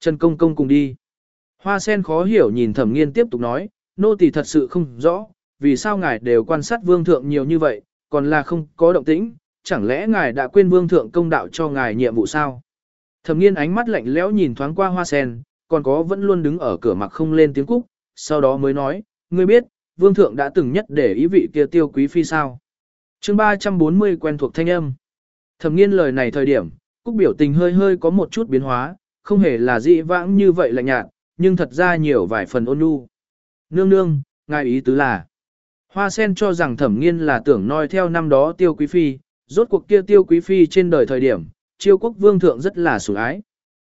Trần Công Công cùng đi. Hoa sen khó hiểu nhìn thẩm nghiên tiếp tục nói, nô tỳ thật sự không rõ, vì sao ngài đều quan sát vương thượng nhiều như vậy, còn là không có động tĩnh, chẳng lẽ ngài đã quên vương thượng công đạo cho ngài nhiệm vụ sao? Thẩm nghiên ánh mắt lạnh lẽo nhìn thoáng qua hoa sen, còn có vẫn luôn đứng ở cửa mặt không lên tiếng cúc, sau đó mới nói, ngươi biết, vương thượng đã từng nhất để ý vị kia tiêu quý phi sao. chương 340 quen thuộc thanh âm. Thẩm nghiên lời này thời điểm, cúc biểu tình hơi hơi có một chút biến hóa, không hề là dị vãng như vậy lạnh nhạt, nhưng thật ra nhiều vài phần ôn nhu. Nương nương, ngài ý tứ là, hoa sen cho rằng thẩm nghiên là tưởng noi theo năm đó tiêu quý phi, rốt cuộc kia tiêu quý phi trên đời thời điểm, chiêu quốc vương thượng rất là sủng ái.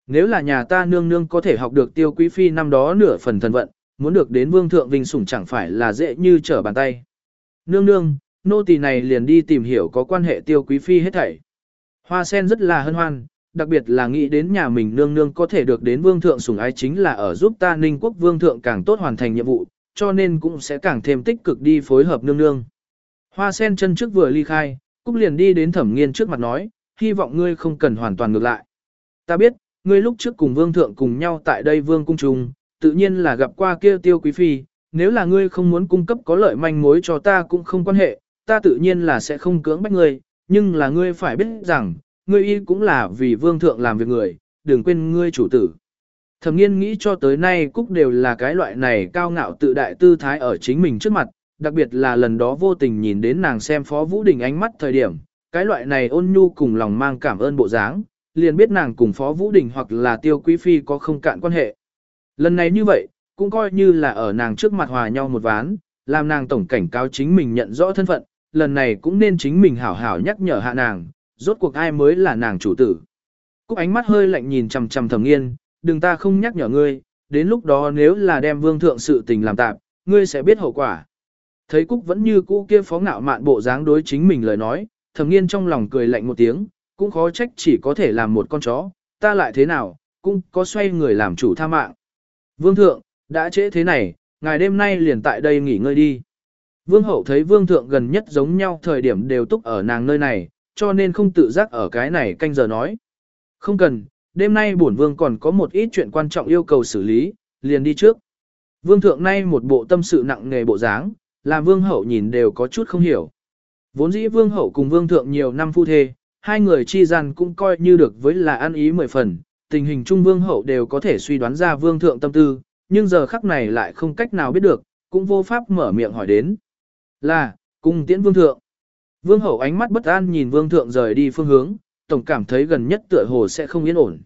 Nếu là nhà ta nương nương có thể học được tiêu quý phi năm đó nửa phần thần vận, muốn được đến vương thượng vinh sủng chẳng phải là dễ như trở bàn tay. Nương nương, nô tỳ này liền đi tìm hiểu có quan hệ tiêu quý phi hết thảy. Hoa sen rất là hân hoan, đặc biệt là nghĩ đến nhà mình nương nương có thể được đến vương thượng sủng ái chính là ở giúp ta ninh quốc vương thượng càng tốt hoàn thành nhiệm vụ, cho nên cũng sẽ càng thêm tích cực đi phối hợp nương nương. Hoa sen chân trước vừa ly khai, Cúc liền đi đến thẩm nghiên trước mặt nói, hy vọng ngươi không cần hoàn toàn ngược lại. Ta biết, ngươi lúc trước cùng vương thượng cùng nhau tại đây vương cung trùng, tự nhiên là gặp qua kia tiêu quý phi, nếu là ngươi không muốn cung cấp có lợi manh mối cho ta cũng không quan hệ, ta tự nhiên là sẽ không cưỡng bách ngươi, nhưng là ngươi phải biết rằng, ngươi y cũng là vì vương thượng làm việc người, đừng quên ngươi chủ tử. Thẩm nghiên nghĩ cho tới nay Cúc đều là cái loại này cao ngạo tự đại tư thái ở chính mình trước mặt, đặc biệt là lần đó vô tình nhìn đến nàng xem Phó Vũ Đình ánh mắt thời điểm, cái loại này ôn nhu cùng lòng mang cảm ơn bộ dáng, liền biết nàng cùng Phó Vũ Đình hoặc là Tiêu Quý Phi có không cạn quan hệ. Lần này như vậy, cũng coi như là ở nàng trước mặt hòa nhau một ván, làm nàng tổng cảnh cáo chính mình nhận rõ thân phận, lần này cũng nên chính mình hảo hảo nhắc nhở hạ nàng, rốt cuộc ai mới là nàng chủ tử. Cúc ánh mắt hơi lạnh nhìn chằm chằm thẩm nghiên, đừng ta không nhắc nhở ngươi, đến lúc đó nếu là đem vương thượng sự tình làm tạp, ngươi sẽ biết hậu quả. Thấy Cúc vẫn như cũ kia phó ngạo mạn bộ dáng đối chính mình lời nói, thẩm nghiên trong lòng cười lạnh một tiếng, cũng khó trách chỉ có thể làm một con chó, ta lại thế nào, cũng có xoay người làm chủ tha mạng. Vương thượng, đã trễ thế này, ngài đêm nay liền tại đây nghỉ ngơi đi. Vương hậu thấy vương thượng gần nhất giống nhau thời điểm đều túc ở nàng nơi này, cho nên không tự giác ở cái này canh giờ nói. Không cần, đêm nay bổn vương còn có một ít chuyện quan trọng yêu cầu xử lý, liền đi trước. Vương thượng nay một bộ tâm sự nặng nề bộ dáng, làm vương hậu nhìn đều có chút không hiểu. Vốn dĩ vương hậu cùng vương thượng nhiều năm phu thê, hai người chi gian cũng coi như được với là ăn ý mười phần, tình hình trung vương hậu đều có thể suy đoán ra vương thượng tâm tư, nhưng giờ khắc này lại không cách nào biết được, cũng vô pháp mở miệng hỏi đến. Là, cung tiễn vương thượng. Vương hậu ánh mắt bất an nhìn vương thượng rời đi phương hướng, tổng cảm thấy gần nhất tựa hồ sẽ không yên ổn.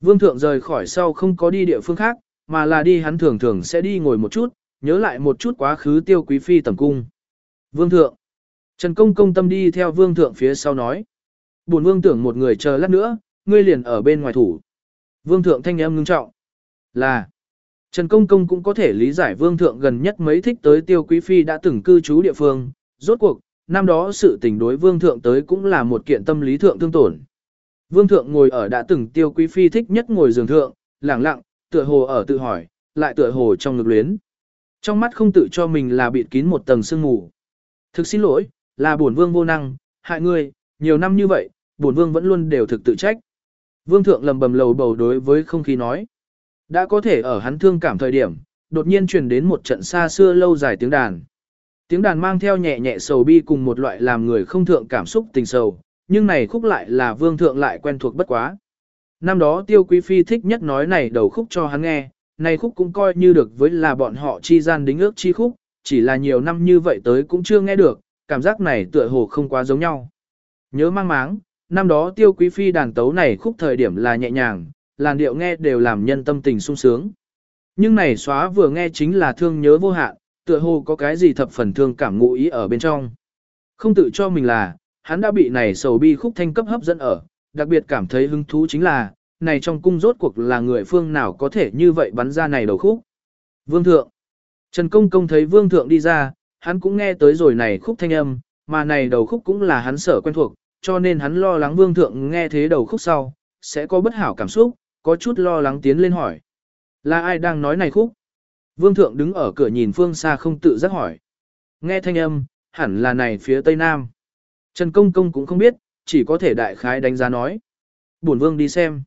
Vương thượng rời khỏi sau không có đi địa phương khác, mà là đi hắn thường thường sẽ đi ngồi một chút, nhớ lại một chút quá khứ tiêu quý phi tầm cung. Vương thượng. Trần công công tâm đi theo vương thượng phía sau nói. Buồn vương tưởng một người chờ lát nữa, ngươi liền ở bên ngoài thủ. Vương thượng thanh âm ngưng trọng. Là. Trần công công cũng có thể lý giải vương thượng gần nhất mấy thích tới tiêu quý phi đã từng cư trú địa phương. Rốt cuộc, năm đó sự tình đối vương thượng tới cũng là một kiện tâm lý thượng thương tổn. Vương thượng ngồi ở đã từng tiêu quý phi thích nhất ngồi giường thượng, lẳng lặng, tựa hồ ở tự hỏi, lại tựa hồ trong ngực luyến. Trong mắt không tự cho mình là bịt kín một tầng sương mù. Thực xin lỗi, là bổn vương vô năng, hại ngươi, nhiều năm như vậy, bổn vương vẫn luôn đều thực tự trách. Vương thượng lầm bầm lầu bầu đối với không khí nói. Đã có thể ở hắn thương cảm thời điểm, đột nhiên truyền đến một trận xa xưa lâu dài tiếng đàn. Tiếng đàn mang theo nhẹ nhẹ sầu bi cùng một loại làm người không thượng cảm xúc tình sầu, nhưng này khúc lại là vương thượng lại quen thuộc bất quá. Năm đó tiêu quý phi thích nhất nói này đầu khúc cho hắn nghe, này khúc cũng coi như được với là bọn họ chi gian đính ước chi khúc, chỉ là nhiều năm như vậy tới cũng chưa nghe được, cảm giác này tựa hồ không quá giống nhau. Nhớ mang máng, năm đó tiêu quý phi đàn tấu này khúc thời điểm là nhẹ nhàng, làn điệu nghe đều làm nhân tâm tình sung sướng. Nhưng này xóa vừa nghe chính là thương nhớ vô hạn, tựa hồ có cái gì thập phần thương cảm ngụ ý ở bên trong. Không tự cho mình là, hắn đã bị này sầu bi khúc thanh cấp hấp dẫn ở, đặc biệt cảm thấy hứng thú chính là, này trong cung rốt cuộc là người phương nào có thể như vậy bắn ra này đầu khúc. Vương thượng. Trần Công Công thấy Vương thượng đi ra, hắn cũng nghe tới rồi này khúc thanh âm, mà này đầu khúc cũng là hắn sở quen thuộc, cho nên hắn lo lắng Vương thượng nghe thế đầu khúc sau, sẽ có bất hảo cảm xúc, có chút lo lắng tiến lên hỏi. Là ai đang nói này khúc? Vương thượng đứng ở cửa nhìn phương xa không tự giác hỏi. Nghe thanh âm, hẳn là này phía tây nam. Trần Công Công cũng không biết, chỉ có thể đại khái đánh giá nói. Bổn vương đi xem.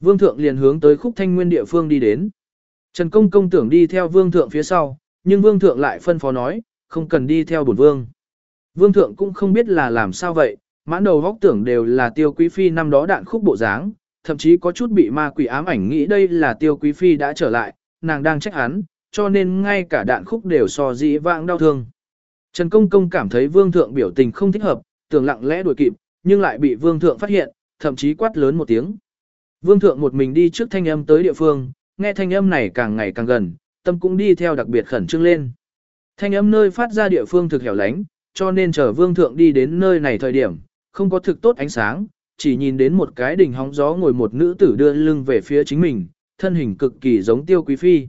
Vương thượng liền hướng tới khúc thanh nguyên địa phương đi đến. Trần công công tưởng đi theo vương thượng phía sau, nhưng vương thượng lại phân phó nói, không cần đi theo bổn vương. Vương thượng cũng không biết là làm sao vậy, mãn đầu góc tưởng đều là tiêu quý phi năm đó đạn khúc bộ dáng, thậm chí có chút bị ma quỷ ám ảnh nghĩ đây là tiêu quý phi đã trở lại, nàng đang trách hắn, cho nên ngay cả đạn khúc đều so dĩ vãng đau thương. Trần Công Công cảm thấy vương thượng biểu tình không thích hợp, tưởng lặng lẽ đuổi kịp, nhưng lại bị vương thượng phát hiện, thậm chí quát lớn một tiếng. Vương thượng một mình đi trước thanh âm tới địa phương, nghe thanh âm này càng ngày càng gần, tâm cũng đi theo đặc biệt khẩn trương lên. Thanh âm nơi phát ra địa phương thực hẻo lánh, cho nên chờ vương thượng đi đến nơi này thời điểm, không có thực tốt ánh sáng, chỉ nhìn đến một cái đỉnh hóng gió ngồi một nữ tử đưa lưng về phía chính mình, thân hình cực kỳ giống tiêu quý phi.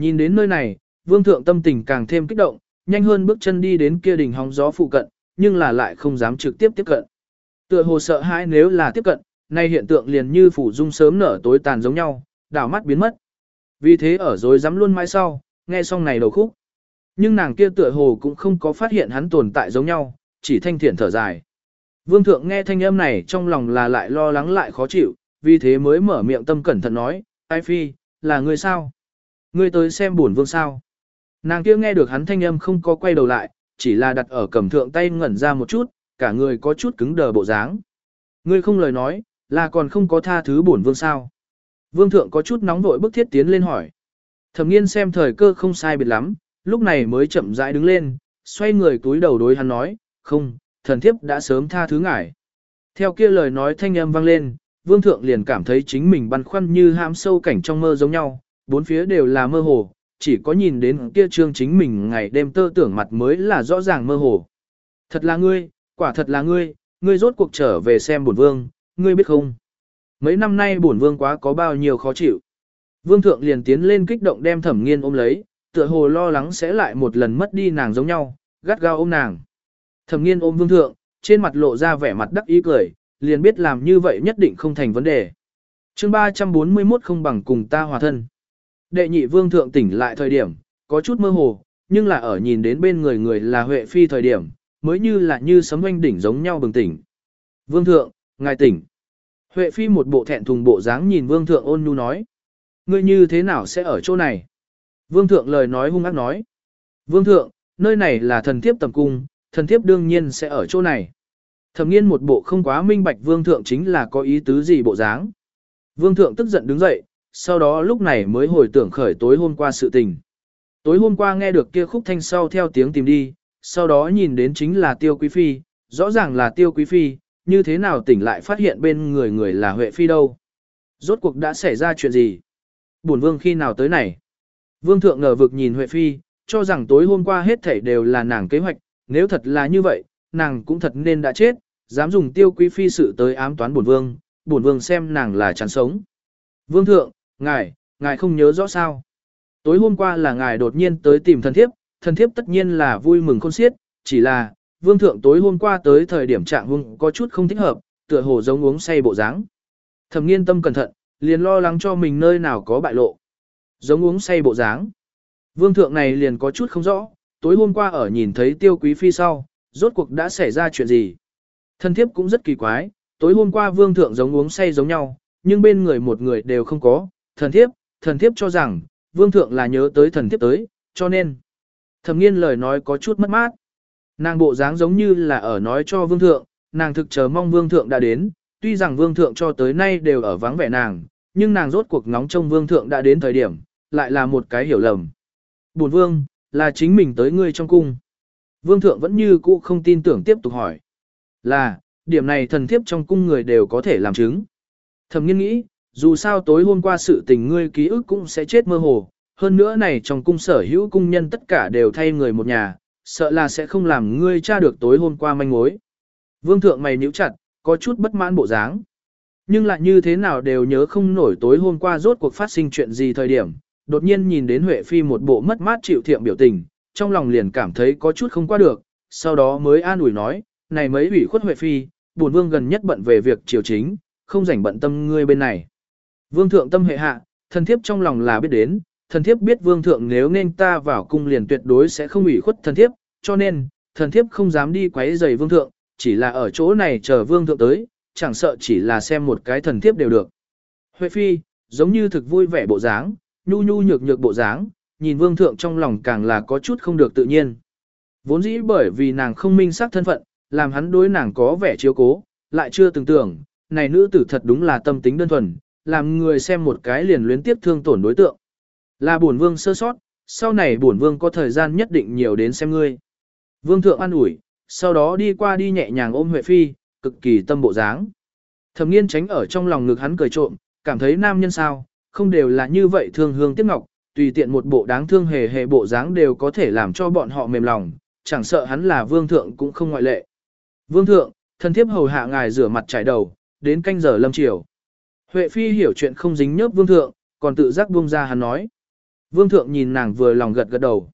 Nhìn đến nơi này, vương thượng tâm tình càng thêm kích động, nhanh hơn bước chân đi đến kia đỉnh hóng gió phụ cận, nhưng là lại không dám trực tiếp tiếp cận. Tựa hồ sợ hãi nếu là tiếp cận, nay hiện tượng liền như phủ dung sớm nở tối tàn giống nhau, đảo mắt biến mất. Vì thế ở rồi dám luôn mãi sau, nghe xong này đầu khúc. Nhưng nàng kia tựa hồ cũng không có phát hiện hắn tồn tại giống nhau, chỉ thanh thiện thở dài. Vương thượng nghe thanh âm này trong lòng là lại lo lắng lại khó chịu, vì thế mới mở miệng tâm cẩn thận nói, ai phi, là người sao? Ngươi tới xem buồn vương sao? Nàng kia nghe được hắn thanh âm không có quay đầu lại, chỉ là đặt ở cầm thượng tay ngẩn ra một chút, cả người có chút cứng đờ bộ dáng. Ngươi không lời nói, là còn không có tha thứ bổn vương sao? Vương thượng có chút nóng vội bức thiết tiến lên hỏi. Thẩm nghiên xem thời cơ không sai biệt lắm, lúc này mới chậm rãi đứng lên, xoay người túi đầu đối hắn nói, không, thần thiếp đã sớm tha thứ ngài. Theo kia lời nói thanh âm vang lên, vương thượng liền cảm thấy chính mình băn khoăn như ham sâu cảnh trong mơ giống nhau, bốn phía đều là mơ hồ, chỉ có nhìn đến kia trương chính mình ngày đêm tơ tưởng mặt mới là rõ ràng mơ hồ. Thật là ngươi, quả thật là ngươi, ngươi rốt cuộc trở về xem bổn vương, ngươi biết không? Mấy năm nay bổn vương quá có bao nhiêu khó chịu. Vương thượng liền tiến lên kích động đem thẩm nghiên ôm lấy, tựa hồ lo lắng sẽ lại một lần mất đi nàng giống nhau, gắt gao ôm nàng. Thẩm nghiên ôm vương thượng, trên mặt lộ ra vẻ mặt đắc ý cười, liền biết làm như vậy nhất định không thành vấn đề. chương 341 không bằng cùng ta hòa thân. Đệ nhị vương thượng tỉnh lại thời điểm, có chút mơ hồ, nhưng là ở nhìn đến bên người người là Huệ Phi thời điểm, mới như là như sấm oanh đỉnh giống nhau bừng tỉnh. Vương thượng, ngài tỉnh. Huệ Phi một bộ thẹn thùng bộ dáng nhìn vương thượng ôn nhu nói. Ngươi như thế nào sẽ ở chỗ này? Vương thượng lời nói hung ác nói. Vương thượng, nơi này là thần thiếp tầm cung, thần thiếp đương nhiên sẽ ở chỗ này. Thẩm nghiên một bộ không quá minh bạch vương thượng chính là có ý tứ gì bộ dáng. Vương thượng tức giận đứng dậy, sau đó lúc này mới hồi tưởng khởi tối hôm qua sự tình. Tối hôm qua nghe được kia khúc thanh sau theo tiếng tìm đi, sau đó nhìn đến chính là tiêu quý phi, rõ ràng là tiêu quý phi, như thế nào tỉnh lại phát hiện bên người người là Huệ phi đâu. Rốt cuộc đã xảy ra chuyện gì? Bổn vương khi nào tới này? Vương thượng ngờ vực nhìn Huệ phi, cho rằng tối hôm qua hết thảy đều là nàng kế hoạch, nếu thật là như vậy, nàng cũng thật nên đã chết, dám dùng tiêu quý phi sự tới ám toán bổn vương, bổn vương xem nàng là chán sống. Vương thượng, ngài, ngài không nhớ rõ sao. Tối hôm qua là ngài đột nhiên tới tìm thần thiếp, thần thiếp tất nhiên là vui mừng khôn xiết, chỉ là, vương thượng tối hôm qua tới thời điểm trạng hung có chút không thích hợp, tựa hồ giống uống say bộ dáng. Thẩm nghiên tâm cẩn thận, liền lo lắng cho mình nơi nào có bại lộ. Giống uống say bộ dáng. Vương thượng này liền có chút không rõ, tối hôm qua ở nhìn thấy tiêu quý phi sau, rốt cuộc đã xảy ra chuyện gì. Thần thiếp cũng rất kỳ quái, tối hôm qua vương thượng giống uống say giống nhau, nhưng bên người một người đều không có, thần thiếp, thần thiếp cho rằng, vương thượng là nhớ tới thần thiếp tới, cho nên. Thẩm nghiên lời nói có chút mất mát. Nàng bộ dáng giống như là ở nói cho vương thượng, nàng thực chờ mong vương thượng đã đến, tuy rằng vương thượng cho tới nay đều ở vắng vẻ nàng, nhưng nàng rốt cuộc ngóng trông vương thượng đã đến thời điểm, lại là một cái hiểu lầm. Bổn vương, là chính mình tới ngươi trong cung. Vương thượng vẫn như cũ không tin tưởng tiếp tục hỏi. Là, điểm này thần thiếp trong cung người đều có thể làm chứng. Thầm nghiên nghĩ, dù sao tối hôm qua sự tình ngươi ký ức cũng sẽ chết mơ hồ, hơn nữa này trong cung sở hữu cung nhân tất cả đều thay người một nhà, sợ là sẽ không làm ngươi tra được tối hôm qua manh mối. Vương thượng mày nhíu chặt, có chút bất mãn bộ dáng. Nhưng lại như thế nào đều nhớ không nổi tối hôm qua rốt cuộc phát sinh chuyện gì thời điểm, đột nhiên nhìn đến Huệ Phi một bộ mất mát chịu thiệm biểu tình, trong lòng liền cảm thấy có chút không qua được, sau đó mới an ủi nói, này mấy ủy khuất Huệ Phi, buồn vương gần nhất bận về việc triều chính, không rảnh bận tâm ngươi bên này. Vương thượng tâm hệ hạ, thần thiếp trong lòng là biết đến, thần thiếp biết vương thượng nếu nên ta vào cung liền tuyệt đối sẽ không ủy khuất thần thiếp, cho nên, thần thiếp không dám đi quấy rầy vương thượng, chỉ là ở chỗ này chờ vương thượng tới, chẳng sợ chỉ là xem một cái thần thiếp đều được. Huệ phi, giống như thực vui vẻ bộ dáng, nhu nhu nhược nhược bộ dáng, nhìn vương thượng trong lòng càng là có chút không được tự nhiên. Vốn dĩ bởi vì nàng không minh xác thân phận, làm hắn đối nàng có vẻ chiếu cố, lại chưa từng tưởng, này nữ tử thật đúng là tâm tính đơn thuần, làm người xem một cái liền luyến tiếp thương tổn đối tượng. Là bổn vương sơ sót, sau này bổn vương có thời gian nhất định nhiều đến xem ngươi. Vương thượng an ủi, sau đó đi qua đi nhẹ nhàng ôm Huệ Phi, cực kỳ tâm bộ dáng. Thẩm nghiên tránh ở trong lòng ngực hắn cười trộm, cảm thấy nam nhân sao, không đều là như vậy thương hương tiếc ngọc, tùy tiện một bộ đáng thương hề hề bộ dáng đều có thể làm cho bọn họ mềm lòng, chẳng sợ hắn là vương thượng cũng không ngoại lệ. Vương thượng, thân thiếp hầu hạ ngài rửa mặt trải đầu, đến canh giờ lâm chiều. Huệ phi hiểu chuyện không dính nhớp vương thượng, còn tự giác buông ra hắn nói. Vương thượng nhìn nàng vừa lòng gật gật đầu.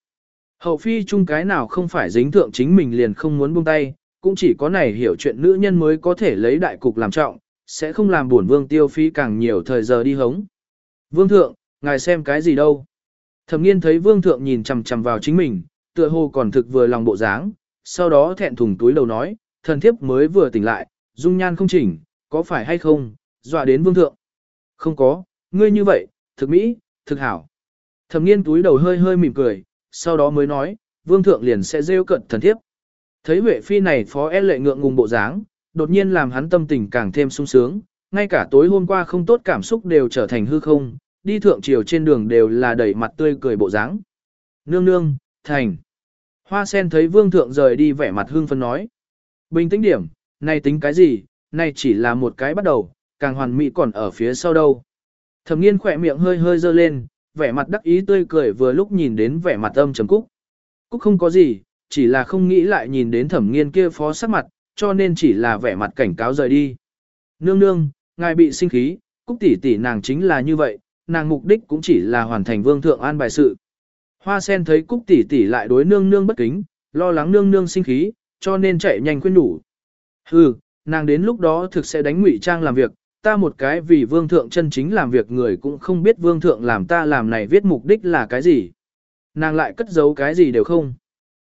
Hậu phi chung cái nào không phải dính thượng chính mình liền không muốn buông tay, cũng chỉ có này hiểu chuyện nữ nhân mới có thể lấy đại cục làm trọng, sẽ không làm buồn vương tiêu phí càng nhiều thời giờ đi hống. Vương thượng, ngài xem cái gì đâu? Thẩm nghiên thấy vương thượng nhìn chằm chằm vào chính mình, tựa hồ còn thực vừa lòng bộ dáng, sau đó thẹn thùng túi đầu nói, thần thiếp mới vừa tỉnh lại, dung nhan không chỉnh, có phải hay không, dọa đến vương thượng. Không có, ngươi như vậy, thực mỹ, thực hảo. Thẩm nghiên túi đầu hơi hơi mỉm cười, sau đó mới nói, vương thượng liền sẽ rêu cận thần thiếp. Thấy Huệ Phi này phó e lệ ngượng ngùng bộ dáng, đột nhiên làm hắn tâm tình càng thêm sung sướng, ngay cả tối hôm qua không tốt cảm xúc đều trở thành hư không, đi thượng chiều trên đường đều là đẩy mặt tươi cười bộ dáng. Nương nương, thành. Hoa sen thấy vương thượng rời đi vẻ mặt hương phân nói. Bình tĩnh điểm, này tính cái gì, này chỉ là một cái bắt đầu, càng hoàn mỹ còn ở phía sau đâu. Thẩm nghiên khỏe miệng hơi hơi dơ lên, vẻ mặt đắc ý tươi cười vừa lúc nhìn đến vẻ mặt âm trầm cúc. Cúc không có gì, chỉ là không nghĩ lại nhìn đến thẩm nghiên kia phó sắc mặt, cho nên chỉ là vẻ mặt cảnh cáo rời đi. Nương nương, ngài bị sinh khí, cúc tỷ tỷ nàng chính là như vậy, nàng mục đích cũng chỉ là hoàn thành vương thượng an bài sự. Hoa sen thấy cúc tỷ tỷ lại đối nương nương bất kính, lo lắng nương nương sinh khí, cho nên chạy nhanh khuyên nhủ. Hừ, nàng đến lúc đó thực sẽ đánh ngụy trang làm việc, ta một cái vì vương thượng chân chính làm việc người cũng không biết vương thượng làm ta làm này viết mục đích là cái gì. Nàng lại cất giấu cái gì đều không.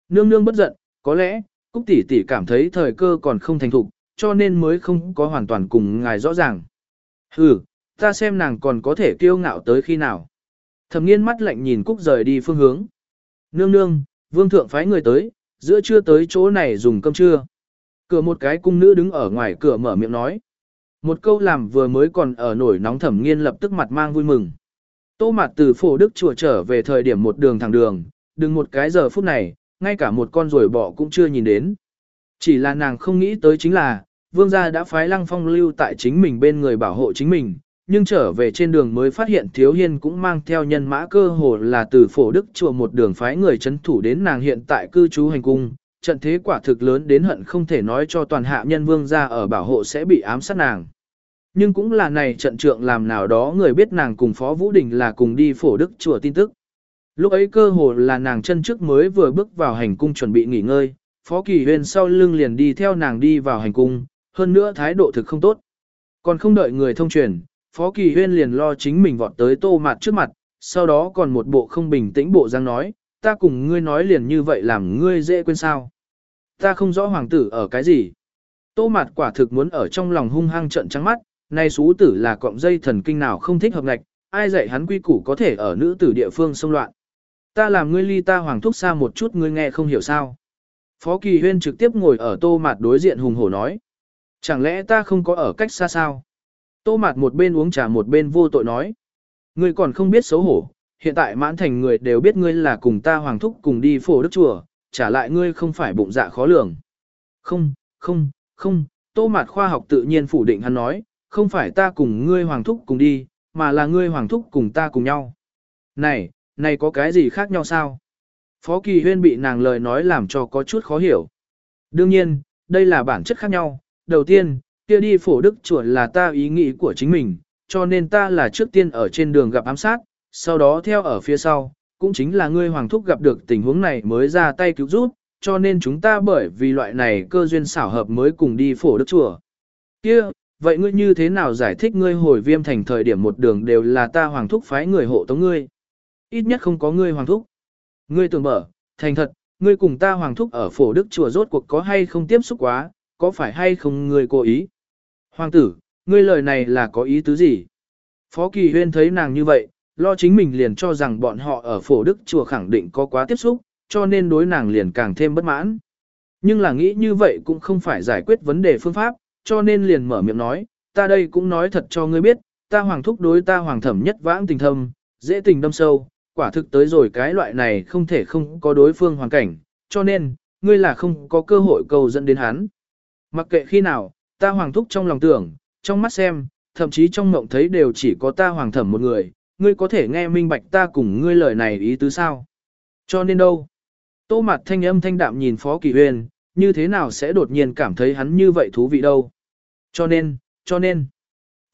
Nương nương bất giận, có lẽ, Cúc tỷ tỷ cảm thấy thời cơ còn không thành thục, cho nên mới không có hoàn toàn cùng ngài rõ ràng. Hừ, ta xem nàng còn có thể kiêu ngạo tới khi nào. Thẩm nghiên mắt lạnh nhìn Cúc rời đi phương hướng. Nương nương, vương thượng phái người tới, giữa trưa tới chỗ này dùng cơm trưa. Cửa một cái cung nữ đứng ở ngoài cửa mở miệng nói. Một câu làm vừa mới còn ở nổi nóng thẩm nghiên lập tức mặt mang vui mừng. Tô mặt từ phổ đức chùa trở về thời điểm một đường thẳng đường, đừng một cái giờ phút này, ngay cả một con rồi bỏ cũng chưa nhìn đến. Chỉ là nàng không nghĩ tới chính là, vương gia đã phái lăng phong lưu tại chính mình bên người bảo hộ chính mình, nhưng trở về trên đường mới phát hiện thiếu hiên cũng mang theo nhân mã cơ hồ là từ phổ đức chùa một đường phái người chấn thủ đến nàng hiện tại cư trú hành cung. Trận thế quả thực lớn đến hận không thể nói cho toàn hạ nhân vương gia ở bảo hộ sẽ bị ám sát nàng. Nhưng cũng là này trận trượng làm nào đó người biết nàng cùng Phó Vũ Đình là cùng đi phổ đức chùa tin tức. Lúc ấy cơ hồ là nàng chân trước mới vừa bước vào hành cung chuẩn bị nghỉ ngơi, Phó Kỳ huyên sau lưng liền đi theo nàng đi vào hành cung, hơn nữa thái độ thực không tốt. Còn không đợi người thông truyền, Phó Kỳ Huyên liền lo chính mình vọt tới tô mặt trước mặt, sau đó còn một bộ không bình tĩnh bộ răng nói, ta cùng ngươi nói liền như vậy làm ngươi dễ quên sao. Ta không rõ hoàng tử ở cái gì. Tô mặt quả thực muốn ở trong lòng hung hăng trận trắng mắt, nay xú tử là cọng dây thần kinh nào không thích hợp ngạch, ai dạy hắn quy củ có thể ở nữ tử địa phương xông loạn. Ta làm ngươi ly ta hoàng thúc xa một chút ngươi nghe không hiểu sao. Phó Kỳ Huyên trực tiếp ngồi ở tô mạt đối diện hùng hổ nói. Chẳng lẽ ta không có ở cách xa sao? Tô mạt một bên uống trà một bên vô tội nói. Ngươi còn không biết xấu hổ, hiện tại mãn thành người đều biết ngươi là cùng ta hoàng thúc cùng đi phổ đức chùa, trả lại ngươi không phải bụng dạ khó lường. Không, không, không, tô mạt khoa học tự nhiên phủ định hắn nói, không phải ta cùng ngươi hoàng thúc cùng đi, mà là ngươi hoàng thúc cùng ta cùng nhau. Này, này có cái gì khác nhau sao? Phó Kỳ Huyên bị nàng lời nói làm cho có chút khó hiểu. Đương nhiên, đây là bản chất khác nhau. Đầu tiên, kia đi phổ đức chùa là ta ý nghĩ của chính mình, cho nên ta là trước tiên ở trên đường gặp ám sát, sau đó theo ở phía sau, cũng chính là ngươi hoàng thúc gặp được tình huống này mới ra tay cứu giúp, cho nên chúng ta bởi vì loại này cơ duyên xảo hợp mới cùng đi phổ đức chùa. Kia, vậy ngươi như thế nào giải thích ngươi hồi viêm thành thời điểm một đường đều là ta hoàng thúc phái người hộ tống ngươi? Ít nhất không có ngươi hoàng thúc. Ngươi tưởng mở, thành thật, ngươi cùng ta hoàng thúc ở phổ đức chùa rốt cuộc có hay không tiếp xúc quá, có phải hay không ngươi cố ý? Hoàng tử, ngươi lời này là có ý tứ gì? Phó Kỳ Huyên thấy nàng như vậy, lo chính mình liền cho rằng bọn họ ở phổ đức chùa khẳng định có quá tiếp xúc, cho nên đối nàng liền càng thêm bất mãn. Nhưng là nghĩ như vậy cũng không phải giải quyết vấn đề phương pháp, cho nên liền mở miệng nói, ta đây cũng nói thật cho ngươi biết, ta hoàng thúc đối ta hoàng thẩm nhất vãng tình thâm, dễ tình đâm sâu, quả thực tới rồi cái loại này không thể không có đối phương hoàn cảnh, cho nên, ngươi là không có cơ hội cầu dẫn đến hắn. Mặc kệ khi nào, ta hoàng thúc trong lòng tưởng, trong mắt xem, thậm chí trong mộng thấy đều chỉ có ta hoàng thẩm một người, ngươi có thể nghe minh bạch ta cùng ngươi lời này ý tứ sao. Cho nên đâu? Tô mặt thanh âm thanh đạm nhìn Phó Kỳ Huyên, như thế nào sẽ đột nhiên cảm thấy hắn như vậy thú vị đâu. Cho nên, cho nên,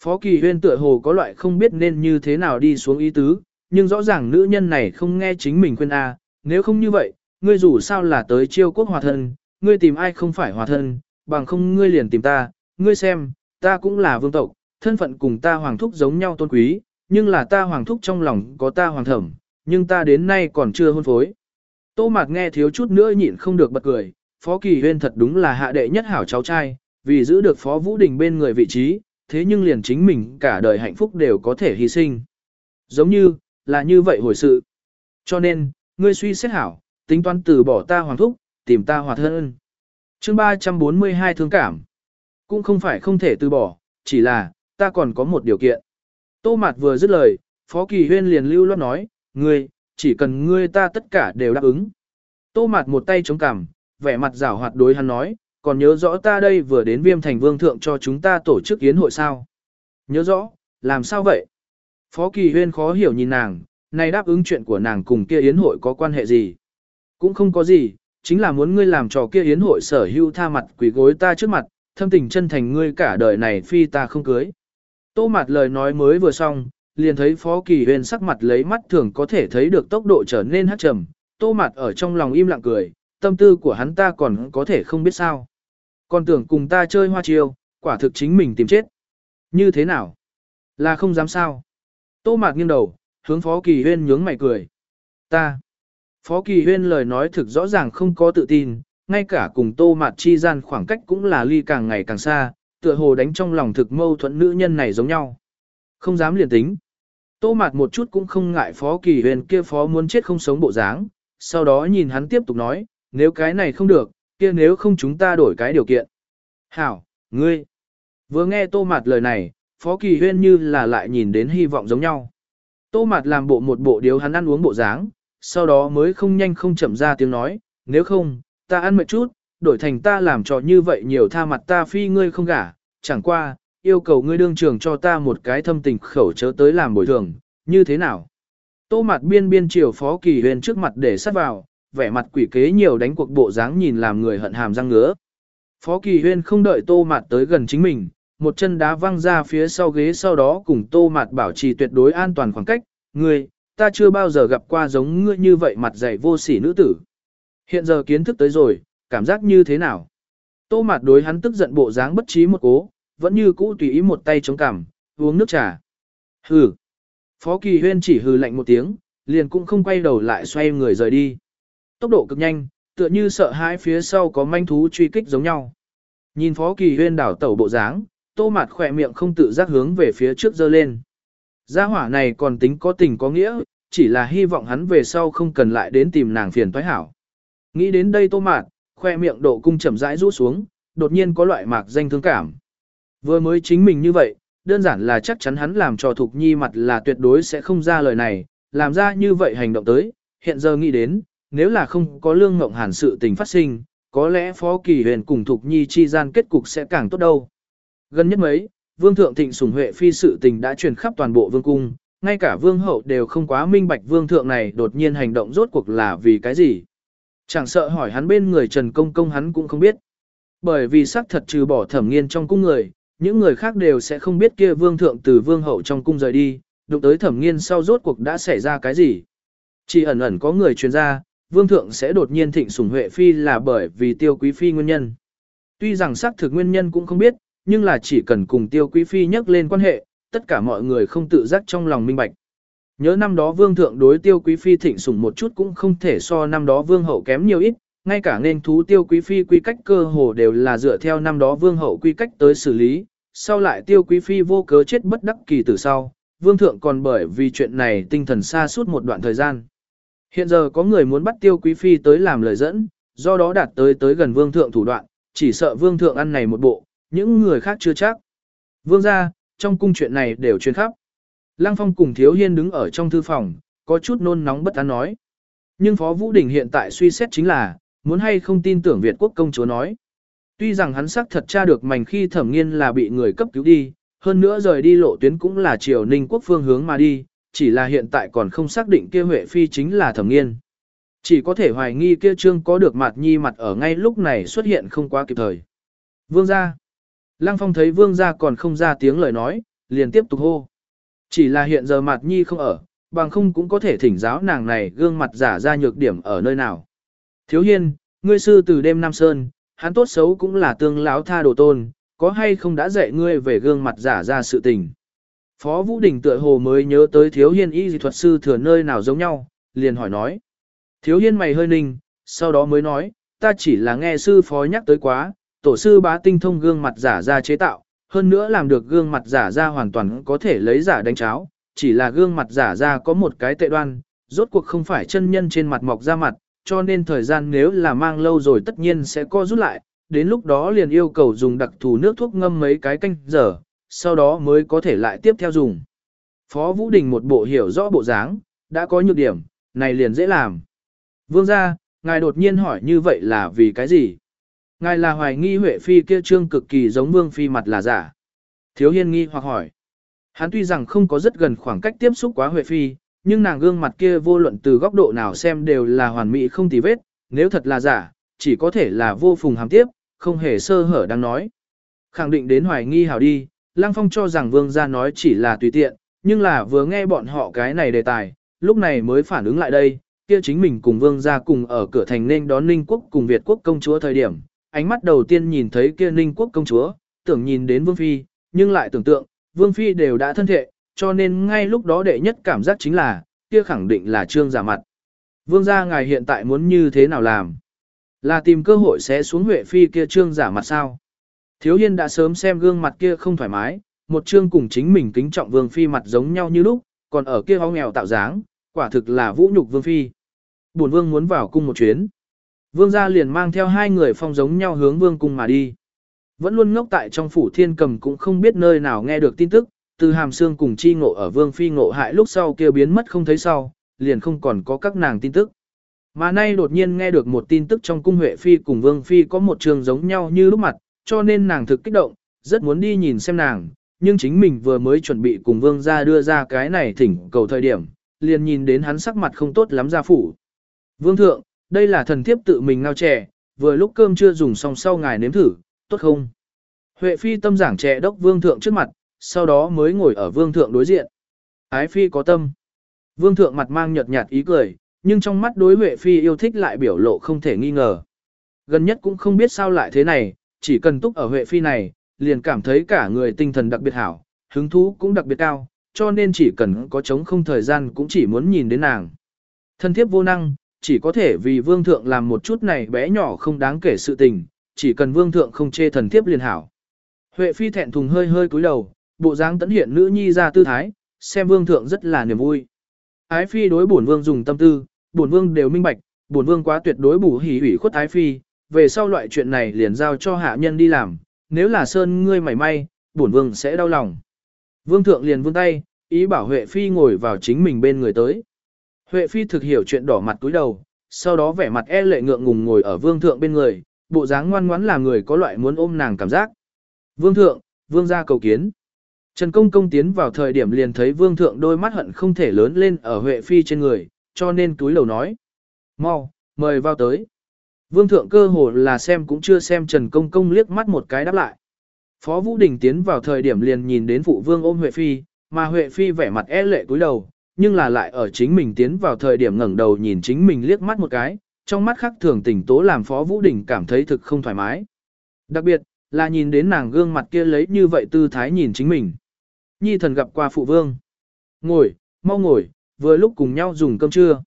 Phó Kỳ Huyên tựa hồ có loại không biết nên như thế nào đi xuống ý tứ, nhưng rõ ràng nữ nhân này không nghe chính mình khuyên A, nếu không như vậy, ngươi dù sao là tới chiêu quốc hòa thân, ngươi tìm ai không phải hòa thân, bằng không ngươi liền tìm ta, ngươi xem, ta cũng là vương tộc, thân phận cùng ta hoàng thúc giống nhau tôn quý, nhưng là ta hoàng thúc trong lòng có ta hoàng thẩm, nhưng ta đến nay còn chưa hôn phối. Tô Mạc nghe thiếu chút nữa nhịn không được bật cười, Phó Kỳ Huyên thật đúng là hạ đệ nhất hảo cháu trai, vì giữ được Phó Vũ Đình bên người vị trí, thế nhưng liền chính mình cả đời hạnh phúc đều có thể hy sinh. Giống như, là như vậy hồi sự. Cho nên, ngươi suy xét hảo, tính toán từ bỏ ta hoàng thúc, tìm ta hòa thân. chương 342 thương cảm. Cũng không phải không thể từ bỏ, chỉ là, ta còn có một điều kiện. Tô Mạt vừa dứt lời, Phó Kỳ Huyên liền lưu loát nói, ngươi, chỉ cần ngươi ta tất cả đều đáp ứng. Tô Mạt một tay chống cằm, vẻ mặt rảo hoạt đối hắn nói, còn nhớ rõ ta đây vừa đến viêm thành vương thượng cho chúng ta tổ chức yến hội sao. Nhớ rõ, làm sao vậy? Phó Kỳ Huyên khó hiểu nhìn nàng, này đáp ứng chuyện của nàng cùng kia yến hội có quan hệ gì? Cũng không có gì, chính là muốn ngươi làm trò kia yến hội sở hữu tha mặt quỷ gối ta trước mặt, thâm tình chân thành ngươi cả đời này phi ta không cưới. Tô mặt lời nói mới vừa xong, liền thấy Phó Kỳ Huyên sắc mặt lấy mắt thường có thể thấy được tốc độ trở nên hắt trầm. Tô mặt ở trong lòng im lặng cười, tâm tư của hắn ta còn có thể không biết sao. Còn tưởng cùng ta chơi hoa chiêu, quả thực chính mình tìm chết. Như thế nào? Là không dám sao? Tô mạc nghiêng đầu, hướng Phó Kỳ Huyên nhướng mày cười. Ta. Phó Kỳ Huyên lời nói thực rõ ràng không có tự tin, ngay cả cùng Tô mạc chi gian khoảng cách cũng là ly càng ngày càng xa, tựa hồ đánh trong lòng thực mâu thuẫn nữ nhân này giống nhau. Không dám liền tính. Tô mạc một chút cũng không ngại Phó Kỳ Huyên kia Phó muốn chết không sống bộ dáng, sau đó nhìn hắn tiếp tục nói, nếu cái này không được, kia nếu không chúng ta đổi cái điều kiện. Hảo, ngươi. Vừa nghe Tô mạt lời này, Phó Kỳ Huyên như là lại nhìn đến hy vọng giống nhau. Tô Mạt làm bộ một bộ điếu hắn ăn uống bộ dáng, sau đó mới không nhanh không chậm ra tiếng nói, nếu không, ta ăn mệt chút, đổi thành ta làm trò như vậy nhiều tha mặt ta phi ngươi không gả, chẳng qua, yêu cầu ngươi đương trường cho ta một cái thâm tình khẩu chớ tới làm bồi thường, như thế nào? Tô Mạt biên biên chiều Phó Kỳ Huyên trước mặt để sát vào, vẻ mặt quỷ kế nhiều đánh cuộc bộ dáng nhìn làm người hận hàm răng ngứa. Phó Kỳ Huyên không đợi Tô Mạt tới gần chính mình, một chân đá văng ra phía sau ghế sau đó cùng tô mạt bảo trì tuyệt đối an toàn khoảng cách, ngươi, ta chưa bao giờ gặp qua giống ngươi như vậy mặt dày vô sỉ nữ tử. Hiện giờ kiến thức tới rồi, cảm giác như thế nào? Tô mạt đối hắn tức giận bộ dáng bất trí một cố, vẫn như cũ tùy ý một tay chống cằm, uống nước trà. Hừ. Phó Kỳ Huyên chỉ hừ lạnh một tiếng, liền cũng không quay đầu lại xoay người rời đi. Tốc độ cực nhanh, tựa như sợ hãi phía sau có manh thú truy kích giống nhau. Nhìn Phó Kỳ Huyên đảo tẩu bộ dáng, tô mặt khỏe miệng không tự giác hướng về phía trước dơ lên. Gia hỏa này còn tính có tình có nghĩa, chỉ là hy vọng hắn về sau không cần lại đến tìm nàng phiền toái hảo. Nghĩ đến đây tô mạt, khoe miệng độ cung chậm rãi rũ xuống, đột nhiên có loại mạc danh thương cảm. Vừa mới chính mình như vậy, đơn giản là chắc chắn hắn làm cho Thục Nhi mặt là tuyệt đối sẽ không ra lời này, làm ra như vậy hành động tới, hiện giờ nghĩ đến, nếu là không có lương ngộng hàn sự tình phát sinh, có lẽ Phó Kỳ Huyền cùng Thục Nhi chi gian kết cục sẽ càng tốt đâu. Gần nhất mấy, Vương Thượng Thịnh Sùng Huệ Phi sự tình đã truyền khắp toàn bộ vương cung, ngay cả Vương Hậu đều không quá minh bạch Vương Thượng này đột nhiên hành động rốt cuộc là vì cái gì. Chẳng sợ hỏi hắn bên người Trần Công Công hắn cũng không biết. Bởi vì xác thật trừ bỏ thẩm nghiên trong cung người, những người khác đều sẽ không biết kia Vương Thượng từ Vương Hậu trong cung rời đi, đụng tới thẩm nghiên sau rốt cuộc đã xảy ra cái gì. Chỉ ẩn ẩn có người truyền ra, Vương Thượng sẽ đột nhiên thịnh sủng Huệ Phi là bởi vì tiêu quý phi nguyên nhân. Tuy rằng xác thực nguyên nhân cũng không biết, nhưng là chỉ cần cùng tiêu quý phi nhắc lên quan hệ, tất cả mọi người không tự giác trong lòng minh bạch. Nhớ năm đó vương thượng đối tiêu quý phi thịnh sủng một chút cũng không thể so năm đó vương hậu kém nhiều ít, ngay cả nên thú tiêu quý phi quy cách cơ hồ đều là dựa theo năm đó vương hậu quy cách tới xử lý, sau lại tiêu quý phi vô cớ chết bất đắc kỳ từ sau, vương thượng còn bởi vì chuyện này tinh thần xa suốt một đoạn thời gian. Hiện giờ có người muốn bắt tiêu quý phi tới làm lời dẫn, do đó đạt tới tới gần vương thượng thủ đoạn, chỉ sợ vương thượng ăn này một bộ, những người khác chưa chắc. Vương ra, trong cung chuyện này đều truyền khắp. Lăng Phong cùng Thiếu Hiên đứng ở trong thư phòng, có chút nôn nóng bất an nói. Nhưng Phó Vũ Đình hiện tại suy xét chính là, muốn hay không tin tưởng Việt quốc công chúa nói. Tuy rằng hắn xác thật tra được mảnh khi thẩm nghiên là bị người cấp cứu đi, hơn nữa rời đi lộ tuyến cũng là triều ninh quốc phương hướng mà đi, chỉ là hiện tại còn không xác định kia Huệ Phi chính là thẩm nghiên. Chỉ có thể hoài nghi kia trương có được mặt nhi mặt ở ngay lúc này xuất hiện không quá kịp thời. Vương gia. Lăng Phong thấy vương gia còn không ra tiếng lời nói, liền tiếp tục hô. Chỉ là hiện giờ mặt nhi không ở, bằng không cũng có thể thỉnh giáo nàng này gương mặt giả ra nhược điểm ở nơi nào. Thiếu hiên, ngươi sư từ đêm Nam Sơn, hắn tốt xấu cũng là tương láo tha đồ tôn, có hay không đã dạy ngươi về gương mặt giả ra sự tình. Phó Vũ Đình tựa hồ mới nhớ tới thiếu hiên y dị thuật sư thừa nơi nào giống nhau, liền hỏi nói. Thiếu hiên mày hơi ninh, sau đó mới nói, ta chỉ là nghe sư phó nhắc tới quá, tổ sư bá tinh thông gương mặt giả ra chế tạo, hơn nữa làm được gương mặt giả ra hoàn toàn có thể lấy giả đánh cháo, chỉ là gương mặt giả ra có một cái tệ đoan, rốt cuộc không phải chân nhân trên mặt mọc ra mặt, cho nên thời gian nếu là mang lâu rồi tất nhiên sẽ co rút lại, đến lúc đó liền yêu cầu dùng đặc thù nước thuốc ngâm mấy cái canh giờ, sau đó mới có thể lại tiếp theo dùng. Phó Vũ Đình một bộ hiểu rõ bộ dáng, đã có nhược điểm, này liền dễ làm. Vương gia, ngài đột nhiên hỏi như vậy là vì cái gì? Ngài là hoài nghi Huệ Phi kia trương cực kỳ giống Vương Phi mặt là giả. Thiếu hiên nghi hoặc hỏi. Hắn tuy rằng không có rất gần khoảng cách tiếp xúc quá Huệ Phi, nhưng nàng gương mặt kia vô luận từ góc độ nào xem đều là hoàn mỹ không tì vết, nếu thật là giả, chỉ có thể là vô phùng hàm tiếp, không hề sơ hở đang nói. Khẳng định đến hoài nghi hảo đi, Lăng Phong cho rằng vương gia nói chỉ là tùy tiện, nhưng là vừa nghe bọn họ cái này đề tài, lúc này mới phản ứng lại đây, kia chính mình cùng vương gia cùng ở cửa thành nên đón Ninh quốc cùng Việt quốc công chúa thời điểm, ánh mắt đầu tiên nhìn thấy kia Ninh quốc công chúa, tưởng nhìn đến vương phi, nhưng lại tưởng tượng, vương phi đều đã thân thể, cho nên ngay lúc đó đệ nhất cảm giác chính là, kia khẳng định là trương giả mặt. Vương gia ngài hiện tại muốn như thế nào làm? Là tìm cơ hội sẽ xuống Huệ Phi kia trương giả mặt sao? Thiếu Hiên đã sớm xem gương mặt kia không thoải mái, một trương cùng chính mình kính trọng Vương Phi mặt giống nhau như lúc, còn ở kia hóng nghèo tạo dáng, quả thực là vũ nhục Vương Phi. Bổn Vương muốn vào cung một chuyến. Vương gia liền mang theo hai người phong giống nhau hướng Vương cung mà đi. Vẫn luôn ngốc tại trong phủ thiên cầm cũng không biết nơi nào nghe được tin tức, từ hàm xương cùng chi ngộ ở Vương Phi ngộ hại lúc sau kia biến mất không thấy sau, liền không còn có các nàng tin tức. Mà nay đột nhiên nghe được một tin tức trong cung Huệ Phi cùng Vương Phi có một trường giống nhau như lúc mặt, cho nên nàng thực kích động, rất muốn đi nhìn xem nàng, nhưng chính mình vừa mới chuẩn bị cùng Vương gia đưa ra cái này thỉnh cầu thời điểm, liền nhìn đến hắn sắc mặt không tốt lắm ra phủ. Vương thượng, đây là thần thiếp tự mình ngao trẻ, vừa lúc cơm chưa dùng xong sau ngài nếm thử, tốt không? Huệ Phi tâm giảng trẻ đốc Vương thượng trước mặt, sau đó mới ngồi ở Vương thượng đối diện. Ái Phi có tâm. Vương thượng mặt mang nhợt nhạt ý cười, nhưng trong mắt đối Huệ Phi yêu thích lại biểu lộ không thể nghi ngờ. Gần nhất cũng không biết sao lại thế này, chỉ cần túc ở Huệ Phi này, liền cảm thấy cả người tinh thần đặc biệt hảo, hứng thú cũng đặc biệt cao, cho nên chỉ cần có chống không thời gian cũng chỉ muốn nhìn đến nàng. Thân thiếp vô năng, chỉ có thể vì vương thượng làm một chút này bé nhỏ không đáng kể sự tình, chỉ cần vương thượng không chê thần thiếp liền hảo. Huệ Phi thẹn thùng hơi hơi cúi đầu, bộ dáng tấn hiện nữ nhi ra tư thái, xem vương thượng rất là niềm vui. Ái Phi đối bổn vương dùng tâm tư, bổn vương đều minh bạch, bổn vương quá tuyệt đối bù hỉ ủy khuất ái phi, về sau loại chuyện này liền giao cho hạ nhân đi làm, nếu là sơn ngươi mảy may, bổn vương sẽ đau lòng. Vương thượng liền vươn tay, ý bảo Huệ phi ngồi vào chính mình bên người tới. Huệ phi thực hiểu chuyện đỏ mặt túi đầu, sau đó vẻ mặt e lệ ngượng ngùng ngồi ở vương thượng bên người, bộ dáng ngoan ngoãn là người có loại muốn ôm nàng cảm giác. Vương thượng, vương gia cầu kiến. Trần Công Công tiến vào thời điểm liền thấy vương thượng đôi mắt hận không thể lớn lên ở Huệ phi trên người, cho nên túi lầu nói. Mau, mời vào tới. Vương thượng cơ hồ là xem cũng chưa xem Trần Công Công liếc mắt một cái đáp lại. Phó Vũ Đình tiến vào thời điểm liền nhìn đến phụ vương ôm Huệ Phi, mà Huệ Phi vẻ mặt e lệ cúi đầu, nhưng là lại ở chính mình tiến vào thời điểm ngẩng đầu nhìn chính mình liếc mắt một cái, trong mắt khắc thường tỉnh tố làm Phó Vũ Đình cảm thấy thực không thoải mái. Đặc biệt, là nhìn đến nàng gương mặt kia lấy như vậy tư thái nhìn chính mình. Nhi thần gặp qua phụ vương. Ngồi, mau ngồi, vừa lúc cùng nhau dùng cơm trưa.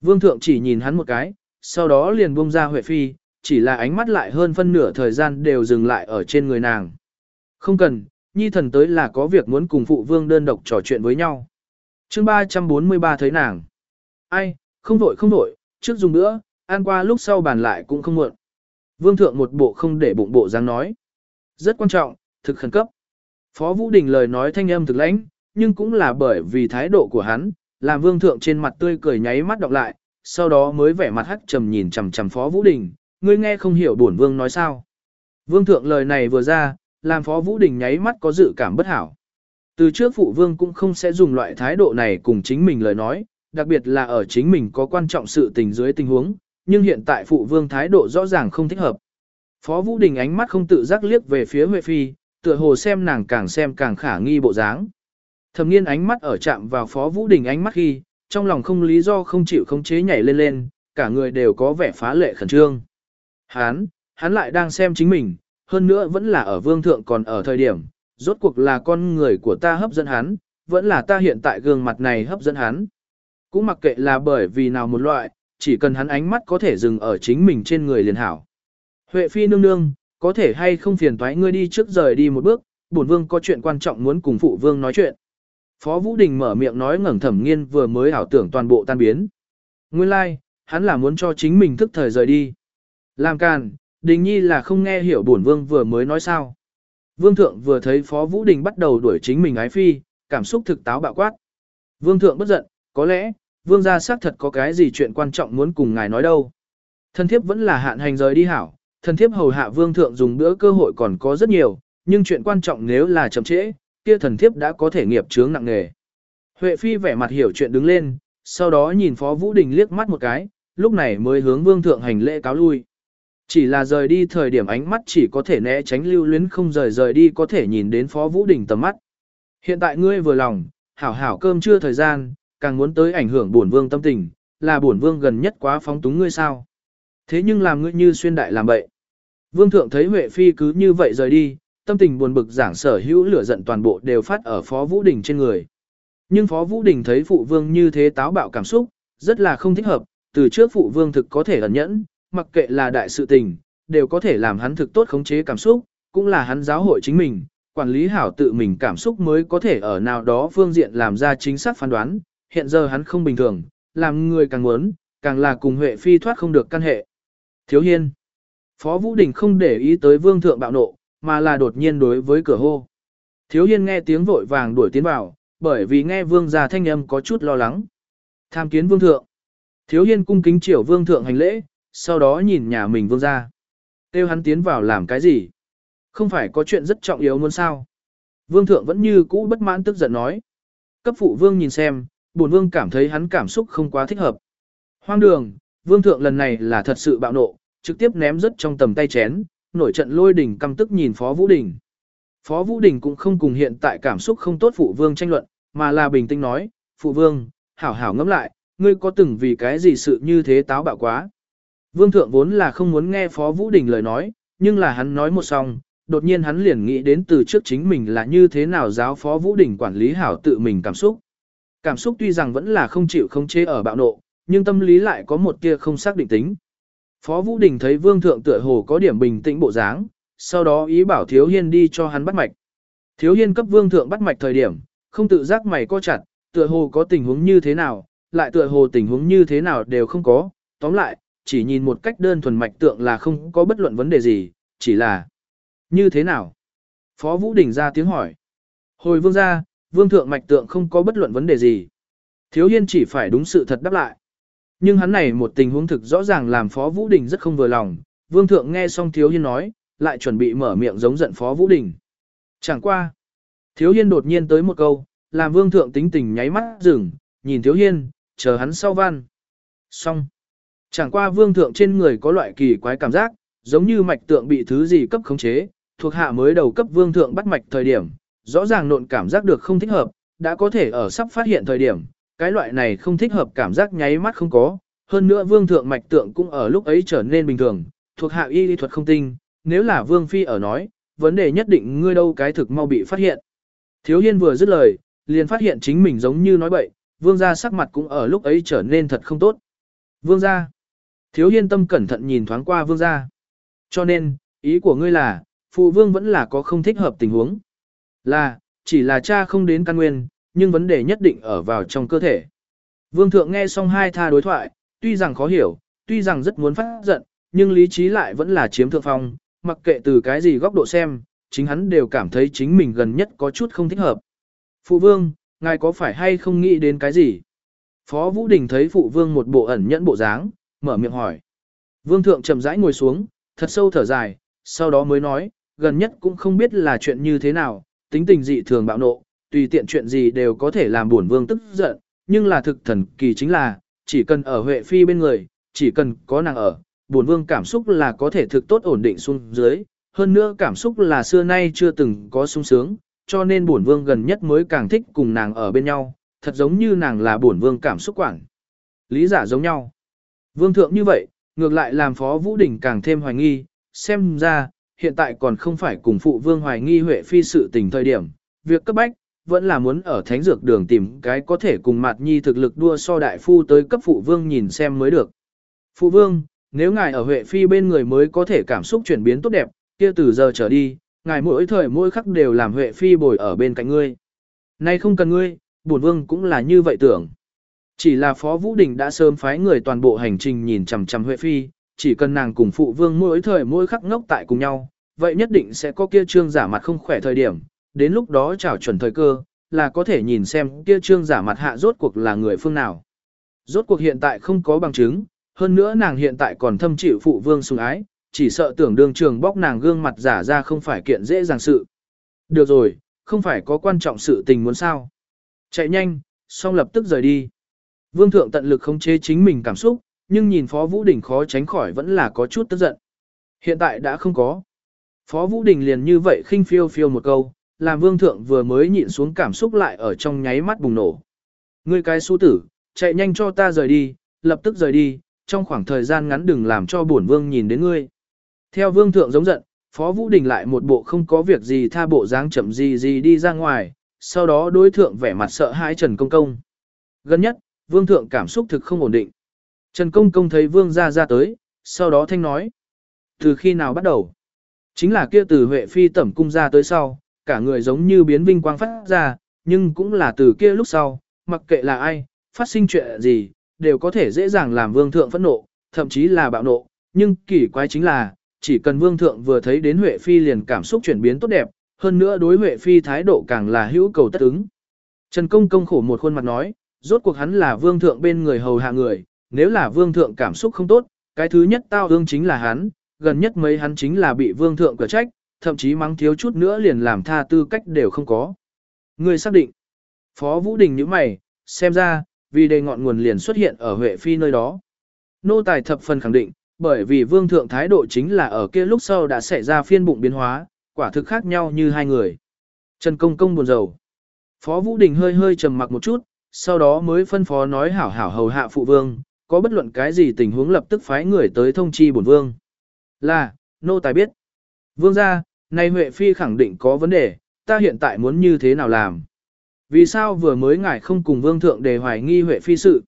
Vương thượng chỉ nhìn hắn một cái, sau đó liền buông ra Huệ Phi, chỉ là ánh mắt lại hơn phân nửa thời gian đều dừng lại ở trên người nàng. Không cần, nhi thần tới là có việc muốn cùng phụ vương đơn độc trò chuyện với nhau. chương 343 thấy nàng. Ai, không vội không vội, trước dùng nữa, ăn qua lúc sau bàn lại cũng không muộn. Vương thượng một bộ không để bụng bộ dáng nói. Rất quan trọng, thực khẩn cấp. Phó Vũ Đình lời nói thanh âm thực lãnh, nhưng cũng là bởi vì thái độ của hắn, làm vương thượng trên mặt tươi cười nháy mắt đọc lại, sau đó mới vẻ mặt hắc trầm nhìn chằm chằm Phó Vũ Đình, ngươi nghe không hiểu bổn vương nói sao. Vương thượng lời này vừa ra, làm Phó Vũ Đình nháy mắt có dự cảm bất hảo. Từ trước phụ vương cũng không sẽ dùng loại thái độ này cùng chính mình lời nói, đặc biệt là ở chính mình có quan trọng sự tình dưới tình huống, nhưng hiện tại phụ vương thái độ rõ ràng không thích hợp. Phó Vũ Đình ánh mắt không tự giác liếc về phía Huệ Phi, tựa hồ xem nàng càng xem càng khả nghi bộ dáng. Thẩm nghiên ánh mắt ở chạm vào Phó Vũ Đình ánh mắt khi, trong lòng không lý do không chịu không chế nhảy lên lên, cả người đều có vẻ phá lệ khẩn trương. Hán, hắn lại đang xem chính mình, hơn nữa vẫn là ở vương thượng còn ở thời điểm, rốt cuộc là con người của ta hấp dẫn hắn, vẫn là ta hiện tại gương mặt này hấp dẫn hắn. Cũng mặc kệ là bởi vì nào một loại, chỉ cần hắn ánh mắt có thể dừng ở chính mình trên người liền hảo. Huệ phi nương nương, có thể hay không phiền toái ngươi đi trước rời đi một bước, bổn vương có chuyện quan trọng muốn cùng phụ vương nói chuyện. Phó Vũ Đình mở miệng nói ngẩng thẩm nghiên vừa mới ảo tưởng toàn bộ tan biến. Nguyên lai, like, hắn là muốn cho chính mình thức thời rời đi. Làm càn, Đình Nhi là không nghe hiểu bổn vương vừa mới nói sao. Vương thượng vừa thấy Phó Vũ Đình bắt đầu đuổi chính mình ái phi, cảm xúc thực táo bạo quát. Vương thượng bất giận, có lẽ, vương gia xác thật có cái gì chuyện quan trọng muốn cùng ngài nói đâu. Thân thiếp vẫn là hạn hành rời đi hảo, thân thiếp hầu hạ vương thượng dùng bữa cơ hội còn có rất nhiều, nhưng chuyện quan trọng nếu là chậm trễ, kia thần thiếp đã có thể nghiệp chướng nặng nề. Huệ phi vẻ mặt hiểu chuyện đứng lên, sau đó nhìn Phó Vũ Đình liếc mắt một cái, lúc này mới hướng vương thượng hành lễ cáo lui. Chỉ là rời đi thời điểm ánh mắt chỉ có thể né tránh lưu luyến không rời rời đi có thể nhìn đến Phó Vũ Đình tầm mắt. Hiện tại ngươi vừa lòng, hảo hảo cơm chưa thời gian, càng muốn tới ảnh hưởng bổn vương tâm tình, là bổn vương gần nhất quá phóng túng ngươi sao. Thế nhưng làm ngươi như xuyên đại làm bậy. Vương thượng thấy Huệ Phi cứ như vậy rời đi, tâm tình buồn bực giảng sở hữu lửa giận toàn bộ đều phát ở Phó Vũ Đình trên người. Nhưng Phó Vũ Đình thấy phụ vương như thế táo bạo cảm xúc, rất là không thích hợp, từ trước phụ vương thực có thể ẩn nhẫn, mặc kệ là đại sự tình, đều có thể làm hắn thực tốt khống chế cảm xúc, cũng là hắn giáo hội chính mình, quản lý hảo tự mình cảm xúc mới có thể ở nào đó phương diện làm ra chính xác phán đoán, hiện giờ hắn không bình thường, làm người càng muốn, càng là cùng Huệ Phi thoát không được căn hệ. Thiếu hiên. Phó Vũ Đình không để ý tới vương thượng bạo nộ, mà là đột nhiên đối với cửa hô. Thiếu hiên nghe tiếng vội vàng đuổi tiến vào, bởi vì nghe vương gia thanh âm có chút lo lắng. Tham kiến vương thượng. Thiếu hiên cung kính triều vương thượng hành lễ, sau đó nhìn nhà mình vương gia. Têu hắn tiến vào làm cái gì? Không phải có chuyện rất trọng yếu muốn sao? Vương thượng vẫn như cũ bất mãn tức giận nói. Cấp phụ vương nhìn xem, bổn vương cảm thấy hắn cảm xúc không quá thích hợp. Hoang đường, vương thượng lần này là thật sự bạo nộ, trực tiếp ném rất trong tầm tay chén, nổi trận lôi đỉnh căm tức nhìn Phó Vũ Đình. Phó Vũ Đình cũng không cùng hiện tại cảm xúc không tốt phụ vương tranh luận, mà là bình tĩnh nói, phụ vương, hảo hảo ngẫm lại, ngươi có từng vì cái gì sự như thế táo bạo quá. Vương thượng vốn là không muốn nghe Phó Vũ Đình lời nói, nhưng là hắn nói một xong, đột nhiên hắn liền nghĩ đến từ trước chính mình là như thế nào giáo Phó Vũ Đình quản lý hảo tự mình cảm xúc. Cảm xúc tuy rằng vẫn là không chịu không chế ở bạo nộ, nhưng tâm lý lại có một tia không xác định tính. Phó Vũ Đình thấy Vương Thượng tựa hồ có điểm bình tĩnh bộ dáng, sau đó ý bảo Thiếu Hiên đi cho hắn bắt mạch. Thiếu Hiên cấp Vương Thượng bắt mạch thời điểm, không tự giác mày co chặt, tựa hồ có tình huống như thế nào, lại tựa hồ tình huống như thế nào đều không có, tóm lại, chỉ nhìn một cách đơn thuần mạch tượng là không có bất luận vấn đề gì, chỉ là như thế nào. Phó Vũ Đình ra tiếng hỏi. Hồi vương ra, vương thượng mạch tượng không có bất luận vấn đề gì. Thiếu hiên chỉ phải đúng sự thật đáp lại. Nhưng hắn này một tình huống thực rõ ràng làm Phó Vũ Đình rất không vừa lòng, vương thượng nghe xong thiếu hiên nói, lại chuẩn bị mở miệng giống giận Phó Vũ Đình. Chẳng qua. Thiếu hiên đột nhiên tới một câu, làm vương thượng tính tình nháy mắt dừng, nhìn thiếu hiên, chờ hắn sau văn. Xong. Chẳng qua vương thượng trên người có loại kỳ quái cảm giác, giống như mạch tượng bị thứ gì cấp khống chế, thuộc hạ mới đầu cấp vương thượng bắt mạch thời điểm, rõ ràng nộn cảm giác được không thích hợp, đã có thể ở sắp phát hiện thời điểm, cái loại này không thích hợp cảm giác nháy mắt không có, hơn nữa vương thượng mạch tượng cũng ở lúc ấy trở nên bình thường, thuộc hạ y lý thuật không tinh, nếu là vương phi ở nói, vấn đề nhất định ngươi đâu cái thực mau bị phát hiện. Thiếu hiên vừa dứt lời, liền phát hiện chính mình giống như nói bậy, vương gia sắc mặt cũng ở lúc ấy trở nên thật không tốt. Vương gia, thiếu hiên tâm cẩn thận nhìn thoáng qua vương gia. Cho nên, ý của ngươi là, phụ vương vẫn là có không thích hợp tình huống. Là, chỉ là cha không đến căn nguyên, nhưng vấn đề nhất định ở vào trong cơ thể. Vương thượng nghe xong hai tha đối thoại, tuy rằng khó hiểu, tuy rằng rất muốn phát giận, nhưng lý trí lại vẫn là chiếm thượng phong, mặc kệ từ cái gì góc độ xem, chính hắn đều cảm thấy chính mình gần nhất có chút không thích hợp. Phụ vương, ngài có phải hay không nghĩ đến cái gì? Phó Vũ Đình thấy phụ vương một bộ ẩn nhẫn bộ dáng, mở miệng hỏi. Vương thượng chậm rãi ngồi xuống, thật sâu thở dài, sau đó mới nói, gần nhất cũng không biết là chuyện như thế nào, tính tình dị thường bạo nộ, tùy tiện chuyện gì đều có thể làm buồn vương tức giận, nhưng là thực thần kỳ chính là, chỉ cần ở Huệ Phi bên người, chỉ cần có nàng ở, buồn vương cảm xúc là có thể thực tốt ổn định xuống dưới, hơn nữa cảm xúc là xưa nay chưa từng có sung sướng, cho nên buồn vương gần nhất mới càng thích cùng nàng ở bên nhau, thật giống như nàng là buồn vương cảm xúc quản. Lý giả giống nhau. Vương thượng như vậy, ngược lại làm Phó Vũ Đình càng thêm hoài nghi, xem ra, hiện tại còn không phải cùng phụ vương hoài nghi Huệ Phi sự tình thời điểm, việc cấp bách, vẫn là muốn ở thánh dược đường tìm cái có thể cùng Mạt Nhi thực lực đua so đại phu tới cấp phụ vương nhìn xem mới được. Phụ vương, nếu ngài ở Huệ Phi bên người mới có thể cảm xúc chuyển biến tốt đẹp, kia từ giờ trở đi, ngài mỗi thời mỗi khắc đều làm Huệ Phi bồi ở bên cạnh ngươi. Nay không cần ngươi, bổn vương cũng là như vậy tưởng. Chỉ là Phó Vũ Đình đã sớm phái người toàn bộ hành trình nhìn chằm chằm Huệ Phi, chỉ cần nàng cùng phụ vương mỗi thời mỗi khắc ngốc tại cùng nhau, vậy nhất định sẽ có kia trương giả mặt không khỏe thời điểm, đến lúc đó chảo chuẩn thời cơ, là có thể nhìn xem kia trương giả mặt hạ rốt cuộc là người phương nào. Rốt cuộc hiện tại không có bằng chứng, hơn nữa nàng hiện tại còn thâm chịu phụ vương sùng ái, chỉ sợ tưởng đường trường bóc nàng gương mặt giả ra không phải kiện dễ dàng sự. Được rồi, không phải có quan trọng sự tình muốn sao. Chạy nhanh, xong lập tức rời đi. Vương thượng tận lực khống chế chính mình cảm xúc, nhưng nhìn Phó Vũ Đình khó tránh khỏi vẫn là có chút tức giận. Hiện tại đã không có. Phó Vũ Đình liền như vậy khinh phiêu phiêu một câu, làm vương thượng vừa mới nhịn xuống cảm xúc lại ở trong nháy mắt bùng nổ. Ngươi cái su tử, chạy nhanh cho ta rời đi, lập tức rời đi, trong khoảng thời gian ngắn đừng làm cho bổn vương nhìn đến ngươi. Theo vương thượng giống giận, Phó Vũ Đình lại một bộ không có việc gì tha bộ dáng chậm gì gì đi ra ngoài, sau đó đối thượng vẻ mặt sợ hãi Trần Công Công. Gần nhất, vương thượng cảm xúc thực không ổn định. Trần Công Công thấy vương ra ra tới, sau đó thanh nói. Từ khi nào bắt đầu? Chính là kia từ Huệ Phi tẩm cung ra tới sau, cả người giống như biến vinh quang phát ra, nhưng cũng là từ kia lúc sau, mặc kệ là ai, phát sinh chuyện gì, đều có thể dễ dàng làm vương thượng phẫn nộ, thậm chí là bạo nộ, nhưng kỳ quái chính là, chỉ cần vương thượng vừa thấy đến Huệ Phi liền cảm xúc chuyển biến tốt đẹp, hơn nữa đối Huệ Phi thái độ càng là hữu cầu tất ứng. Trần Công công khổ một khuôn mặt nói, rốt cuộc hắn là vương thượng bên người hầu hạ người, nếu là vương thượng cảm xúc không tốt, cái thứ nhất tao ương chính là hắn, gần nhất mấy hắn chính là bị vương thượng cửa trách, thậm chí mắng thiếu chút nữa liền làm tha tư cách đều không có. Người xác định. Phó Vũ Đình như mày, xem ra, vì đề ngọn nguồn liền xuất hiện ở Huệ Phi nơi đó. Nô tài thập phần khẳng định, bởi vì vương thượng thái độ chính là ở kia lúc sau đã xảy ra phiên bụng biến hóa, quả thực khác nhau như hai người. Trần Công Công buồn rầu. Phó Vũ Đình hơi hơi trầm mặc một chút, sau đó mới phân phó nói hảo hảo hầu hạ phụ vương, có bất luận cái gì tình huống lập tức phái người tới thông chi bổn vương. Là, nô tài biết. Vương gia, nay Huệ Phi khẳng định có vấn đề, ta hiện tại muốn như thế nào làm? Vì sao vừa mới ngài không cùng vương thượng đề hoài nghi Huệ Phi sự?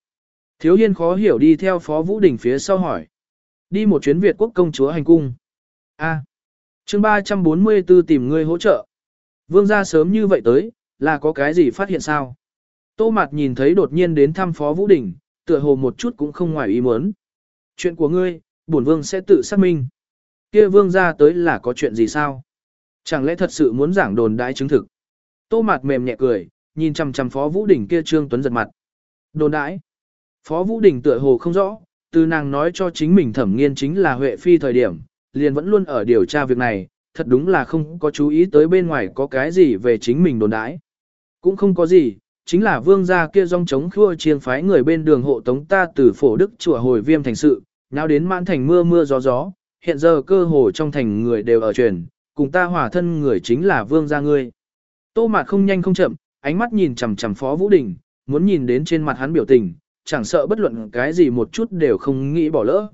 Thiếu hiên khó hiểu đi theo Phó Vũ Đình phía sau hỏi. Đi một chuyến Việt quốc công chúa hành cung. A. À, chương 344 tìm người hỗ trợ. Vương gia sớm như vậy tới, là có cái gì phát hiện sao? Tô Mạt nhìn thấy đột nhiên đến thăm Phó Vũ Đình, tựa hồ một chút cũng không ngoài ý muốn. Chuyện của ngươi, bổn vương sẽ tự xác minh. Kia vương ra tới là có chuyện gì sao? Chẳng lẽ thật sự muốn giảng đồn đãi chứng thực? Tô Mạt mềm nhẹ cười, nhìn chằm chằm Phó Vũ Đình kia Trương Tuấn giật mặt. Đồn đãi? Phó Vũ Đình tựa hồ không rõ, từ nàng nói cho chính mình thẩm nghiên chính là Huệ Phi thời điểm, liền vẫn luôn ở điều tra việc này, thật đúng là không có chú ý tới bên ngoài có cái gì về chính mình đồn đãi. Cũng không có gì, chính là vương gia kia rong trống khua chiên phái người bên đường hộ tống ta từ phổ đức chùa hồi viêm thành sự, nào đến mãn thành mưa mưa gió gió, hiện giờ cơ hồ trong thành người đều ở truyền, cùng ta hòa thân người chính là vương gia ngươi. Tô mạt không nhanh không chậm, ánh mắt nhìn chằm chằm phó Vũ Đình, muốn nhìn đến trên mặt hắn biểu tình, chẳng sợ bất luận cái gì một chút đều không nghĩ bỏ lỡ.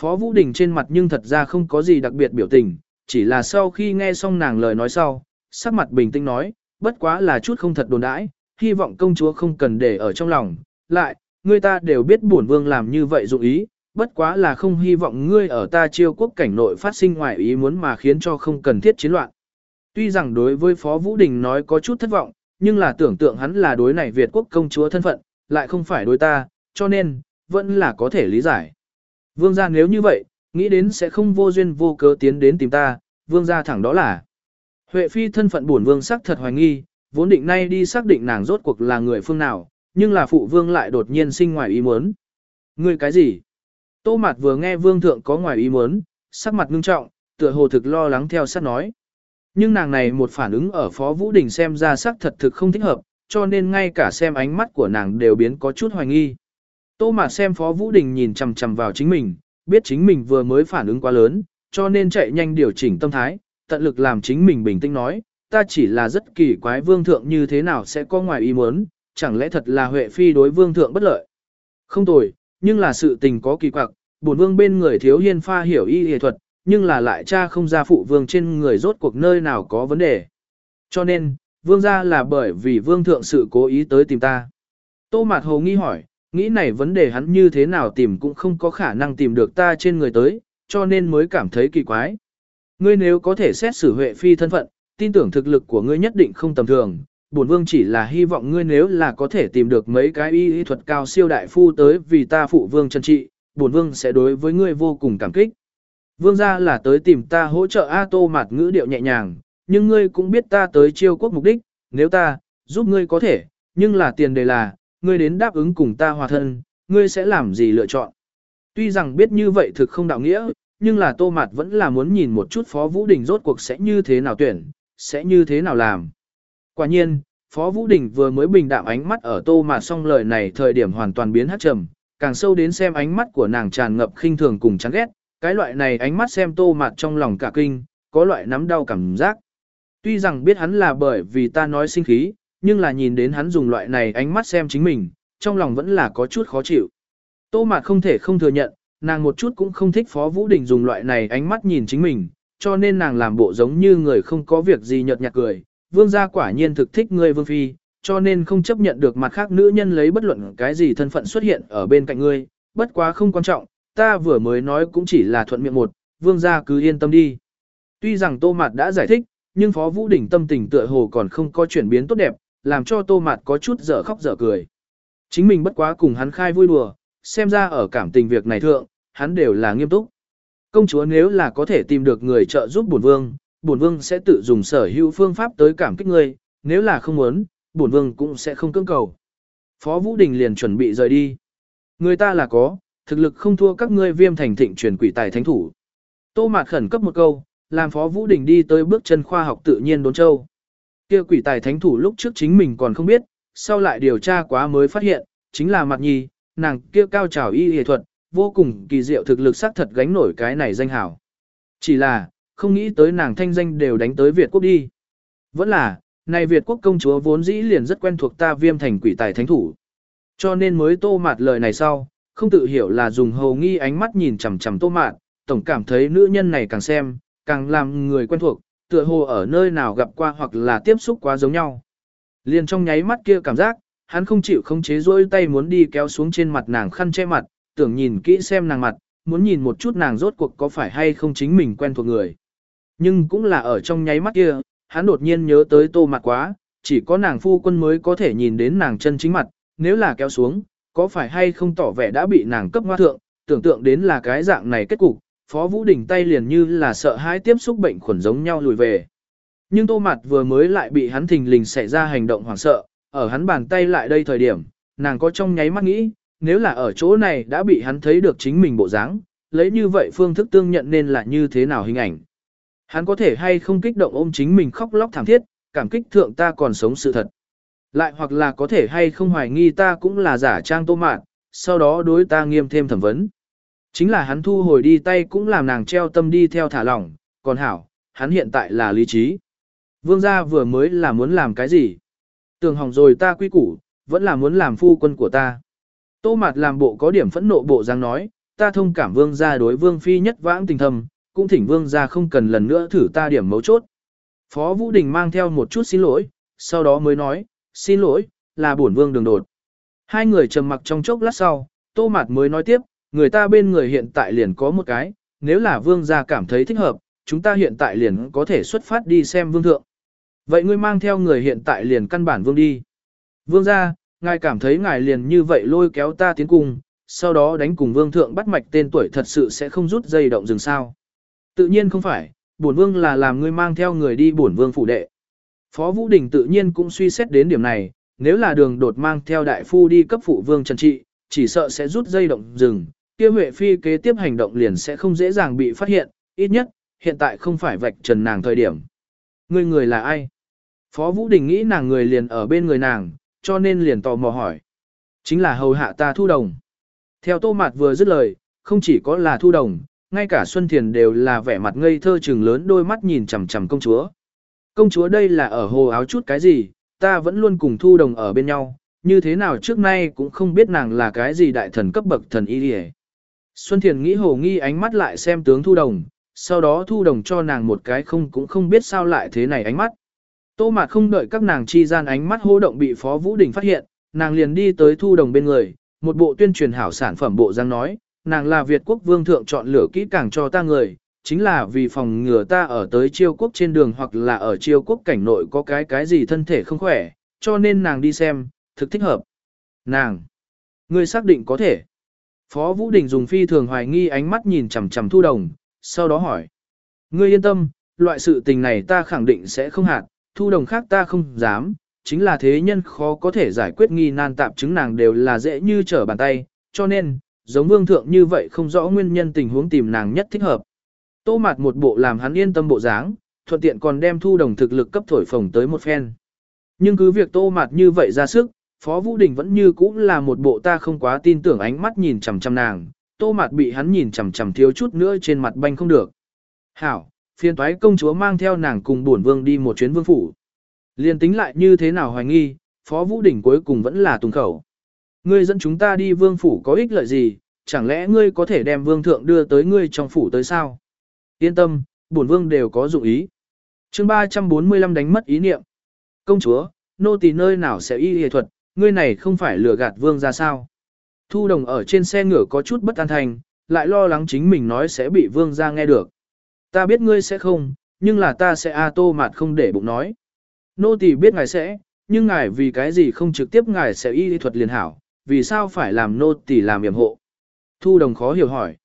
Phó Vũ Đình trên mặt nhưng thật ra không có gì đặc biệt biểu tình, chỉ là sau khi nghe xong nàng lời nói sau, sắc mặt bình tĩnh nói, bất quá là chút không thật đồn đãi, hy vọng công chúa không cần để ở trong lòng. Lại, người ta đều biết bổn vương làm như vậy dụng ý, bất quá là không hy vọng ngươi ở ta chiêu quốc cảnh nội phát sinh ngoài ý muốn mà khiến cho không cần thiết chiến loạn. Tuy rằng đối với Phó Vũ Đình nói có chút thất vọng, nhưng là tưởng tượng hắn là đối này Việt quốc công chúa thân phận, lại không phải đối ta, cho nên, vẫn là có thể lý giải. Vương gia nếu như vậy, nghĩ đến sẽ không vô duyên vô cớ tiến đến tìm ta, vương gia thẳng đó là. Huệ phi thân phận buồn vương sắc thật hoài nghi, vốn định nay đi xác định nàng rốt cuộc là người phương nào, nhưng là phụ vương lại đột nhiên sinh ngoài ý muốn. Người cái gì? Tô Mạt vừa nghe vương thượng có ngoài ý muốn, sắc mặt ngưng trọng, tựa hồ thực lo lắng theo sát nói. Nhưng nàng này một phản ứng ở Phó Vũ Đình xem ra sắc thật thực không thích hợp, cho nên ngay cả xem ánh mắt của nàng đều biến có chút hoài nghi. Tô Mạt xem Phó Vũ Đình nhìn chằm chằm vào chính mình, biết chính mình vừa mới phản ứng quá lớn, cho nên chạy nhanh điều chỉnh tâm thái, tận lực làm chính mình bình tĩnh nói, ta chỉ là rất kỳ quái vương thượng như thế nào sẽ có ngoài ý muốn, chẳng lẽ thật là Huệ Phi đối vương thượng bất lợi. Không tồi, nhưng là sự tình có kỳ quặc, bổn vương bên người thiếu hiên pha hiểu y y thuật, nhưng là lại cha không ra phụ vương trên người rốt cuộc nơi nào có vấn đề. Cho nên, vương gia là bởi vì vương thượng sự cố ý tới tìm ta. Tô Mạt Hồ nghi hỏi, nghĩ này vấn đề hắn như thế nào tìm cũng không có khả năng tìm được ta trên người tới, cho nên mới cảm thấy kỳ quái. Ngươi nếu có thể xét xử Huệ Phi thân phận, tin tưởng thực lực của ngươi nhất định không tầm thường. Bổn vương chỉ là hy vọng ngươi nếu là có thể tìm được mấy cái y y thuật cao siêu đại phu tới vì ta phụ vương chân trị, bổn vương sẽ đối với ngươi vô cùng cảm kích. Vương gia là tới tìm ta hỗ trợ A Tô mạt ngữ điệu nhẹ nhàng, nhưng ngươi cũng biết ta tới chiêu quốc mục đích, nếu ta, giúp ngươi có thể, nhưng là tiền đề là, ngươi đến đáp ứng cùng ta hòa thân, ngươi sẽ làm gì lựa chọn. Tuy rằng biết như vậy thực không đạo nghĩa, nhưng là Tô Mạt vẫn là muốn nhìn một chút Phó Vũ Đình rốt cuộc sẽ như thế nào tuyển, sẽ như thế nào làm. Quả nhiên, Phó Vũ Đình vừa mới bình đạm ánh mắt ở Tô Mạt xong lời này thời điểm hoàn toàn biến hát trầm, càng sâu đến xem ánh mắt của nàng tràn ngập khinh thường cùng chán ghét, cái loại này ánh mắt xem Tô Mạt trong lòng cả kinh, có loại nắm đau cảm giác. Tuy rằng biết hắn là bởi vì ta nói sinh khí, nhưng là nhìn đến hắn dùng loại này ánh mắt xem chính mình, trong lòng vẫn là có chút khó chịu. Tô Mạt không thể không thừa nhận, nàng một chút cũng không thích Phó Vũ Đình dùng loại này ánh mắt nhìn chính mình, cho nên nàng làm bộ giống như người không có việc gì nhợt nhạt cười. Vương gia quả nhiên thực thích ngươi Vương Phi, cho nên không chấp nhận được mặt khác nữ nhân lấy bất luận cái gì thân phận xuất hiện ở bên cạnh ngươi, bất quá không quan trọng, ta vừa mới nói cũng chỉ là thuận miệng một, Vương gia cứ yên tâm đi. Tuy rằng Tô Mạt đã giải thích, nhưng Phó Vũ Đình tâm tình tựa hồ còn không có chuyển biến tốt đẹp, làm cho Tô Mạt có chút dở khóc dở cười. Chính mình bất quá cùng hắn khai vui đùa, xem ra ở cảm tình việc này thượng, hắn đều là nghiêm túc. Công chúa nếu là có thể tìm được người trợ giúp bổn vương, bổn vương sẽ tự dùng sở hữu phương pháp tới cảm kích ngươi, nếu là không muốn, bổn vương cũng sẽ không cưỡng cầu. Phó Vũ Đình liền chuẩn bị rời đi. Người ta là có, thực lực không thua các ngươi viêm thành thịnh truyền quỷ tài thánh thủ. Tô Mạt khẩn cấp một câu, làm Phó Vũ Đình đi tới bước chân khoa học tự nhiên đốn châu. Kia quỷ tài thánh thủ lúc trước chính mình còn không biết, sau lại điều tra quá mới phát hiện, chính là Mạt nhi, nàng kia cao trào y y thuật, vô cùng kỳ diệu thực lực xác thật gánh nổi cái này danh hảo. Chỉ là, không nghĩ tới nàng thanh danh đều đánh tới Việt quốc đi. Vẫn là, này Việt quốc công chúa vốn dĩ liền rất quen thuộc ta viêm thành quỷ tài thánh thủ. Cho nên mới tô mạt lời này sau, không tự hiểu là dùng hầu nghi ánh mắt nhìn chằm chằm tô mạt, tổng cảm thấy nữ nhân này càng xem, càng làm người quen thuộc, tựa hồ ở nơi nào gặp qua hoặc là tiếp xúc quá giống nhau. Liền trong nháy mắt kia cảm giác, hắn không chịu không chế rôi tay muốn đi kéo xuống trên mặt nàng khăn che mặt, tưởng nhìn kỹ xem nàng mặt, muốn nhìn một chút nàng rốt cuộc có phải hay không chính mình quen thuộc người. Nhưng cũng là ở trong nháy mắt kia, hắn đột nhiên nhớ tới tô mặt quá, chỉ có nàng phu quân mới có thể nhìn đến nàng chân chính mặt, nếu là kéo xuống, có phải hay không tỏ vẻ đã bị nàng cấp hoa thượng, tưởng tượng đến là cái dạng này kết cục, Phó Vũ Đình tay liền như là sợ hãi tiếp xúc bệnh khuẩn giống nhau lùi về. Nhưng tô mặt vừa mới lại bị hắn thình lình xảy ra hành động hoảng sợ, ở hắn bàn tay lại đây thời điểm, nàng có trong nháy mắt nghĩ, nếu là ở chỗ này đã bị hắn thấy được chính mình bộ dáng, lấy như vậy phương thức tương nhận nên là như thế nào hình ảnh. Hắn có thể hay không kích động ôm chính mình khóc lóc thảm thiết, cảm kích thượng ta còn sống sự thật. Lại hoặc là có thể hay không hoài nghi ta cũng là giả trang tô mạn, sau đó đối ta nghiêm thêm thẩm vấn. Chính là hắn thu hồi đi tay cũng làm nàng treo tâm đi theo thả lỏng, còn hảo, hắn hiện tại là lý trí. Vương gia vừa mới là muốn làm cái gì? Tường hỏng rồi ta quy củ, vẫn là muốn làm phu quân của ta. Tô Mạt làm bộ có điểm phẫn nộ bộ dáng nói, ta thông cảm vương gia đối vương phi nhất vãng tình thầm, cũng thỉnh vương gia không cần lần nữa thử ta điểm mấu chốt. Phó Vũ Đình mang theo một chút xin lỗi, sau đó mới nói, xin lỗi, là bổn vương đường đột. Hai người trầm mặc trong chốc lát sau, Tô Mạt mới nói tiếp, người ta bên người hiện tại liền có một cái, nếu là vương gia cảm thấy thích hợp, chúng ta hiện tại liền có thể xuất phát đi xem vương thượng. Vậy ngươi mang theo người hiện tại liền căn bản vương đi. Vương ra, ngài cảm thấy ngài liền như vậy lôi kéo ta tiến cùng, sau đó đánh cùng vương thượng bắt mạch tên tuổi thật sự sẽ không rút dây động rừng sao. Tự nhiên không phải, bổn vương là làm ngươi mang theo người đi bổn vương phủ đệ. Phó Vũ Đình tự nhiên cũng suy xét đến điểm này, nếu là đường đột mang theo đại phu đi cấp phụ vương trần trị, chỉ sợ sẽ rút dây động rừng, kia Huệ Phi kế tiếp hành động liền sẽ không dễ dàng bị phát hiện, ít nhất, hiện tại không phải vạch trần nàng thời điểm. Người người là ai? Phó Vũ Đình nghĩ nàng người liền ở bên người nàng, cho nên liền tò mò hỏi. Chính là hầu hạ ta thu đồng. Theo tô mạt vừa dứt lời, không chỉ có là thu đồng, ngay cả Xuân Thiền đều là vẻ mặt ngây thơ trừng lớn đôi mắt nhìn chằm chằm công chúa. Công chúa đây là ở hồ áo chút cái gì, ta vẫn luôn cùng thu đồng ở bên nhau, như thế nào trước nay cũng không biết nàng là cái gì đại thần cấp bậc thần y đi Xuân Thiền nghĩ hồ nghi ánh mắt lại xem tướng thu đồng, sau đó thu đồng cho nàng một cái không cũng không biết sao lại thế này ánh mắt. Tô mạt không đợi các nàng chi gian ánh mắt hô động bị Phó Vũ Đình phát hiện, nàng liền đi tới thu đồng bên người, một bộ tuyên truyền hảo sản phẩm bộ giang nói, nàng là Việt quốc vương thượng chọn lựa kỹ càng cho ta người, chính là vì phòng ngừa ta ở tới chiêu quốc trên đường hoặc là ở chiêu quốc cảnh nội có cái cái gì thân thể không khỏe, cho nên nàng đi xem, thực thích hợp. Nàng, ngươi xác định có thể. Phó Vũ Đình dùng phi thường hoài nghi ánh mắt nhìn chằm chằm thu đồng, sau đó hỏi. Ngươi yên tâm, loại sự tình này ta khẳng định sẽ không hạt, thu đồng khác ta không dám, chính là thế nhân khó có thể giải quyết nghi nan tạp chứng nàng đều là dễ như trở bàn tay, cho nên, giống vương thượng như vậy không rõ nguyên nhân tình huống tìm nàng nhất thích hợp. Tô mạt một bộ làm hắn yên tâm bộ dáng, thuận tiện còn đem thu đồng thực lực cấp thổi phồng tới một phen. Nhưng cứ việc tô mạt như vậy ra sức, Phó Vũ Đình vẫn như cũ là một bộ ta không quá tin tưởng ánh mắt nhìn chằm chằm nàng, tô mạt bị hắn nhìn chằm chằm thiếu chút nữa trên mặt banh không được. Hảo, phiên toái công chúa mang theo nàng cùng buồn vương đi một chuyến vương phủ. Liên tính lại như thế nào hoài nghi, Phó Vũ Đình cuối cùng vẫn là tùng khẩu. Ngươi dẫn chúng ta đi vương phủ có ích lợi gì, chẳng lẽ ngươi có thể đem vương thượng đưa tới ngươi trong phủ tới sao? Yên tâm, bổn vương đều có dụng ý. chương 345 đánh mất ý niệm. Công chúa, nô tỳ nơi nào sẽ y y thuật, ngươi này không phải lừa gạt vương ra sao? Thu đồng ở trên xe ngựa có chút bất an thành, lại lo lắng chính mình nói sẽ bị vương ra nghe được. Ta biết ngươi sẽ không, nhưng là ta sẽ a tô mạt không để bụng nói. Nô tỳ biết ngài sẽ, nhưng ngài vì cái gì không trực tiếp ngài sẽ y lý thuật liền hảo, vì sao phải làm nô tỳ làm yểm hộ? Thu đồng khó hiểu hỏi.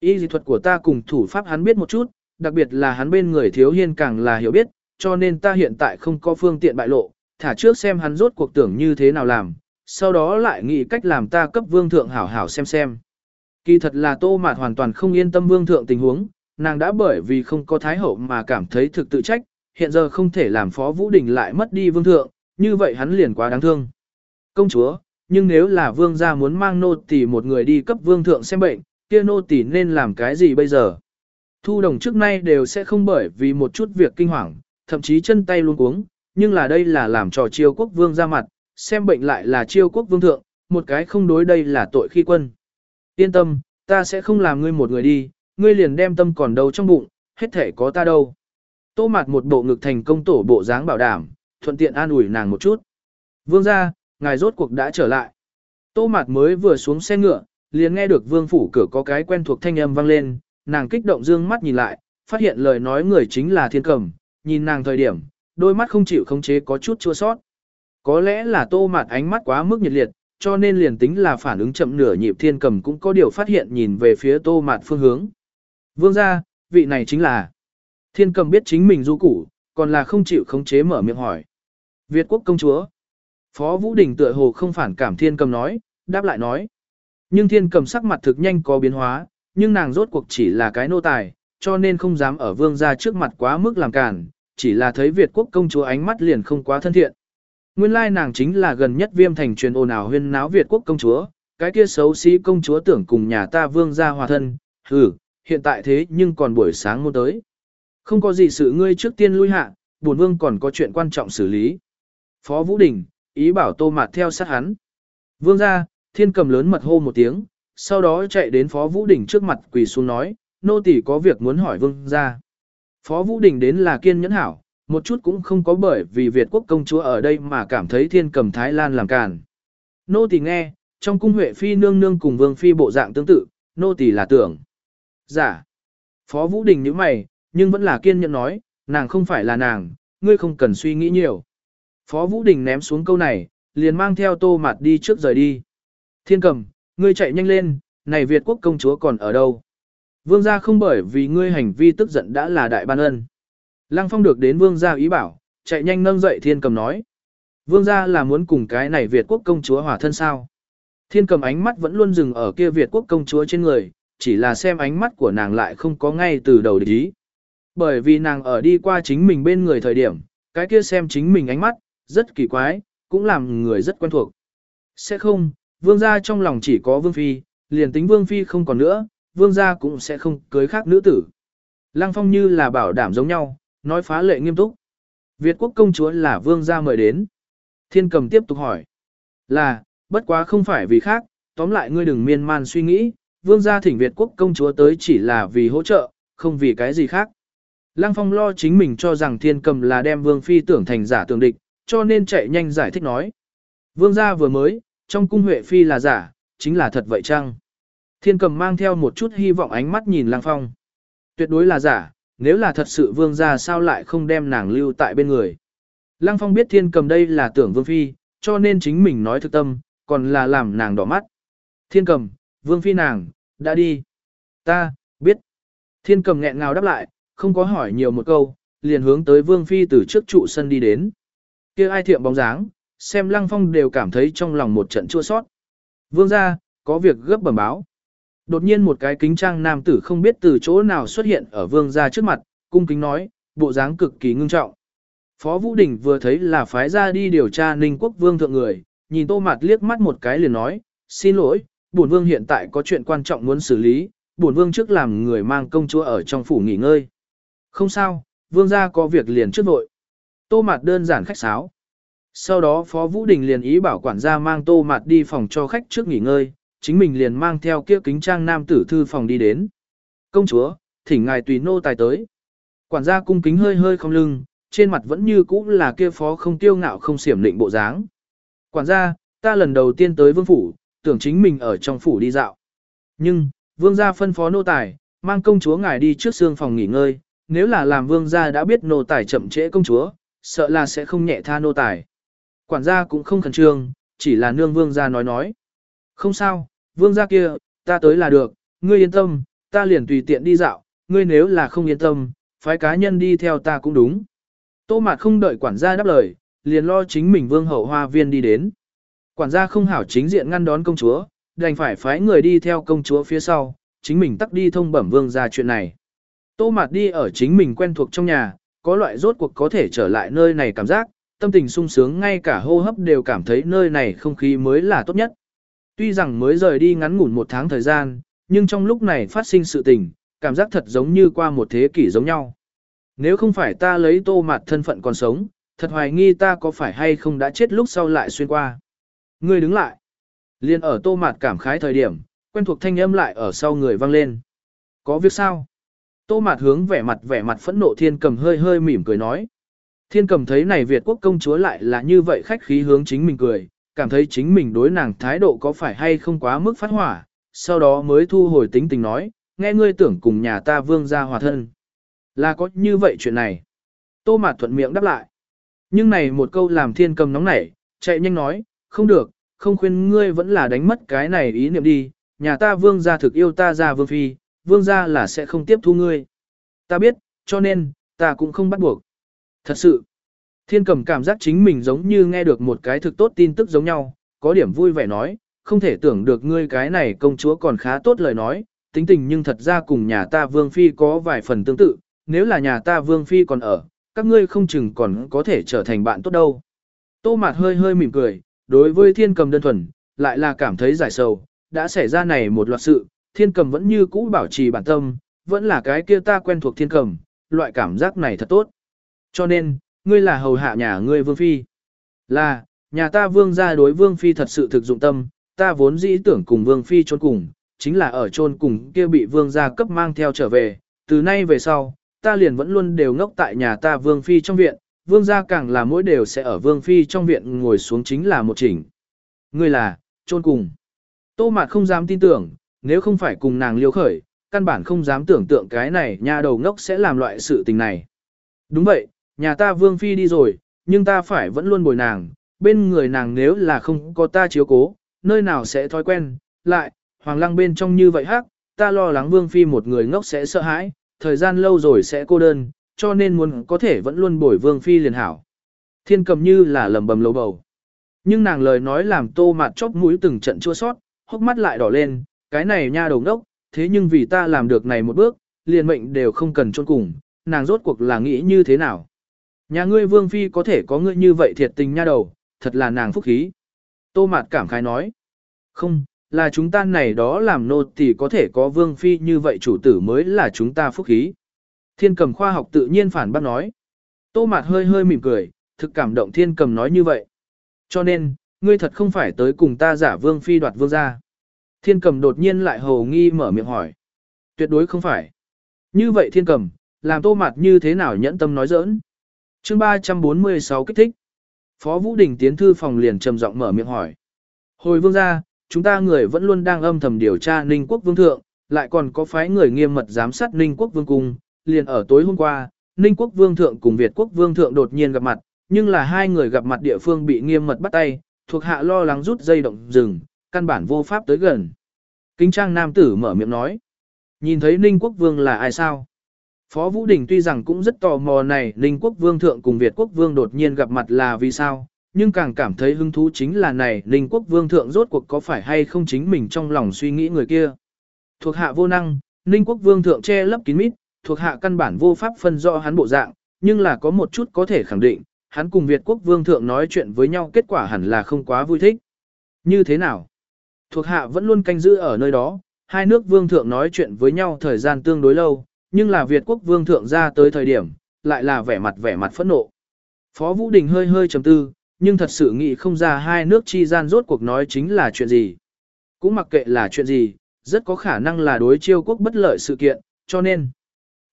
Y Dị thuật của ta cùng thủ pháp hắn biết một chút, đặc biệt là hắn bên người thiếu hiên càng là hiểu biết, cho nên ta hiện tại không có phương tiện bại lộ, thả trước xem hắn rốt cuộc tưởng như thế nào làm, sau đó lại nghĩ cách làm ta cấp vương thượng hảo hảo xem xem. Kỳ thật là tô mạt hoàn toàn không yên tâm vương thượng tình huống, nàng đã bởi vì không có thái hậu mà cảm thấy thực tự trách, hiện giờ không thể làm phó Vũ Đình lại mất đi vương thượng, như vậy hắn liền quá đáng thương. Công chúa, nhưng nếu là vương gia muốn mang nô tỳ một người đi cấp vương thượng xem bệnh, kia nô tỳ nên làm cái gì bây giờ? Thu đồng trước nay đều sẽ không bởi vì một chút việc kinh hoàng, thậm chí chân tay luôn cuống, nhưng là đây là làm trò chiêu quốc vương ra mặt, xem bệnh lại là chiêu quốc vương thượng, một cái không đối đây là tội khi quân. Yên tâm, ta sẽ không làm ngươi một người đi, ngươi liền đem tâm còn đâu trong bụng, hết thể có ta đâu. Tô mặt một bộ ngực thành công tổ bộ dáng bảo đảm, thuận tiện an ủi nàng một chút. Vương ra, ngài rốt cuộc đã trở lại. Tô Mạt mới vừa xuống xe ngựa, liền nghe được vương phủ cửa có cái quen thuộc thanh âm vang lên, nàng kích động dương mắt nhìn lại, phát hiện lời nói người chính là thiên cầm, nhìn nàng thời điểm, đôi mắt không chịu khống chế có chút chua sót. Có lẽ là tô Mạt ánh mắt quá mức nhiệt liệt, cho nên liền tính là phản ứng chậm nửa nhịp thiên cầm cũng có điều phát hiện nhìn về phía tô Mạt phương hướng. Vương ra, vị này chính là Thiên cầm biết chính mình du củ, còn là không chịu khống chế mở miệng hỏi. Việt quốc công chúa. Phó Vũ Đình tựa hồ không phản cảm thiên cầm nói, đáp lại nói. Nhưng thiên cầm sắc mặt thực nhanh có biến hóa, nhưng nàng rốt cuộc chỉ là cái nô tài, cho nên không dám ở vương gia trước mặt quá mức làm cản, chỉ là thấy Việt quốc công chúa ánh mắt liền không quá thân thiện. Nguyên lai nàng chính là gần nhất viêm thành truyền ồn ào huyên náo Việt quốc công chúa, cái kia xấu xí công chúa tưởng cùng nhà ta vương gia hòa thân, hừ, hiện tại thế nhưng còn buổi sáng mua tới. Không có gì sự ngươi trước tiên lui hạ, buồn vương còn có chuyện quan trọng xử lý. Phó Vũ Đình, ý bảo tô mạt theo sát hắn. Vương ra, thiên cầm lớn mật hô một tiếng, sau đó chạy đến Phó Vũ Đình trước mặt quỳ xuống nói, nô tỳ có việc muốn hỏi vương ra. Phó Vũ Đình đến là kiên nhẫn hảo, một chút cũng không có bởi vì Việt quốc công chúa ở đây mà cảm thấy thiên cầm Thái Lan làm càn. Nô tỳ nghe, trong cung Huệ Phi nương nương cùng vương phi bộ dạng tương tự, nô tỳ là tưởng. Giả. Phó Vũ Đình như mày, nhưng vẫn là kiên nhẫn nói, nàng không phải là nàng, ngươi không cần suy nghĩ nhiều. Phó Vũ Đình ném xuống câu này, liền mang theo tô mặt đi trước rời đi. Thiên cầm, ngươi chạy nhanh lên, này Việt quốc công chúa còn ở đâu? Vương gia không bởi vì ngươi hành vi tức giận đã là đại ban ân. Lăng phong được đến vương gia ý bảo, chạy nhanh nâng dậy thiên cầm nói. Vương gia là muốn cùng cái này Việt quốc công chúa hòa thân sao? Thiên cầm ánh mắt vẫn luôn dừng ở kia Việt quốc công chúa trên người, chỉ là xem ánh mắt của nàng lại không có ngay từ đầu để ý. Bởi vì nàng ở đi qua chính mình bên người thời điểm, cái kia xem chính mình ánh mắt, rất kỳ quái, cũng làm người rất quen thuộc. Sẽ không, vương gia trong lòng chỉ có vương phi, liền tính vương phi không còn nữa, vương gia cũng sẽ không cưới khác nữ tử. Lăng phong như là bảo đảm giống nhau, nói phá lệ nghiêm túc. Việt quốc công chúa là vương gia mời đến. Thiên cầm tiếp tục hỏi. Là, bất quá không phải vì khác, tóm lại ngươi đừng miên man suy nghĩ, vương gia thỉnh Việt quốc công chúa tới chỉ là vì hỗ trợ, không vì cái gì khác. Lăng Phong lo chính mình cho rằng thiên cầm là đem vương phi tưởng thành giả tưởng địch, cho nên chạy nhanh giải thích nói. Vương gia vừa mới, trong cung Huệ Phi là giả, chính là thật vậy chăng? Thiên cầm mang theo một chút hy vọng ánh mắt nhìn Lăng Phong. Tuyệt đối là giả, nếu là thật sự vương gia sao lại không đem nàng lưu tại bên người. Lăng Phong biết thiên cầm đây là tưởng vương phi, cho nên chính mình nói thực tâm, còn là làm nàng đỏ mắt. Thiên cầm, vương phi nàng, đã đi. Ta, biết. Thiên cầm nghẹn ngào đáp lại, không có hỏi nhiều một câu, liền hướng tới vương phi từ trước trụ sân đi đến kia ai thiệm bóng dáng, xem lăng phong đều cảm thấy trong lòng một trận chua sót. Vương ra, có việc gấp bẩm báo. Đột nhiên một cái kính trang nam tử không biết từ chỗ nào xuất hiện ở vương ra trước mặt, cung kính nói, bộ dáng cực kỳ ngưng trọng. Phó Vũ Đình vừa thấy là phái ra đi điều tra Ninh Quốc Vương thượng người, nhìn Tô Mạt liếc mắt một cái liền nói, xin lỗi, bổn vương hiện tại có chuyện quan trọng muốn xử lý, bổn vương trước làm người mang công chúa ở trong phủ nghỉ ngơi. Không sao, vương gia có việc liền trước vội. Tô Mạt đơn giản khách sáo. Sau đó Phó Vũ Đình liền ý bảo quản gia mang Tô Mạt đi phòng cho khách trước nghỉ ngơi, chính mình liền mang theo kia kính trang nam tử thư phòng đi đến. Công chúa, thỉnh ngài tùy nô tài tới. Quản gia cung kính hơi hơi không lưng, trên mặt vẫn như cũ là kia phó không tiêu ngạo không xiểm định bộ dáng. Quản gia, ta lần đầu tiên tới vương phủ, tưởng chính mình ở trong phủ đi dạo. Nhưng, vương gia phân phó nô tài, mang công chúa ngài đi trước xương phòng nghỉ ngơi, nếu là làm vương gia đã biết nô tài chậm trễ công chúa, sợ là sẽ không nhẹ tha nô tài. Quản gia cũng không khẩn trương, chỉ là nương vương gia nói nói. Không sao, vương gia kia, ta tới là được, ngươi yên tâm, ta liền tùy tiện đi dạo, ngươi nếu là không yên tâm, phái cá nhân đi theo ta cũng đúng. Tô mạt không đợi quản gia đáp lời, liền lo chính mình vương hậu hoa viên đi đến. Quản gia không hảo chính diện ngăn đón công chúa, đành phải phái người đi theo công chúa phía sau, chính mình tắt đi thông bẩm vương ra chuyện này. Tô mạt đi ở chính mình quen thuộc trong nhà, có loại rốt cuộc có thể trở lại nơi này cảm giác, tâm tình sung sướng ngay cả hô hấp đều cảm thấy nơi này không khí mới là tốt nhất. Tuy rằng mới rời đi ngắn ngủn một tháng thời gian, nhưng trong lúc này phát sinh sự tình, cảm giác thật giống như qua một thế kỷ giống nhau. Nếu không phải ta lấy tô mạt thân phận còn sống, thật hoài nghi ta có phải hay không đã chết lúc sau lại xuyên qua. Ngươi đứng lại. Liên ở tô mạt cảm khái thời điểm, quen thuộc thanh âm lại ở sau người vang lên. Có việc sao? Tô mạt hướng vẻ mặt vẻ mặt phẫn nộ thiên cầm hơi hơi mỉm cười nói. Thiên cầm thấy này Việt quốc công chúa lại là như vậy khách khí hướng chính mình cười, cảm thấy chính mình đối nàng thái độ có phải hay không quá mức phát hỏa, sau đó mới thu hồi tính tình nói, nghe ngươi tưởng cùng nhà ta vương gia hòa thân. Là có như vậy chuyện này. Tô mạt thuận miệng đáp lại. Nhưng này một câu làm thiên cầm nóng nảy, chạy nhanh nói, không được, không khuyên ngươi vẫn là đánh mất cái này ý niệm đi, nhà ta vương gia thực yêu ta ra vương phi, vương gia là sẽ không tiếp thu ngươi. Ta biết, cho nên, ta cũng không bắt buộc. Thật sự, thiên cầm cảm giác chính mình giống như nghe được một cái thực tốt tin tức giống nhau, có điểm vui vẻ nói, không thể tưởng được ngươi cái này công chúa còn khá tốt lời nói, tính tình nhưng thật ra cùng nhà ta vương phi có vài phần tương tự, nếu là nhà ta vương phi còn ở, các ngươi không chừng còn có thể trở thành bạn tốt đâu. Tô mạt hơi hơi mỉm cười, đối với thiên cầm đơn thuần, lại là cảm thấy giải sầu, đã xảy ra này một loạt sự, thiên cầm vẫn như cũ bảo trì bản tâm, vẫn là cái kia ta quen thuộc thiên cầm, loại cảm giác này thật tốt. Cho nên, ngươi là hầu hạ nhà ngươi vương phi. Là, nhà ta vương gia đối vương phi thật sự thực dụng tâm, ta vốn dĩ tưởng cùng vương phi trốn cùng, chính là ở trôn cùng kia bị vương gia cấp mang theo trở về, từ nay về sau, ta liền vẫn luôn đều ngốc tại nhà ta vương phi trong viện, vương gia càng là mỗi đều sẽ ở vương phi trong viện ngồi xuống chính là một chỉnh. Ngươi là, trôn cùng. Tô mạt không dám tin tưởng, nếu không phải cùng nàng liêu khởi, căn bản không dám tưởng tượng cái này nhà đầu ngốc sẽ làm loại sự tình này. Đúng vậy, nhà ta vương phi đi rồi, nhưng ta phải vẫn luôn bồi nàng, bên người nàng nếu là không có ta chiếu cố, nơi nào sẽ thói quen, lại, hoàng lăng bên trong như vậy hắc, ta lo lắng vương phi một người ngốc sẽ sợ hãi, thời gian lâu rồi sẽ cô đơn, cho nên muốn có thể vẫn luôn bồi vương phi liền hảo. Thiên cầm như là lầm bầm lầu bầu. Nhưng nàng lời nói làm tô mặt chóp mũi từng trận chua sót, hốc mắt lại đỏ lên, cái này nha đầu ngốc, thế nhưng vì ta làm được này một bước, liền mệnh đều không cần chôn cùng, nàng rốt cuộc là nghĩ như thế nào. Nhà ngươi vương phi có thể có ngươi như vậy thiệt tình nha đầu, thật là nàng phúc khí. Tô Mạt cảm khái nói. Không, là chúng ta này đó làm nô thì có thể có vương phi như vậy chủ tử mới là chúng ta phúc khí. Thiên cầm khoa học tự nhiên phản bác nói. Tô Mạt hơi hơi mỉm cười, thực cảm động thiên cầm nói như vậy. Cho nên, ngươi thật không phải tới cùng ta giả vương phi đoạt vương gia. Thiên cầm đột nhiên lại hầu nghi mở miệng hỏi. Tuyệt đối không phải. Như vậy thiên cầm, làm tô mặt như thế nào nhẫn tâm nói giỡn. chương 346 kích thích. Phó Vũ Đình tiến thư phòng liền trầm giọng mở miệng hỏi. Hồi vương gia, chúng ta người vẫn luôn đang âm thầm điều tra Ninh Quốc Vương Thượng, lại còn có phái người nghiêm mật giám sát Ninh Quốc Vương Cung, liền ở tối hôm qua, Ninh Quốc Vương Thượng cùng Việt Quốc Vương Thượng đột nhiên gặp mặt, nhưng là hai người gặp mặt địa phương bị nghiêm mật bắt tay, thuộc hạ lo lắng rút dây động rừng, căn bản vô pháp tới gần. Kính trang nam tử mở miệng nói. Nhìn thấy Ninh Quốc Vương là ai sao? Phó Vũ Đình tuy rằng cũng rất tò mò này Ninh Quốc Vương Thượng cùng Việt Quốc Vương đột nhiên gặp mặt là vì sao, nhưng càng cảm thấy hứng thú chính là này Ninh Quốc Vương Thượng rốt cuộc có phải hay không chính mình trong lòng suy nghĩ người kia. Thuộc hạ vô năng, Ninh Quốc Vương Thượng che lấp kín mít, thuộc hạ căn bản vô pháp phân rõ hắn bộ dạng, nhưng là có một chút có thể khẳng định, hắn cùng Việt Quốc Vương Thượng nói chuyện với nhau kết quả hẳn là không quá vui thích. Như thế nào? Thuộc hạ vẫn luôn canh giữ ở nơi đó, hai nước Vương Thượng nói chuyện với nhau thời gian tương đối lâu, nhưng là Việt Quốc Vương Thượng ra tới thời điểm, lại là vẻ mặt vẻ mặt phẫn nộ. Phó Vũ Đình hơi hơi trầm tư, nhưng thật sự nghĩ không ra hai nước chi gian rốt cuộc nói chính là chuyện gì. Cũng mặc kệ là chuyện gì, rất có khả năng là đối chiêu quốc bất lợi sự kiện, cho nên.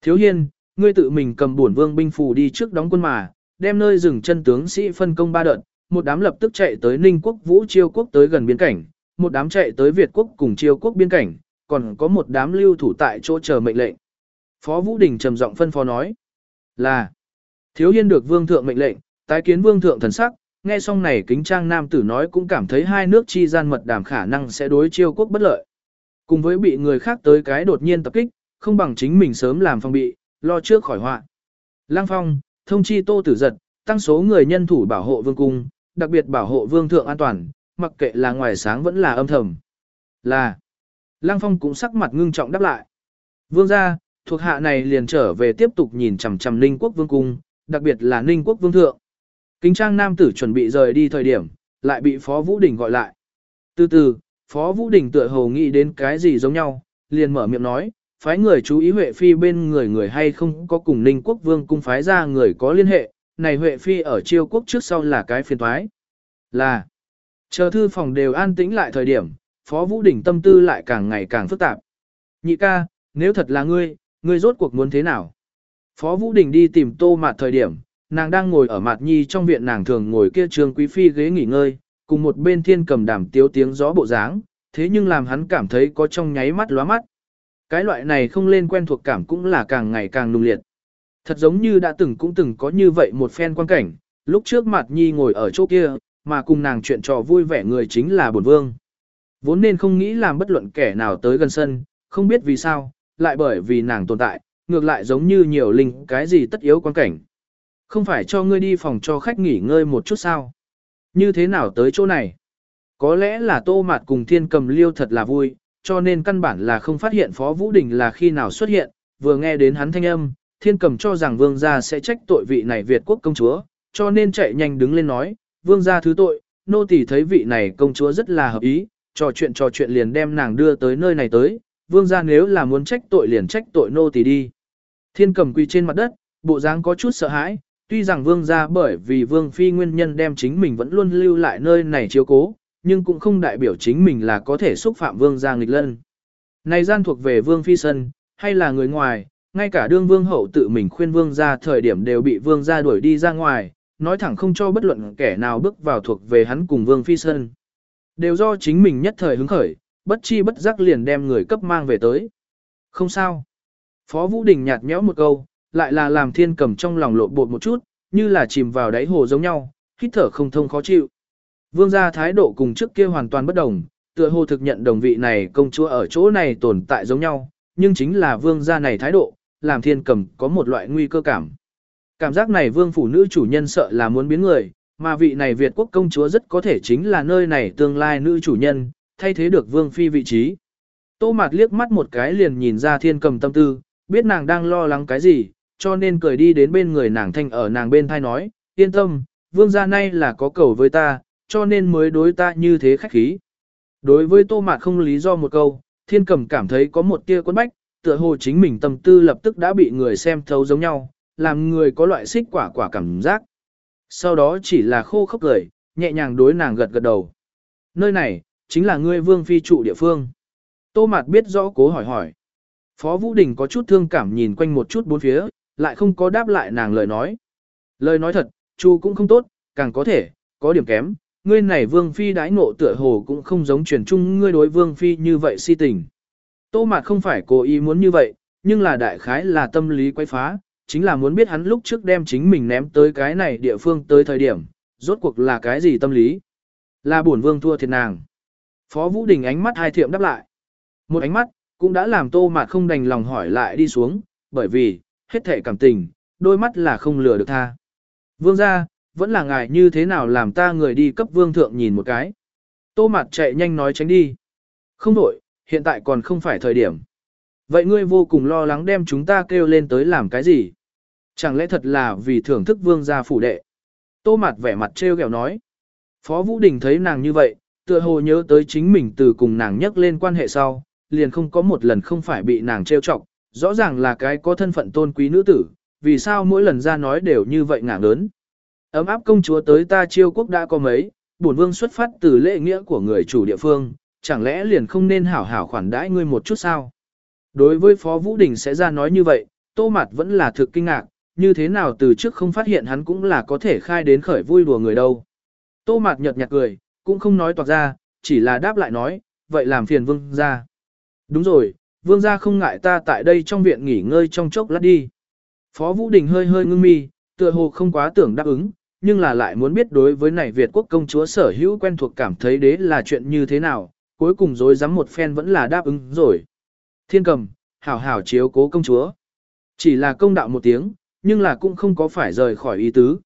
Thiếu hiên, ngươi tự mình cầm bổn vương binh phù đi trước đóng quân mà, đem nơi dừng chân tướng sĩ phân công ba đợt, một đám lập tức chạy tới Ninh quốc Vũ Chiêu quốc tới gần biên cảnh, một đám chạy tới Việt quốc cùng Chiêu quốc biên cảnh, còn có một đám lưu thủ tại chỗ chờ mệnh lệnh. Phó Vũ Đình trầm giọng phân phó nói là Thiếu hiên được vương thượng mệnh lệnh, tái kiến vương thượng thần sắc, nghe xong này kính trang nam tử nói cũng cảm thấy hai nước chi gian mật đảm khả năng sẽ đối chiêu quốc bất lợi. Cùng với bị người khác tới cái đột nhiên tập kích, không bằng chính mình sớm làm phòng bị, lo trước khỏi họa. Lang Phong, thông chi tô tử giật, tăng số người nhân thủ bảo hộ vương cung, đặc biệt bảo hộ vương thượng an toàn, mặc kệ là ngoài sáng vẫn là âm thầm. Là, Lăng Phong cũng sắc mặt ngưng trọng đáp lại. Vương gia, thuộc hạ này liền trở về tiếp tục nhìn chằm chằm Ninh quốc vương cung, đặc biệt là Ninh quốc vương thượng. Kính trang nam tử chuẩn bị rời đi thời điểm, lại bị Phó Vũ Đình gọi lại. Từ từ, Phó Vũ Đình tựa hồ nghĩ đến cái gì giống nhau, liền mở miệng nói, phái người chú ý Huệ Phi bên người người hay không có cùng Ninh Quốc Vương cung phái ra người có liên hệ, này Huệ Phi ở chiêu quốc trước sau là cái phiền thoái. Là, chờ thư phòng đều an tĩnh lại thời điểm, Phó Vũ Đình tâm tư lại càng ngày càng phức tạp. Nhị ca, nếu thật là ngươi, ngươi rốt cuộc muốn thế nào? Phó Vũ Đình đi tìm tô mạt thời điểm, nàng đang ngồi ở mặt nhi trong viện nàng thường ngồi kia trường quý phi ghế nghỉ ngơi, cùng một bên thiên cầm đảm tiếu tiếng gió bộ dáng, thế nhưng làm hắn cảm thấy có trong nháy mắt lóa mắt. Cái loại này không lên quen thuộc cảm cũng là càng ngày càng nung liệt. Thật giống như đã từng cũng từng có như vậy một phen quan cảnh, lúc trước mặt nhi ngồi ở chỗ kia, mà cùng nàng chuyện trò vui vẻ người chính là bổn vương. Vốn nên không nghĩ làm bất luận kẻ nào tới gần sân, không biết vì sao, lại bởi vì nàng tồn tại, ngược lại giống như nhiều linh cái gì tất yếu quan cảnh. Không phải cho ngươi đi phòng cho khách nghỉ ngơi một chút sao? Như thế nào tới chỗ này? Có lẽ là tô mạt cùng thiên cầm liêu thật là vui, cho nên căn bản là không phát hiện Phó Vũ Đình là khi nào xuất hiện, vừa nghe đến hắn thanh âm, thiên cầm cho rằng vương gia sẽ trách tội vị này Việt quốc công chúa, cho nên chạy nhanh đứng lên nói, vương gia thứ tội, nô tỳ thấy vị này công chúa rất là hợp ý, trò chuyện trò chuyện liền đem nàng đưa tới nơi này tới, vương gia nếu là muốn trách tội liền trách tội nô tỳ đi. Thiên cầm quỳ trên mặt đất, bộ dáng có chút sợ hãi, tuy rằng vương gia bởi vì vương phi nguyên nhân đem chính mình vẫn luôn lưu lại nơi này chiếu cố, nhưng cũng không đại biểu chính mình là có thể xúc phạm vương gia nghịch lân. Này gian thuộc về vương phi sân, hay là người ngoài, ngay cả đương vương hậu tự mình khuyên vương gia thời điểm đều bị vương gia đuổi đi ra ngoài, nói thẳng không cho bất luận kẻ nào bước vào thuộc về hắn cùng vương phi Sơn Đều do chính mình nhất thời hứng khởi, bất chi bất giác liền đem người cấp mang về tới. Không sao. Phó Vũ Đình nhạt nhẽo một câu, lại là làm thiên cầm trong lòng lộn bột một chút, như là chìm vào đáy hồ giống nhau, hít thở không thông khó chịu. Vương gia thái độ cùng trước kia hoàn toàn bất đồng, tựa hồ thực nhận đồng vị này công chúa ở chỗ này tồn tại giống nhau, nhưng chính là vương gia này thái độ, làm thiên cầm có một loại nguy cơ cảm. Cảm giác này vương phủ nữ chủ nhân sợ là muốn biến người, mà vị này Việt quốc công chúa rất có thể chính là nơi này tương lai nữ chủ nhân, thay thế được vương phi vị trí. Tô Mạt liếc mắt một cái liền nhìn ra thiên cầm tâm tư, biết nàng đang lo lắng cái gì, cho nên cười đi đến bên người nàng thanh ở nàng bên thai nói, yên tâm, vương gia nay là có cầu với ta, cho nên mới đối ta như thế khách khí. Đối với tô mạt không lý do một câu, thiên cầm cảm thấy có một tia quấn bách, tựa hồ chính mình tâm tư lập tức đã bị người xem thấu giống nhau, làm người có loại xích quả quả cảm giác. Sau đó chỉ là khô khốc cười, nhẹ nhàng đối nàng gật gật đầu. Nơi này, chính là ngươi vương phi trụ địa phương. Tô mạt biết rõ cố hỏi hỏi. Phó Vũ Đình có chút thương cảm nhìn quanh một chút bốn phía, lại không có đáp lại nàng lời nói. Lời nói thật, chu cũng không tốt, càng có thể, có điểm kém, ngươi này vương phi đãi ngộ tựa hồ cũng không giống truyền chung ngươi đối vương phi như vậy si tình. Tô Mạt không phải cố ý muốn như vậy, nhưng là đại khái là tâm lý quay phá, chính là muốn biết hắn lúc trước đem chính mình ném tới cái này địa phương tới thời điểm, rốt cuộc là cái gì tâm lý. Là bổn vương thua thiệt nàng. Phó Vũ Đình ánh mắt hai thiệm đáp lại. Một ánh mắt, cũng đã làm Tô Mạt không đành lòng hỏi lại đi xuống, bởi vì, hết thể cảm tình, đôi mắt là không lừa được tha. Vương gia, vẫn là ngài như thế nào làm ta người đi cấp vương thượng nhìn một cái. Tô mặt chạy nhanh nói tránh đi. Không đổi, hiện tại còn không phải thời điểm. Vậy ngươi vô cùng lo lắng đem chúng ta kêu lên tới làm cái gì? Chẳng lẽ thật là vì thưởng thức vương gia phủ đệ? Tô mặt vẻ mặt trêu ghẹo nói. Phó Vũ Đình thấy nàng như vậy, tựa hồ nhớ tới chính mình từ cùng nàng nhắc lên quan hệ sau, liền không có một lần không phải bị nàng trêu chọc, rõ ràng là cái có thân phận tôn quý nữ tử, vì sao mỗi lần ra nói đều như vậy ngả lớn. Ấm áp công chúa tới ta chiêu quốc đã có mấy, bổn vương xuất phát từ lễ nghĩa của người chủ địa phương, chẳng lẽ liền không nên hảo hảo khoản đãi ngươi một chút sao? Đối với Phó Vũ Đình sẽ ra nói như vậy, Tô Mạt vẫn là thực kinh ngạc, như thế nào từ trước không phát hiện hắn cũng là có thể khai đến khởi vui đùa người đâu. Tô Mạt nhợt nhạt cười, cũng không nói toạc ra, chỉ là đáp lại nói, vậy làm phiền vương ra. Đúng rồi, vương gia không ngại ta tại đây trong viện nghỉ ngơi trong chốc lát đi. Phó Vũ Đình hơi hơi ngưng mi, tựa hồ không quá tưởng đáp ứng, nhưng là lại muốn biết đối với này Việt quốc công chúa sở hữu quen thuộc cảm thấy đế là chuyện như thế nào, cuối cùng dối dám một phen vẫn là đáp ứng rồi. Thiên cầm, hảo hảo chiếu cố công chúa. Chỉ là công đạo một tiếng, nhưng là cũng không có phải rời khỏi ý tứ.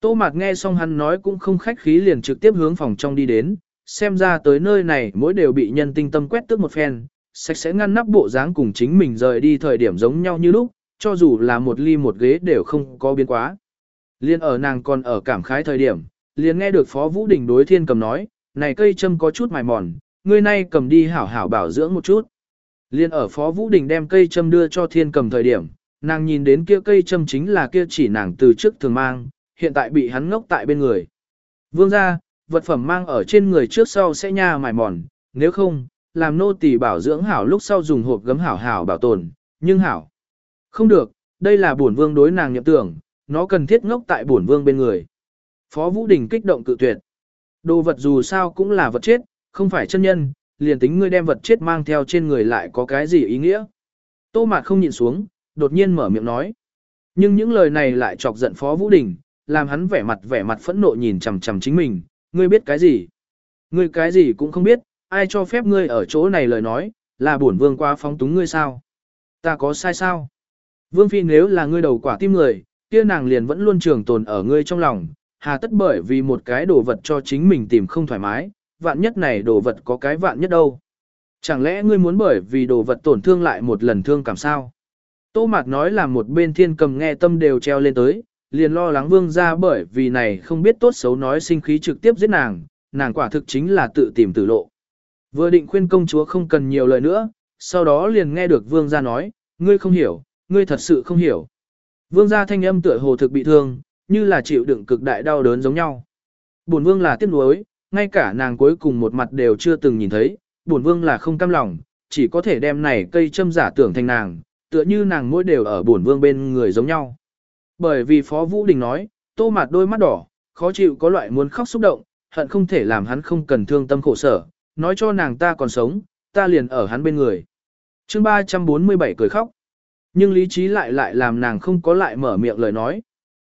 Tô Mạt nghe xong hắn nói cũng không khách khí liền trực tiếp hướng phòng trong đi đến, xem ra tới nơi này mỗi đều bị nhân tinh tâm quét tước một phen, sạch sẽ ngăn nắp bộ dáng cùng chính mình rời đi thời điểm giống nhau như lúc, cho dù là một ly một ghế đều không có biến quá. Liên ở nàng còn ở cảm khái thời điểm, liền nghe được Phó Vũ Đình đối thiên cầm nói, này cây châm có chút mài mòn, ngươi nay cầm đi hảo hảo bảo dưỡng một chút. Liên ở Phó Vũ Đình đem cây châm đưa cho thiên cầm thời điểm, nàng nhìn đến kia cây châm chính là kia chỉ nàng từ trước thường mang, hiện tại bị hắn ngốc tại bên người. Vương ra, vật phẩm mang ở trên người trước sau sẽ nha mài mòn, nếu không, làm nô tỳ bảo dưỡng hảo lúc sau dùng hộp gấm hảo hảo bảo tồn, nhưng hảo. Không được, đây là bổn vương đối nàng nhậm tưởng, nó cần thiết ngốc tại bổn vương bên người. Phó Vũ Đình kích động cự tuyệt. Đồ vật dù sao cũng là vật chết, không phải chân nhân, liền tính ngươi đem vật chết mang theo trên người lại có cái gì ý nghĩa. Tô Mạt không nhịn xuống, đột nhiên mở miệng nói. Nhưng những lời này lại chọc giận Phó Vũ Đình, làm hắn vẻ mặt vẻ mặt phẫn nộ nhìn chằm chằm chính mình, ngươi biết cái gì? Ngươi cái gì cũng không biết, ai cho phép ngươi ở chỗ này lời nói, là bổn vương qua phóng túng ngươi sao? Ta có sai sao? Vương Phi nếu là ngươi đầu quả tim người, kia nàng liền vẫn luôn trường tồn ở ngươi trong lòng, hà tất bởi vì một cái đồ vật cho chính mình tìm không thoải mái, vạn nhất này đồ vật có cái vạn nhất đâu. Chẳng lẽ ngươi muốn bởi vì đồ vật tổn thương lại một lần thương cảm sao? Tô Mạt nói là một bên thiên cầm nghe tâm đều treo lên tới, liền lo lắng vương ra bởi vì này không biết tốt xấu nói sinh khí trực tiếp giết nàng, nàng quả thực chính là tự tìm tử lộ. Vừa định khuyên công chúa không cần nhiều lời nữa, sau đó liền nghe được vương ra nói, ngươi không hiểu, ngươi thật sự không hiểu. Vương gia thanh âm tựa hồ thực bị thương, như là chịu đựng cực đại đau đớn giống nhau. Bổn vương là tiếc nuối, ngay cả nàng cuối cùng một mặt đều chưa từng nhìn thấy, bổn vương là không cam lòng, chỉ có thể đem này cây châm giả tưởng thành nàng, tựa như nàng mỗi đều ở bổn vương bên người giống nhau. Bởi vì Phó Vũ Đình nói, tô mặt đôi mắt đỏ, khó chịu có loại muốn khóc xúc động, hận không thể làm hắn không cần thương tâm khổ sở, nói cho nàng ta còn sống, ta liền ở hắn bên người. chương 347 cười khóc. Nhưng lý trí lại lại làm nàng không có lại mở miệng lời nói.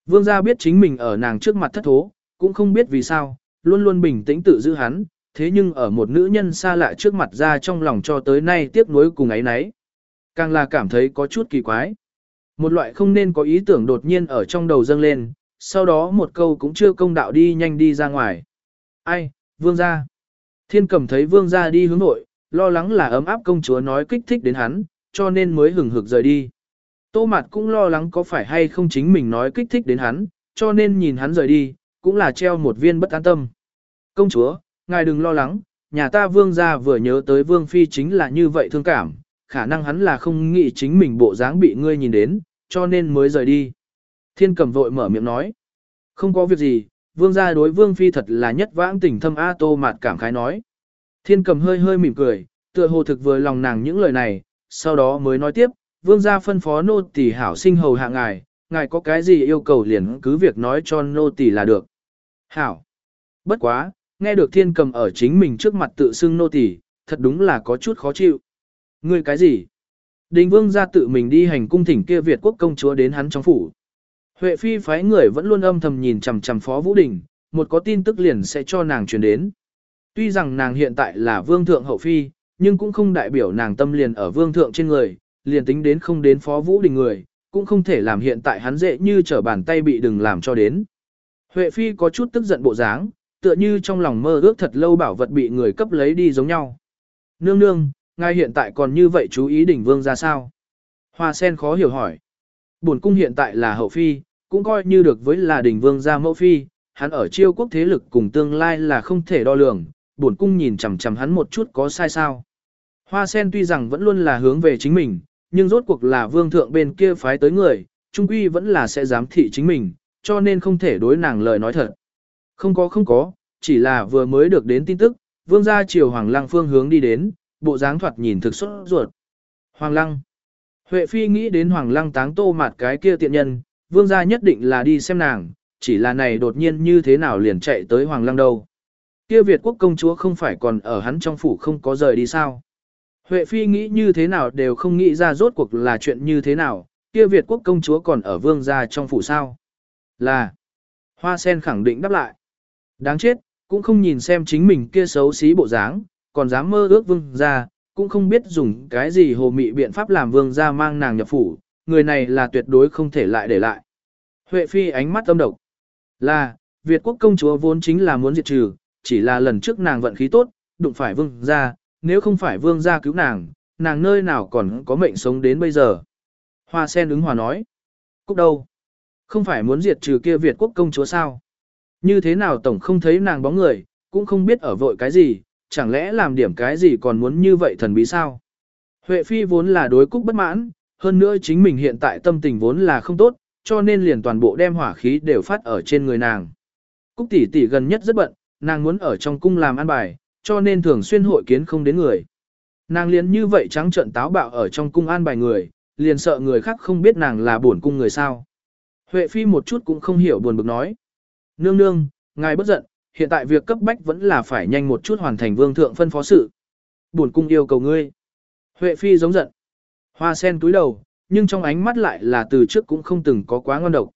Vương gia biết chính mình ở nàng trước mặt thất thố, cũng không biết vì sao, luôn luôn bình tĩnh tự giữ hắn, thế nhưng ở một nữ nhân xa lạ trước mặt ra trong lòng cho tới nay tiếc nuối cùng ấy nấy. Càng là cảm thấy có chút kỳ quái. Một loại không nên có ý tưởng đột nhiên ở trong đầu dâng lên, sau đó một câu cũng chưa công đạo đi nhanh đi ra ngoài. Ai, vương gia. Thiên cầm thấy vương gia đi hướng nội, lo lắng là ấm áp công chúa nói kích thích đến hắn, cho nên mới hừng hực rời đi. Tô Mạt cũng lo lắng có phải hay không chính mình nói kích thích đến hắn, cho nên nhìn hắn rời đi, cũng là treo một viên bất an tâm. Công chúa, ngài đừng lo lắng, nhà ta vương gia vừa nhớ tới vương phi chính là như vậy thương cảm, khả năng hắn là không nghĩ chính mình bộ dáng bị ngươi nhìn đến, cho nên mới rời đi. Thiên cầm vội mở miệng nói. Không có việc gì, vương gia đối vương phi thật là nhất vãng tình thâm A Tô Mạt cảm khái nói. Thiên cầm hơi hơi mỉm cười, tựa hồ thực vừa lòng nàng những lời này, sau đó mới nói tiếp, vương gia phân phó nô tỳ hảo sinh hầu hạ ngài, ngài có cái gì yêu cầu liền cứ việc nói cho nô tỳ là được. Hảo. Bất quá, nghe được thiên cầm ở chính mình trước mặt tự xưng nô tỳ, thật đúng là có chút khó chịu. Ngươi cái gì? Đình vương gia tự mình đi hành cung thỉnh kia Việt quốc công chúa đến hắn trong phủ. Huệ phi phái người vẫn luôn âm thầm nhìn chằm chằm phó Vũ Đình, một có tin tức liền sẽ cho nàng truyền đến. Tuy rằng nàng hiện tại là vương thượng hậu phi, nhưng cũng không đại biểu nàng tâm liền ở vương thượng trên người, liền tính đến không đến phó vũ đình người, cũng không thể làm hiện tại hắn dễ như trở bàn tay bị đừng làm cho đến. Huệ Phi có chút tức giận bộ dáng, tựa như trong lòng mơ ước thật lâu bảo vật bị người cấp lấy đi giống nhau. Nương nương, ngài hiện tại còn như vậy chú ý đỉnh vương ra sao? Hoa sen khó hiểu hỏi. Bổn cung hiện tại là hậu phi, cũng coi như được với là đỉnh vương gia mẫu phi, hắn ở chiêu quốc thế lực cùng tương lai là không thể đo lường, bổn cung nhìn chằm chằm hắn một chút có sai sao. Hoa sen tuy rằng vẫn luôn là hướng về chính mình, nhưng rốt cuộc là vương thượng bên kia phái tới người, trung quy vẫn là sẽ giám thị chính mình, cho nên không thể đối nàng lời nói thật. Không có không có, chỉ là vừa mới được đến tin tức, vương gia chiều Hoàng Lăng phương hướng đi đến, bộ dáng thoạt nhìn thực xuất ruột. Hoàng Lăng. Huệ Phi nghĩ đến Hoàng Lăng táng tô mặt cái kia tiện nhân, vương gia nhất định là đi xem nàng, chỉ là này đột nhiên như thế nào liền chạy tới Hoàng Lăng đâu. Kia Việt quốc công chúa không phải còn ở hắn trong phủ không có rời đi sao. Huệ Phi nghĩ như thế nào đều không nghĩ ra rốt cuộc là chuyện như thế nào, kia Việt quốc công chúa còn ở vương gia trong phủ sao. Là. Hoa sen khẳng định đáp lại. Đáng chết, cũng không nhìn xem chính mình kia xấu xí bộ dáng, còn dám mơ ước vương gia, cũng không biết dùng cái gì hồ mị biện pháp làm vương gia mang nàng nhập phủ, người này là tuyệt đối không thể lại để lại. Huệ Phi ánh mắt âm độc. Là, Việt quốc công chúa vốn chính là muốn diệt trừ, chỉ là lần trước nàng vận khí tốt, đụng phải vương gia, nếu không phải vương gia cứu nàng, nàng nơi nào còn có mệnh sống đến bây giờ. Hoa sen ứng hòa nói. Cúc đâu? Không phải muốn diệt trừ kia Việt quốc công chúa sao? Như thế nào tổng không thấy nàng bóng người, cũng không biết ở vội cái gì, chẳng lẽ làm điểm cái gì còn muốn như vậy thần bí sao? Huệ phi vốn là đối cúc bất mãn, hơn nữa chính mình hiện tại tâm tình vốn là không tốt, cho nên liền toàn bộ đem hỏa khí đều phát ở trên người nàng. Cúc tỷ tỷ gần nhất rất bận, nàng muốn ở trong cung làm ăn bài, cho nên thường xuyên hội kiến không đến người. Nàng liền như vậy trắng trợn táo bạo ở trong cung an bài người, liền sợ người khác không biết nàng là buồn cung người sao. Huệ Phi một chút cũng không hiểu buồn bực nói. Nương nương, ngài bất giận, hiện tại việc cấp bách vẫn là phải nhanh một chút hoàn thành vương thượng phân phó sự. Buồn cung yêu cầu ngươi. Huệ Phi giống giận. Hoa sen túi đầu, nhưng trong ánh mắt lại là từ trước cũng không từng có quá ngon độc.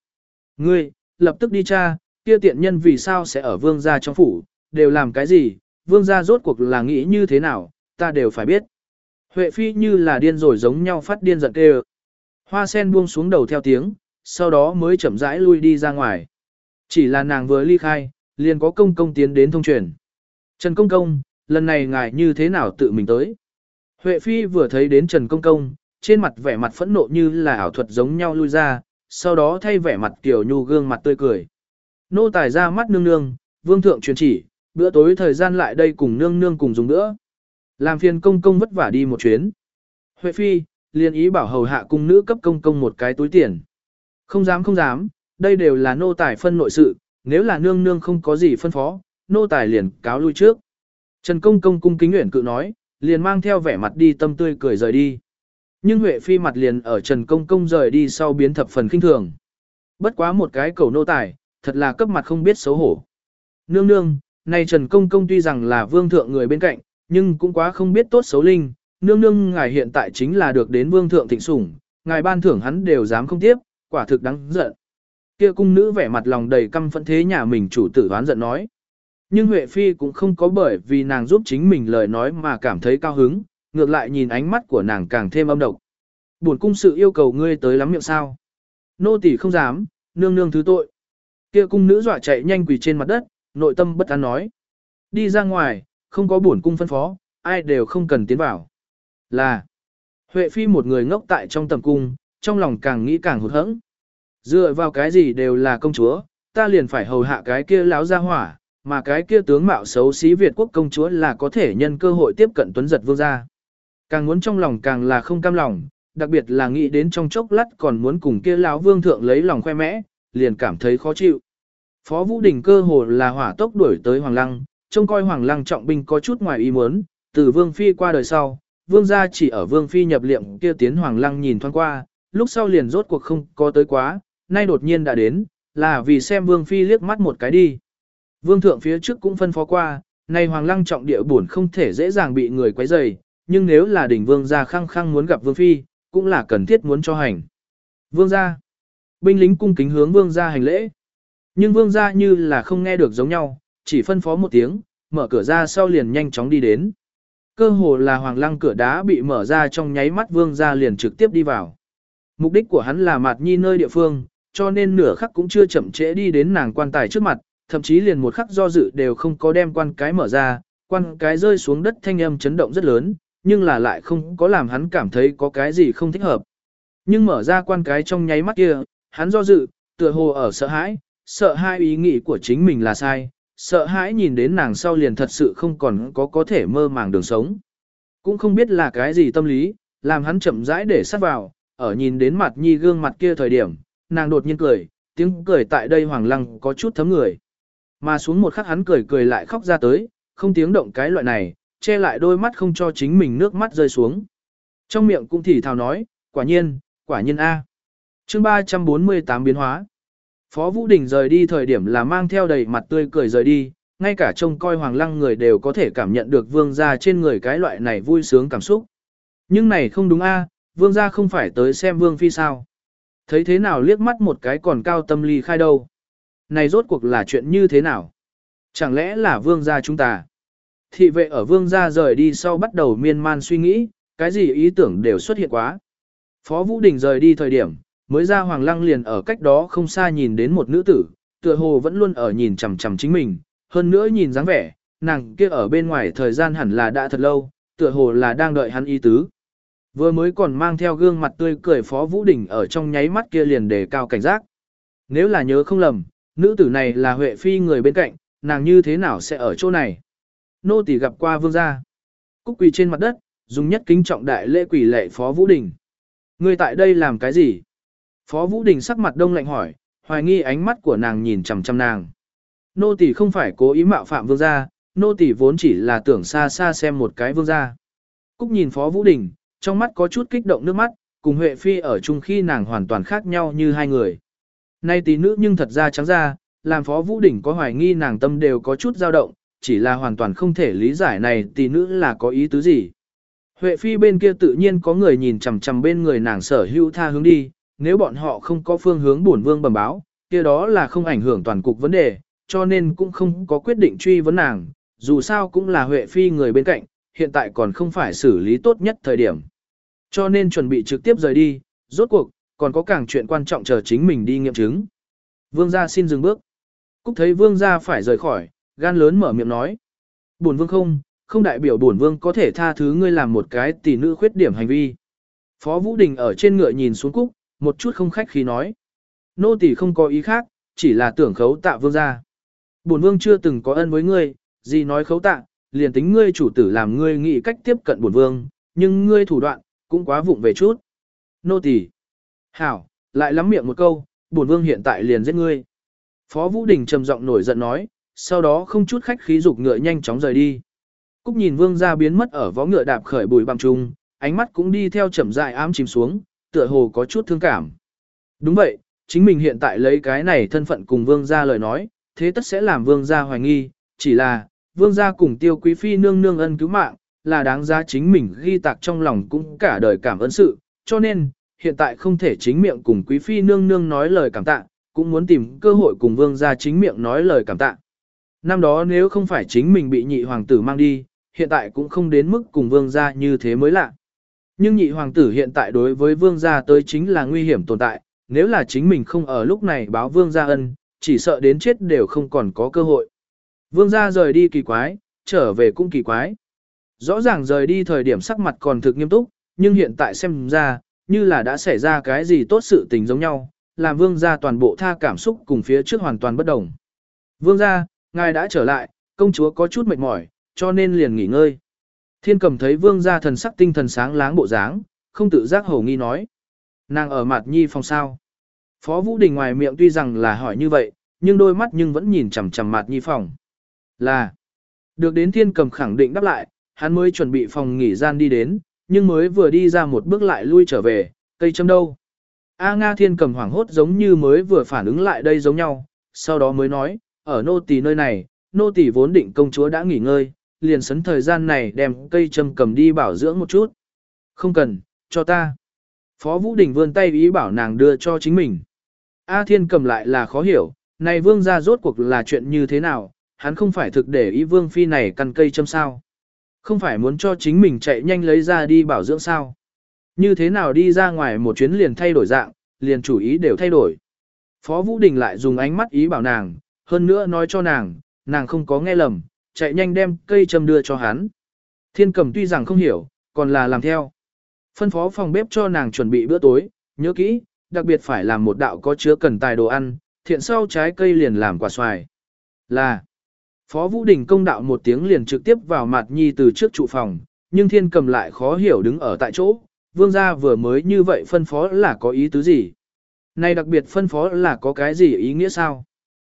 Ngươi, lập tức đi tra, kia tiện nhân vì sao sẽ ở vương gia trong phủ, đều làm cái gì, vương gia rốt cuộc là nghĩ như thế nào, ta đều phải biết. Huệ phi như là điên rồi giống nhau phát điên giận kêu. Hoa sen buông xuống đầu theo tiếng, sau đó mới chậm rãi lui đi ra ngoài. Chỉ là nàng vừa ly khai, liền có công công tiến đến thông truyền. Trần công công, lần này ngài như thế nào tự mình tới. Huệ phi vừa thấy đến Trần công công, trên mặt vẻ mặt phẫn nộ như là ảo thuật giống nhau lui ra, sau đó thay vẻ mặt tiểu nhu gương mặt tươi cười. Nô tài ra mắt nương nương, vương thượng truyền chỉ, bữa tối thời gian lại đây cùng nương nương cùng dùng nữa. Làm phiền công công vất vả đi một chuyến. Huệ phi, liền ý bảo hầu hạ cung nữ cấp công công một cái túi tiền. Không dám không dám, đây đều là nô tài phân nội sự, nếu là nương nương không có gì phân phó, nô tài liền cáo lui trước. Trần công công cung kính nguyện cự nói, liền mang theo vẻ mặt đi tâm tươi cười rời đi. Nhưng Huệ phi mặt liền ở Trần công công rời đi sau biến thập phần kinh thường. Bất quá một cái cầu nô tài, thật là cấp mặt không biết xấu hổ. Nương nương, này Trần Công Công tuy rằng là vương thượng người bên cạnh, nhưng cũng quá không biết tốt xấu linh, nương nương ngài hiện tại chính là được đến vương thượng thịnh sủng, ngài ban thưởng hắn đều dám không tiếp, quả thực đáng giận. Kia cung nữ vẻ mặt lòng đầy căm phẫn thế nhà mình chủ tử oán giận nói. Nhưng Huệ Phi cũng không có bởi vì nàng giúp chính mình lời nói mà cảm thấy cao hứng, ngược lại nhìn ánh mắt của nàng càng thêm âm độc. Buồn cung sự yêu cầu ngươi tới lắm miệng sao. Nô tỳ không dám, nương nương thứ tội. Kia cung nữ dọa chạy nhanh quỳ trên mặt đất, nội tâm bất an nói. Đi ra ngoài, không có buồn cung phân phó, ai đều không cần tiến vào. Là, Huệ Phi một người ngốc tại trong tầm cung, trong lòng càng nghĩ càng hụt hẫng. Dựa vào cái gì đều là công chúa, ta liền phải hầu hạ cái kia láo ra hỏa, mà cái kia tướng mạo xấu xí Việt quốc công chúa là có thể nhân cơ hội tiếp cận tuấn giật vương gia. Càng muốn trong lòng càng là không cam lòng, đặc biệt là nghĩ đến trong chốc lát còn muốn cùng kia lão vương thượng lấy lòng khoe mẽ, liền cảm thấy khó chịu. Phó Vũ Đình cơ hồ là hỏa tốc đuổi tới Hoàng Lăng, trông coi Hoàng Lăng trọng binh có chút ngoài ý muốn, từ Vương Phi qua đời sau, Vương gia chỉ ở Vương Phi nhập liệm kia tiến Hoàng Lăng nhìn thoáng qua, lúc sau liền rốt cuộc không có tới quá, nay đột nhiên đã đến, là vì xem Vương Phi liếc mắt một cái đi. Vương thượng phía trước cũng phân phó qua, nay Hoàng Lăng trọng địa buồn không thể dễ dàng bị người quấy rầy, nhưng nếu là đỉnh Vương gia khăng khăng muốn gặp Vương Phi, cũng là cần thiết muốn cho hành. Vương gia. Binh lính cung kính hướng Vương gia hành lễ. Nhưng Vương gia như là không nghe được giống nhau, chỉ phân phó một tiếng, mở cửa ra sau liền nhanh chóng đi đến. Cơ hồ là Hoàng Lăng cửa đá bị mở ra trong nháy mắt Vương gia liền trực tiếp đi vào. Mục đích của hắn là Mạt Nhi nơi địa phương, cho nên nửa khắc cũng chưa chậm trễ đi đến nàng quan tài trước mặt, thậm chí liền một khắc do dự đều không có đem quan cái mở ra, quan cái rơi xuống đất thanh âm chấn động rất lớn, nhưng là lại không có làm hắn cảm thấy có cái gì không thích hợp. Nhưng mở ra quan cái trong nháy mắt kia, hắn do dự, tựa hồ ở sợ hãi, sợ hai ý nghĩ của chính mình là sai, sợ hãi nhìn đến nàng sau liền thật sự không còn có có thể mơ màng đường sống. Cũng không biết là cái gì tâm lý, làm hắn chậm rãi để sát vào, ở nhìn đến mặt nhi gương mặt kia thời điểm, nàng đột nhiên cười, tiếng cười tại đây hoàng lăng có chút thấm người. Mà xuống một khắc hắn cười cười lại khóc ra tới, không tiếng động cái loại này, che lại đôi mắt không cho chính mình nước mắt rơi xuống. Trong miệng cũng thì thào nói, quả nhiên, quả nhiên A. chương 348 biến hóa. Phó Vũ Đình rời đi thời điểm là mang theo đầy mặt tươi cười rời đi, ngay cả trông coi hoàng lăng người đều có thể cảm nhận được vương gia trên người cái loại này vui sướng cảm xúc. Nhưng này không đúng a, vương gia không phải tới xem vương phi sao. Thấy thế nào liếc mắt một cái còn cao tâm ly khai đâu. Này rốt cuộc là chuyện như thế nào? Chẳng lẽ là vương gia chúng ta? Thị vệ ở vương gia rời đi sau bắt đầu miên man suy nghĩ, cái gì ý tưởng đều xuất hiện quá. Phó Vũ Đình rời đi thời điểm, mới ra Hoàng Lăng liền ở cách đó không xa nhìn đến một nữ tử, tựa hồ vẫn luôn ở nhìn chằm chằm chính mình, hơn nữa nhìn dáng vẻ, nàng kia ở bên ngoài thời gian hẳn là đã thật lâu, tựa hồ là đang đợi hắn ý tứ. Vừa mới còn mang theo gương mặt tươi cười Phó Vũ Đình ở trong nháy mắt kia liền đề cao cảnh giác. Nếu là nhớ không lầm, nữ tử này là Huệ Phi người bên cạnh, nàng như thế nào sẽ ở chỗ này? Nô tỳ gặp qua vương gia. Cúc quỳ trên mặt đất, dùng nhất kính trọng đại lễ quỷ lệ Phó Vũ Đình. Người tại đây làm cái gì? Phó Vũ Đình sắc mặt đông lạnh hỏi, hoài nghi ánh mắt của nàng nhìn chằm chằm nàng. Nô tỳ không phải cố ý mạo phạm vương gia, nô tỳ vốn chỉ là tưởng xa xa xem một cái vương gia. Cúc nhìn Phó Vũ Đình, trong mắt có chút kích động nước mắt, cùng Huệ Phi ở chung khi nàng hoàn toàn khác nhau như hai người. Nay tỷ nữ nhưng thật ra trắng ra, làm Phó Vũ đỉnh có hoài nghi nàng tâm đều có chút dao động, chỉ là hoàn toàn không thể lý giải này tỷ nữ là có ý tứ gì. Huệ Phi bên kia tự nhiên có người nhìn chằm chằm bên người nàng sở hữu tha hướng đi, nếu bọn họ không có phương hướng bổn vương bẩm báo, kia đó là không ảnh hưởng toàn cục vấn đề, cho nên cũng không có quyết định truy vấn nàng, dù sao cũng là Huệ Phi người bên cạnh, hiện tại còn không phải xử lý tốt nhất thời điểm. Cho nên chuẩn bị trực tiếp rời đi, rốt cuộc, còn có càng chuyện quan trọng chờ chính mình đi nghiệm chứng. Vương gia xin dừng bước. Cúc thấy vương gia phải rời khỏi, gan lớn mở miệng nói. Bổn vương không, không đại biểu bổn vương có thể tha thứ ngươi làm một cái tỷ nữ khuyết điểm hành vi. Phó Vũ Đình ở trên ngựa nhìn xuống Cúc, một chút không khách khí nói. Nô tỳ không có ý khác, chỉ là tưởng khấu tạ vương gia. Bổn vương chưa từng có ân với ngươi, gì nói khấu tạ, liền tính ngươi chủ tử làm ngươi nghĩ cách tiếp cận bổn vương, nhưng ngươi thủ đoạn, cũng quá vụng về chút. Nô tỳ. Hảo, lại lắm miệng một câu, bổn vương hiện tại liền giết ngươi. Phó Vũ Đình trầm giọng nổi giận nói, sau đó không chút khách khí dục ngựa nhanh chóng rời đi. Cúc nhìn vương gia biến mất ở vó ngựa đạp khởi bùi bằng trung, ánh mắt cũng đi theo chậm rãi ám chìm xuống, tựa hồ có chút thương cảm. Đúng vậy, chính mình hiện tại lấy cái này thân phận cùng vương gia lời nói, thế tất sẽ làm vương gia hoài nghi, chỉ là, vương gia cùng tiêu quý phi nương nương ân cứu mạng, là đáng giá chính mình ghi tạc trong lòng cũng cả đời cảm ơn sự, cho nên, hiện tại không thể chính miệng cùng quý phi nương nương nói lời cảm tạ, cũng muốn tìm cơ hội cùng vương gia chính miệng nói lời cảm tạ. Năm đó nếu không phải chính mình bị nhị hoàng tử mang đi, hiện tại cũng không đến mức cùng vương gia như thế mới lạ. Nhưng nhị hoàng tử hiện tại đối với vương gia tới chính là nguy hiểm tồn tại, nếu là chính mình không ở lúc này báo vương gia ân, chỉ sợ đến chết đều không còn có cơ hội. Vương gia rời đi kỳ quái, trở về cũng kỳ quái. Rõ ràng rời đi thời điểm sắc mặt còn thực nghiêm túc, nhưng hiện tại xem ra, như là đã xảy ra cái gì tốt sự tình giống nhau, làm vương gia toàn bộ tha cảm xúc cùng phía trước hoàn toàn bất đồng. Vương gia, ngài đã trở lại, công chúa có chút mệt mỏi, cho nên liền nghỉ ngơi. Thiên cầm thấy vương gia thần sắc tinh thần sáng láng bộ dáng, không tự giác hổ nghi nói. Nàng ở mặt nhi phòng sao. Phó Vũ Đình ngoài miệng tuy rằng là hỏi như vậy, nhưng đôi mắt nhưng vẫn nhìn chằm chằm mặt nhi phòng. Là. Được đến thiên cầm khẳng định đáp lại, hắn mới chuẩn bị phòng nghỉ gian đi đến, nhưng mới vừa đi ra một bước lại lui trở về, cây châm đâu. A Nga thiên cầm hoảng hốt giống như mới vừa phản ứng lại đây giống nhau, sau đó mới nói, ở nô tỳ nơi này, nô tỳ vốn định công chúa đã nghỉ ngơi, liền sấn thời gian này đem cây châm cầm đi bảo dưỡng một chút. Không cần, cho ta. Phó Vũ Đình vươn tay ý bảo nàng đưa cho chính mình. A Thiên cầm lại là khó hiểu, này vương gia rốt cuộc là chuyện như thế nào, hắn không phải thực để ý vương phi này căn cây châm sao. Không phải muốn cho chính mình chạy nhanh lấy ra đi bảo dưỡng sao. Như thế nào đi ra ngoài một chuyến liền thay đổi dạng, liền chủ ý đều thay đổi. Phó Vũ Đình lại dùng ánh mắt ý bảo nàng, hơn nữa nói cho nàng, nàng không có nghe lầm, chạy nhanh đem cây châm đưa cho hắn. Thiên cầm tuy rằng không hiểu, còn là làm theo. Phân phó phòng bếp cho nàng chuẩn bị bữa tối, nhớ kỹ, đặc biệt phải làm một đạo có chứa cần tài đồ ăn, thiện sau trái cây liền làm quả xoài. Là, Phó Vũ Đình công đạo một tiếng liền trực tiếp vào mặt nhi từ trước trụ phòng, nhưng thiên cầm lại khó hiểu đứng ở tại chỗ, vương gia vừa mới như vậy phân phó là có ý tứ gì. Này đặc biệt phân phó là có cái gì ý nghĩa sao?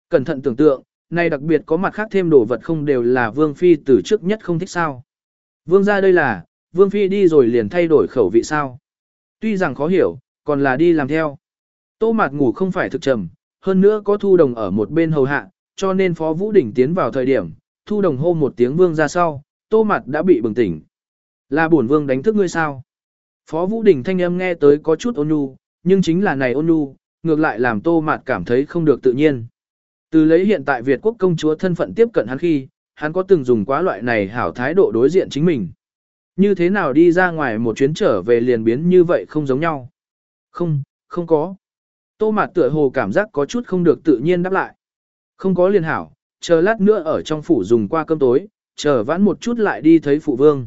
Cẩn thận tưởng tượng, này đặc biệt có mặt khác thêm đồ vật không đều là vương phi từ trước nhất không thích sao. Vương gia đây là, vương phi đi rồi liền thay đổi khẩu vị sao. Tuy rằng khó hiểu, còn là đi làm theo. Tô mạt ngủ không phải thực trầm, hơn nữa có thu đồng ở một bên hầu hạ, cho nên Phó Vũ Đình tiến vào thời điểm, thu đồng hô một tiếng vương ra sau, tô mặt đã bị bừng tỉnh. Là bổn vương đánh thức ngươi sao? Phó Vũ Đình thanh âm nghe tới có chút ôn nhu, nhưng chính là này ôn nhu, ngược lại làm tô mặt cảm thấy không được tự nhiên. Từ lấy hiện tại Việt quốc công chúa thân phận tiếp cận hắn khi, hắn có từng dùng quá loại này hảo thái độ đối diện chính mình. Như thế nào đi ra ngoài một chuyến trở về liền biến như vậy không giống nhau. Không, không có. Tô Mạt tựa hồ cảm giác có chút không được tự nhiên đáp lại. Không có liền hảo, chờ lát nữa ở trong phủ dùng qua cơm tối, chờ vãn một chút lại đi thấy phụ vương.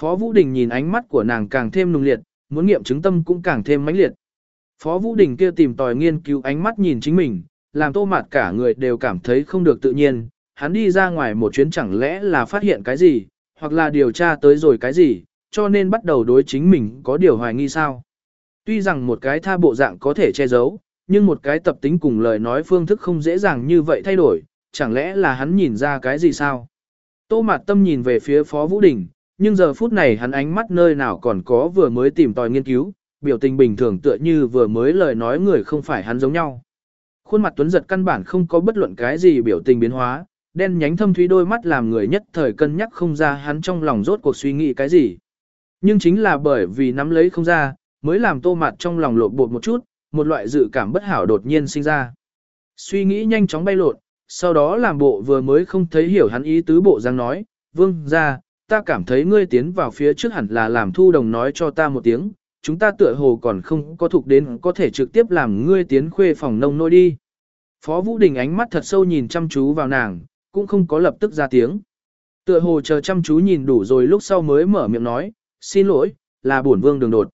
Phó Vũ Đình nhìn ánh mắt của nàng càng thêm nung liệt, muốn nghiệm chứng tâm cũng càng thêm mãnh liệt. Phó Vũ Đình kia tìm tòi nghiên cứu ánh mắt nhìn chính mình, làm tô mặt cả người đều cảm thấy không được tự nhiên, hắn đi ra ngoài một chuyến chẳng lẽ là phát hiện cái gì, hoặc là điều tra tới rồi cái gì, cho nên bắt đầu đối chính mình có điều hoài nghi sao. Tuy rằng một cái tha bộ dạng có thể che giấu, nhưng một cái tập tính cùng lời nói phương thức không dễ dàng như vậy thay đổi, chẳng lẽ là hắn nhìn ra cái gì sao? Tô Mạt Tâm nhìn về phía Phó Vũ Đình, nhưng giờ phút này hắn ánh mắt nơi nào còn có vừa mới tìm tòi nghiên cứu, biểu tình bình thường tựa như vừa mới lời nói người không phải hắn giống nhau. Khuôn mặt Tuấn giật căn bản không có bất luận cái gì biểu tình biến hóa, đen nhánh thâm thúy đôi mắt làm người nhất thời cân nhắc không ra hắn trong lòng rốt cuộc suy nghĩ cái gì. Nhưng chính là bởi vì nắm lấy không ra, mới làm tô mặt trong lòng lộ bột một chút, một loại dự cảm bất hảo đột nhiên sinh ra. Suy nghĩ nhanh chóng bay lộn, sau đó làm bộ vừa mới không thấy hiểu hắn ý tứ bộ giang nói, vương ra, ta cảm thấy ngươi tiến vào phía trước hẳn là làm thu đồng nói cho ta một tiếng, chúng ta tựa hồ còn không có thuộc đến có thể trực tiếp làm ngươi tiến khuê phòng nông nôi đi. Phó Vũ Đình ánh mắt thật sâu nhìn chăm chú vào nàng, cũng không có lập tức ra tiếng. Tựa hồ chờ chăm chú nhìn đủ rồi lúc sau mới mở miệng nói, xin lỗi, là bổn vương đường đột.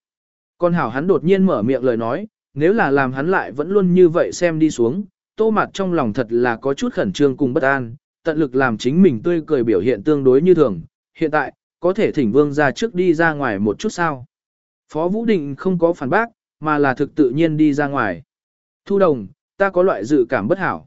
Con hảo hắn đột nhiên mở miệng lời nói, nếu là làm hắn lại vẫn luôn như vậy xem đi xuống, tô mặt trong lòng thật là có chút khẩn trương cùng bất an, tận lực làm chính mình tươi cười biểu hiện tương đối như thường. Hiện tại, có thể thỉnh vương ra trước đi ra ngoài một chút sao. Phó Vũ Định không có phản bác, mà là thực tự nhiên đi ra ngoài. Thu đồng, ta có loại dự cảm bất hảo.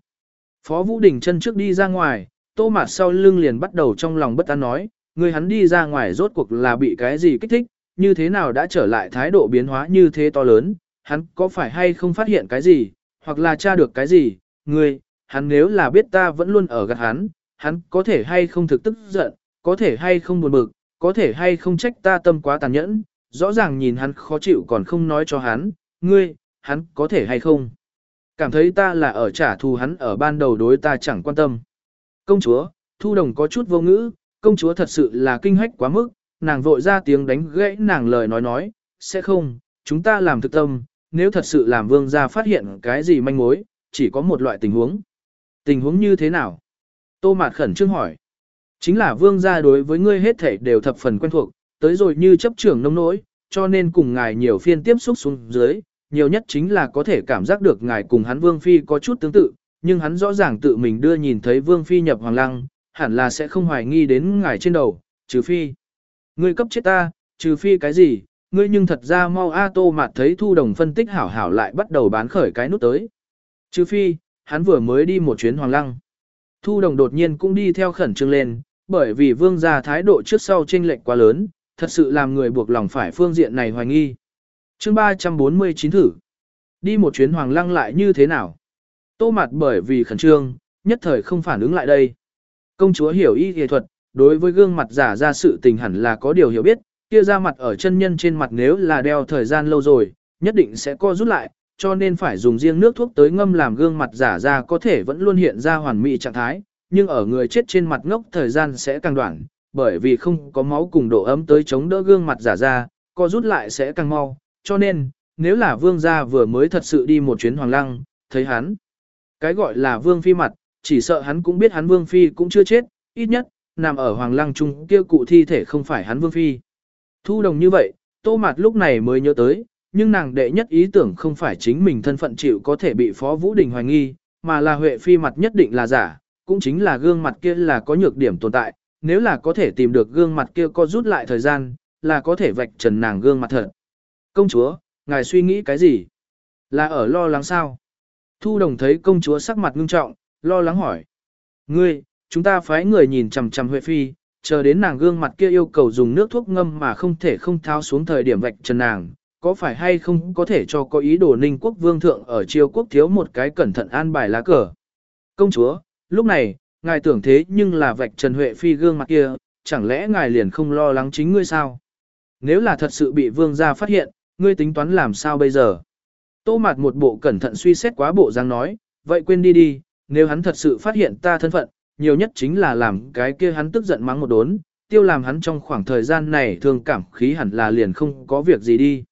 Phó Vũ Đình chân trước đi ra ngoài, tô mặt sau lưng liền bắt đầu trong lòng bất an nói, người hắn đi ra ngoài rốt cuộc là bị cái gì kích thích, như thế nào đã trở lại thái độ biến hóa như thế to lớn, hắn có phải hay không phát hiện cái gì, hoặc là tra được cái gì, ngươi, hắn nếu là biết ta vẫn luôn ở gần hắn, hắn có thể hay không thực tức giận, có thể hay không buồn bực, có thể hay không trách ta tâm quá tàn nhẫn, rõ ràng nhìn hắn khó chịu còn không nói cho hắn, ngươi, hắn có thể hay không. Cảm thấy ta là ở trả thù hắn ở ban đầu đối ta chẳng quan tâm. Công chúa, thu đồng có chút vô ngữ, công chúa thật sự là kinh hách quá mức, nàng vội ra tiếng đánh gãy nàng lời nói nói, sẽ không, chúng ta làm thực tâm, nếu thật sự làm vương gia phát hiện cái gì manh mối, chỉ có một loại tình huống. Tình huống như thế nào? Tô Mạt khẩn trương hỏi. Chính là vương gia đối với ngươi hết thảy đều thập phần quen thuộc, tới rồi như chấp trưởng nông nỗi, cho nên cùng ngài nhiều phiên tiếp xúc xuống dưới, nhiều nhất chính là có thể cảm giác được ngài cùng hắn vương phi có chút tương tự, nhưng hắn rõ ràng tự mình đưa nhìn thấy vương phi nhập hoàng lăng, hẳn là sẽ không hoài nghi đến ngài trên đầu, trừ phi. Ngươi cấp chết ta, trừ phi cái gì, ngươi nhưng thật ra mau A Tô Mạt thấy Thu Đồng phân tích hảo hảo lại bắt đầu bán khởi cái nút tới. Trừ phi, hắn vừa mới đi một chuyến hoàng lăng. Thu Đồng đột nhiên cũng đi theo khẩn trương lên, bởi vì vương gia thái độ trước sau chênh lệch quá lớn, thật sự làm người buộc lòng phải phương diện này hoài nghi. chương 349 thử. Đi một chuyến hoàng lăng lại như thế nào? Tô mặt bởi vì khẩn trương, nhất thời không phản ứng lại đây. Công chúa hiểu y y thuật, đối với gương mặt giả ra sự tình hẳn là có điều hiểu biết, kia ra mặt ở chân nhân trên mặt nếu là đeo thời gian lâu rồi, nhất định sẽ co rút lại, cho nên phải dùng riêng nước thuốc tới ngâm làm gương mặt giả ra có thể vẫn luôn hiện ra hoàn mỹ trạng thái, nhưng ở người chết trên mặt ngốc thời gian sẽ càng đoạn, bởi vì không có máu cùng độ ấm tới chống đỡ gương mặt giả ra, co rút lại sẽ càng mau, cho nên, nếu là vương gia vừa mới thật sự đi một chuyến hoàng lăng, thấy hắn, cái gọi là vương phi mặt, chỉ sợ hắn cũng biết hắn vương phi cũng chưa chết, ít nhất, nằm ở hoàng lăng trung kia cụ thi thể không phải hắn vương phi. Thu đồng như vậy, tô mặt lúc này mới nhớ tới, nhưng nàng đệ nhất ý tưởng không phải chính mình thân phận chịu có thể bị Phó Vũ Đình hoài nghi, mà là Huệ Phi mặt nhất định là giả, cũng chính là gương mặt kia là có nhược điểm tồn tại, nếu là có thể tìm được gương mặt kia có rút lại thời gian, là có thể vạch trần nàng gương mặt thật. Công chúa, ngài suy nghĩ cái gì? Là ở lo lắng sao? Thu đồng thấy công chúa sắc mặt ngưng trọng, lo lắng hỏi. Ngươi, chúng ta phái người nhìn chằm chằm Huệ Phi, chờ đến nàng gương mặt kia yêu cầu dùng nước thuốc ngâm mà không thể không tháo xuống thời điểm vạch trần nàng, có phải hay không có thể cho có ý đồ ninh quốc vương thượng ở triều quốc thiếu một cái cẩn thận an bài lá cờ. Công chúa, lúc này, ngài tưởng thế nhưng là vạch Trần Huệ Phi gương mặt kia, chẳng lẽ ngài liền không lo lắng chính ngươi sao? Nếu là thật sự bị vương gia phát hiện, ngươi tính toán làm sao bây giờ? Tô mặt một bộ cẩn thận suy xét quá bộ dáng nói, vậy quên đi đi, nếu hắn thật sự phát hiện ta thân phận, nhiều nhất chính là làm cái kia hắn tức giận mắng một đốn, tiêu làm hắn trong khoảng thời gian này thường cảm khí hẳn là liền không có việc gì đi.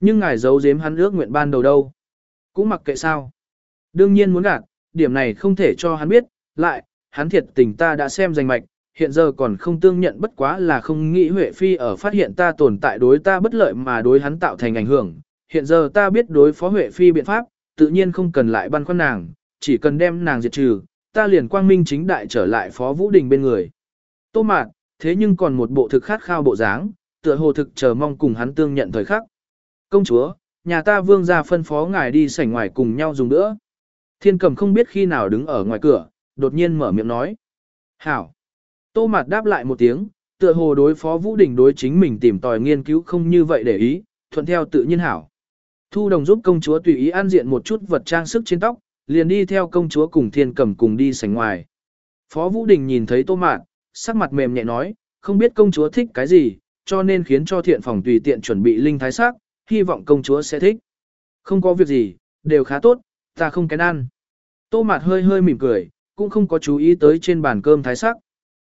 Nhưng ngài giấu giếm hắn ước nguyện ban đầu đâu. Cũng mặc kệ sao. Đương nhiên muốn gạt, điểm này không thể cho hắn biết, lại, hắn thiệt tình ta đã xem danh mạch, hiện giờ còn không tương nhận bất quá là không nghĩ Huệ Phi ở phát hiện ta tồn tại đối ta bất lợi mà đối hắn tạo thành ảnh hưởng. Hiện giờ ta biết đối phó Huệ Phi biện pháp, tự nhiên không cần lại băn khoăn nàng, chỉ cần đem nàng diệt trừ, ta liền quang minh chính đại trở lại Phó Vũ Đình bên người. Tô mạt, thế nhưng còn một bộ thực khát khao bộ dáng, tựa hồ thực chờ mong cùng hắn tương nhận thời khắc. Công chúa, nhà ta vương gia phân phó ngài đi sảnh ngoài cùng nhau dùng nữa. Thiên cầm không biết khi nào đứng ở ngoài cửa, đột nhiên mở miệng nói. Hảo. Tô Mạt đáp lại một tiếng, tựa hồ đối phó Vũ Đình đối chính mình tìm tòi nghiên cứu không như vậy để ý, thuận theo tự nhiên hảo. Thu đồng giúp công chúa tùy ý an diện một chút vật trang sức trên tóc, liền đi theo công chúa cùng thiên cầm cùng đi sảnh ngoài. Phó Vũ Đình nhìn thấy Tô mạn sắc mặt mềm nhẹ nói, không biết công chúa thích cái gì, cho nên khiến cho thiện phòng tùy tiện chuẩn bị linh thái sắc, hy vọng công chúa sẽ thích. Không có việc gì, đều khá tốt, ta không kén ăn. Tô Mạt hơi hơi mỉm cười, cũng không có chú ý tới trên bàn cơm thái sắc.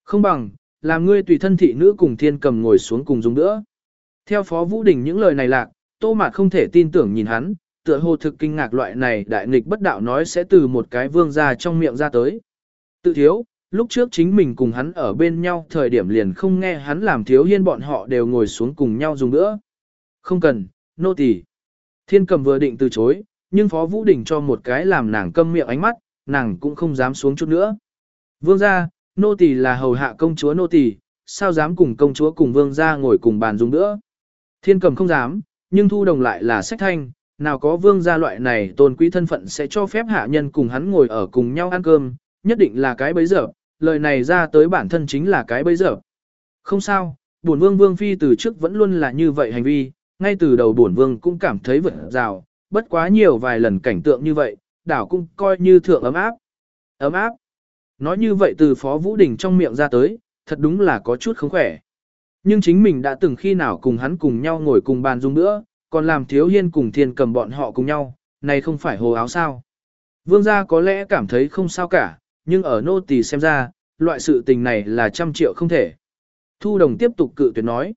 Không bằng, làm ngươi tùy thân thị nữ cùng thiên cầm ngồi xuống cùng dùng nữa. Theo Phó Vũ Đình những lời này lạc, Tô Mạt không thể tin tưởng nhìn hắn, tựa hồ thực kinh ngạc loại này đại nghịch bất đạo nói sẽ từ một cái vương ra trong miệng ra tới. Tự thiếu, lúc trước chính mình cùng hắn ở bên nhau thời điểm liền không nghe hắn làm thiếu hiên bọn họ đều ngồi xuống cùng nhau dùng nữa. Không cần, nô tỳ. Thiên cầm vừa định từ chối, nhưng Phó Vũ Đình cho một cái làm nàng câm miệng ánh mắt, nàng cũng không dám xuống chút nữa. Vương gia, nô tỳ là hầu hạ công chúa nô tỳ, sao dám cùng công chúa cùng vương gia ngồi cùng bàn dùng nữa. Thiên cầm không dám, nhưng thu đồng lại là sách thanh, nào có vương gia loại này tôn quý thân phận sẽ cho phép hạ nhân cùng hắn ngồi ở cùng nhau ăn cơm, nhất định là cái bấy giờ, lời này ra tới bản thân chính là cái bấy giờ. Không sao, bổn vương vương phi từ trước vẫn luôn là như vậy hành vi, ngay từ đầu bổn vương cũng cảm thấy vượt rào, bất quá nhiều vài lần cảnh tượng như vậy, đảo cũng coi như thượng ấm áp. Ấm áp. Nói như vậy từ Phó Vũ Đình trong miệng ra tới, thật đúng là có chút không khỏe. Nhưng chính mình đã từng khi nào cùng hắn cùng nhau ngồi cùng bàn dùng nữa, còn làm thiếu hiên cùng thiên cầm bọn họ cùng nhau, này không phải hồ áo sao. Vương gia có lẽ cảm thấy không sao cả, nhưng ở nô tỳ xem ra, loại sự tình này là trăm triệu không thể. Thu đồng tiếp tục cự tuyệt nói.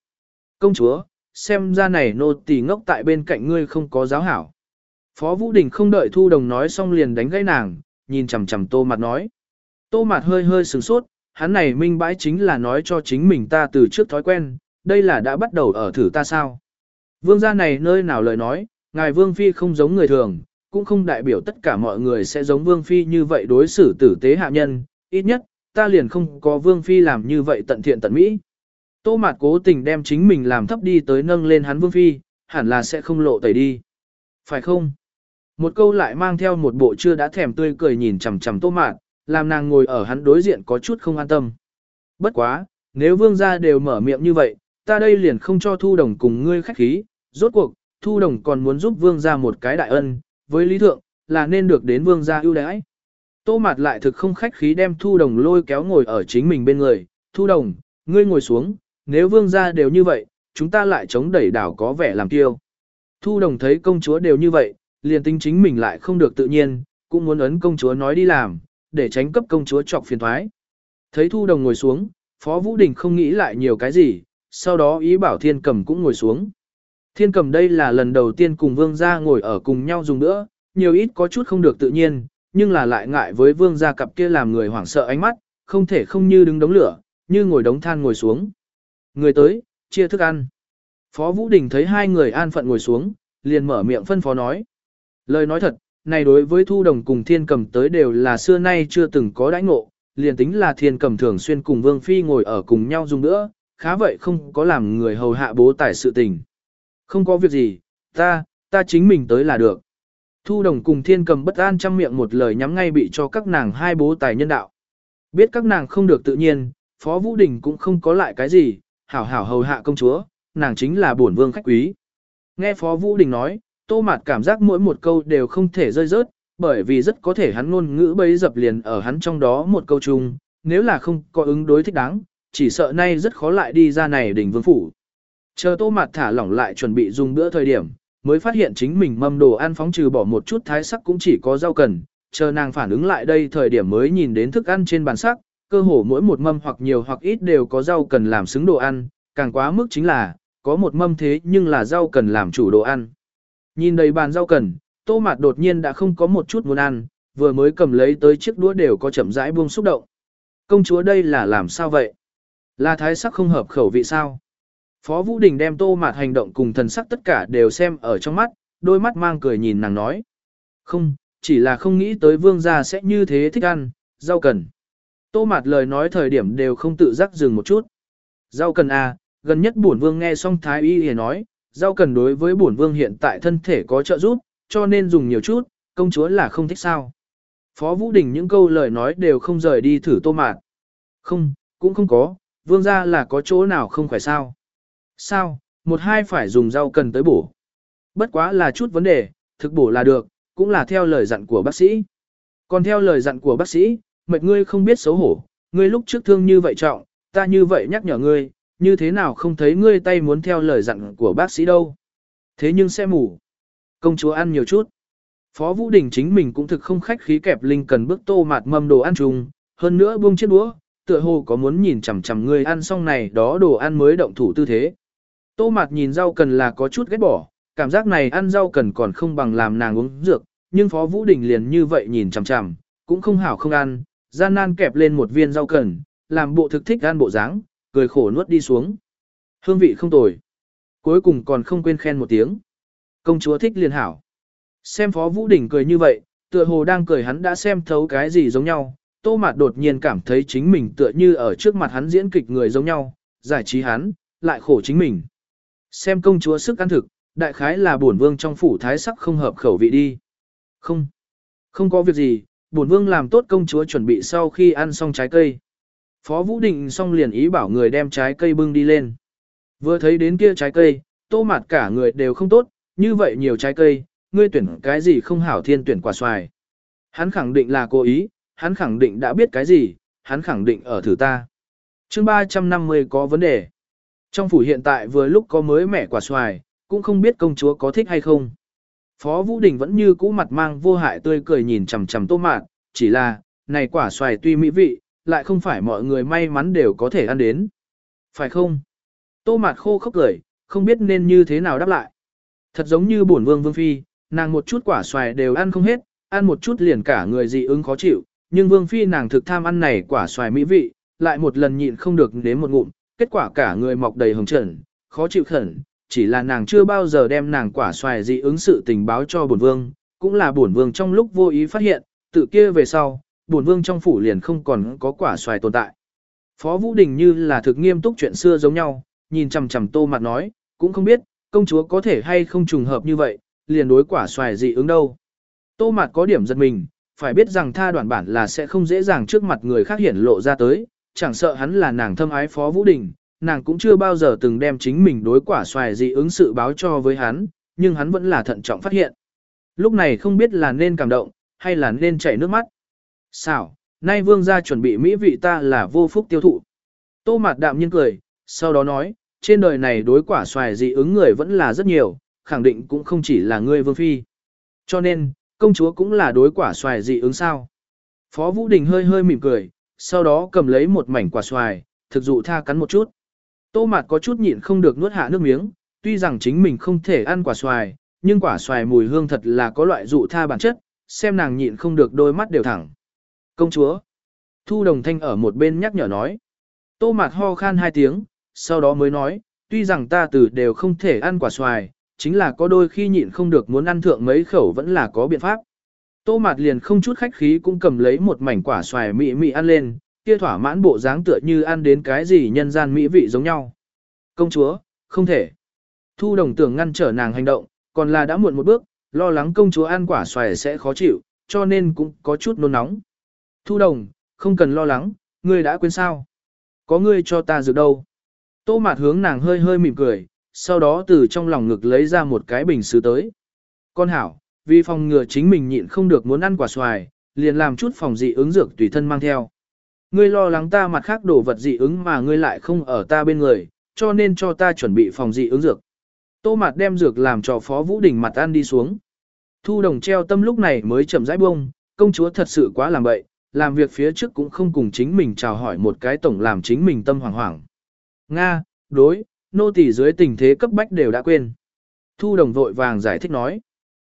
Công chúa, xem ra này nô tỳ ngốc tại bên cạnh ngươi không có giáo hảo. Phó Vũ Đình không đợi Thu đồng nói xong liền đánh gãy nàng, nhìn chằm chằm tô mặt nói. Tô mặt hơi hơi sửng sốt, hắn này minh bãi chính là nói cho chính mình ta từ trước thói quen, đây là đã bắt đầu ở thử ta sao. Vương gia này nơi nào lời nói, ngài Vương Phi không giống người thường, cũng không đại biểu tất cả mọi người sẽ giống Vương Phi như vậy đối xử tử tế hạ nhân, ít nhất, ta liền không có Vương Phi làm như vậy tận thiện tận mỹ. Tô Mạt cố tình đem chính mình làm thấp đi tới nâng lên hắn Vương Phi, hẳn là sẽ không lộ tẩy đi. Phải không? Một câu lại mang theo một bộ chưa đã thèm tươi cười nhìn chằm chằm Tô Mạt, làm nàng ngồi ở hắn đối diện có chút không an tâm. Bất quá, nếu vương gia đều mở miệng như vậy, ta đây liền không cho thu đồng cùng ngươi khách khí, rốt cuộc, thu đồng còn muốn giúp vương gia một cái đại ân, với lý thượng, là nên được đến vương gia ưu đãi. Tô Mạt lại thực không khách khí đem thu đồng lôi kéo ngồi ở chính mình bên người, thu đồng, ngươi ngồi xuống, nếu vương gia đều như vậy, chúng ta lại chống đẩy đảo có vẻ làm tiêu. Thu đồng thấy công chúa đều như vậy, liền tính chính mình lại không được tự nhiên, cũng muốn ấn công chúa nói đi làm, để tránh cấp công chúa trọc phiền thoái. Thấy thu đồng ngồi xuống, Phó Vũ Đình không nghĩ lại nhiều cái gì, sau đó ý bảo thiên cầm cũng ngồi xuống. Thiên cầm đây là lần đầu tiên cùng vương gia ngồi ở cùng nhau dùng nữa, nhiều ít có chút không được tự nhiên, nhưng là lại ngại với vương gia cặp kia làm người hoảng sợ ánh mắt, không thể không như đứng đống lửa, như ngồi đống than ngồi xuống. Người tới, chia thức ăn. Phó Vũ Đình thấy hai người an phận ngồi xuống, liền mở miệng phân phó nói. Lời nói thật, này đối với thu đồng cùng thiên cầm tới đều là xưa nay chưa từng có đãi ngộ, liền tính là thiên cầm thường xuyên cùng vương phi ngồi ở cùng nhau dùng nữa, khá vậy không có làm người hầu hạ bố tải sự tình. Không có việc gì, ta, ta chính mình tới là được. Thu đồng cùng thiên cầm bất an trong miệng một lời nhắm ngay bị cho các nàng hai bố tài nhân đạo. Biết các nàng không được tự nhiên, Phó Vũ Đình cũng không có lại cái gì, hảo hảo hầu hạ công chúa, nàng chính là bổn vương khách quý. Nghe Phó Vũ Đình nói, Tô Mạt cảm giác mỗi một câu đều không thể rơi rớt, bởi vì rất có thể hắn ngôn ngữ bấy dập liền ở hắn trong đó một câu chung, nếu là không có ứng đối thích đáng, chỉ sợ nay rất khó lại đi ra này đỉnh vương phủ. Chờ Tô Mạt thả lỏng lại chuẩn bị dùng bữa thời điểm, mới phát hiện chính mình mâm đồ ăn phóng trừ bỏ một chút thái sắc cũng chỉ có rau cần, chờ nàng phản ứng lại đây thời điểm mới nhìn đến thức ăn trên bàn sắc, cơ hồ mỗi một mâm hoặc nhiều hoặc ít đều có rau cần làm xứng đồ ăn, càng quá mức chính là, có một mâm thế nhưng là rau cần làm chủ đồ ăn. Nhìn đầy bàn rau cần, tô mạt đột nhiên đã không có một chút muốn ăn, vừa mới cầm lấy tới chiếc đũa đều có chậm rãi buông xúc động. Công chúa đây là làm sao vậy? Là thái sắc không hợp khẩu vị sao? Phó Vũ Đình đem tô mạt hành động cùng thần sắc tất cả đều xem ở trong mắt, đôi mắt mang cười nhìn nàng nói. Không, chỉ là không nghĩ tới vương gia sẽ như thế thích ăn, rau cần. Tô mạt lời nói thời điểm đều không tự giác dừng một chút. Rau cần à, gần nhất bổn vương nghe xong thái y hề nói, rau cần đối với bổn vương hiện tại thân thể có trợ giúp, cho nên dùng nhiều chút, công chúa là không thích sao. Phó Vũ Đình những câu lời nói đều không rời đi thử tô mạt. Không, cũng không có, vương gia là có chỗ nào không phải sao. Sao, một hai phải dùng rau cần tới bổ. Bất quá là chút vấn đề, thực bổ là được, cũng là theo lời dặn của bác sĩ. Còn theo lời dặn của bác sĩ, mệt ngươi không biết xấu hổ, ngươi lúc trước thương như vậy trọng, ta như vậy nhắc nhở ngươi, như thế nào không thấy ngươi tay muốn theo lời dặn của bác sĩ đâu. Thế nhưng sẽ mù. Công chúa ăn nhiều chút. Phó Vũ Đình chính mình cũng thực không khách khí kẹp linh cần bước tô mạt mâm đồ ăn chung, hơn nữa buông chiếc đũa, tựa hồ có muốn nhìn chằm chằm ngươi ăn xong này đó đồ ăn mới động thủ tư thế. Tô mạt nhìn rau cần là có chút ghét bỏ, cảm giác này ăn rau cần còn không bằng làm nàng uống dược, nhưng Phó Vũ Đình liền như vậy nhìn chằm chằm, cũng không hảo không ăn, gian nan kẹp lên một viên rau cần, làm bộ thực thích ăn bộ dáng, cười khổ nuốt đi xuống. Hương vị không tồi. Cuối cùng còn không quên khen một tiếng. Công chúa thích liền hảo. Xem Phó Vũ Đình cười như vậy, tựa hồ đang cười hắn đã xem thấu cái gì giống nhau. Tô Mạt đột nhiên cảm thấy chính mình tựa như ở trước mặt hắn diễn kịch người giống nhau, giải trí hắn, lại khổ chính mình. Xem công chúa sức ăn thực, đại khái là bổn vương trong phủ thái sắc không hợp khẩu vị đi. Không, không có việc gì, bổn vương làm tốt công chúa chuẩn bị sau khi ăn xong trái cây. Phó Vũ Định xong liền ý bảo người đem trái cây bưng đi lên. Vừa thấy đến kia trái cây, tô Mạt cả người đều không tốt, như vậy nhiều trái cây, ngươi tuyển cái gì không hảo thiên tuyển quả xoài. Hắn khẳng định là cố ý, hắn khẳng định đã biết cái gì, hắn khẳng định ở thử ta. chương 350 có vấn đề. Trong phủ hiện tại vừa lúc có mới mẻ quả xoài, cũng không biết công chúa có thích hay không. Phó Vũ Đình vẫn như cũ mặt mang vô hại tươi cười nhìn chằm chằm tô mạt, chỉ là, này quả xoài tuy mỹ vị, lại không phải mọi người may mắn đều có thể ăn đến. Phải không? Tô mạt khô khốc cười, không biết nên như thế nào đáp lại. Thật giống như bổn vương vương phi, nàng một chút quả xoài đều ăn không hết, ăn một chút liền cả người dị ứng khó chịu, nhưng vương phi nàng thực tham ăn này quả xoài mỹ vị, lại một lần nhịn không được nếm một ngụm, kết quả cả người mọc đầy hồng trần, khó chịu khẩn, chỉ là nàng chưa bao giờ đem nàng quả xoài dị ứng sự tình báo cho bổn vương, cũng là bổn vương trong lúc vô ý phát hiện, tự kia về sau, bổn vương trong phủ liền không còn có quả xoài tồn tại. Phó Vũ Đình như là thực nghiêm túc chuyện xưa giống nhau, nhìn chằm chằm tô mặt nói, cũng không biết, công chúa có thể hay không trùng hợp như vậy, liền đối quả xoài dị ứng đâu. Tô mặt có điểm giật mình, phải biết rằng tha đoạn bản là sẽ không dễ dàng trước mặt người khác hiển lộ ra tới, chẳng sợ hắn là nàng thâm ái Phó Vũ Đình, nàng cũng chưa bao giờ từng đem chính mình đối quả xoài dị ứng sự báo cho với hắn, nhưng hắn vẫn là thận trọng phát hiện. Lúc này không biết là nên cảm động, hay là nên chảy nước mắt. Sao, nay vương gia chuẩn bị mỹ vị ta là vô phúc tiêu thụ. Tô mạt đạm nhiên cười, sau đó nói, trên đời này đối quả xoài dị ứng người vẫn là rất nhiều, khẳng định cũng không chỉ là ngươi vương phi. Cho nên, công chúa cũng là đối quả xoài dị ứng sao. Phó Vũ Đình hơi hơi mỉm cười, sau đó cầm lấy một mảnh quả xoài, thực dụ tha cắn một chút. Tô mạt có chút nhịn không được nuốt hạ nước miếng, tuy rằng chính mình không thể ăn quả xoài, nhưng quả xoài mùi hương thật là có loại dụ tha bản chất, xem nàng nhịn không được đôi mắt đều thẳng. Công chúa. Thu đồng thanh ở một bên nhắc nhở nói. Tô mạt ho khan hai tiếng, sau đó mới nói, tuy rằng ta từ đều không thể ăn quả xoài, chính là có đôi khi nhịn không được muốn ăn thượng mấy khẩu vẫn là có biện pháp. Tô mạt liền không chút khách khí cũng cầm lấy một mảnh quả xoài mị mị ăn lên, kia thỏa mãn bộ dáng tựa như ăn đến cái gì nhân gian mỹ vị giống nhau. Công chúa, không thể. Thu đồng tưởng ngăn trở nàng hành động, còn là đã muộn một bước, lo lắng công chúa ăn quả xoài sẽ khó chịu, cho nên cũng có chút nôn nóng. Thu đồng, không cần lo lắng, ngươi đã quên sao. Có ngươi cho ta dược đâu. Tô mạt hướng nàng hơi hơi mỉm cười, sau đó từ trong lòng ngực lấy ra một cái bình sứ tới. Con hảo, vì phòng ngừa chính mình nhịn không được muốn ăn quả xoài, liền làm chút phòng dị ứng dược tùy thân mang theo. Ngươi lo lắng ta mặt khác đổ vật dị ứng mà ngươi lại không ở ta bên người, cho nên cho ta chuẩn bị phòng dị ứng dược. Tô mặt đem dược làm cho Phó Vũ Đình mặt ăn đi xuống. Thu đồng treo tâm lúc này mới chậm rãi bông, công chúa thật sự quá làm bậy, làm việc phía trước cũng không cùng chính mình chào hỏi một cái tổng làm chính mình tâm hoảng hoảng. Nga, đối, nô tỳ dưới tình thế cấp bách đều đã quên. Thu đồng vội vàng giải thích nói.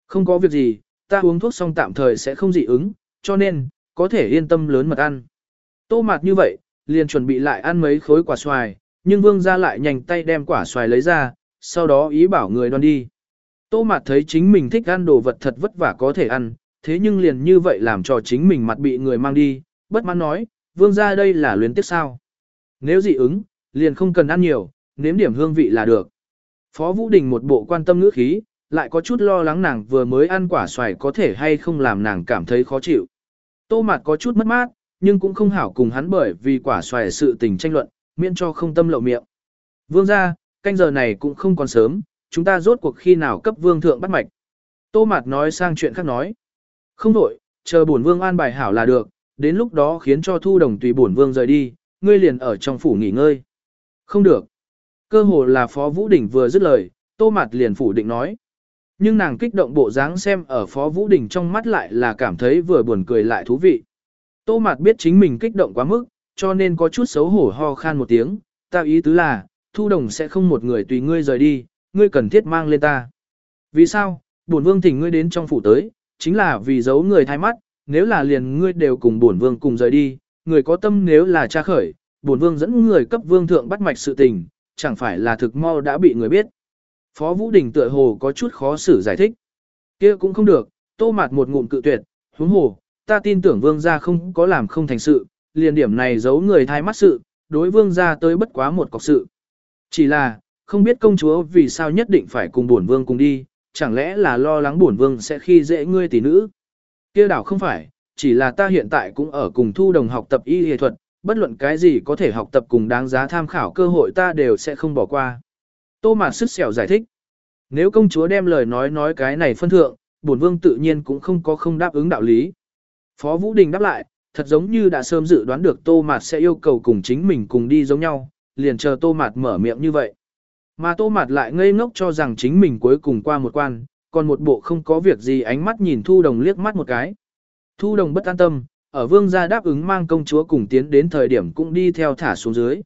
Không có việc gì, ta uống thuốc xong tạm thời sẽ không dị ứng, cho nên, có thể yên tâm lớn mật ăn. Tô mạt như vậy, liền chuẩn bị lại ăn mấy khối quả xoài, nhưng vương ra lại nhanh tay đem quả xoài lấy ra, sau đó ý bảo người đoan đi. Tô mạt thấy chính mình thích ăn đồ vật thật vất vả có thể ăn, thế nhưng liền như vậy làm cho chính mình mặt bị người mang đi, bất mãn nói, vương ra đây là luyến tiếc sao. Nếu dị ứng, liền không cần ăn nhiều, nếm điểm hương vị là được. Phó Vũ Đình một bộ quan tâm ngữ khí, lại có chút lo lắng nàng vừa mới ăn quả xoài có thể hay không làm nàng cảm thấy khó chịu. Tô Mạt có chút mất mát, nhưng cũng không hảo cùng hắn bởi vì quả xoài sự tình tranh luận, miễn cho không tâm lộ miệng. Vương gia, canh giờ này cũng không còn sớm, chúng ta rốt cuộc khi nào cấp vương thượng bắt mạch. Tô Mạt nói sang chuyện khác nói. Không đổi, chờ bổn vương an bài hảo là được, đến lúc đó khiến cho thu đồng tùy bổn vương rời đi, ngươi liền ở trong phủ nghỉ ngơi. Không được. Cơ hồ là Phó Vũ Đình vừa dứt lời, Tô Mạt liền phủ định nói. Nhưng nàng kích động bộ dáng xem ở Phó Vũ Đình trong mắt lại là cảm thấy vừa buồn cười lại thú vị. Tô Mạt biết chính mình kích động quá mức, cho nên có chút xấu hổ ho khan một tiếng, ta ý tứ là, Thu Đồng sẽ không một người tùy ngươi rời đi, ngươi cần thiết mang lên ta. Vì sao, bổn vương thỉnh ngươi đến trong phủ tới, chính là vì giấu người thay mắt, nếu là liền ngươi đều cùng bổn vương cùng rời đi, người có tâm nếu là cha khởi, bổn vương dẫn người cấp vương thượng bắt mạch sự tình, chẳng phải là thực mau đã bị người biết. Phó Vũ Đình tựa hồ có chút khó xử giải thích. kia cũng không được, tô mạt một ngụm cự tuyệt, huống hồ, ta tin tưởng vương gia không có làm không thành sự, liền điểm này giấu người thai mắt sự, đối vương gia tới bất quá một cọc sự. Chỉ là, không biết công chúa vì sao nhất định phải cùng bổn vương cùng đi, chẳng lẽ là lo lắng bổn vương sẽ khi dễ ngươi tỷ nữ. kia đảo không phải, chỉ là ta hiện tại cũng ở cùng thu đồng học tập y y thuật, bất luận cái gì có thể học tập cùng đáng giá tham khảo cơ hội ta đều sẽ không bỏ qua. Tô Mạt sức sẹo giải thích. Nếu công chúa đem lời nói nói cái này phân thượng, bổn vương tự nhiên cũng không có không đáp ứng đạo lý. Phó Vũ Đình đáp lại, thật giống như đã sớm dự đoán được Tô Mạt sẽ yêu cầu cùng chính mình cùng đi giống nhau, liền chờ tô mạt mở miệng như vậy. Mà tô mạt lại ngây ngốc cho rằng chính mình cuối cùng qua một quan, còn một bộ không có việc gì ánh mắt nhìn Thu Đồng liếc mắt một cái. Thu Đồng bất an tâm, ở vương gia đáp ứng mang công chúa cùng tiến đến thời điểm cũng đi theo thả xuống dưới.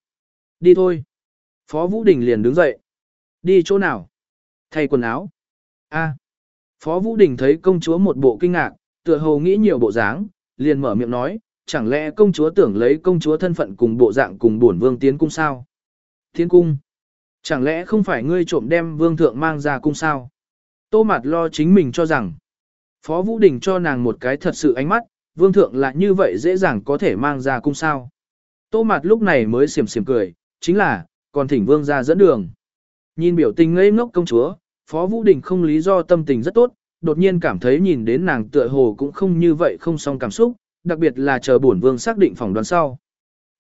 Đi thôi. Phó Vũ Đình liền đứng dậy. Đi chỗ nào? Thay quần áo. A. Phó Vũ Đình thấy công chúa một bộ kinh ngạc, tựa hồ nghĩ nhiều bộ dáng, liền mở miệng nói, chẳng lẽ công chúa tưởng lấy công chúa thân phận cùng bộ dạng cùng bổn vương tiến cung sao? Tiến cung? Chẳng lẽ không phải ngươi trộm đem vương thượng mang ra cung sao? Tô Mạt lo chính mình cho rằng, Phó Vũ Đình cho nàng một cái thật sự ánh mắt, vương thượng là như vậy dễ dàng có thể mang ra cung sao. Tô Mạt lúc này mới xiểm xiểm cười, chính là, còn thỉnh vương ra dẫn đường. Nhìn biểu tình ngây ngốc công chúa, Phó Vũ Đình không lý do tâm tình rất tốt, đột nhiên cảm thấy nhìn đến nàng tựa hồ cũng không như vậy không song cảm xúc, đặc biệt là chờ bổn vương xác định phỏng đoán sau.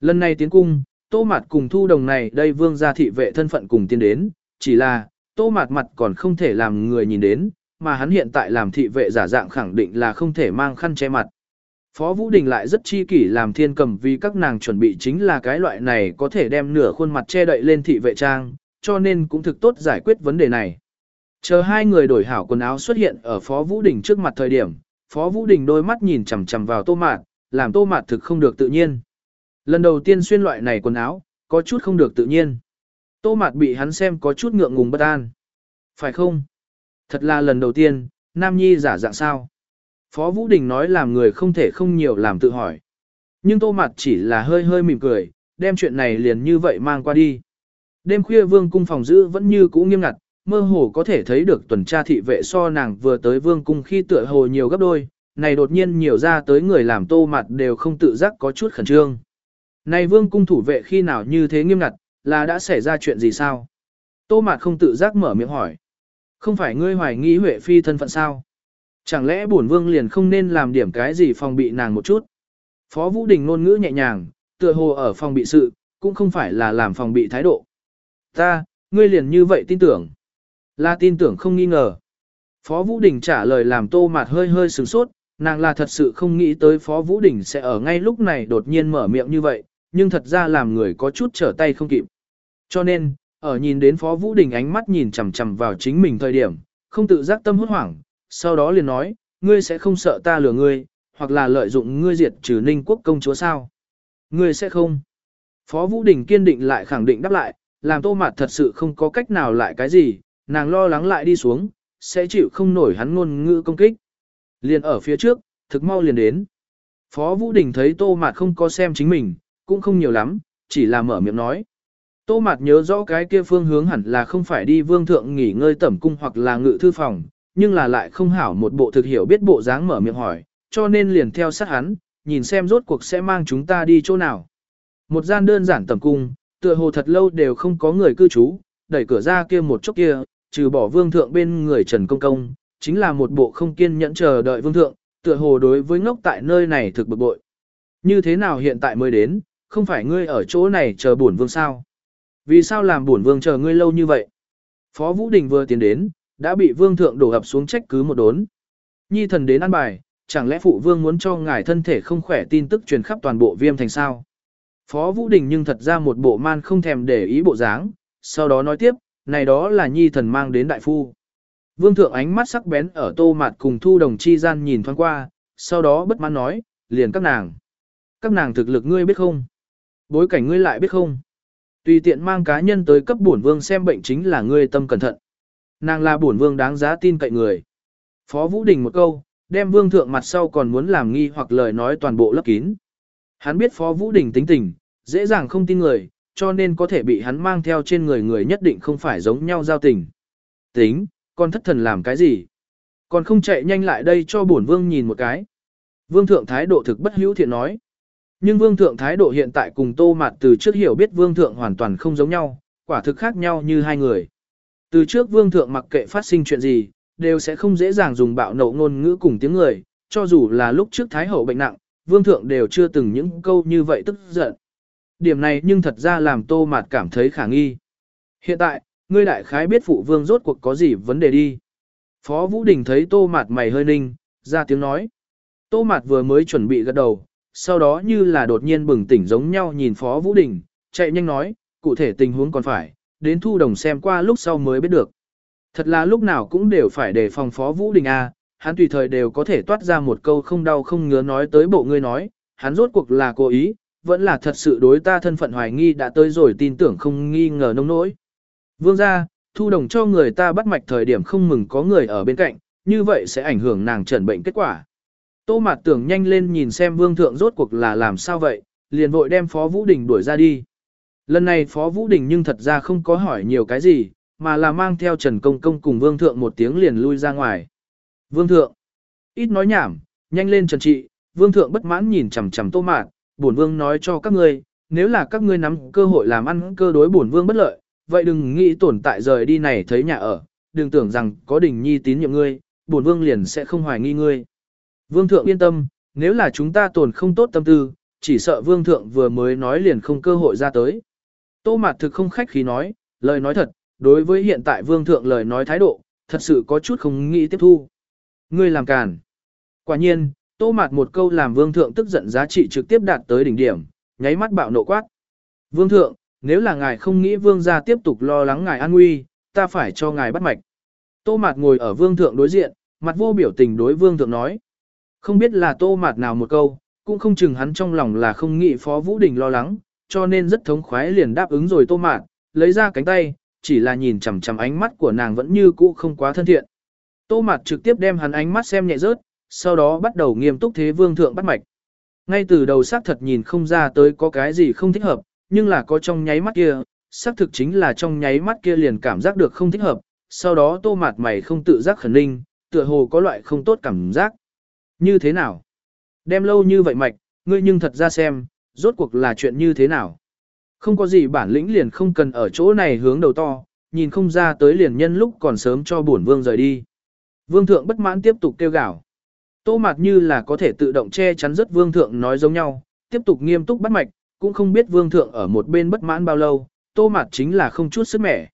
Lần này tiến cung, Tô Mạt cùng thu đồng này đây vương gia thị vệ thân phận cùng tiến đến, chỉ là, Tô Mạt mặt còn không thể làm người nhìn đến, mà hắn hiện tại làm thị vệ giả dạng khẳng định là không thể mang khăn che mặt. Phó Vũ Đình lại rất chi kỷ làm thiên cầm vì các nàng chuẩn bị chính là cái loại này có thể đem nửa khuôn mặt che đậy lên thị vệ trang, cho nên cũng thực tốt giải quyết vấn đề này. Chờ hai người đổi hảo quần áo xuất hiện ở Phó Vũ Đình trước mặt thời điểm, Phó Vũ Đình đôi mắt nhìn chằm chằm vào tô mạt, làm tô mạt thực không được tự nhiên. Lần đầu tiên xuyên loại này quần áo, có chút không được tự nhiên. Tô mạt bị hắn xem có chút ngượng ngùng bất an. Phải không? Thật là lần đầu tiên, Nam Nhi giả dạng sao? Phó Vũ Đình nói làm người không thể không nhiều làm tự hỏi. Nhưng tô mặt chỉ là hơi hơi mỉm cười, đem chuyện này liền như vậy mang qua đi. Đêm khuya vương cung phòng giữ vẫn như cũ nghiêm ngặt, mơ hồ có thể thấy được tuần tra thị vệ so nàng vừa tới vương cung khi tựa hồ nhiều gấp đôi, này đột nhiên nhiều ra tới người làm tô mặt đều không tự giác có chút khẩn trương. Này vương cung thủ vệ khi nào như thế nghiêm ngặt, là đã xảy ra chuyện gì sao? Tô mặt không tự giác mở miệng hỏi. Không phải ngươi hoài nghi Huệ Phi thân phận sao? Chẳng lẽ bổn vương liền không nên làm điểm cái gì phòng bị nàng một chút? Phó Vũ Đình ngôn ngữ nhẹ nhàng, tựa hồ ở phòng bị sự, cũng không phải là làm phòng bị thái độ. Ta, ngươi liền như vậy tin tưởng. Là tin tưởng không nghi ngờ. Phó Vũ Đình trả lời làm tô mạt hơi hơi sửng sốt, nàng là thật sự không nghĩ tới Phó Vũ Đình sẽ ở ngay lúc này đột nhiên mở miệng như vậy, nhưng thật ra làm người có chút trở tay không kịp. Cho nên, ở nhìn đến Phó Vũ Đình ánh mắt nhìn chằm chằm vào chính mình thời điểm, không tự giác tâm hốt hoảng, sau đó liền nói, ngươi sẽ không sợ ta lừa ngươi, hoặc là lợi dụng ngươi diệt trừ ninh quốc công chúa sao. Ngươi sẽ không. Phó Vũ Đình kiên định lại khẳng định đáp lại, làm tô mặt thật sự không có cách nào lại cái gì, nàng lo lắng lại đi xuống, sẽ chịu không nổi hắn ngôn ngữ công kích. Liền ở phía trước, thực mau liền đến. Phó Vũ Đình thấy tô mặt không có xem chính mình, cũng không nhiều lắm, chỉ là mở miệng nói. Tô Mạt nhớ rõ cái kia phương hướng hẳn là không phải đi vương thượng nghỉ ngơi tẩm cung hoặc là ngự thư phòng, nhưng là lại không hảo một bộ thực hiểu biết bộ dáng mở miệng hỏi, cho nên liền theo sát hắn, nhìn xem rốt cuộc sẽ mang chúng ta đi chỗ nào. Một gian đơn giản tầm cung, tựa hồ thật lâu đều không có người cư trú, đẩy cửa ra kia một chốc kia, trừ bỏ vương thượng bên người Trần Công Công, chính là một bộ không kiên nhẫn chờ đợi vương thượng, tựa hồ đối với ngốc tại nơi này thực bực bội. Như thế nào hiện tại mới đến, không phải ngươi ở chỗ này chờ bổn vương sao? Vì sao làm bổn vương chờ ngươi lâu như vậy? Phó Vũ Đình vừa tiến đến, đã bị vương thượng đổ ập xuống trách cứ một đốn. Nhi thần đến ăn bài, chẳng lẽ phụ vương muốn cho ngài thân thể không khỏe tin tức truyền khắp toàn bộ viêm thành sao? Phó Vũ Đình nhưng thật ra một bộ man không thèm để ý bộ dáng, sau đó nói tiếp, này đó là nhi thần mang đến đại phu. Vương thượng ánh mắt sắc bén ở tô mặt cùng thu đồng chi gian nhìn thoáng qua, sau đó bất mãn nói, liền các nàng. Các nàng thực lực ngươi biết không? Bối cảnh ngươi lại biết không? Tùy tiện mang cá nhân tới cấp bổn vương xem bệnh chính là ngươi tâm cẩn thận. Nàng là bổn vương đáng giá tin cậy người. Phó Vũ Đình một câu, đem vương thượng mặt sau còn muốn làm nghi hoặc lời nói toàn bộ lấp kín. Hắn biết Phó Vũ Đình tính tình, dễ dàng không tin người, cho nên có thể bị hắn mang theo trên người người nhất định không phải giống nhau giao tình. Tính, con thất thần làm cái gì? Còn không chạy nhanh lại đây cho bổn vương nhìn một cái. Vương thượng thái độ thực bất hữu thiện nói. Nhưng vương thượng thái độ hiện tại cùng tô mạt từ trước hiểu biết vương thượng hoàn toàn không giống nhau, quả thực khác nhau như hai người. Từ trước vương thượng mặc kệ phát sinh chuyện gì, đều sẽ không dễ dàng dùng bạo nộ ngôn ngữ cùng tiếng người, cho dù là lúc trước thái hậu bệnh nặng, vương thượng đều chưa từng những câu như vậy tức giận. Điểm này nhưng thật ra làm tô mạt cảm thấy khả nghi. Hiện tại, ngươi đại khái biết phụ vương rốt cuộc có gì vấn đề đi. Phó Vũ Đình thấy tô mạt mày hơi ninh, ra tiếng nói. Tô mạt vừa mới chuẩn bị gật đầu, sau đó như là đột nhiên bừng tỉnh giống nhau nhìn Phó Vũ Đình, chạy nhanh nói, cụ thể tình huống còn phải, đến thu đồng xem qua lúc sau mới biết được. Thật là lúc nào cũng đều phải đề phòng Phó Vũ Đình A, hắn tùy thời đều có thể toát ra một câu không đau không ngứa nói tới bộ ngươi nói, hắn rốt cuộc là cố ý, vẫn là thật sự đối ta thân phận hoài nghi đã tới rồi tin tưởng không nghi ngờ nông nỗi. Vương gia, thu đồng cho người ta bắt mạch thời điểm không mừng có người ở bên cạnh, như vậy sẽ ảnh hưởng nàng trần bệnh kết quả. Tô Mạt tưởng nhanh lên nhìn xem vương thượng rốt cuộc là làm sao vậy, liền vội đem Phó Vũ Đình đuổi ra đi. Lần này Phó Vũ Đình nhưng thật ra không có hỏi nhiều cái gì, mà là mang theo Trần Công Công cùng vương thượng một tiếng liền lui ra ngoài. Vương thượng, ít nói nhảm, nhanh lên trần trị, vương thượng bất mãn nhìn chằm chằm Tô Mạt, bổn vương nói cho các ngươi, nếu là các ngươi nắm cơ hội làm ăn cơ đối bổn vương bất lợi, vậy đừng nghĩ tồn tại rời đi này thấy nhà ở, đừng tưởng rằng có đình nhi tín nhiệm ngươi, bổn vương liền sẽ không hoài nghi ngươi. Vương thượng yên tâm, nếu là chúng ta tồn không tốt tâm tư, chỉ sợ vương thượng vừa mới nói liền không cơ hội ra tới. Tô Mạt thực không khách khí nói, lời nói thật, đối với hiện tại vương thượng lời nói thái độ, thật sự có chút không nghĩ tiếp thu. Ngươi làm càn. Quả nhiên, Tô Mạt một câu làm vương thượng tức giận giá trị trực tiếp đạt tới đỉnh điểm, nháy mắt bạo nộ quát. Vương thượng, nếu là ngài không nghĩ vương gia tiếp tục lo lắng ngài an nguy, ta phải cho ngài bắt mạch. Tô Mạt ngồi ở vương thượng đối diện, mặt vô biểu tình đối vương thượng nói. Không biết là tô mạt nào một câu, cũng không chừng hắn trong lòng là không nghĩ Phó Vũ Đình lo lắng, cho nên rất thống khoái liền đáp ứng rồi tô mạt, lấy ra cánh tay, chỉ là nhìn chằm chằm ánh mắt của nàng vẫn như cũ không quá thân thiện. Tô mạt trực tiếp đem hắn ánh mắt xem nhẹ rớt, sau đó bắt đầu nghiêm túc thế vương thượng bắt mạch. Ngay từ đầu xác thật nhìn không ra tới có cái gì không thích hợp, nhưng là có trong nháy mắt kia, xác thực chính là trong nháy mắt kia liền cảm giác được không thích hợp, sau đó tô mạt mày không tự giác khẩn ninh, tựa hồ có loại không tốt cảm giác. Như thế nào? Đem lâu như vậy mạch, ngươi nhưng thật ra xem, rốt cuộc là chuyện như thế nào? Không có gì bản lĩnh liền không cần ở chỗ này hướng đầu to, nhìn không ra tới liền nhân lúc còn sớm cho bổn vương rời đi. Vương thượng bất mãn tiếp tục kêu gào. Tô mặt như là có thể tự động che chắn rất vương thượng nói giống nhau, tiếp tục nghiêm túc bắt mạch, cũng không biết vương thượng ở một bên bất mãn bao lâu, tô mặt chính là không chút sức mẻ.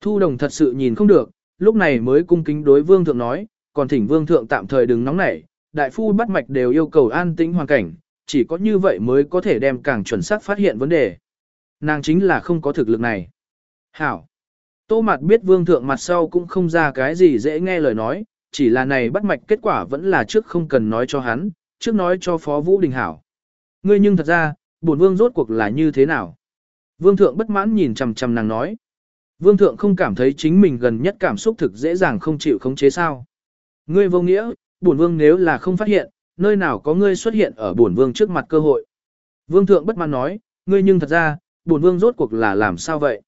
Thu đồng thật sự nhìn không được, lúc này mới cung kính đối vương thượng nói, còn thỉnh vương thượng tạm thời đừng nóng nảy, đại phu bắt mạch đều yêu cầu an tĩnh hoàn cảnh, chỉ có như vậy mới có thể đem càng chuẩn xác phát hiện vấn đề. Nàng chính là không có thực lực này. Hảo. Tô mặt biết vương thượng mặt sau cũng không ra cái gì dễ nghe lời nói, chỉ là này bắt mạch kết quả vẫn là trước không cần nói cho hắn, trước nói cho Phó Vũ Đình Hảo. Ngươi nhưng thật ra, bổn vương rốt cuộc là như thế nào? Vương thượng bất mãn nhìn chằm chằm nàng nói. Vương thượng không cảm thấy chính mình gần nhất cảm xúc thực dễ dàng không chịu khống chế sao. Ngươi vô nghĩa, bổn vương nếu là không phát hiện, nơi nào có ngươi xuất hiện ở bổn vương trước mặt cơ hội. Vương thượng bất mãn nói, ngươi nhưng thật ra, bổn vương rốt cuộc là làm sao vậy?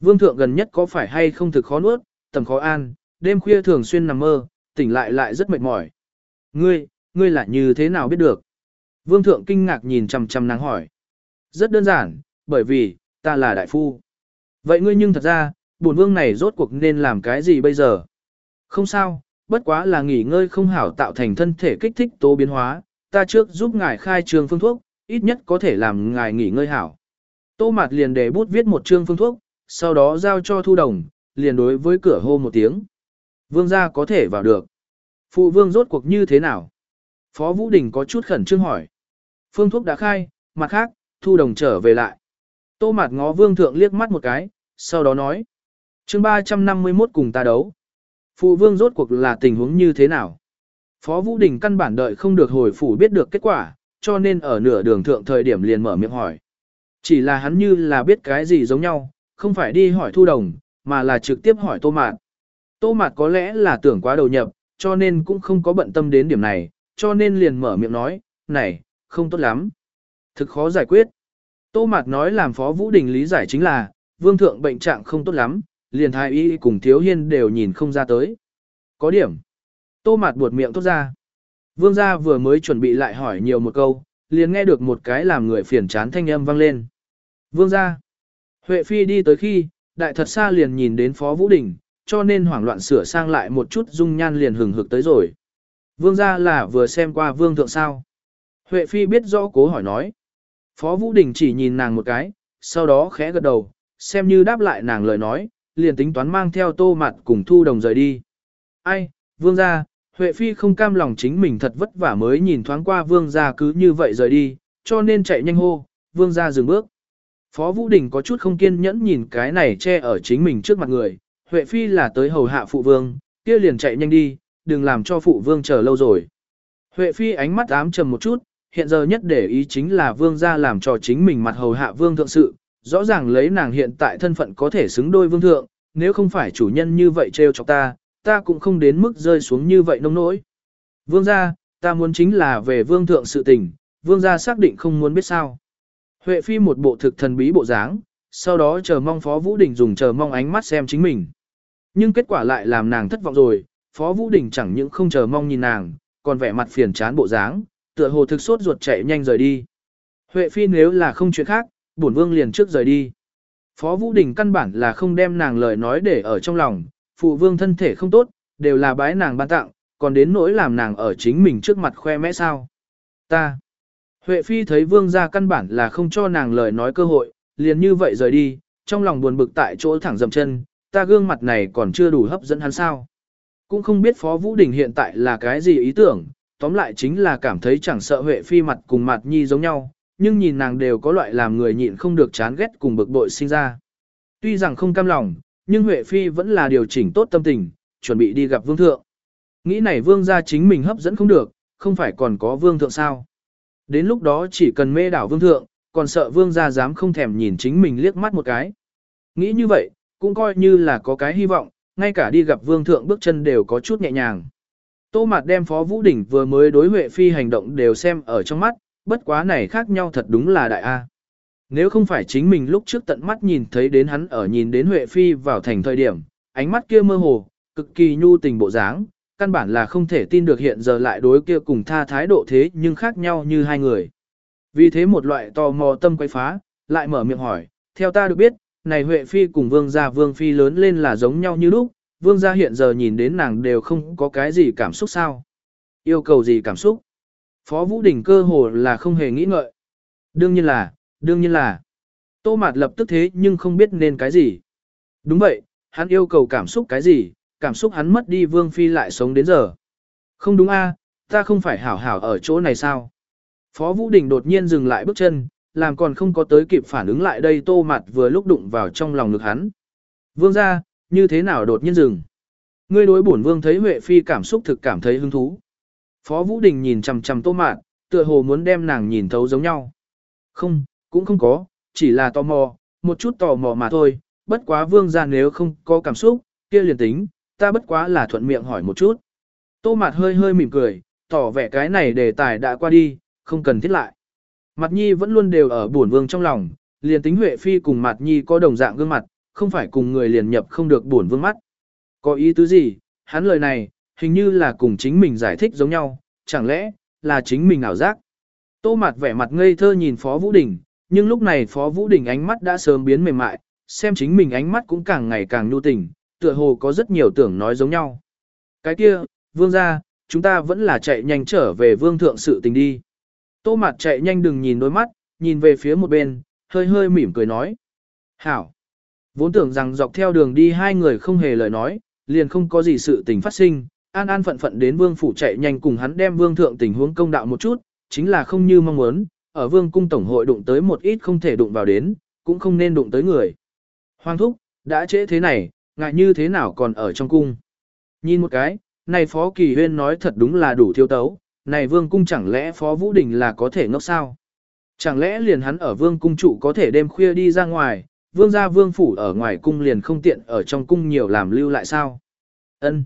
Vương thượng gần nhất có phải hay không thực khó nuốt, tầm khó an, đêm khuya thường xuyên nằm mơ, tỉnh lại lại rất mệt mỏi. Ngươi, ngươi là như thế nào biết được? Vương thượng kinh ngạc nhìn chằm chằm nàng hỏi. Rất đơn giản, bởi vì, ta là đại phu. Vậy ngươi nhưng thật ra, bổn vương này rốt cuộc nên làm cái gì bây giờ? Không sao, bất quá là nghỉ ngơi không hảo tạo thành thân thể kích thích tố biến hóa, ta trước giúp ngài khai trương phương thuốc, ít nhất có thể làm ngài nghỉ ngơi hảo. Tô Mạt liền để bút viết một chương phương thuốc, sau đó giao cho Thu Đồng, liền đối với cửa hô một tiếng. Vương gia có thể vào được. Phụ vương rốt cuộc như thế nào? Phó Vũ Đình có chút khẩn trương hỏi. Phương thuốc đã khai, mặt khác, Thu Đồng trở về lại. Tô Mạt ngó vương thượng liếc mắt một cái, sau đó nói. chương 351 cùng ta đấu. Phụ vương rốt cuộc là tình huống như thế nào? Phó Vũ Đình căn bản đợi không được hồi phủ biết được kết quả, cho nên ở nửa đường thượng thời điểm liền mở miệng hỏi. Chỉ là hắn như là biết cái gì giống nhau, không phải đi hỏi thu đồng, mà là trực tiếp hỏi tô mạt. Tô mạt có lẽ là tưởng quá đầu nhập, cho nên cũng không có bận tâm đến điểm này, cho nên liền mở miệng nói, này, không tốt lắm. Thực khó giải quyết. Tô mạt nói làm Phó Vũ Đình lý giải chính là, vương thượng bệnh trạng không tốt lắm, liền thái y cùng thiếu hiên đều nhìn không ra tới. Có điểm. Tô mạt buột miệng tốt ra. Vương gia vừa mới chuẩn bị lại hỏi nhiều một câu, liền nghe được một cái làm người phiền chán thanh âm vang lên. Vương gia. Huệ Phi đi tới khi, đại thật xa liền nhìn đến Phó Vũ Đình, cho nên hoảng loạn sửa sang lại một chút dung nhan liền hừng hực tới rồi. Vương gia là vừa xem qua vương thượng sao. Huệ Phi biết rõ cố hỏi nói. Phó Vũ Đình chỉ nhìn nàng một cái, sau đó khẽ gật đầu, xem như đáp lại nàng lời nói, liền tính toán mang theo tô mặt cùng thu đồng rời đi. Ai, vương gia, Huệ Phi không cam lòng chính mình thật vất vả mới nhìn thoáng qua vương gia cứ như vậy rời đi, cho nên chạy nhanh hô, vương gia dừng bước. Phó Vũ Đình có chút không kiên nhẫn nhìn cái này che ở chính mình trước mặt người, Huệ Phi là tới hầu hạ phụ vương, kia liền chạy nhanh đi, đừng làm cho phụ vương chờ lâu rồi. Huệ Phi ánh mắt ám trầm một chút, hiện giờ nhất để ý chính là vương gia làm cho chính mình mặt hầu hạ vương thượng sự, rõ ràng lấy nàng hiện tại thân phận có thể xứng đôi vương thượng, nếu không phải chủ nhân như vậy trêu chọc ta, ta cũng không đến mức rơi xuống như vậy nông nỗi. Vương gia, ta muốn chính là về vương thượng sự tình, vương gia xác định không muốn biết sao. Huệ Phi một bộ thực thần bí bộ dáng, sau đó chờ mong Phó Vũ Đình dùng chờ mong ánh mắt xem chính mình. Nhưng kết quả lại làm nàng thất vọng rồi, Phó Vũ Đình chẳng những không chờ mong nhìn nàng, còn vẻ mặt phiền chán bộ dáng, tựa hồ thực sốt ruột chạy nhanh rời đi. Huệ Phi nếu là không chuyện khác, bổn vương liền trước rời đi. Phó Vũ Đình căn bản là không đem nàng lời nói để ở trong lòng, phụ vương thân thể không tốt, đều là bái nàng ban tặng, còn đến nỗi làm nàng ở chính mình trước mặt khoe mẽ sao. Ta. Huệ Phi thấy vương gia căn bản là không cho nàng lời nói cơ hội, liền như vậy rời đi, trong lòng buồn bực tại chỗ thẳng dầm chân, ta gương mặt này còn chưa đủ hấp dẫn hắn sao. Cũng không biết Phó Vũ Đình hiện tại là cái gì ý tưởng, tóm lại chính là cảm thấy chẳng sợ Huệ Phi mặt cùng mặt nhi giống nhau, nhưng nhìn nàng đều có loại làm người nhịn không được chán ghét cùng bực bội sinh ra. Tuy rằng không cam lòng, nhưng Huệ Phi vẫn là điều chỉnh tốt tâm tình, chuẩn bị đi gặp vương thượng. Nghĩ này vương gia chính mình hấp dẫn không được, không phải còn có vương thượng sao. Đến lúc đó chỉ cần mê đảo vương thượng, còn sợ vương gia dám không thèm nhìn chính mình liếc mắt một cái. Nghĩ như vậy, cũng coi như là có cái hy vọng, ngay cả đi gặp vương thượng bước chân đều có chút nhẹ nhàng. Tô Mạt đem Phó Vũ Đỉnh vừa mới đối Huệ Phi hành động đều xem ở trong mắt, bất quá này khác nhau thật đúng là đại A. Nếu không phải chính mình lúc trước tận mắt nhìn thấy đến hắn ở nhìn đến Huệ Phi vào thành thời điểm, ánh mắt kia mơ hồ, cực kỳ nhu tình bộ dáng, căn bản là không thể tin được hiện giờ lại đối kia cùng tha thái độ thế nhưng khác nhau như hai người. Vì thế một loại tò mò tâm quay phá, lại mở miệng hỏi, theo ta được biết, này Huệ Phi cùng Vương gia Vương Phi lớn lên là giống nhau như lúc, Vương gia hiện giờ nhìn đến nàng đều không có cái gì cảm xúc sao. Yêu cầu gì cảm xúc? Phó Vũ Đình cơ hồ là không hề nghĩ ngợi. Đương nhiên là, đương nhiên là. Tô Mạt lập tức thế nhưng không biết nên cái gì. Đúng vậy, hắn yêu cầu cảm xúc cái gì, cảm xúc hắn mất đi Vương Phi lại sống đến giờ. Không đúng a, ta không phải hảo hảo ở chỗ này sao? Phó Vũ Đình đột nhiên dừng lại bước chân, làm còn không có tới kịp phản ứng lại đây tô mạt vừa lúc đụng vào trong lòng ngực hắn. Vương ra, như thế nào đột nhiên dừng? Ngươi đối bổn vương thấy Huệ Phi cảm xúc thực cảm thấy hứng thú. Phó Vũ Đình nhìn chằm chằm tô mạt, tựa hồ muốn đem nàng nhìn thấu giống nhau. Không, cũng không có, chỉ là tò mò, một chút tò mò mà thôi, bất quá vương gia nếu không có cảm xúc, kia liền tính, ta bất quá là thuận miệng hỏi một chút. Tô mạt hơi hơi mỉm cười, tỏ vẻ cái này đề tài đã qua đi, không cần thiết lại. Mặt nhi vẫn luôn đều ở buồn vương trong lòng, liền tính Huệ Phi cùng mặt nhi có đồng dạng gương mặt, không phải cùng người liền nhập không được buồn vương mắt. Có ý tứ gì, hắn lời này, hình như là cùng chính mình giải thích giống nhau, chẳng lẽ, là chính mình ảo giác. Tô mặt vẻ mặt ngây thơ nhìn Phó Vũ Đình, nhưng lúc này Phó Vũ Đình ánh mắt đã sớm biến mềm mại, xem chính mình ánh mắt cũng càng ngày càng nhu tình, tựa hồ có rất nhiều tưởng nói giống nhau. Cái kia, vương gia, chúng ta vẫn là chạy nhanh trở về vương thượng sự tình đi. Tô mặt chạy nhanh đừng nhìn đôi mắt, nhìn về phía một bên, hơi hơi mỉm cười nói. Hảo. Vốn tưởng rằng dọc theo đường đi hai người không hề lời nói, liền không có gì sự tình phát sinh, an an phận phận đến vương phủ chạy nhanh cùng hắn đem vương thượng tình huống công đạo một chút, chính là không như mong muốn, ở vương cung tổng hội đụng tới một ít không thể đụng vào đến, cũng không nên đụng tới người. Hoàng thúc, đã trễ thế này, ngại như thế nào còn ở trong cung. Nhìn một cái, này Phó Kỳ Huyên nói thật đúng là đủ thiêu tấu, này vương cung chẳng lẽ Phó Vũ Đình là có thể ngốc sao? Chẳng lẽ liền hắn ở vương cung trụ có thể đêm khuya đi ra ngoài, vương gia vương phủ ở ngoài cung liền không tiện ở trong cung nhiều làm lưu lại sao? Ân.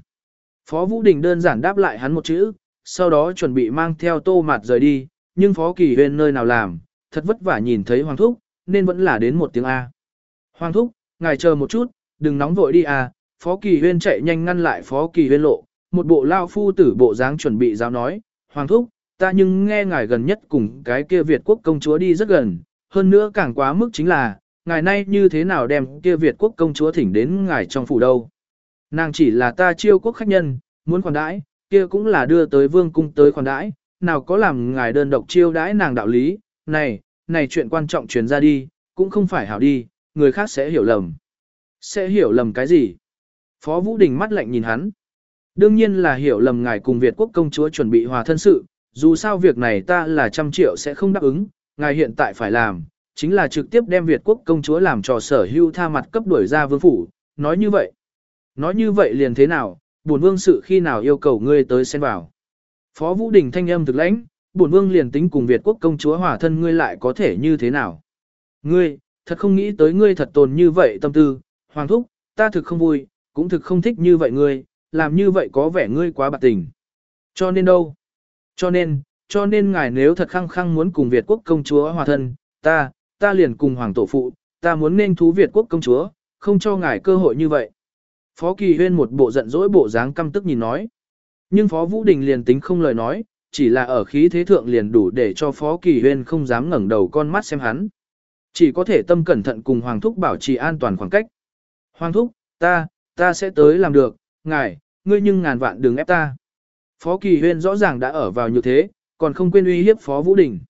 Phó Vũ Đình đơn giản đáp lại hắn một chữ, sau đó chuẩn bị mang theo tô mặt rời đi, nhưng Phó Kỳ Huyên nơi nào làm, thật vất vả nhìn thấy Hoàng Thúc, nên vẫn là đến một tiếng A. Hoàng Thúc, ngài chờ một chút, đừng nóng vội đi a. Phó Kỳ Huyên chạy nhanh ngăn lại Phó Kỳ Huyên lộ, một bộ lao phu tử bộ dáng chuẩn bị giáo nói, Hoàng Thúc, ta nhưng nghe ngài gần nhất cùng cái kia Việt quốc công chúa đi rất gần, hơn nữa càng quá mức chính là, ngài nay như thế nào đem kia Việt quốc công chúa thỉnh đến ngài trong phủ đâu. Nàng chỉ là ta chiêu quốc khách nhân, muốn khoản đãi, kia cũng là đưa tới vương cung tới khoản đãi, nào có làm ngài đơn độc chiêu đãi nàng đạo lý, này, này chuyện quan trọng truyền ra đi, cũng không phải hảo đi, người khác sẽ hiểu lầm. Sẽ hiểu lầm cái gì? Phó Vũ Đình mắt lạnh nhìn hắn. Đương nhiên là hiểu lầm ngài cùng Việt quốc công chúa chuẩn bị hòa thân sự, dù sao việc này ta là trăm triệu sẽ không đáp ứng, ngài hiện tại phải làm, chính là trực tiếp đem Việt quốc công chúa làm trò sở hưu tha mặt cấp đuổi ra vương phủ, nói như vậy. Nói như vậy liền thế nào, bổn vương sự khi nào yêu cầu ngươi tới xen vào. Phó Vũ Đình thanh âm thực lãnh, bổn vương liền tính cùng Việt quốc công chúa hòa thân ngươi lại có thể như thế nào. Ngươi, thật không nghĩ tới ngươi thật tồn như vậy tâm tư, hoàng thúc, ta thực không vui, cũng thực không thích như vậy ngươi, làm như vậy có vẻ ngươi quá bạc tình. Cho nên đâu? Cho nên, cho nên ngài nếu thật khăng khăng muốn cùng Việt quốc công chúa hòa thân, ta, ta liền cùng hoàng tổ phụ, ta muốn nên thú Việt quốc công chúa, không cho ngài cơ hội như vậy. Phó Kỳ Huyên một bộ giận dỗi bộ dáng căm tức nhìn nói. Nhưng Phó Vũ Đình liền tính không lời nói, chỉ là ở khí thế thượng liền đủ để cho Phó Kỳ Huyên không dám ngẩng đầu con mắt xem hắn. Chỉ có thể tâm cẩn thận cùng Hoàng Thúc bảo trì an toàn khoảng cách. Hoàng Thúc, ta, ta sẽ tới làm được, ngài, ngươi nhưng ngàn vạn đừng ép ta. Phó Kỳ Huyên rõ ràng đã ở vào như thế, còn không quên uy hiếp Phó Vũ Đình.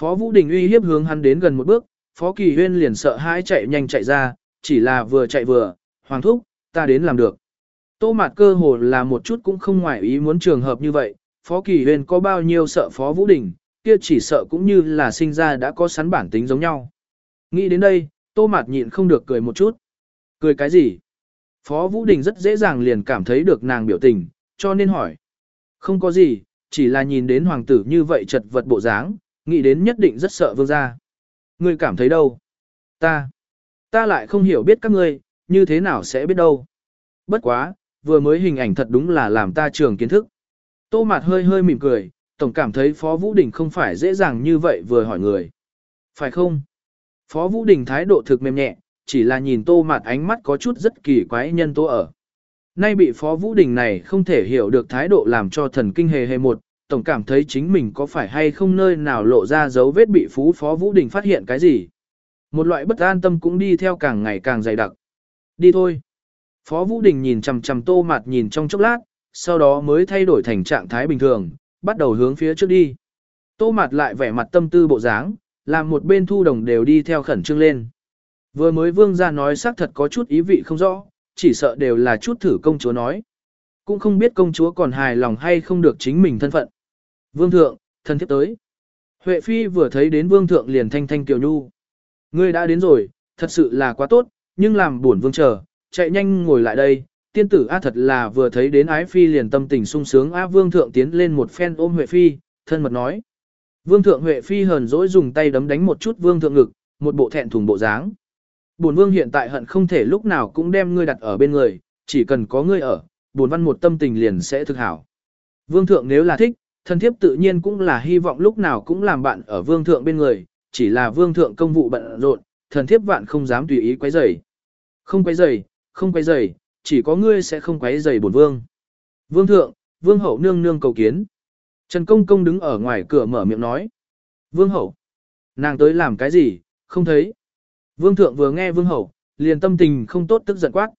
Phó Vũ Đình uy hiếp hướng hắn đến gần một bước, Phó Kỳ Huyên liền sợ hãi chạy nhanh chạy ra, chỉ là vừa chạy vừa, Hoàng Thúc, ta đến làm được. Tô mạt cơ hồ là một chút cũng không ngoài ý muốn trường hợp như vậy, Phó Kỳ Huyền có bao nhiêu sợ Phó Vũ Đình, kia chỉ sợ cũng như là sinh ra đã có sẵn bản tính giống nhau. Nghĩ đến đây, Tô mạt nhịn không được cười một chút. Cười cái gì? Phó Vũ Đình rất dễ dàng liền cảm thấy được nàng biểu tình, cho nên hỏi. Không có gì, chỉ là nhìn đến hoàng tử như vậy chật vật bộ dáng, nghĩ đến nhất định rất sợ vương gia. Ngươi cảm thấy đâu? Ta. Ta lại không hiểu biết các ngươi, như thế nào sẽ biết đâu. Bất quá, vừa mới hình ảnh thật đúng là làm ta trường kiến thức. Tô Mạt hơi hơi mỉm cười, tổng cảm thấy Phó Vũ Đình không phải dễ dàng như vậy vừa hỏi người. Phải không? Phó Vũ Đình thái độ thực mềm nhẹ, chỉ là nhìn Tô Mạt ánh mắt có chút rất kỳ quái nhân tố ở. Nay bị Phó Vũ Đình này không thể hiểu được thái độ làm cho thần kinh hề hề một, tổng cảm thấy chính mình có phải hay không nơi nào lộ ra dấu vết bị Phú Phó Vũ Đình phát hiện cái gì. Một loại bất an tâm cũng đi theo càng ngày càng dày đặc. Đi thôi. Phó Vũ Đình nhìn chằm chằm tô mặt nhìn trong chốc lát, sau đó mới thay đổi thành trạng thái bình thường, bắt đầu hướng phía trước đi. Tô mặt lại vẻ mặt tâm tư bộ dáng, làm một bên thu đồng đều đi theo khẩn trương lên. Vừa mới vương ra nói xác thật có chút ý vị không rõ, chỉ sợ đều là chút thử công chúa nói. Cũng không biết công chúa còn hài lòng hay không được chính mình thân phận. Vương thượng, thân thiết tới. Huệ phi vừa thấy đến vương thượng liền thanh thanh kiều nhu. Ngươi đã đến rồi, thật sự là quá tốt, nhưng làm buồn vương chờ, chạy nhanh ngồi lại đây. Tiên tử A thật là vừa thấy đến ái phi liền tâm tình sung sướng A vương thượng tiến lên một phen ôm Huệ phi, thân mật nói. Vương thượng Huệ phi hờn dỗi dùng tay đấm đánh một chút vương thượng ngực, một bộ thẹn thùng bộ dáng. Bổn vương hiện tại hận không thể lúc nào cũng đem ngươi đặt ở bên người, chỉ cần có ngươi ở, bổn văn một tâm tình liền sẽ thực hảo. Vương thượng nếu là thích, thân thiếp tự nhiên cũng là hy vọng lúc nào cũng làm bạn ở vương thượng bên người, chỉ là vương thượng công vụ bận rộn, thần thiếp vạn không dám tùy ý quấy rầy. Không quấy rầy, không quấy rầy, chỉ có ngươi sẽ không quấy rầy bổn vương. Vương thượng, vương hậu nương nương cầu kiến. Trần Công Công đứng ở ngoài cửa mở miệng nói. Vương hậu, nàng tới làm cái gì, không thấy. Vương thượng vừa nghe vương hậu, liền tâm tình không tốt tức giận quát.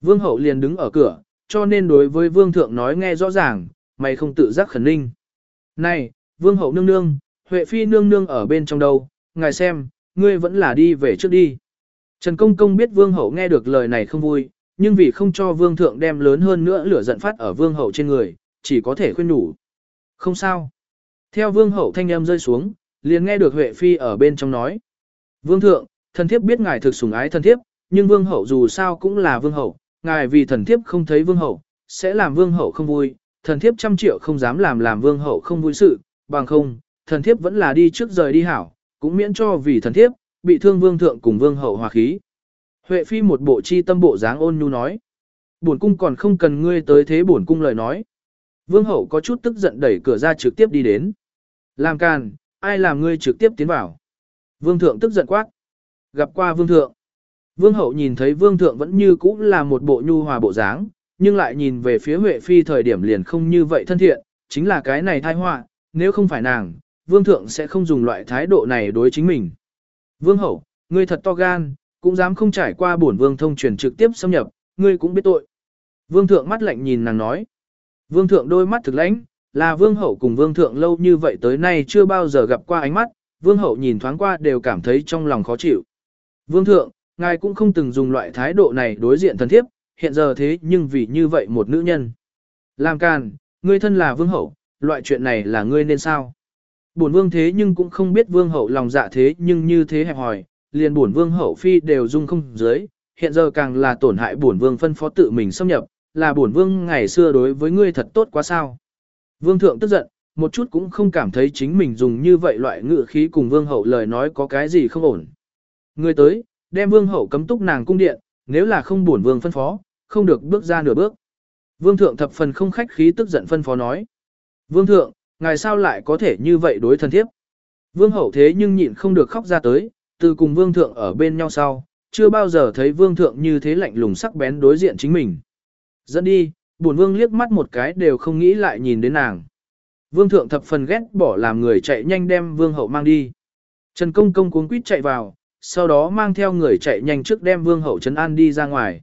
Vương hậu liền đứng ở cửa, cho nên đối với vương thượng nói nghe rõ ràng, mày không tự giác khẩn ninh. Này, vương hậu nương nương, Huệ phi nương nương ở bên trong đâu, ngài xem, ngươi vẫn là đi về trước đi. Trần Công Công biết vương hậu nghe được lời này không vui, nhưng vì không cho vương thượng đem lớn hơn nữa lửa giận phát ở vương hậu trên người, chỉ có thể khuyên nhủ. Không sao. Theo vương hậu thanh âm rơi xuống, liền nghe được Huệ phi ở bên trong nói. Vương thượng, thần thiếp biết ngài thực sủng ái thần thiếp, nhưng vương hậu dù sao cũng là vương hậu, ngài vì thần thiếp không thấy vương hậu, sẽ làm vương hậu không vui, thần thiếp trăm triệu không dám làm làm vương hậu không vui sự, bằng không, thần thiếp vẫn là đi trước rời đi hảo, cũng miễn cho vì thần thiếp, bị thương vương thượng cùng vương hậu hòa khí. Huệ phi một bộ chi tâm bộ dáng ôn nhu nói. Bổn cung còn không cần ngươi tới thế bổn cung lời nói. Vương hậu có chút tức giận đẩy cửa ra trực tiếp đi đến. Làm càn, ai làm ngươi trực tiếp tiến vào. Vương thượng tức giận quát. Gặp qua vương thượng. Vương hậu nhìn thấy vương thượng vẫn như cũ là một bộ nhu hòa bộ dáng, nhưng lại nhìn về phía Huệ phi thời điểm liền không như vậy thân thiện, chính là cái này thai họa, nếu không phải nàng, vương thượng sẽ không dùng loại thái độ này đối chính mình. Vương hậu, ngươi thật to gan, cũng dám không trải qua bổn vương thông truyền trực tiếp xâm nhập, ngươi cũng biết tội. Vương thượng mắt lạnh nhìn nàng nói. Vương thượng đôi mắt thực lãnh, là vương hậu cùng vương thượng lâu như vậy tới nay chưa bao giờ gặp qua ánh mắt, vương hậu nhìn thoáng qua đều cảm thấy trong lòng khó chịu. Vương thượng, ngài cũng không từng dùng loại thái độ này đối diện thần thiếp, hiện giờ thế nhưng vì như vậy một nữ nhân. Làm càn, ngươi thân là vương hậu, loại chuyện này là ngươi nên sao? Bổn vương thế nhưng cũng không biết vương hậu lòng dạ thế nhưng như thế hẹp hòi, liền bổn vương hậu phi đều dung không dưới, hiện giờ càng là tổn hại bổn vương phân phó tự mình xâm nhập, là bổn vương ngày xưa đối với ngươi thật tốt quá sao. Vương thượng tức giận, một chút cũng không cảm thấy chính mình dùng như vậy loại ngữ khí cùng vương hậu lời nói có cái gì không ổn. Người tới, đem vương hậu cấm túc nàng cung điện, nếu là không bổn vương phân phó, không được bước ra nửa bước. Vương thượng thập phần không khách khí tức giận phân phó nói. Vương thượng, ngài sao lại có thể như vậy đối thân thiếp? Vương hậu thế nhưng nhịn không được khóc ra tới, từ cùng vương thượng ở bên nhau sau, chưa bao giờ thấy vương thượng như thế lạnh lùng sắc bén đối diện chính mình. Dẫn đi, bổn vương liếc mắt một cái đều không nghĩ lại nhìn đến nàng. Vương thượng thập phần ghét bỏ làm người chạy nhanh đem vương hậu mang đi. Trần công công cuống quýt chạy vào, sau đó mang theo người chạy nhanh trước đem vương hậu trấn an đi ra ngoài.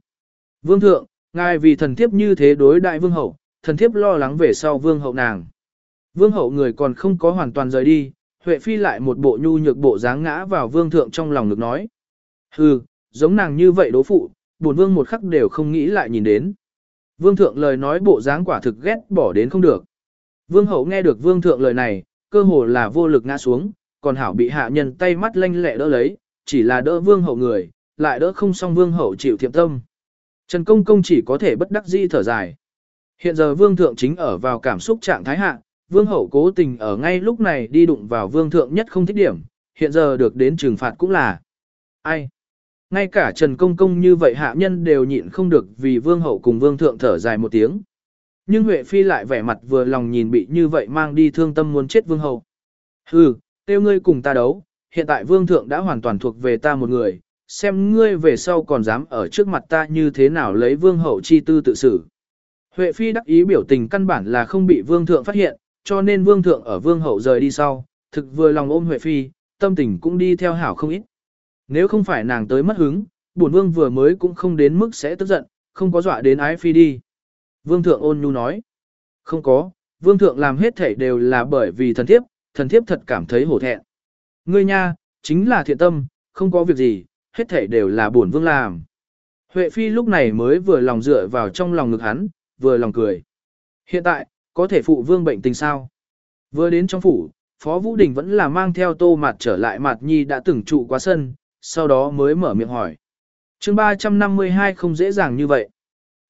Vương thượng, ngài vì thần thiếp như thế đối đại vương hậu, thần thiếp lo lắng về sau vương hậu nàng. Vương hậu người còn không có hoàn toàn rời đi, Huệ Phi lại một bộ nhu nhược bộ dáng ngã vào vương thượng trong lòng ngực nói. Hừ, giống nàng như vậy đố phụ, buồn vương một khắc đều không nghĩ lại nhìn đến. Vương thượng lời nói bộ dáng quả thực ghét bỏ đến không được. Vương hậu nghe được vương thượng lời này, cơ hồ là vô lực ngã xuống, còn hảo bị hạ nhân tay mắt lanh lẹ đỡ lấy, chỉ là đỡ vương hậu người, lại đỡ không xong vương hậu chịu thiệm tâm. Trần công công chỉ có thể bất đắc dĩ thở dài. Hiện giờ vương thượng chính ở vào cảm xúc trạng thái hạ, vương hậu cố tình ở ngay lúc này đi đụng vào vương thượng nhất không thích điểm, hiện giờ được đến trừng phạt cũng là ai. Ngay cả Trần Công Công như vậy hạ nhân đều nhịn không được vì vương hậu cùng vương thượng thở dài một tiếng. Nhưng Huệ Phi lại vẻ mặt vừa lòng nhìn bị như vậy mang đi thương tâm muốn chết vương hậu. Hừ, tiêu ngươi cùng ta đấu, hiện tại vương thượng đã hoàn toàn thuộc về ta một người, xem ngươi về sau còn dám ở trước mặt ta như thế nào lấy vương hậu chi tư tự xử. Huệ Phi đắc ý biểu tình căn bản là không bị vương thượng phát hiện, cho nên vương thượng ở vương hậu rời đi sau, thực vừa lòng ôm Huệ Phi, tâm tình cũng đi theo hảo không ít. Nếu không phải nàng tới mất hứng, bổn vương vừa mới cũng không đến mức sẽ tức giận, không có dọa đến ái phi đi. Vương thượng ôn nhu nói. Không có, vương thượng làm hết thể đều là bởi vì thần thiếp, thần thiếp thật cảm thấy hổ thẹn. Ngươi nha, chính là thiện tâm, không có việc gì, hết thể đều là bổn vương làm. Huệ phi lúc này mới vừa lòng dựa vào trong lòng ngực hắn, vừa lòng cười. Hiện tại, có thể phụ vương bệnh tình sao? Vừa đến trong phủ, Phó Vũ Đình vẫn là mang theo tô mặt trở lại mặt nhi đã từng trụ qua sân, sau đó mới mở miệng hỏi. chương 352 không dễ dàng như vậy.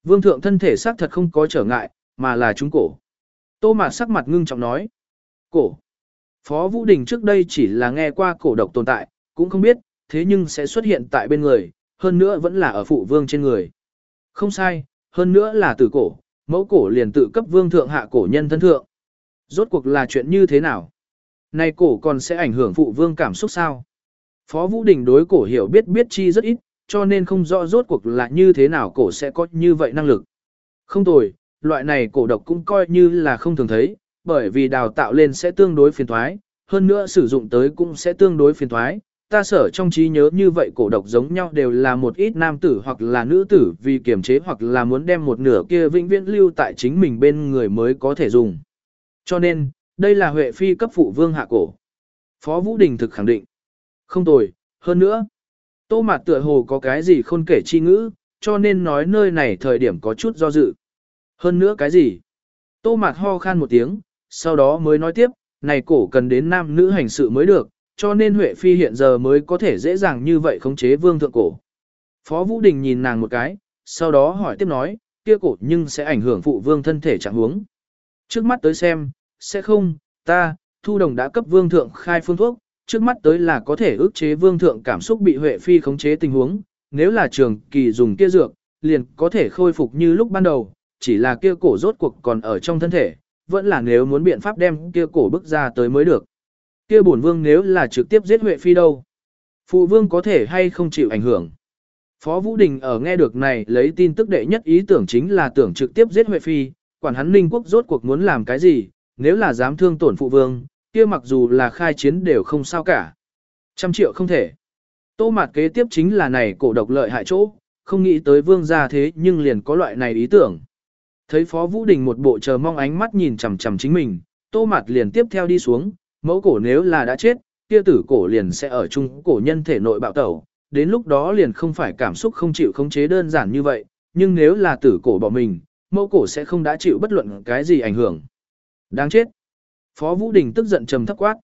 Vương thượng thân thể xác thật không có trở ngại, mà là chúng cổ. Tô mạt sắc mặt ngưng trọng nói. Cổ. Phó Vũ Đình trước đây chỉ là nghe qua cổ độc tồn tại, cũng không biết, thế nhưng sẽ xuất hiện tại bên người, hơn nữa vẫn là ở phụ vương trên người. Không sai, hơn nữa là từ cổ, mẫu cổ liền tự cấp vương thượng hạ cổ nhân thân thượng. Rốt cuộc là chuyện như thế nào? Này cổ còn sẽ ảnh hưởng phụ vương cảm xúc sao? Phó Vũ Đình đối cổ hiểu biết biết chi rất ít, cho nên không rõ rốt cuộc là như thế nào cổ sẽ có như vậy năng lực. Không tồi, loại này cổ độc cũng coi như là không thường thấy, bởi vì đào tạo lên sẽ tương đối phiền thoái, hơn nữa sử dụng tới cũng sẽ tương đối phiền thoái. Ta sở trong trí nhớ như vậy cổ độc giống nhau đều là một ít nam tử hoặc là nữ tử vì kiềm chế hoặc là muốn đem một nửa kia vĩnh viễn lưu tại chính mình bên người mới có thể dùng. Cho nên, đây là Huệ Phi cấp phụ vương hạ cổ. Phó Vũ Đình thực khẳng định. Không tồi, hơn nữa. Tô Mạt tựa hồ có cái gì khôn kể chi ngữ, cho nên nói nơi này thời điểm có chút do dự. Hơn nữa cái gì? Tô Mạt ho khan một tiếng, sau đó mới nói tiếp, này cổ cần đến nam nữ hành sự mới được, cho nên Huệ Phi hiện giờ mới có thể dễ dàng như vậy khống chế vương thượng cổ. Phó Vũ Đình nhìn nàng một cái, sau đó hỏi tiếp nói, kia cổ nhưng sẽ ảnh hưởng phụ vương thân thể trạng huống. Trước mắt tới xem, sẽ không, ta, thu đồng đã cấp vương thượng khai phương thuốc, trước mắt tới là có thể ức chế vương thượng cảm xúc bị Huệ Phi khống chế tình huống, nếu là trường kỳ dùng kia dược, liền có thể khôi phục như lúc ban đầu, chỉ là kia cổ rốt cuộc còn ở trong thân thể, vẫn là nếu muốn biện pháp đem kia cổ bức ra tới mới được. Kia bổn vương nếu là trực tiếp giết Huệ Phi đâu? Phụ vương có thể hay không chịu ảnh hưởng? Phó Vũ Đình ở nghe được này lấy tin tức đệ nhất ý tưởng chính là tưởng trực tiếp giết Huệ Phi, quản hắn Ninh quốc rốt cuộc muốn làm cái gì, nếu là dám thương tổn phụ vương, kia mặc dù là khai chiến đều không sao cả. Trăm triệu không thể. Tô mạt kế tiếp chính là này cổ độc lợi hại chỗ, không nghĩ tới vương gia thế nhưng liền có loại này ý tưởng. Thấy Phó Vũ Đình một bộ chờ mong ánh mắt nhìn chằm chằm chính mình, tô mạt liền tiếp theo đi xuống, mẫu cổ nếu là đã chết, kia tử cổ liền sẽ ở chung cổ nhân thể nội bạo tẩu, đến lúc đó liền không phải cảm xúc không chịu khống chế đơn giản như vậy, nhưng nếu là tử cổ bỏ mình, mẫu cổ sẽ không đã chịu bất luận cái gì ảnh hưởng. Đáng chết. Phó Vũ Đình tức giận trầm thấp quát.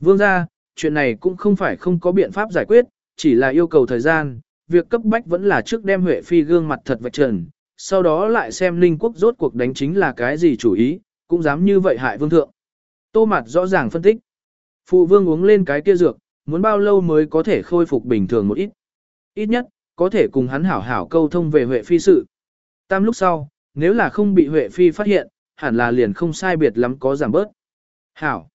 Vương gia, chuyện này cũng không phải không có biện pháp giải quyết, chỉ là yêu cầu thời gian, việc cấp bách vẫn là trước đem Huệ Phi gương mặt thật vạch trần, sau đó lại xem Ninh quốc rốt cuộc đánh chính là cái gì chủ ý, cũng dám như vậy hại vương thượng. Tô Mạt rõ ràng phân tích. Phụ vương uống lên cái kia dược, muốn bao lâu mới có thể khôi phục bình thường một ít. Ít nhất, có thể cùng hắn hảo hảo câu thông về Huệ Phi sự. Tam lúc sau, nếu là không bị Huệ Phi phát hiện, hẳn là liền không sai biệt lắm có giảm bớt. Hảo.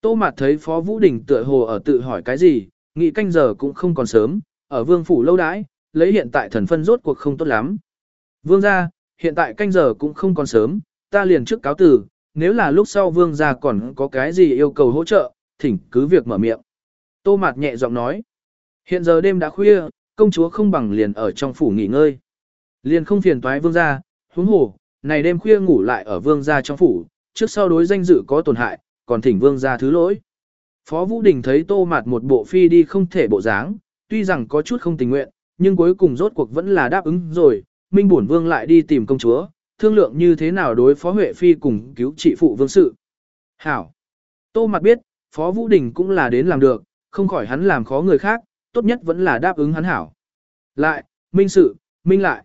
Tô Mạt thấy Phó Vũ Đình tựa hồ ở tự hỏi cái gì, nghĩ canh giờ cũng không còn sớm, ở vương phủ lâu đãi, lấy hiện tại thần phân rốt cuộc không tốt lắm. Vương gia, hiện tại canh giờ cũng không còn sớm, ta liền trước cáo tử nếu là lúc sau vương gia còn có cái gì yêu cầu hỗ trợ, thỉnh cứ việc mở miệng. Tô Mạt nhẹ giọng nói, hiện giờ đêm đã khuya, công chúa không bằng liền ở trong phủ nghỉ ngơi. Liền không phiền toái vương gia, huống hồ, này đêm khuya ngủ lại ở vương gia trong phủ, trước sau đối danh dự có tổn hại, còn thỉnh vương gia thứ lỗi. Phó Vũ Đình thấy tô mạt một bộ phi đi không thể bộ dáng, tuy rằng có chút không tình nguyện, nhưng cuối cùng rốt cuộc vẫn là đáp ứng rồi, Minh Bổn Vương lại đi tìm công chúa, thương lượng như thế nào đối Phó Huệ Phi cùng cứu trị phụ vương sự. Hảo! Tô mặt biết, Phó Vũ Đình cũng là đến làm được, không khỏi hắn làm khó người khác, tốt nhất vẫn là đáp ứng hắn hảo. Lại, Minh sự, Minh lại.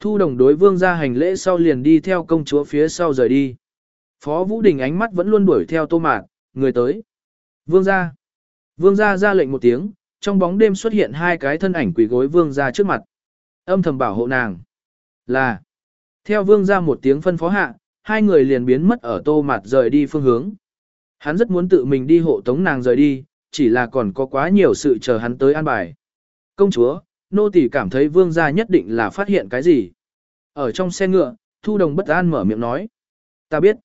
Thu đồng đối vương ra hành lễ sau liền đi theo công chúa phía sau rời đi. Phó Vũ Đình ánh mắt vẫn luôn đuổi theo tô mạt, người tới. Vương gia. Vương gia ra lệnh một tiếng, trong bóng đêm xuất hiện hai cái thân ảnh quỷ gối vương gia trước mặt. Âm thầm bảo hộ nàng. Là. Theo vương gia một tiếng phân phó hạ, hai người liền biến mất ở tô mạt rời đi phương hướng. Hắn rất muốn tự mình đi hộ tống nàng rời đi, chỉ là còn có quá nhiều sự chờ hắn tới an bài. Công chúa, nô tỳ cảm thấy vương gia nhất định là phát hiện cái gì. Ở trong xe ngựa, thu đồng bất an mở miệng nói. Ta biết.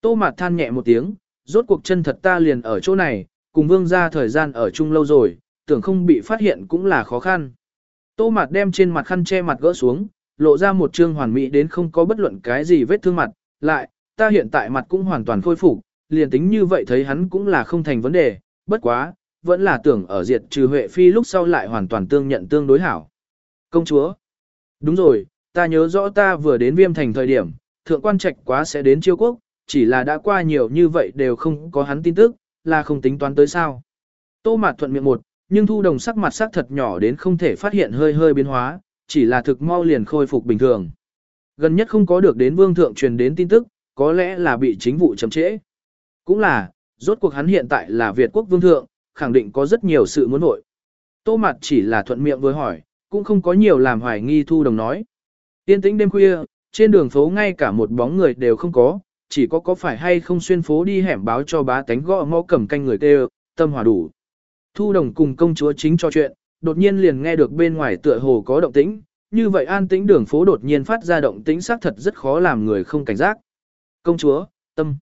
Tô mạt than nhẹ một tiếng, rốt cuộc chân thật ta liền ở chỗ này, cùng vương gia thời gian ở chung lâu rồi, tưởng không bị phát hiện cũng là khó khăn. Tô mạt đem trên mặt khăn che mặt gỡ xuống, lộ ra một trương hoàn mỹ đến không có bất luận cái gì vết thương mặt, lại, ta hiện tại mặt cũng hoàn toàn khôi phục, liền tính như vậy thấy hắn cũng là không thành vấn đề, bất quá, vẫn là tưởng ở diệt trừ Huệ Phi lúc sau lại hoàn toàn tương nhận tương đối hảo. Công chúa, đúng rồi, ta nhớ rõ ta vừa đến viêm thành thời điểm, thượng quan trạch quá sẽ đến chiêu quốc, chỉ là đã qua nhiều như vậy đều không có hắn tin tức, là không tính toán tới sao. Tô mạt thuận miệng một, nhưng thu đồng sắc mặt sắc thật nhỏ đến không thể phát hiện hơi hơi biến hóa, chỉ là thực mau liền khôi phục bình thường. Gần nhất không có được đến vương thượng truyền đến tin tức, có lẽ là bị chính vụ chậm trễ. Cũng là, rốt cuộc hắn hiện tại là Việt quốc vương thượng, khẳng định có rất nhiều sự muốn nội. Tô mặt chỉ là thuận miệng với hỏi, cũng không có nhiều làm hoài nghi thu đồng nói. Tiên tĩnh đêm khuya, trên đường phố ngay cả một bóng người đều không có, chỉ có có phải hay không xuyên phố đi hẻm báo cho bá tánh gõ ngõ cầm canh người tê tâm hòa đủ. Thu đồng cùng công chúa chính cho chuyện, đột nhiên liền nghe được bên ngoài tựa hồ có động tĩnh, như vậy an tĩnh đường phố đột nhiên phát ra động tĩnh xác thật rất khó làm người không cảnh giác. Công chúa, tâm.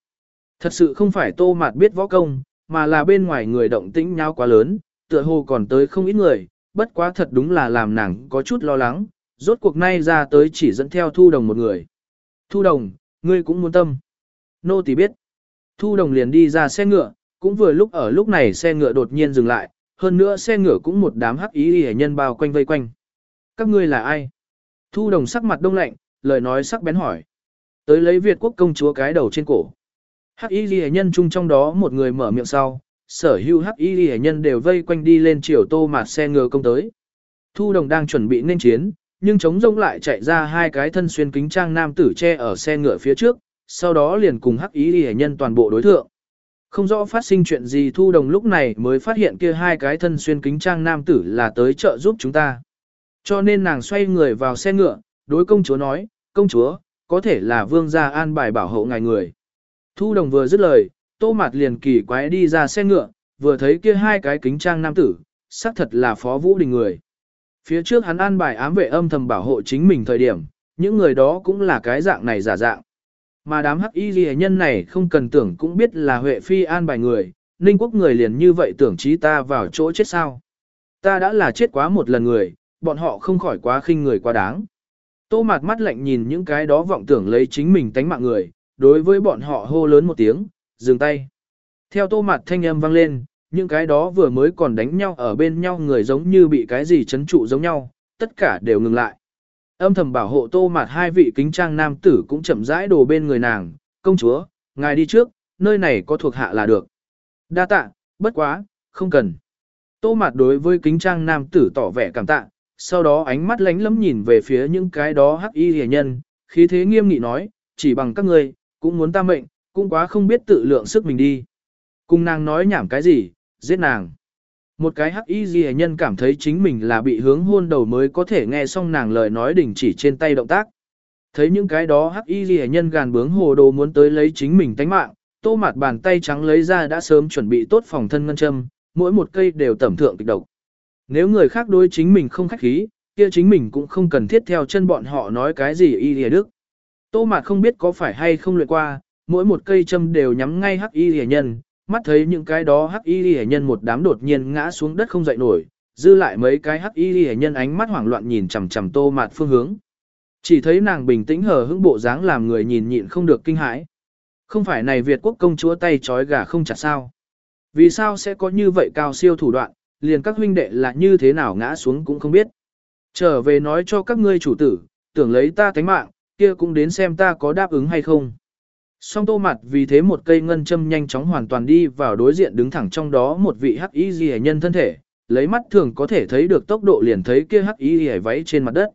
Thật sự không phải tô mạt biết võ công, mà là bên ngoài người động tĩnh nhau quá lớn, tựa hồ còn tới không ít người, bất quá thật đúng là làm nàng có chút lo lắng, rốt cuộc nay ra tới chỉ dẫn theo thu đồng một người. Thu đồng, ngươi cũng muốn tâm. Nô tỳ biết. Thu đồng liền đi ra xe ngựa, cũng vừa lúc ở lúc này xe ngựa đột nhiên dừng lại, hơn nữa xe ngựa cũng một đám hắc ý hề nhân bao quanh vây quanh. Các ngươi là ai? Thu đồng sắc mặt đông lạnh, lời nói sắc bén hỏi. Tới lấy Việt quốc công chúa cái đầu trên cổ. Hắc y ghi nhân chung trong đó một người mở miệng sau, sở hữu hắc y ghi nhân đều vây quanh đi lên chiều tô mà xe ngựa công tới. Thu đồng đang chuẩn bị nên chiến, nhưng chống rông lại chạy ra hai cái thân xuyên kính trang nam tử che ở xe ngựa phía trước, sau đó liền cùng hắc ý ghi nhân toàn bộ đối thượng. Không rõ phát sinh chuyện gì thu đồng lúc này mới phát hiện kia hai cái thân xuyên kính trang nam tử là tới trợ giúp chúng ta. Cho nên nàng xoay người vào xe ngựa, đối công chúa nói, công chúa, có thể là vương gia an bài bảo hộ ngài người. Thu đồng vừa dứt lời, tô mặt liền kỳ quái đi ra xe ngựa, vừa thấy kia hai cái kính trang nam tử, xác thật là phó vũ đình người. Phía trước hắn an bài ám vệ âm thầm bảo hộ chính mình thời điểm, những người đó cũng là cái dạng này giả dạng. Mà đám hắc y ghi nhân này không cần tưởng cũng biết là Huệ Phi an bài người, Ninh quốc người liền như vậy tưởng trí ta vào chỗ chết sao. Ta đã là chết quá một lần người, bọn họ không khỏi quá khinh người quá đáng. Tô mạt mắt lạnh nhìn những cái đó vọng tưởng lấy chính mình tánh mạng người, đối với bọn họ hô lớn một tiếng, dừng tay. Theo tô mạt thanh âm vang lên, những cái đó vừa mới còn đánh nhau ở bên nhau người giống như bị cái gì chấn trụ giống nhau, tất cả đều ngừng lại. Âm thầm bảo hộ tô mạt hai vị kính trang nam tử cũng chậm rãi đồ bên người nàng, công chúa, ngài đi trước, nơi này có thuộc hạ là được. Đa tạ, bất quá, không cần. Tô Mạt đối với kính trang nam tử tỏ vẻ cảm tạ, sau đó ánh mắt lánh lắm nhìn về phía những cái đó hắc y hề nhân, khí thế nghiêm nghị nói, chỉ bằng các ngươi, cũng muốn ta mệnh, cũng quá không biết tự lượng sức mình đi. Cùng nàng nói nhảm cái gì, giết nàng. Một cái hắc y rìa nhân cảm thấy chính mình là bị hướng hôn đầu mới có thể nghe xong nàng lời nói đình chỉ trên tay động tác. Thấy những cái đó hắc y rìa nhân gàn bướng hồ đồ muốn tới lấy chính mình tánh mạng, tô mặt bàn tay trắng lấy ra đã sớm chuẩn bị tốt phòng thân ngân châm, mỗi một cây đều tẩm thượng kịch độc. Nếu người khác đối chính mình không khách khí, kia chính mình cũng không cần thiết theo chân bọn họ nói cái gì y lìa đức. Tô mạt không biết có phải hay không luyện qua, mỗi một cây châm đều nhắm ngay hắc y lìa nhân, mắt thấy những cái đó hắc y hệ nhân một đám đột nhiên ngã xuống đất không dậy nổi, dư lại mấy cái hắc y hệ nhân ánh mắt hoảng loạn nhìn chằm chằm tô mạt phương hướng. Chỉ thấy nàng bình tĩnh hờ hững bộ dáng làm người nhìn nhịn không được kinh hãi. Không phải này Việt quốc công chúa tay trói gà không chặt sao. Vì sao sẽ có như vậy cao siêu thủ đoạn, liền các huynh đệ là như thế nào ngã xuống cũng không biết. Trở về nói cho các ngươi chủ tử, tưởng lấy ta tánh mạng, kia cũng đến xem ta có đáp ứng hay không. Song tô mặt vì thế một cây ngân châm nhanh chóng hoàn toàn đi vào đối diện đứng thẳng trong đó một vị hắc y ghi nhân thân thể, lấy mắt thường có thể thấy được tốc độ liền thấy kia hắc y ghi váy trên mặt đất.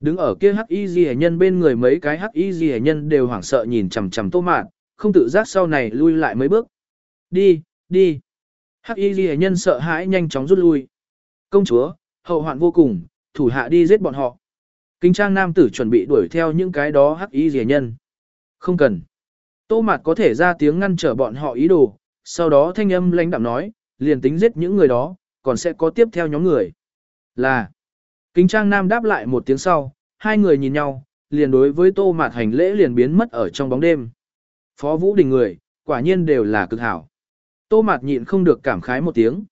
Đứng ở kia hắc y ghi nhân bên người mấy cái hắc y ghi nhân đều hoảng sợ nhìn chằm chằm tô mạt, không tự giác sau này lui lại mấy bước. Đi, đi. Hắc y ghi nhân sợ hãi nhanh chóng rút lui. Công chúa, hậu hoạn vô cùng, thủ hạ đi giết bọn họ. Kinh trang nam tử chuẩn bị đuổi theo những cái đó hắc y ghi nhân. Không cần. Tô mạt có thể ra tiếng ngăn trở bọn họ ý đồ, sau đó thanh âm lãnh đạm nói, liền tính giết những người đó, còn sẽ có tiếp theo nhóm người. Là. Kính trang nam đáp lại một tiếng sau, hai người nhìn nhau, liền đối với tô mạt hành lễ liền biến mất ở trong bóng đêm. Phó Vũ Đình người, quả nhiên đều là cực hảo. Tô mạt nhịn không được cảm khái một tiếng.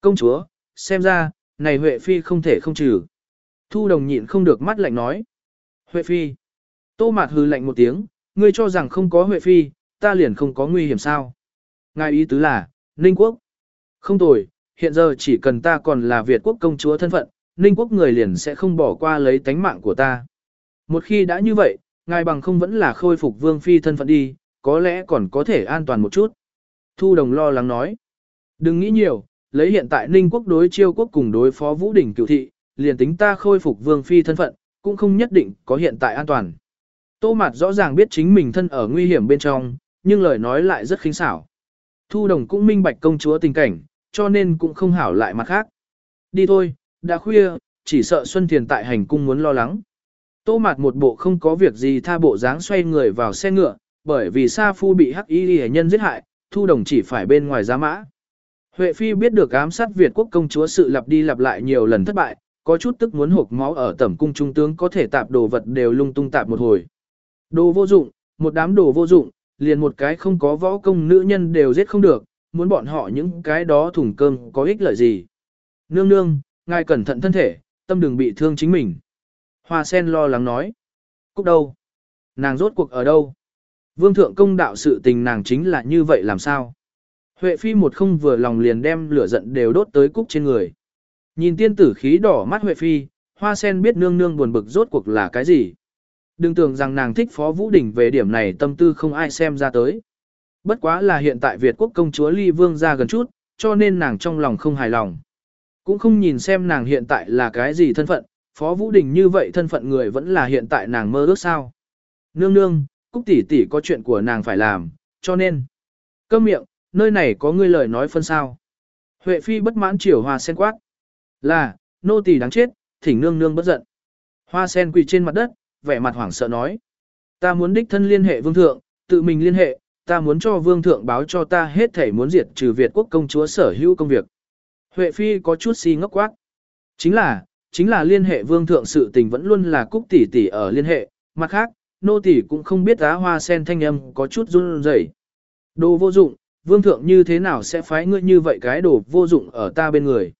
Công chúa, xem ra, này Huệ Phi không thể không trừ. Thu đồng nhịn không được mắt lạnh nói. Huệ Phi. Tô mạt hư lạnh một tiếng, ngươi cho rằng không có Huệ Phi, ta liền không có nguy hiểm sao. Ngài ý tứ là, Ninh Quốc. Không tồi, hiện giờ chỉ cần ta còn là Việt quốc công chúa thân phận, Ninh Quốc người liền sẽ không bỏ qua lấy tánh mạng của ta. Một khi đã như vậy, ngài bằng không vẫn là khôi phục Vương Phi thân phận đi, có lẽ còn có thể an toàn một chút. Thu Đồng lo lắng nói. Đừng nghĩ nhiều, lấy hiện tại Ninh quốc đối chiêu quốc cùng đối phó Vũ Đỉnh cựu thị, liền tính ta khôi phục vương phi thân phận, cũng không nhất định có hiện tại an toàn. Tô Mạt rõ ràng biết chính mình thân ở nguy hiểm bên trong, nhưng lời nói lại rất khinh xảo. Thu Đồng cũng minh bạch công chúa tình cảnh, cho nên cũng không hảo lại mặt khác. Đi thôi, đã khuya, chỉ sợ Xuân Thiền tại hành cung muốn lo lắng. Tô Mạt một bộ không có việc gì tha bộ dáng xoay người vào xe ngựa, bởi vì Sa Phu bị hắc y hệ nhân giết hại, thu đồng chỉ phải bên ngoài giá mã. Huệ Phi biết được ám sát Việt quốc công chúa sự lặp đi lặp lại nhiều lần thất bại, có chút tức muốn hộp máu ở tẩm cung trung tướng có thể tạp đồ vật đều lung tung tạp một hồi. Đồ vô dụng, một đám đồ vô dụng, liền một cái không có võ công nữ nhân đều giết không được, muốn bọn họ những cái đó thủng cơm có ích lợi gì. Nương nương, ngài cẩn thận thân thể, tâm đừng bị thương chính mình. Hoa sen lo lắng nói. Cúc đâu? Nàng rốt cuộc ở đâu? Vương thượng công đạo sự tình nàng chính là như vậy làm sao? Huệ phi một không vừa lòng liền đem lửa giận đều đốt tới cúc trên người. Nhìn tiên tử khí đỏ mắt Huệ phi, hoa sen biết nương nương buồn bực rốt cuộc là cái gì. Đừng tưởng rằng nàng thích phó vũ đình về điểm này tâm tư không ai xem ra tới. Bất quá là hiện tại Việt quốc công chúa ly vương ra gần chút, cho nên nàng trong lòng không hài lòng. Cũng không nhìn xem nàng hiện tại là cái gì thân phận, phó vũ đình như vậy thân phận người vẫn là hiện tại nàng mơ ước sao. Nương nương, Cúc tỷ tỷ có chuyện của nàng phải làm, cho nên. Câm miệng, nơi này có ngươi lời nói phân sao. Huệ phi bất mãn chiều hoa sen quát. Là, nô tỳ đáng chết, thỉnh nương nương bất giận. Hoa sen quỳ trên mặt đất, vẻ mặt hoảng sợ nói. Ta muốn đích thân liên hệ vương thượng, tự mình liên hệ, ta muốn cho vương thượng báo cho ta hết thể muốn diệt trừ Việt quốc công chúa sở hữu công việc. Huệ phi có chút si ngốc quát. Chính là, chính là liên hệ vương thượng sự tình vẫn luôn là cúc tỷ tỷ ở liên hệ, mặt khác, nô tỷ cũng không biết á hoa sen thanh âm có chút run rẩy. Đồ vô dụng, vương thượng như thế nào sẽ phái ngươi như vậy cái đồ vô dụng ở ta bên người.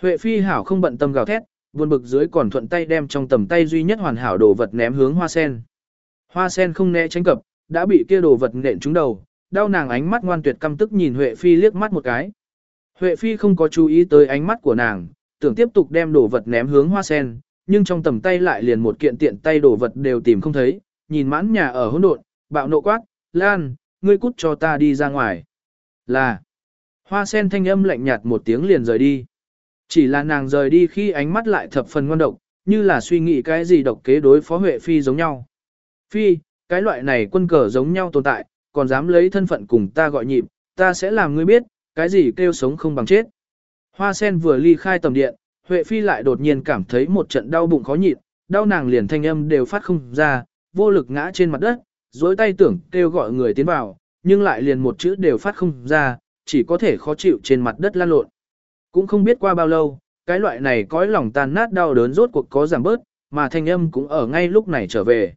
Huệ phi hảo không bận tâm gào thét, buồn bực dưới còn thuận tay đem trong tầm tay duy nhất hoàn hảo đồ vật ném hướng hoa sen. Hoa sen không né tránh cập, đã bị kia đồ vật nện trúng đầu, đau nàng ánh mắt ngoan tuyệt căm tức nhìn Huệ phi liếc mắt một cái. Huệ phi không có chú ý tới ánh mắt của nàng, tưởng tiếp tục đem đồ vật ném hướng hoa sen, nhưng trong tầm tay lại liền một kiện tiện tay đồ vật đều tìm không thấy, nhìn mãn nhà ở hỗn độn, bạo nộ quát, Lan, ngươi cút cho ta đi ra ngoài. Là, Hoa sen thanh âm lạnh nhạt một tiếng liền rời đi. Chỉ là nàng rời đi khi ánh mắt lại thập phần ngon độc, như là suy nghĩ cái gì độc kế đối phó Huệ Phi giống nhau. Phi, cái loại này quân cờ giống nhau tồn tại, còn dám lấy thân phận cùng ta gọi nhịp, ta sẽ làm ngươi biết, cái gì kêu sống không bằng chết. Hoa sen vừa ly khai tầm điện, Huệ Phi lại đột nhiên cảm thấy một trận đau bụng khó nhịn, đau nàng liền thanh âm đều phát không ra, vô lực ngã trên mặt đất, dối tay tưởng kêu gọi người tiến vào, nhưng lại liền một chữ đều phát không ra, chỉ có thể khó chịu trên mặt đất lan lộn. Cũng không biết qua bao lâu, cái loại này cõi lòng tan nát đau đớn rốt cuộc có giảm bớt, mà thanh âm cũng ở ngay lúc này trở về.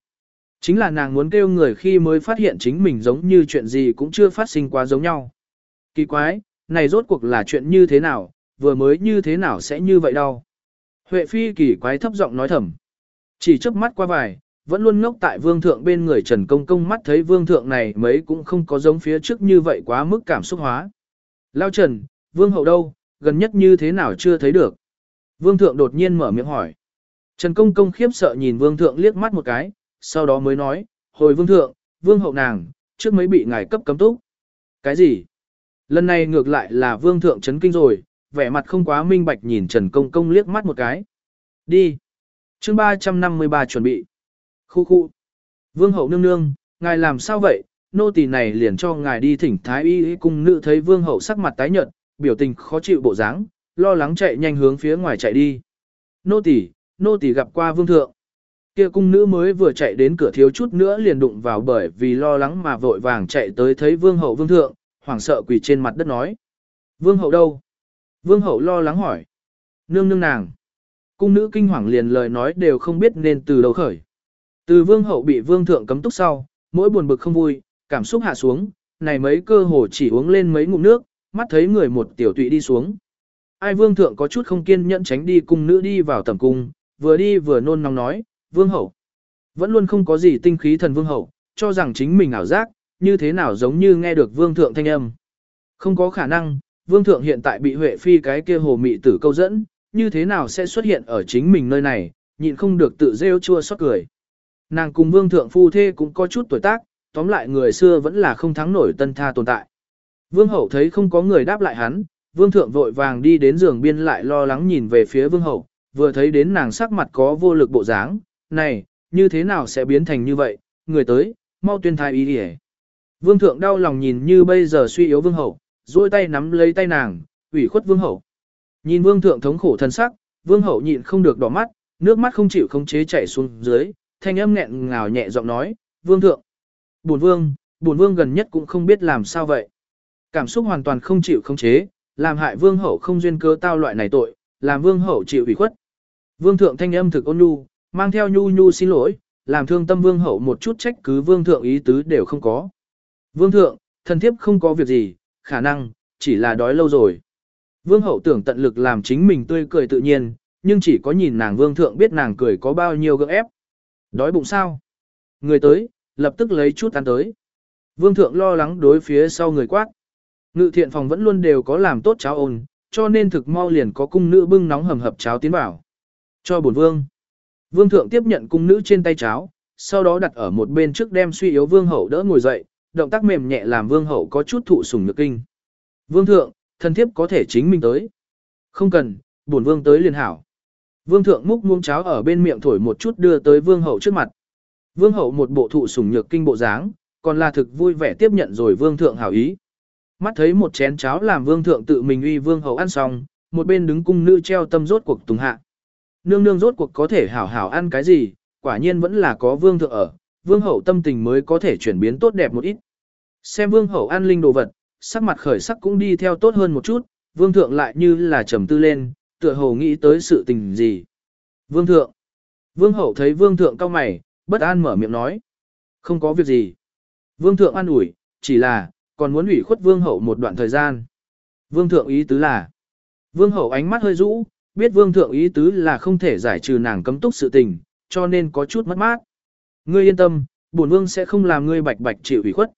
Chính là nàng muốn kêu người khi mới phát hiện chính mình giống như chuyện gì cũng chưa phát sinh quá giống nhau. Kỳ quái, này rốt cuộc là chuyện như thế nào, vừa mới như thế nào sẽ như vậy đâu. Huệ phi kỳ quái thấp giọng nói thầm. Chỉ chớp mắt qua vài, vẫn luôn ngốc tại vương thượng bên người Trần Công Công mắt thấy vương thượng này mấy cũng không có giống phía trước như vậy quá mức cảm xúc hóa. Lao Trần, vương hậu đâu, gần nhất như thế nào chưa thấy được. Vương thượng đột nhiên mở miệng hỏi. Trần Công Công khiếp sợ nhìn vương thượng liếc mắt một cái, sau đó mới nói, hồi vương thượng, vương hậu nàng, trước mấy bị ngài cấp cấm túc. Cái gì? Lần này ngược lại là vương thượng chấn kinh rồi, vẻ mặt không quá minh bạch nhìn Trần Công Công liếc mắt một cái. Đi. chương 353 chuẩn bị. Khu khu. Vương hậu nương nương, ngài làm sao vậy? Nô tỳ này liền cho ngài đi thỉnh thái y cung nữ thấy vương hậu sắc mặt tái nhợt, biểu tình khó chịu bộ dáng, lo lắng chạy nhanh hướng phía ngoài chạy đi. Nô tỳ, nô tỳ gặp qua vương thượng. Kia cung nữ mới vừa chạy đến cửa thiếu chút nữa liền đụng vào bởi vì lo lắng mà vội vàng chạy tới thấy vương hậu vương thượng, hoảng sợ quỳ trên mặt đất nói. Vương hậu đâu? Vương hậu lo lắng hỏi. Nương nương nàng. Cung nữ kinh hoàng liền lời nói đều không biết nên từ đâu khởi. Từ vương hậu bị vương thượng cấm túc sau, mỗi buồn bực không vui, cảm xúc hạ xuống, này mấy cơ hồ chỉ uống lên mấy ngụm nước, mắt thấy người một tiểu tụy đi xuống. Ai vương thượng có chút không kiên nhẫn tránh đi cung nữ đi vào tầm cung, vừa đi vừa nôn nóng nói, vương hậu. Vẫn luôn không có gì tinh khí thần vương hậu, cho rằng chính mình ảo giác, như thế nào giống như nghe được vương thượng thanh âm. Không có khả năng, vương thượng hiện tại bị Huệ Phi cái kia hồ mị tử câu dẫn, như thế nào sẽ xuất hiện ở chính mình nơi này, nhịn không được tự rêu chua xót cười. Nàng cùng vương thượng phu thê cũng có chút tuổi tác, tóm lại người xưa vẫn là không thắng nổi tân tha tồn tại. Vương hậu thấy không có người đáp lại hắn, vương thượng vội vàng đi đến giường biên lại lo lắng nhìn về phía vương hậu, vừa thấy đến nàng sắc mặt có vô lực bộ dáng, này, như thế nào sẽ biến thành như vậy, người tới, mau tuyên thai ý đi Vương thượng đau lòng nhìn như bây giờ suy yếu vương hậu, duỗi tay nắm lấy tay nàng, ủy khuất vương hậu. Nhìn vương thượng thống khổ thân sắc, vương hậu nhịn không được đỏ mắt, nước mắt không chịu khống chế chảy xuống dưới, thanh âm nghẹn ngào nhẹ giọng nói, vương thượng. Bổn vương, bổn vương gần nhất cũng không biết làm sao vậy. Cảm xúc hoàn toàn không chịu khống chế, làm hại vương hậu không duyên cớ tao loại này tội, làm vương hậu chịu ủy khuất. Vương thượng thanh âm thực ôn nhu, mang theo nhu nhu xin lỗi, làm thương tâm vương hậu một chút trách cứ vương thượng ý tứ đều không có. Vương thượng, thần thiếp không có việc gì, khả năng, chỉ là đói lâu rồi. Vương hậu tưởng tận lực làm chính mình tươi cười tự nhiên, nhưng chỉ có nhìn nàng vương thượng biết nàng cười có bao nhiêu gượng ép. Đói bụng sao? Người tới, lập tức lấy chút ăn tới. Vương thượng lo lắng đối phía sau người quát. Ngự thiện phòng vẫn luôn đều có làm tốt cháo ôn, cho nên thực mau liền có cung nữ bưng nóng hầm hập cháo tiến vào. Cho bổn vương. Vương thượng tiếp nhận cung nữ trên tay cháo, sau đó đặt ở một bên trước đem suy yếu vương hậu đỡ ngồi dậy, động tác mềm nhẹ làm vương hậu có chút thụ sủng nhược kinh. Vương thượng, thần thiếp có thể chính mình tới. Không cần, bổn vương tới liền hảo. Vương thượng múc muông cháo ở bên miệng thổi một chút đưa tới vương hậu trước mặt. Vương hậu một bộ thụ sủng nhược kinh bộ dáng, còn là thực vui vẻ tiếp nhận rồi vương thượng hảo ý. Mắt thấy một chén cháo làm vương thượng tự mình uy vương hậu ăn xong, một bên đứng cung nữ treo tâm rốt cuộc tùng hạ. Nương nương rốt cuộc có thể hảo hảo ăn cái gì, quả nhiên vẫn là có vương thượng ở, vương hậu tâm tình mới có thể chuyển biến tốt đẹp một ít. Xem vương hậu ăn linh đồ vật, sắc mặt khởi sắc cũng đi theo tốt hơn một chút, vương thượng lại như là trầm tư lên, tựa hồ nghĩ tới sự tình gì. Vương thượng. Vương hậu thấy vương thượng cao mày, bất an mở miệng nói. Không có việc gì. Vương thượng an ủi, chỉ là, còn muốn ủy khuất vương hậu một đoạn thời gian. Vương thượng ý tứ là. Vương hậu ánh mắt hơi rũ, biết vương thượng ý tứ là không thể giải trừ nàng cấm túc sự tình, cho nên có chút mất mát. Ngươi yên tâm, bổn vương sẽ không làm ngươi bạch bạch chịu ủy khuất.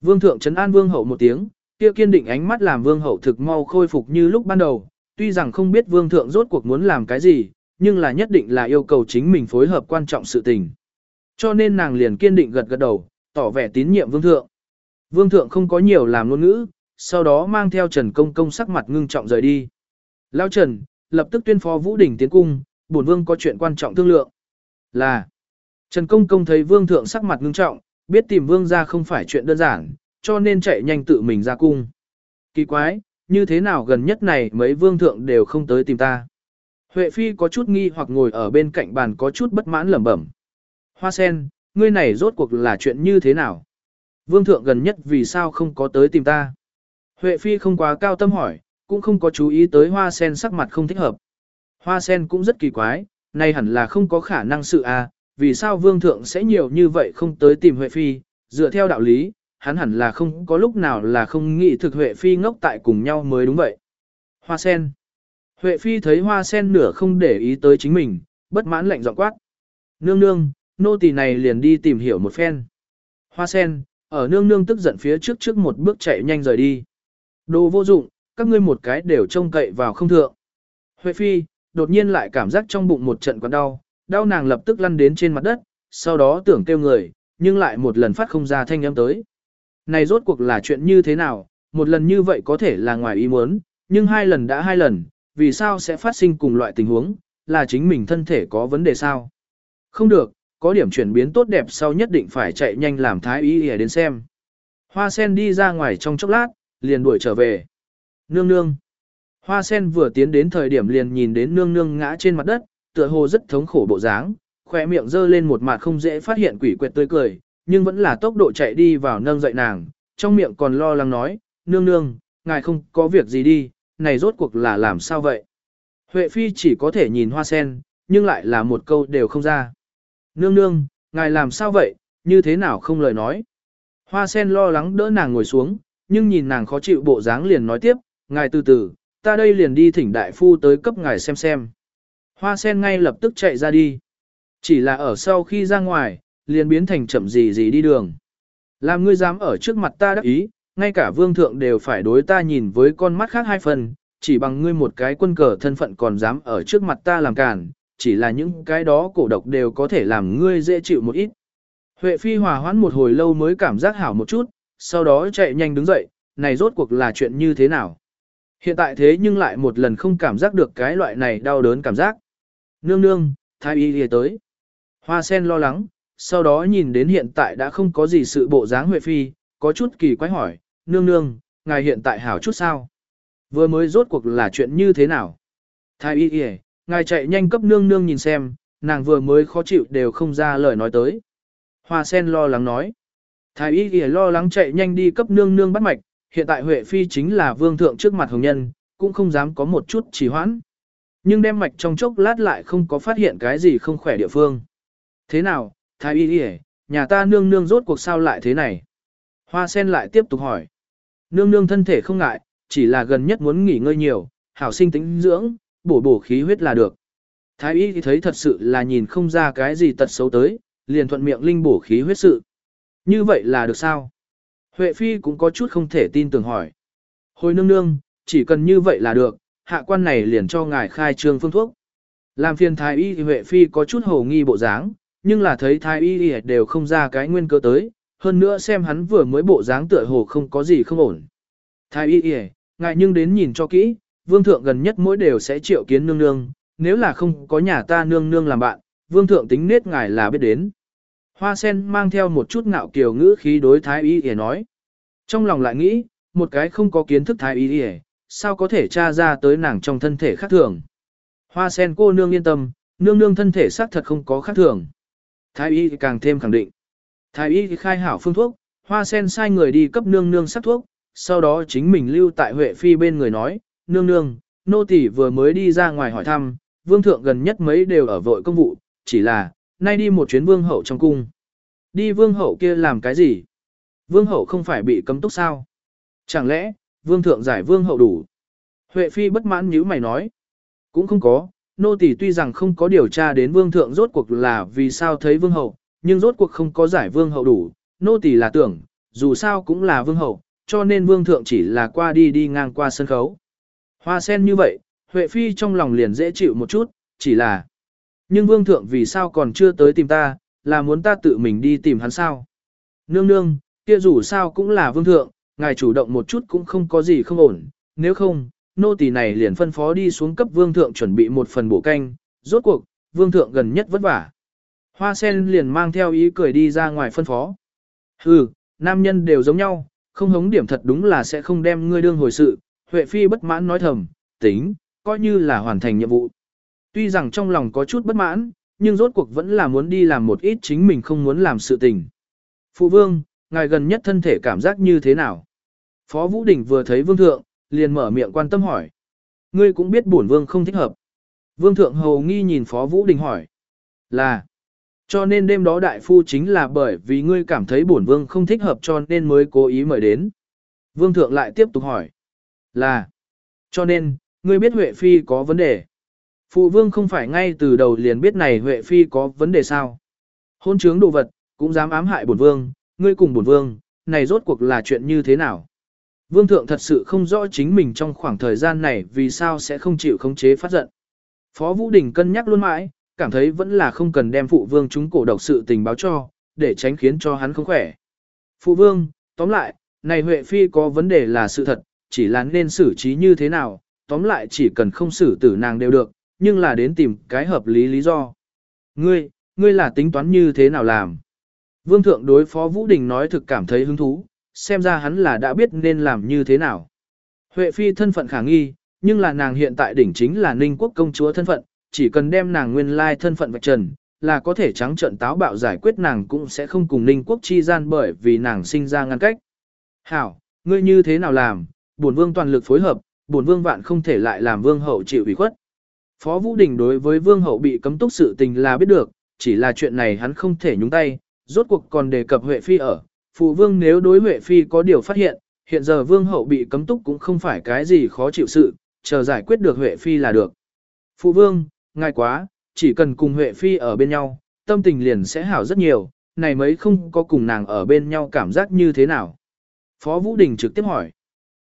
Vương thượng trấn an vương hậu một tiếng, kia kiên định ánh mắt làm vương hậu thực mau khôi phục như lúc ban đầu, tuy rằng không biết vương thượng rốt cuộc muốn làm cái gì, nhưng là nhất định là yêu cầu chính mình phối hợp quan trọng sự tình. Cho nên nàng liền kiên định gật gật đầu, tỏ vẻ tín nhiệm vương thượng. Vương thượng không có nhiều làm ngôn ngữ, sau đó mang theo Trần Công Công sắc mặt ngưng trọng rời đi. Lao Trần, lập tức tuyên phó Vũ Đình tiến cung, bổn vương có chuyện quan trọng thương lượng. Là, Trần Công Công thấy vương thượng sắc mặt ngưng trọng, biết tìm vương ra không phải chuyện đơn giản, cho nên chạy nhanh tự mình ra cung. Kỳ quái, như thế nào gần nhất này mấy vương thượng đều không tới tìm ta. Huệ Phi có chút nghi hoặc ngồi ở bên cạnh bàn có chút bất mãn lẩm bẩm. Hoa sen, ngươi này rốt cuộc là chuyện như thế nào? Vương thượng gần nhất vì sao không có tới tìm ta? Huệ Phi không quá cao tâm hỏi, cũng không có chú ý tới hoa sen sắc mặt không thích hợp. Hoa sen cũng rất kỳ quái, này hẳn là không có khả năng sự à, vì sao vương thượng sẽ nhiều như vậy không tới tìm Huệ Phi, dựa theo đạo lý, hắn hẳn là không có lúc nào là không nghĩ thực Huệ Phi ngốc tại cùng nhau mới đúng vậy. Hoa sen. Huệ Phi thấy hoa sen nửa không để ý tới chính mình, bất mãn lạnh giọng quát. Nương nương, nô tỳ này liền đi tìm hiểu một phen. Hoa sen, ở nương nương tức giận phía trước trước một bước chạy nhanh rời đi. Đồ vô dụng, các ngươi một cái đều trông cậy vào không thượng. Huệ Phi, đột nhiên lại cảm giác trong bụng một trận quặn đau, đau nàng lập tức lăn đến trên mặt đất, sau đó tưởng kêu người, nhưng lại một lần phát không ra thanh âm tới. Này rốt cuộc là chuyện như thế nào, một lần như vậy có thể là ngoài ý muốn, nhưng hai lần đã hai lần, vì sao sẽ phát sinh cùng loại tình huống, là chính mình thân thể có vấn đề sao? Không được, có điểm chuyển biến tốt đẹp sau nhất định phải chạy nhanh làm thái y để đến xem. Hoa sen đi ra ngoài trong chốc lát, liền đuổi trở về. Nương nương. Hoa sen vừa tiến đến thời điểm liền nhìn đến nương nương ngã trên mặt đất, tựa hồ rất thống khổ bộ dáng, khỏe miệng dơ lên một mặt không dễ phát hiện quỷ quyệt tươi cười, nhưng vẫn là tốc độ chạy đi vào nâng dậy nàng, trong miệng còn lo lắng nói, nương nương, ngài không có việc gì đi, này rốt cuộc là làm sao vậy? Huệ Phi chỉ có thể nhìn hoa sen, nhưng lại là một câu đều không ra. Nương nương, ngài làm sao vậy, như thế nào không lời nói? Hoa sen lo lắng đỡ nàng ngồi xuống, nhưng nhìn nàng khó chịu bộ dáng liền nói tiếp, ngài từ từ, ta đây liền đi thỉnh đại phu tới cấp ngài xem xem. Hoa sen ngay lập tức chạy ra đi. Chỉ là ở sau khi ra ngoài, liền biến thành chậm gì gì đi đường. Làm ngươi dám ở trước mặt ta đắc ý, ngay cả vương thượng đều phải đối ta nhìn với con mắt khác hai phần, chỉ bằng ngươi một cái quân cờ thân phận còn dám ở trước mặt ta làm cản, chỉ là những cái đó cổ độc đều có thể làm ngươi dễ chịu một ít. Huệ phi hòa hoãn một hồi lâu mới cảm giác hảo một chút, sau đó chạy nhanh đứng dậy, này rốt cuộc là chuyện như thế nào. Hiện tại thế nhưng lại một lần không cảm giác được cái loại này đau đớn cảm giác. Nương nương, thái y lìa tới. Hoa sen lo lắng, sau đó nhìn đến hiện tại đã không có gì sự bộ dáng Huệ Phi, có chút kỳ quái hỏi, nương nương, ngài hiện tại hảo chút sao? Vừa mới rốt cuộc là chuyện như thế nào? Thái y lìa, ngài chạy nhanh cấp nương nương nhìn xem, nàng vừa mới khó chịu đều không ra lời nói tới. Hoa sen lo lắng nói. Thái y kìa lo lắng chạy nhanh đi cấp nương nương bắt mạch, hiện tại Huệ Phi chính là vương thượng trước mặt hồng nhân, cũng không dám có một chút trì hoãn. Nhưng đem mạch trong chốc lát lại không có phát hiện cái gì không khỏe địa phương. Thế nào, Thái y kìa, nhà ta nương nương rốt cuộc sao lại thế này? Hoa sen lại tiếp tục hỏi. Nương nương thân thể không ngại, chỉ là gần nhất muốn nghỉ ngơi nhiều, hảo sinh tính dưỡng, bổ bổ khí huyết là được. Thái y thì thấy thật sự là nhìn không ra cái gì tật xấu tới, liền thuận miệng linh bổ khí huyết sự. Như vậy là được sao? Huệ Phi cũng có chút không thể tin tưởng hỏi. Hồi nương nương, chỉ cần như vậy là được, hạ quan này liền cho ngài khai trương phương thuốc. Làm phiền thái y thì Huệ Phi có chút hồ nghi bộ dáng, nhưng là thấy thái y đều không ra cái nguyên cơ tới, hơn nữa xem hắn vừa mới bộ dáng tựa hồ không có gì không ổn. Thái y thì, ngài nhưng đến nhìn cho kỹ, vương thượng gần nhất mỗi đều sẽ triệu kiến nương nương, nếu là không có nhà ta nương nương làm bạn, vương thượng tính nết ngài là biết đến. Hoa sen mang theo một chút ngạo kiều ngữ khí đối thái y để nói. Trong lòng lại nghĩ, một cái không có kiến thức thái y để, sao có thể tra ra tới nàng trong thân thể khác thường. Hoa sen cô nương yên tâm, nương nương thân thể xác thật không có khác thường. Thái y càng thêm khẳng định. Thái y khai hảo phương thuốc, hoa sen sai người đi cấp nương nương sắc thuốc, sau đó chính mình lưu tại Huệ Phi bên người nói, nương nương, nô tỳ vừa mới đi ra ngoài hỏi thăm, vương thượng gần nhất mấy đều ở vội công vụ, chỉ là, nay đi một chuyến vương hậu trong cung. Đi vương hậu kia làm cái gì? Vương hậu không phải bị cấm túc sao? Chẳng lẽ, vương thượng giải vương hậu đủ? Huệ Phi bất mãn như mày nói. Cũng không có, nô tỳ tuy rằng không có điều tra đến vương thượng rốt cuộc là vì sao thấy vương hậu, nhưng rốt cuộc không có giải vương hậu đủ, nô tỳ là tưởng, dù sao cũng là vương hậu, cho nên vương thượng chỉ là qua đi đi ngang qua sân khấu. Hoa sen như vậy, Huệ Phi trong lòng liền dễ chịu một chút, chỉ là... Nhưng vương thượng vì sao còn chưa tới tìm ta, là muốn ta tự mình đi tìm hắn sao? Nương nương, kia dù sao cũng là vương thượng, ngài chủ động một chút cũng không có gì không ổn, nếu không, nô tỳ này liền phân phó đi xuống cấp vương thượng chuẩn bị một phần bổ canh, rốt cuộc, vương thượng gần nhất vất vả. Hoa sen liền mang theo ý cười đi ra ngoài phân phó. Hừ, nam nhân đều giống nhau, không hống điểm thật đúng là sẽ không đem ngươi đương hồi sự, Huệ Phi bất mãn nói thầm, tính, coi như là hoàn thành nhiệm vụ. Tuy rằng trong lòng có chút bất mãn, nhưng rốt cuộc vẫn là muốn đi làm một ít chính mình không muốn làm sự tình. Phụ vương, ngài gần nhất thân thể cảm giác như thế nào? Phó Vũ Đình vừa thấy vương thượng, liền mở miệng quan tâm hỏi. Ngươi cũng biết bổn vương không thích hợp. Vương thượng hầu nghi nhìn Phó Vũ Đình hỏi. Là, cho nên đêm đó đại phu chính là bởi vì ngươi cảm thấy bổn vương không thích hợp cho nên mới cố ý mời đến. Vương thượng lại tiếp tục hỏi. Là, cho nên, ngươi biết Huệ Phi có vấn đề. Phụ vương không phải ngay từ đầu liền biết này Huệ Phi có vấn đề sao. Hôn trướng đồ vật, cũng dám ám hại bổn vương, ngươi cùng bổn vương, này rốt cuộc là chuyện như thế nào. Vương thượng thật sự không rõ chính mình trong khoảng thời gian này vì sao sẽ không chịu khống chế phát giận. Phó Vũ Đình cân nhắc luôn mãi, cảm thấy vẫn là không cần đem phụ vương chúng cổ độc sự tình báo cho, để tránh khiến cho hắn không khỏe. Phụ vương, tóm lại, này Huệ Phi có vấn đề là sự thật, chỉ là nên xử trí như thế nào, tóm lại chỉ cần không xử tử nàng đều được, nhưng là đến tìm cái hợp lý lý do. Ngươi, ngươi là tính toán như thế nào làm? Vương thượng đối phó Vũ Đình nói thực cảm thấy hứng thú, xem ra hắn là đã biết nên làm như thế nào. Huệ Phi thân phận khả nghi, nhưng là nàng hiện tại đỉnh chính là Ninh quốc công chúa thân phận, chỉ cần đem nàng nguyên lai thân phận vạch trần, là có thể trắng trận táo bạo giải quyết nàng cũng sẽ không cùng Ninh quốc chi gian bởi vì nàng sinh ra ngăn cách. Hảo, ngươi như thế nào làm, bổn vương toàn lực phối hợp, bổn vương vạn không thể lại làm vương hậu chịu ủy khuất. Phó Vũ Đình đối với vương hậu bị cấm túc sự tình là biết được, chỉ là chuyện này hắn không thể nhúng tay, rốt cuộc còn đề cập Huệ Phi ở. Phụ vương nếu đối Huệ Phi có điều phát hiện, hiện giờ vương hậu bị cấm túc cũng không phải cái gì khó chịu sự, chờ giải quyết được Huệ Phi là được. Phụ vương, ngài quá, chỉ cần cùng Huệ Phi ở bên nhau, tâm tình liền sẽ hảo rất nhiều, này mấy không có cùng nàng ở bên nhau cảm giác như thế nào. Phó Vũ Đình trực tiếp hỏi.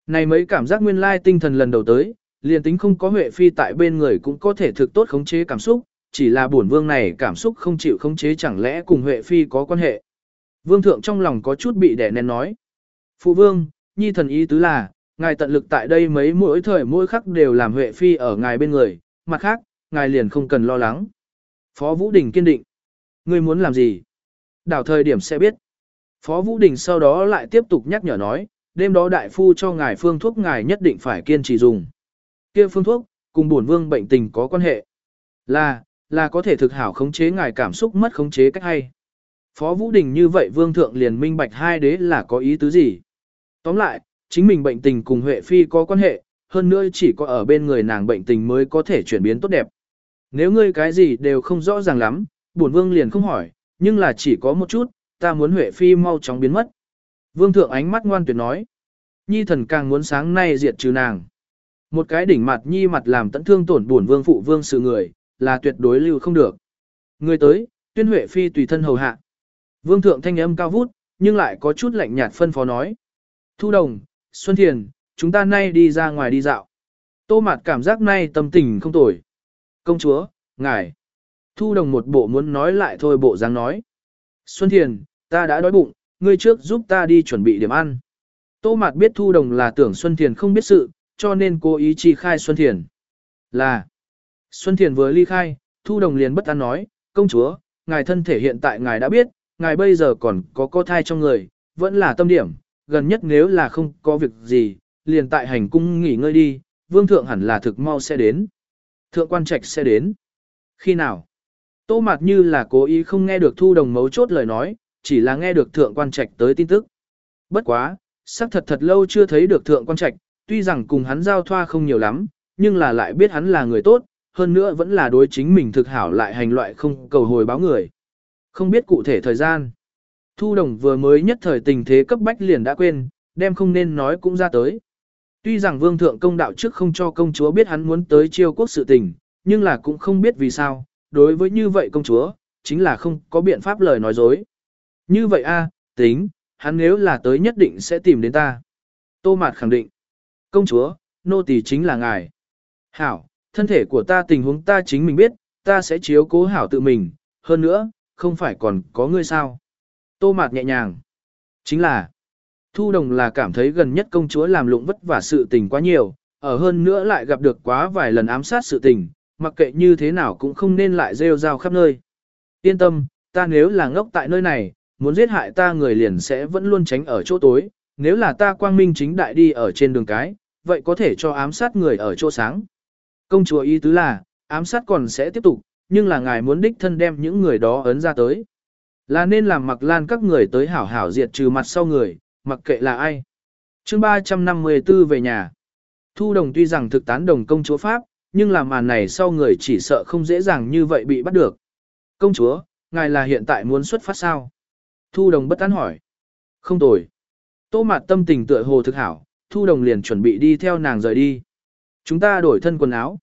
Này mấy cảm giác nguyên lai tinh thần lần đầu tới, liền tính không có Huệ Phi tại bên người cũng có thể thực tốt khống chế cảm xúc, chỉ là buồn vương này cảm xúc không chịu khống chế chẳng lẽ cùng Huệ Phi có quan hệ. Vương thượng trong lòng có chút bị đè nén nói. Phụ vương, nhi thần ý tứ là, ngài tận lực tại đây mấy mỗi thời mỗi khắc đều làm Huệ Phi ở ngài bên người, mặt khác, ngài liền không cần lo lắng. Phó Vũ Đình kiên định. Ngươi muốn làm gì? Đảo thời điểm sẽ biết. Phó Vũ Đình sau đó lại tiếp tục nhắc nhở nói, đêm đó đại phu cho ngài phương thuốc ngài nhất định phải kiên trì dùng. Kia phương thuốc, cùng bổn vương bệnh tình có quan hệ. Là, là có thể thực hảo khống chế ngài cảm xúc mất khống chế cách hay. Phó Vũ Đình như vậy vương thượng liền minh bạch hai đế là có ý tứ gì. Tóm lại, chính mình bệnh tình cùng Huệ Phi có quan hệ, hơn nữa chỉ có ở bên người nàng bệnh tình mới có thể chuyển biến tốt đẹp. Nếu ngươi cái gì đều không rõ ràng lắm, bổn vương liền không hỏi, nhưng là chỉ có một chút, ta muốn Huệ Phi mau chóng biến mất. Vương thượng ánh mắt ngoan tuyệt nói. Nhi thần càng muốn sáng nay diệt trừ nàng. Một cái đỉnh mặt nhi mặt làm tận thương tổn buồn vương phụ vương sự người, là tuyệt đối lưu không được. Người tới, tuyên Huệ Phi tùy thân hầu hạ. Vương thượng thanh âm cao vút, nhưng lại có chút lạnh nhạt phân phó nói. Thu đồng, Xuân Thiền, chúng ta nay đi ra ngoài đi dạo. Tô mặt cảm giác nay tâm tình không tồi. Công chúa, ngài. Thu đồng một bộ muốn nói lại thôi bộ dáng nói. Xuân Thiền, ta đã đói bụng, ngươi trước giúp ta đi chuẩn bị điểm ăn. Tô Mạt biết Thu Đồng là tưởng Xuân Thiền không biết sự, cho nên cố ý chi khai Xuân Thiền. Là, Xuân Thiền vừa ly khai, Thu Đồng liền bất an nói, công chúa, ngài thân thể hiện tại ngài đã biết, ngài bây giờ còn có có thai trong người, vẫn là tâm điểm, gần nhất nếu là không có việc gì, liền tại hành cung nghỉ ngơi đi, vương thượng hẳn là thực mau sẽ đến. Thượng quan trạch sẽ đến. Khi nào? Tô Mạt như là cố ý không nghe được Thu Đồng mấu chốt lời nói, chỉ là nghe được thượng quan trạch tới tin tức. Bất quá, sắc thật thật lâu chưa thấy được thượng quan trạch, tuy rằng cùng hắn giao thoa không nhiều lắm, nhưng là lại biết hắn là người tốt, hơn nữa vẫn là đối chính mình thực hảo lại hành loại không cầu hồi báo người. Không biết cụ thể thời gian. Thu đồng vừa mới nhất thời tình thế cấp bách liền đã quên, đem không nên nói cũng ra tới. Tuy rằng vương thượng công đạo trước không cho công chúa biết hắn muốn tới chiêu quốc sự tình, nhưng là cũng không biết vì sao, đối với như vậy công chúa, chính là không có biện pháp lời nói dối. Như vậy a, tính, hắn nếu là tới nhất định sẽ tìm đến ta. Tô Mạt khẳng định. Công chúa, nô tỳ chính là ngài. Hảo, thân thể của ta tình huống ta chính mình biết, ta sẽ chiếu cố hảo tự mình, hơn nữa, không phải còn có ngươi sao. Tô Mạt nhẹ nhàng. Chính là, Thu đồng là cảm thấy gần nhất công chúa làm lụng vất vả sự tình quá nhiều, ở hơn nữa lại gặp được quá vài lần ám sát sự tình, mặc kệ như thế nào cũng không nên lại rêu rao khắp nơi. Yên tâm, ta nếu là ngốc tại nơi này, muốn giết hại ta người liền sẽ vẫn luôn tránh ở chỗ tối, nếu là ta quang minh chính đại đi ở trên đường cái, vậy có thể cho ám sát người ở chỗ sáng. Công chúa ý tứ là, ám sát còn sẽ tiếp tục, nhưng là ngài muốn đích thân đem những người đó ấn ra tới. Là nên làm mặc lan các người tới hảo hảo diệt trừ mặt sau người, mặc kệ là ai. chương 354 về nhà. Thu đồng tuy rằng thực tán đồng công chúa Pháp, nhưng là màn này sau người chỉ sợ không dễ dàng như vậy bị bắt được. Công chúa, ngài là hiện tại muốn xuất phát sao? Thu đồng bất tán hỏi. Không tồi. Tô mạt tâm tình tựa hồ thực hảo, Thu đồng liền chuẩn bị đi theo nàng rời đi. Chúng ta đổi thân quần áo.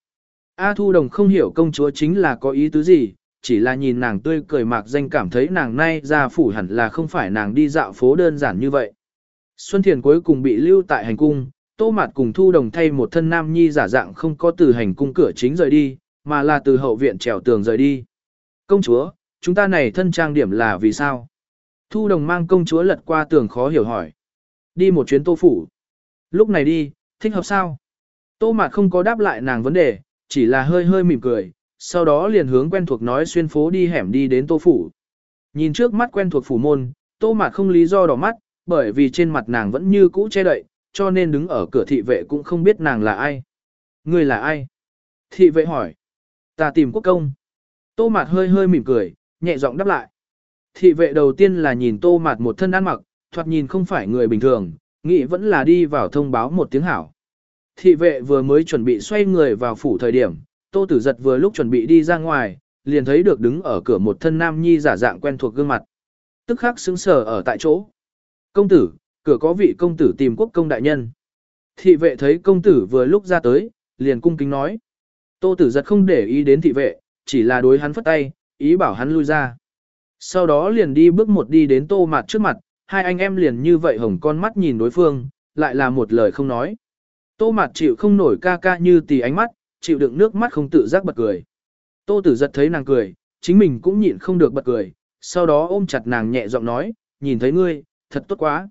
A Thu đồng không hiểu công chúa chính là có ý tứ gì, chỉ là nhìn nàng tươi cười mạc danh cảm thấy nàng nay ra phủ hẳn là không phải nàng đi dạo phố đơn giản như vậy. Xuân Thiền cuối cùng bị lưu tại hành cung, Tô Mạt cùng Thu Đồng thay một thân nam nhi giả dạng không có từ hành cung cửa chính rời đi, mà là từ hậu viện trèo tường rời đi. Công chúa, chúng ta này thân trang điểm là vì sao? Thu Đồng mang công chúa lật qua tường khó hiểu hỏi. Đi một chuyến tô phủ. Lúc này đi, thích hợp sao? Tô Mạt không có đáp lại nàng vấn đề, chỉ là hơi hơi mỉm cười, sau đó liền hướng quen thuộc nói xuyên phố đi hẻm đi đến tô phủ. Nhìn trước mắt quen thuộc phủ môn, Tô Mạt không lý do đỏ mắt, bởi vì trên mặt nàng vẫn như cũ che đậy, cho nên đứng ở cửa thị vệ cũng không biết nàng là ai. Người là ai? Thị vệ hỏi. Ta tìm quốc công. Tô Mạt hơi hơi mỉm cười, nhẹ giọng đáp lại. Thị vệ đầu tiên là nhìn Tô Mạt một thân ăn mặc, thoạt nhìn không phải người bình thường, nghĩ vẫn là đi vào thông báo một tiếng hảo. Thị vệ vừa mới chuẩn bị xoay người vào phủ thời điểm, Tô Tử Giật vừa lúc chuẩn bị đi ra ngoài, liền thấy được đứng ở cửa một thân nam nhi giả dạng quen thuộc gương mặt. Tức khắc sững sờ ở tại chỗ. Công tử, cửa có vị công tử tìm quốc công đại nhân. Thị vệ thấy công tử vừa lúc ra tới, liền cung kính nói. Tô tử giật không để ý đến thị vệ, chỉ là đối hắn phất tay, ý bảo hắn lui ra. Sau đó liền đi bước một đi đến tô mặt trước mặt, hai anh em liền như vậy hồng con mắt nhìn đối phương, lại là một lời không nói. Tô mặt chịu không nổi ca ca như tì ánh mắt, chịu đựng nước mắt không tự giác bật cười. Tô tử giật thấy nàng cười, chính mình cũng nhịn không được bật cười, sau đó ôm chặt nàng nhẹ giọng nói, nhìn thấy ngươi, thật tốt quá.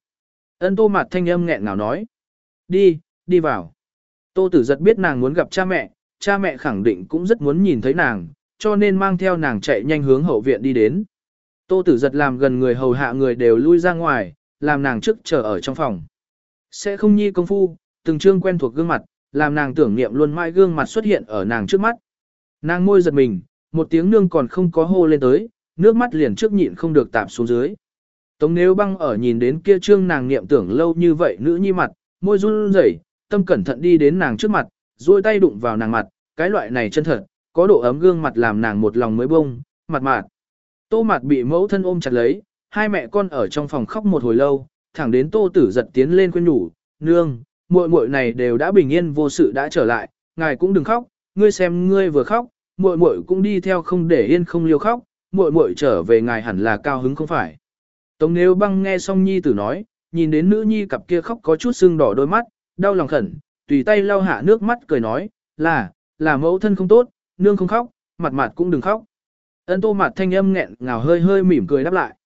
Ân tô mặt thanh âm nghẹn ngào nói. Đi, đi vào. Tô tử giật biết nàng muốn gặp cha mẹ, cha mẹ khẳng định cũng rất muốn nhìn thấy nàng, cho nên mang theo nàng chạy nhanh hướng hậu viện đi đến. Tô tử giật làm gần người hầu hạ người đều lui ra ngoài, làm nàng trước chờ ở trong phòng. Sẽ không nhi công phu, từng trương quen thuộc gương mặt, làm nàng tưởng niệm luôn mãi gương mặt xuất hiện ở nàng trước mắt. Nàng môi giật mình, một tiếng nương còn không có hô lên tới, nước mắt liền trước nhịn không được tạp xuống dưới. Tống nếu băng ở nhìn đến kia trương nàng niệm tưởng lâu như vậy nữ nhi mặt, môi run rẩy, tâm cẩn thận đi đến nàng trước mặt, duỗi tay đụng vào nàng mặt, cái loại này chân thật, có độ ấm gương mặt làm nàng một lòng mới bông, mặt mạt. Tô Mạt bị mẫu thân ôm chặt lấy, hai mẹ con ở trong phòng khóc một hồi lâu, thẳng đến tô tử giật tiến lên khuyên nhủ, nương, muội muội này đều đã bình yên vô sự đã trở lại, ngài cũng đừng khóc, ngươi xem ngươi vừa khóc, muội muội cũng đi theo không để yên không liêu khóc, muội muội trở về ngài hẳn là cao hứng không phải. Tống nếu băng nghe xong nhi tử nói, nhìn đến nữ nhi cặp kia khóc có chút sưng đỏ đôi mắt, đau lòng khẩn, tùy tay lau hạ nước mắt cười nói, là, là mẫu thân không tốt, nương không khóc, mặt mặt cũng đừng khóc. Ân tô mặt thanh âm nghẹn ngào hơi hơi mỉm cười đáp lại.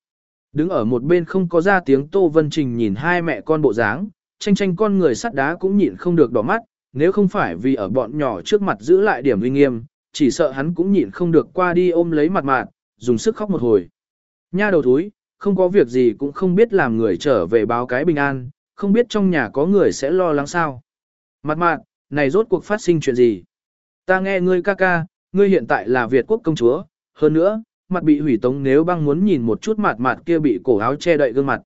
Đứng ở một bên không có ra tiếng tô vân trình nhìn hai mẹ con bộ dáng, tranh tranh con người sắt đá cũng nhịn không được đỏ mắt, nếu không phải vì ở bọn nhỏ trước mặt giữ lại điểm uy nghiêm, chỉ sợ hắn cũng nhịn không được qua đi ôm lấy mặt mạt, dùng sức khóc một hồi. Nha đầu thúi, không có việc gì cũng không biết làm người trở về báo cái bình an, không biết trong nhà có người sẽ lo lắng sao. Mặt mạt này rốt cuộc phát sinh chuyện gì? Ta nghe ngươi ca ca, ngươi hiện tại là Việt quốc công chúa, hơn nữa, mặt bị hủy tống nếu băng muốn nhìn một chút mặt mặt kia bị cổ áo che đậy gương mặt.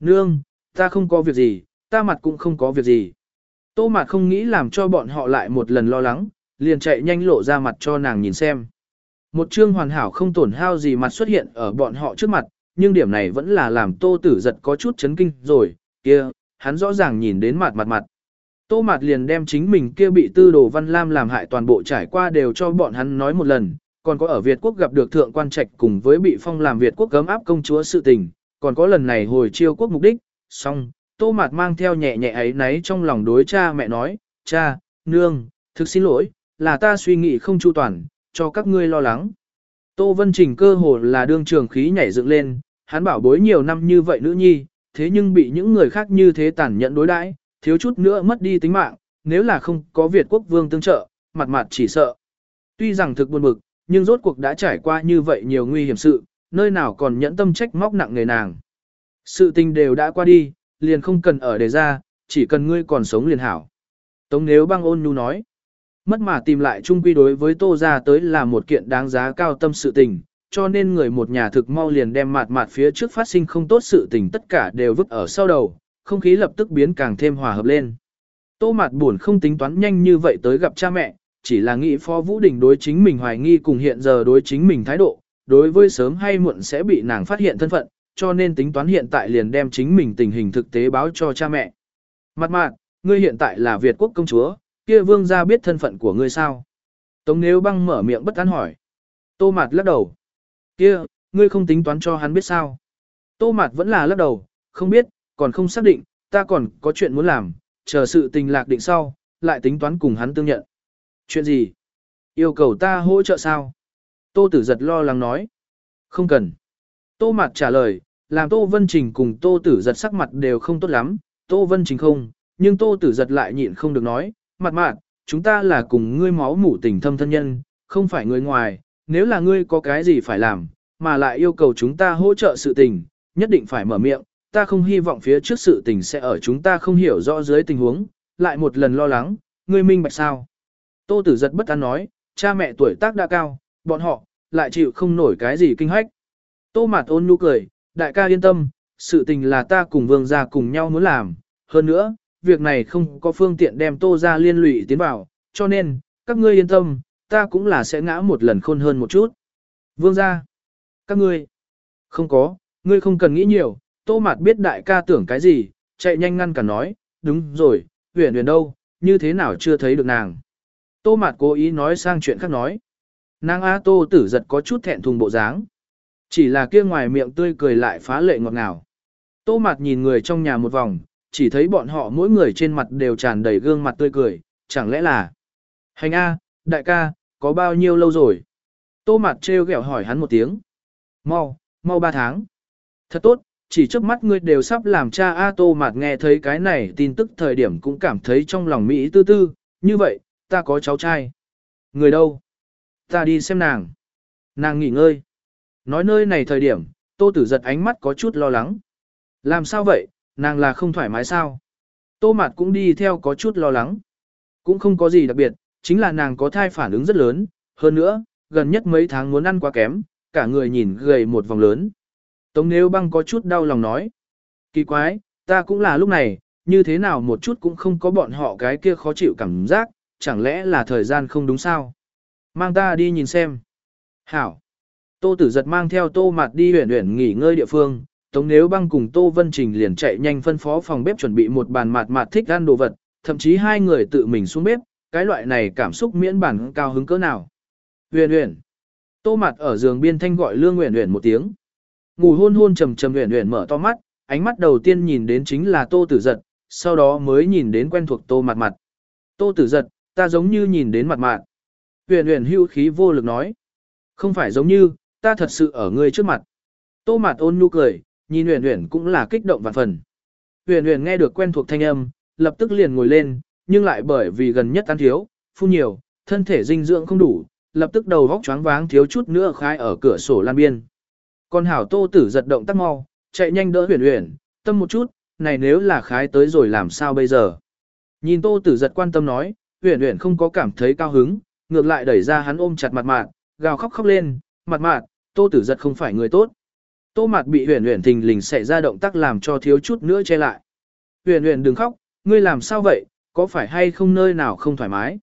Nương, ta không có việc gì, ta mặt cũng không có việc gì. Tô mặt không nghĩ làm cho bọn họ lại một lần lo lắng, liền chạy nhanh lộ ra mặt cho nàng nhìn xem. Một chương hoàn hảo không tổn hao gì mặt xuất hiện ở bọn họ trước mặt, nhưng điểm này vẫn là làm tô tử giật có chút chấn kinh rồi, kia, hắn rõ ràng nhìn đến mặt mặt mặt. Tô mặt liền đem chính mình kia bị tư đồ văn lam làm hại toàn bộ trải qua đều cho bọn hắn nói một lần, còn có ở Việt quốc gặp được thượng quan trạch cùng với bị phong làm Việt quốc cấm áp công chúa sự tình, còn có lần này hồi chiêu quốc mục đích, xong, tô mạt mang theo nhẹ nhẹ ấy náy trong lòng đối cha mẹ nói, cha, nương, thực xin lỗi, là ta suy nghĩ không chu toàn, cho các ngươi lo lắng. Tô Vân Trình cơ hồ là đương trường khí nhảy dựng lên, hắn bảo bối nhiều năm như vậy nữ nhi, thế nhưng bị những người khác như thế tàn nhẫn đối đãi, thiếu chút nữa mất đi tính mạng, nếu là không có Việt quốc vương tương trợ, mặt mặt chỉ sợ. Tuy rằng thực buồn bực, nhưng rốt cuộc đã trải qua như vậy nhiều nguy hiểm sự, nơi nào còn nhẫn tâm trách móc nặng người nàng. Sự tình đều đã qua đi, liền không cần ở đề ra, chỉ cần ngươi còn sống liền hảo. Tống nếu băng ôn nhu nói, mất mà tìm lại chung quy đối với tô ra tới là một kiện đáng giá cao tâm sự tình, cho nên người một nhà thực mau liền đem mặt mặt phía trước phát sinh không tốt sự tình tất cả đều vứt ở sau đầu, không khí lập tức biến càng thêm hòa hợp lên. Tô mạt buồn không tính toán nhanh như vậy tới gặp cha mẹ, chỉ là nghĩ Phó Vũ Đình đối chính mình hoài nghi cùng hiện giờ đối chính mình thái độ, đối với sớm hay muộn sẽ bị nàng phát hiện thân phận, cho nên tính toán hiện tại liền đem chính mình tình hình thực tế báo cho cha mẹ. Mặt mạn, ngươi hiện tại là Việt quốc công chúa, kia vương gia biết thân phận của ngươi sao? Tống nếu băng mở miệng bất an hỏi. Tô mạt lắc đầu. Kia, ngươi không tính toán cho hắn biết sao? Tô mạt vẫn là lắc đầu, không biết, còn không xác định, ta còn có chuyện muốn làm, chờ sự tình lạc định sau, lại tính toán cùng hắn tương nhận. Chuyện gì? Yêu cầu ta hỗ trợ sao? Tô tử giật lo lắng nói. Không cần. Tô mạt trả lời, làm Tô Vân Trình cùng Tô tử giật sắc mặt đều không tốt lắm, Tô Vân Trình không, nhưng Tô tử giật lại nhịn không được nói, mặt mạt, chúng ta là cùng ngươi máu mủ tình thâm thân nhân, không phải người ngoài, nếu là ngươi có cái gì phải làm, mà lại yêu cầu chúng ta hỗ trợ sự tình, nhất định phải mở miệng, ta không hy vọng phía trước sự tình sẽ ở chúng ta không hiểu rõ dưới tình huống, lại một lần lo lắng, ngươi minh bạch sao. Tô tử giật bất an nói, cha mẹ tuổi tác đã cao, bọn họ, lại chịu không nổi cái gì kinh hách. Tô mạt ôn nhu cười, đại ca yên tâm, sự tình là ta cùng vương gia cùng nhau muốn làm, hơn nữa, việc này không có phương tiện đem tô gia liên lụy tiến vào, cho nên, các ngươi yên tâm, ta cũng là sẽ ngã một lần khôn hơn một chút. Vương gia, các ngươi, không có, ngươi không cần nghĩ nhiều, tô mạt biết đại ca tưởng cái gì, chạy nhanh ngăn cả nói, đúng rồi, huyền huyền đâu, như thế nào chưa thấy được nàng. Tô mạt cố ý nói sang chuyện khác nói. Nàng A Tô tử giật có chút thẹn thùng bộ dáng. Chỉ là kia ngoài miệng tươi cười lại phá lệ ngọt ngào. Tô mạt nhìn người trong nhà một vòng, chỉ thấy bọn họ mỗi người trên mặt đều tràn đầy gương mặt tươi cười, chẳng lẽ là Hành A, đại ca, có bao nhiêu lâu rồi? Tô Mạt trêu ghẹo hỏi hắn một tiếng. Mau, mau ba tháng. Thật tốt, chỉ trước mắt ngươi đều sắp làm cha A Tô Mạt nghe thấy cái này tin tức thời điểm cũng cảm thấy trong lòng Mỹ tư tư, như vậy, ta có cháu trai. Người đâu? Ta đi xem nàng. Nàng nghỉ ngơi. Nói nơi này thời điểm, Tô Tử giật ánh mắt có chút lo lắng. Làm sao vậy, nàng là không thoải mái sao? Tô Mạt cũng đi theo có chút lo lắng. Cũng không có gì đặc biệt, chính là nàng có thai phản ứng rất lớn, hơn nữa, gần nhất mấy tháng muốn ăn quá kém, cả người nhìn gầy một vòng lớn. Tống Nếu Băng có chút đau lòng nói. Kỳ quái, ta cũng là lúc này, như thế nào một chút cũng không có bọn họ cái kia khó chịu cảm giác, chẳng lẽ là thời gian không đúng sao? Mang ta đi nhìn xem. Hảo. Tô Tử Giật mang theo Tô Mạt đi huyển huyển nghỉ ngơi địa phương, Tống Nếu Băng cùng Tô Vân Trình liền chạy nhanh phân phó phòng bếp chuẩn bị một bàn mạt mạt thích ăn đồ vật, thậm chí hai người tự mình xuống bếp, cái loại này cảm xúc miễn bản cao hứng cỡ nào. Huyền huyền. Tô Mạt ở giường biên thanh gọi Lương Huyền huyền một tiếng. Ngủ hôn hôn trầm trầm huyền huyền mở to mắt, ánh mắt đầu tiên nhìn đến chính là Tô Tử Giật, sau đó mới nhìn đến quen thuộc Tô Mạt mặt. Tô Tử Giật, ta giống như nhìn đến mặt mạn. Huyền huyền hưu khí vô lực nói. Không phải giống như, ta thật sự ở ngươi trước mặt. Tô Mạt ôn nhu cười, nhìn huyền huyền cũng là kích động vạn phần. Huyền huyền nghe được quen thuộc thanh âm, lập tức liền ngồi lên, nhưng lại bởi vì gần nhất ăn thiếu, phun nhiều, thân thể dinh dưỡng không đủ, lập tức đầu vóc choáng váng thiếu chút nữa khai ở cửa sổ lan biên. Còn hảo tô tử giật động tác mau, chạy nhanh đỡ huyền huyền, tâm một chút, này nếu là khái tới rồi làm sao bây giờ. Nhìn tô tử giật quan tâm nói, huyền huyền không có cảm thấy cao hứng, ngược lại đẩy ra hắn ôm chặt mặt mạn, gào khóc khóc lên, mặt mạn, tô tử giật không phải người tốt. Tô Mạt bị huyền huyền thình lình xảy ra động tác làm cho thiếu chút nữa che lại. Huyền huyền đừng khóc, ngươi làm sao vậy, có phải hay không nơi nào không thoải mái?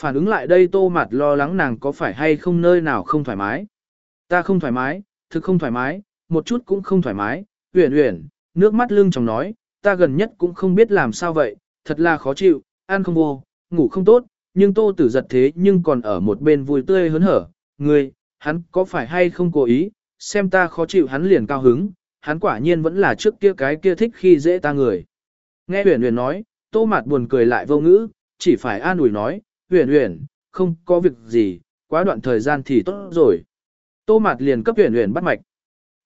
Phản ứng lại đây Tô Mạt lo lắng nàng có phải hay không nơi nào không thoải mái. Ta không thoải mái, thực không thoải mái, một chút cũng không thoải mái. Huyền huyền, nước mắt lưng chồng nói, ta gần nhất cũng không biết làm sao vậy, thật là khó chịu, ăn không vô, ngủ không tốt, nhưng Tô Tử giật thế nhưng còn ở một bên vui tươi hớn hở. Ngươi, hắn có phải hay không cố ý, xem ta khó chịu hắn liền cao hứng, hắn quả nhiên vẫn là trước kia cái kia thích khi dễ ta người. Nghe huyền huyền nói, tô mạt buồn cười lại vô ngữ, chỉ phải an ủi nói, huyền huyền, không có việc gì, quá đoạn thời gian thì tốt rồi. Tô mạt liền cấp huyền huyền bắt mạch.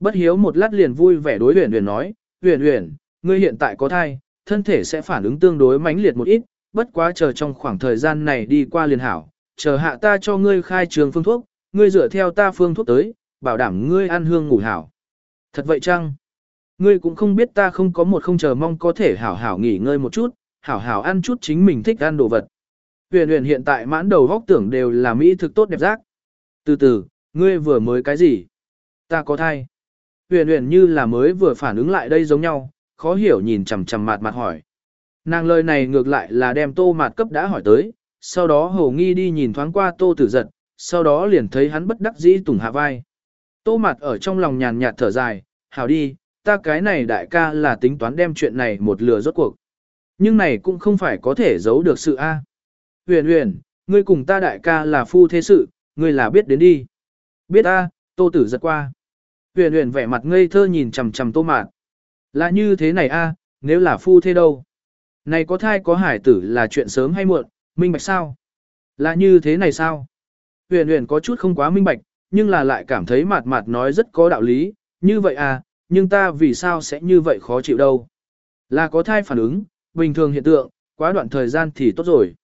Bất hiếu một lát liền vui vẻ đối huyền huyền nói, huyền huyền, ngươi hiện tại có thai, thân thể sẽ phản ứng tương đối mãnh liệt một ít, bất quá chờ trong khoảng thời gian này đi qua liền hảo, chờ hạ ta cho ngươi khai trường phương thuốc, ngươi dựa theo ta phương thuốc tới, bảo đảm ngươi ăn hương ngủ hảo. Thật vậy chăng? Ngươi cũng không biết ta không có một không chờ mong có thể hảo hảo nghỉ ngơi một chút, hảo hảo ăn chút chính mình thích ăn đồ vật. Huyền huyền hiện tại mãn đầu góc tưởng đều là mỹ thực tốt đẹp giác. Từ từ, ngươi vừa mới cái gì? Ta có thai. Huyền huyền như là mới vừa phản ứng lại đây giống nhau, khó hiểu nhìn chằm chằm mặt mặt hỏi. Nàng lời này ngược lại là đem tô mạt cấp đã hỏi tới, sau đó hồ nghi đi nhìn thoáng qua tô tử giật, sau đó liền thấy hắn bất đắc dĩ tùng hạ vai. Tô mạt ở trong lòng nhàn nhạt thở dài, hảo đi, ta cái này đại ca là tính toán đem chuyện này một lừa rốt cuộc. Nhưng này cũng không phải có thể giấu được sự A. Huyền huyền, ngươi cùng ta đại ca là phu thế sự, ngươi là biết đến đi. Biết A, tô tử giật qua. Huyền huyền vẻ mặt ngây thơ nhìn chằm chằm tô mạt. Là như thế này A, nếu là phu thế đâu? Này có thai có hải tử là chuyện sớm hay muộn, minh bạch sao? Là như thế này sao? Huyền huyền có chút không quá minh bạch, nhưng là lại cảm thấy mạt mạt nói rất có đạo lý, như vậy à, nhưng ta vì sao sẽ như vậy khó chịu đâu? Là có thai phản ứng, bình thường hiện tượng, quá đoạn thời gian thì tốt rồi.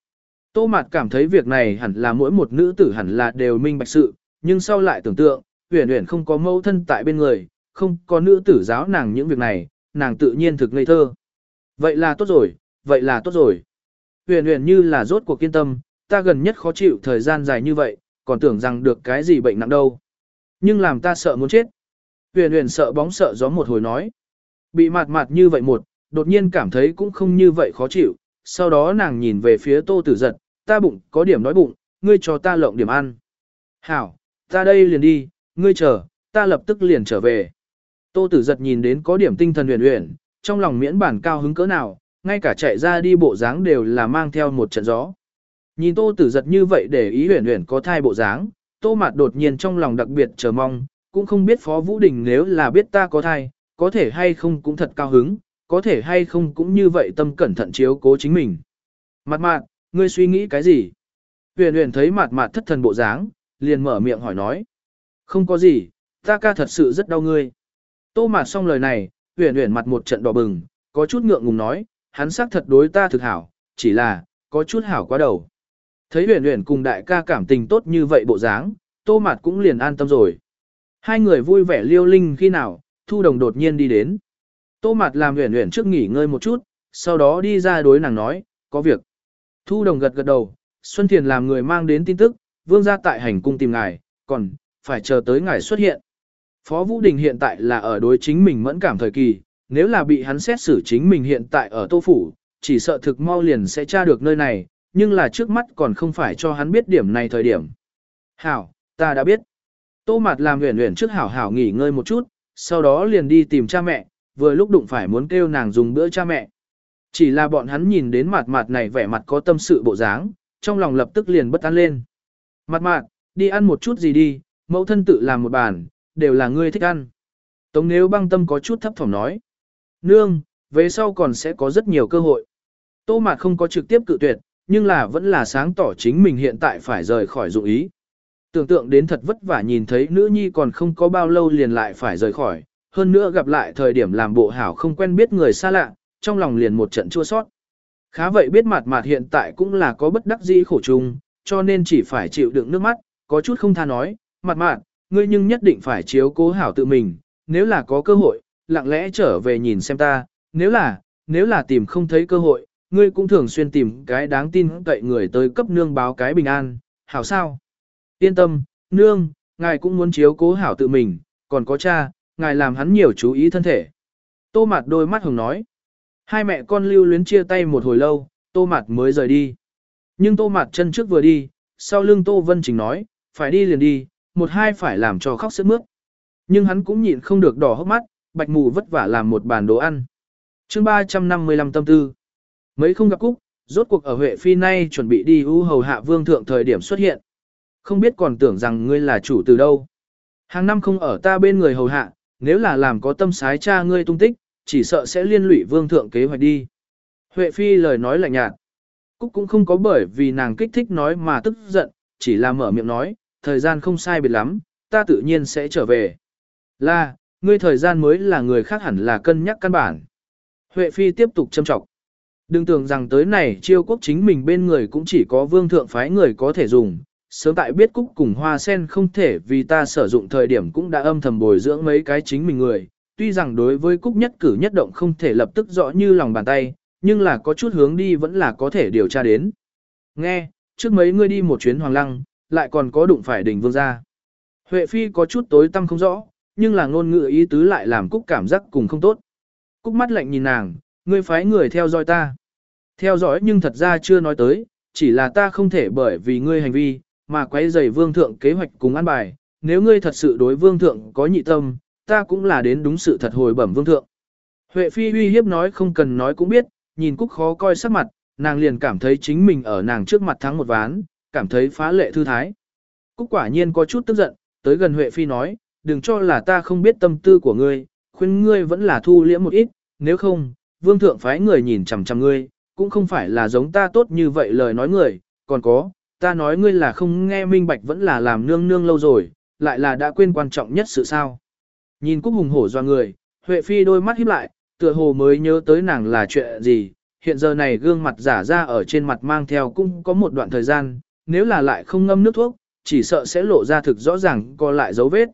Tô mạt cảm thấy việc này hẳn là mỗi một nữ tử hẳn là đều minh bạch sự, nhưng sau lại tưởng tượng, huyền huyền không có mâu thân tại bên người, không có nữ tử giáo nàng những việc này, nàng tự nhiên thực ngây thơ. Vậy là tốt rồi, vậy là tốt rồi. Huyền huyền như là rốt cuộc kiên tâm, ta gần nhất khó chịu thời gian dài như vậy, còn tưởng rằng được cái gì bệnh nặng đâu. Nhưng làm ta sợ muốn chết. Huyền huyền sợ bóng sợ gió một hồi nói. Bị mạt mạt như vậy một, đột nhiên cảm thấy cũng không như vậy khó chịu, sau đó nàng nhìn về phía tô tử giật, ta bụng có điểm nói bụng, ngươi cho ta lộng điểm ăn. Hảo, ta đây liền đi, ngươi chờ, ta lập tức liền trở về. Tô tử giật nhìn đến có điểm tinh thần huyền huyền, trong lòng miễn bản cao hứng cỡ nào, ngay cả chạy ra đi bộ dáng đều là mang theo một trận gió. Nhìn tô tử giật như vậy để ý huyền huyền có thai bộ dáng, tô mạt đột nhiên trong lòng đặc biệt chờ mong, cũng không biết Phó Vũ Đình nếu là biết ta có thai, có thể hay không cũng thật cao hứng, có thể hay không cũng như vậy tâm cẩn thận chiếu cố chính mình. Mặt mạt, ngươi suy nghĩ cái gì? Huyền huyền thấy mặt mạt thất thần bộ dáng, liền mở miệng hỏi nói. Không có gì, ta ca thật sự rất đau ngươi. Tô mạt xong lời này, huyền huyền mặt một trận đỏ bừng, có chút ngượng ngùng nói, hắn xác thật đối ta thực hảo, chỉ là, có chút hảo quá đầu. Thấy huyền huyền cùng đại ca cảm tình tốt như vậy bộ dáng, tô mạt cũng liền an tâm rồi. Hai người vui vẻ liêu linh khi nào, thu đồng đột nhiên đi đến. Tô mạt làm huyền huyền trước nghỉ ngơi một chút, sau đó đi ra đối nàng nói, có việc. Thu đồng gật gật đầu, Xuân Thiền làm người mang đến tin tức, vương gia tại hành cung tìm ngài, còn, phải chờ tới ngài xuất hiện. Phó Vũ Đình hiện tại là ở đối chính mình mẫn cảm thời kỳ, nếu là bị hắn xét xử chính mình hiện tại ở Tô Phủ, chỉ sợ thực mau liền sẽ tra được nơi này, nhưng là trước mắt còn không phải cho hắn biết điểm này thời điểm. Hảo, ta đã biết. Tô Mạt làm huyền huyền trước hảo hảo nghỉ ngơi một chút, sau đó liền đi tìm cha mẹ, vừa lúc đụng phải muốn kêu nàng dùng bữa cha mẹ. Chỉ là bọn hắn nhìn đến mặt mặt này vẻ mặt có tâm sự bộ dáng, trong lòng lập tức liền bất an lên. Mặt mặt, đi ăn một chút gì đi, mẫu thân tự làm một bàn, đều là ngươi thích ăn. Tống nếu băng tâm có chút thấp thỏm nói. Nương, về sau còn sẽ có rất nhiều cơ hội. Tô mạt không có trực tiếp cự tuyệt, nhưng là vẫn là sáng tỏ chính mình hiện tại phải rời khỏi dụng ý. Tưởng tượng đến thật vất vả nhìn thấy nữ nhi còn không có bao lâu liền lại phải rời khỏi, hơn nữa gặp lại thời điểm làm bộ hảo không quen biết người xa lạ, trong lòng liền một trận chua sót. Khá vậy biết mặt mặt hiện tại cũng là có bất đắc dĩ khổ chung, cho nên chỉ phải chịu đựng nước mắt, có chút không tha nói, mặt mặt, ngươi nhưng nhất định phải chiếu cố hảo tự mình, nếu là có cơ hội, lặng lẽ trở về nhìn xem ta, nếu là, nếu là tìm không thấy cơ hội, ngươi cũng thường xuyên tìm cái đáng tin cậy người tới cấp nương báo cái bình an, hảo sao? Yên tâm, nương, ngài cũng muốn chiếu cố hảo tự mình, còn có cha, ngài làm hắn nhiều chú ý thân thể. Tô mặt đôi mắt hồng nói. Hai mẹ con lưu luyến chia tay một hồi lâu, tô mặt mới rời đi. Nhưng tô mặt chân trước vừa đi, sau lưng tô vân trình nói, phải đi liền đi, một hai phải làm cho khóc sức mướt. Nhưng hắn cũng nhịn không được đỏ hốc mắt, bạch mù vất vả làm một bàn đồ ăn. chương 355 tâm tư. Mấy không gặp cúc, rốt cuộc ở Huệ Phi nay chuẩn bị đi u hầu hạ vương thượng thời điểm xuất hiện. Không biết còn tưởng rằng ngươi là chủ từ đâu. Hàng năm không ở ta bên người hầu hạ, nếu là làm có tâm sái cha ngươi tung tích, chỉ sợ sẽ liên lụy vương thượng kế hoạch đi. Huệ Phi lời nói lạnh nhạt. Cúc cũng không có bởi vì nàng kích thích nói mà tức giận, chỉ là mở miệng nói, thời gian không sai biệt lắm, ta tự nhiên sẽ trở về. Là, Ngươi thời gian mới là người khác hẳn là cân nhắc căn bản. Huệ Phi tiếp tục châm trọng. Đừng tưởng rằng tới này chiêu quốc chính mình bên người cũng chỉ có vương thượng phái người có thể dùng. Sớm tại biết cúc cùng hoa sen không thể vì ta sử dụng thời điểm cũng đã âm thầm bồi dưỡng mấy cái chính mình người. Tuy rằng đối với cúc nhất cử nhất động không thể lập tức rõ như lòng bàn tay, nhưng là có chút hướng đi vẫn là có thể điều tra đến. Nghe, trước mấy ngươi đi một chuyến hoàng lăng, lại còn có đụng phải đỉnh vương gia. Huệ Phi có chút tối tâm không rõ, nhưng là ngôn ngữ ý tứ lại làm Cúc cảm giác cùng không tốt. Cúc mắt lạnh nhìn nàng, ngươi phái người theo dõi ta. Theo dõi nhưng thật ra chưa nói tới, chỉ là ta không thể bởi vì ngươi hành vi, mà quấy rầy vương thượng kế hoạch cùng an bài. Nếu ngươi thật sự đối vương thượng có nhị tâm, ta cũng là đến đúng sự thật hồi bẩm vương thượng. Huệ Phi uy hiếp nói không cần nói cũng biết, nhìn Cúc khó coi sắc mặt, nàng liền cảm thấy chính mình ở nàng trước mặt thắng một ván, cảm thấy phá lệ thư thái. Cúc quả nhiên có chút tức giận, tới gần Huệ Phi nói, đừng cho là ta không biết tâm tư của ngươi, khuyên ngươi vẫn là thu liễm một ít, nếu không, vương thượng phái người nhìn chằm chằm ngươi, cũng không phải là giống ta tốt như vậy lời nói người, còn có, ta nói ngươi là không nghe minh bạch vẫn là làm nương nương lâu rồi, lại là đã quên quan trọng nhất sự sao. Nhìn Cúc hùng hổ doa người, Huệ Phi đôi mắt híp lại, tựa hồ mới nhớ tới nàng là chuyện gì, hiện giờ này gương mặt giả ra ở trên mặt mang theo cũng có một đoạn thời gian, nếu là lại không ngâm nước thuốc, chỉ sợ sẽ lộ ra thực rõ ràng co lại dấu vết.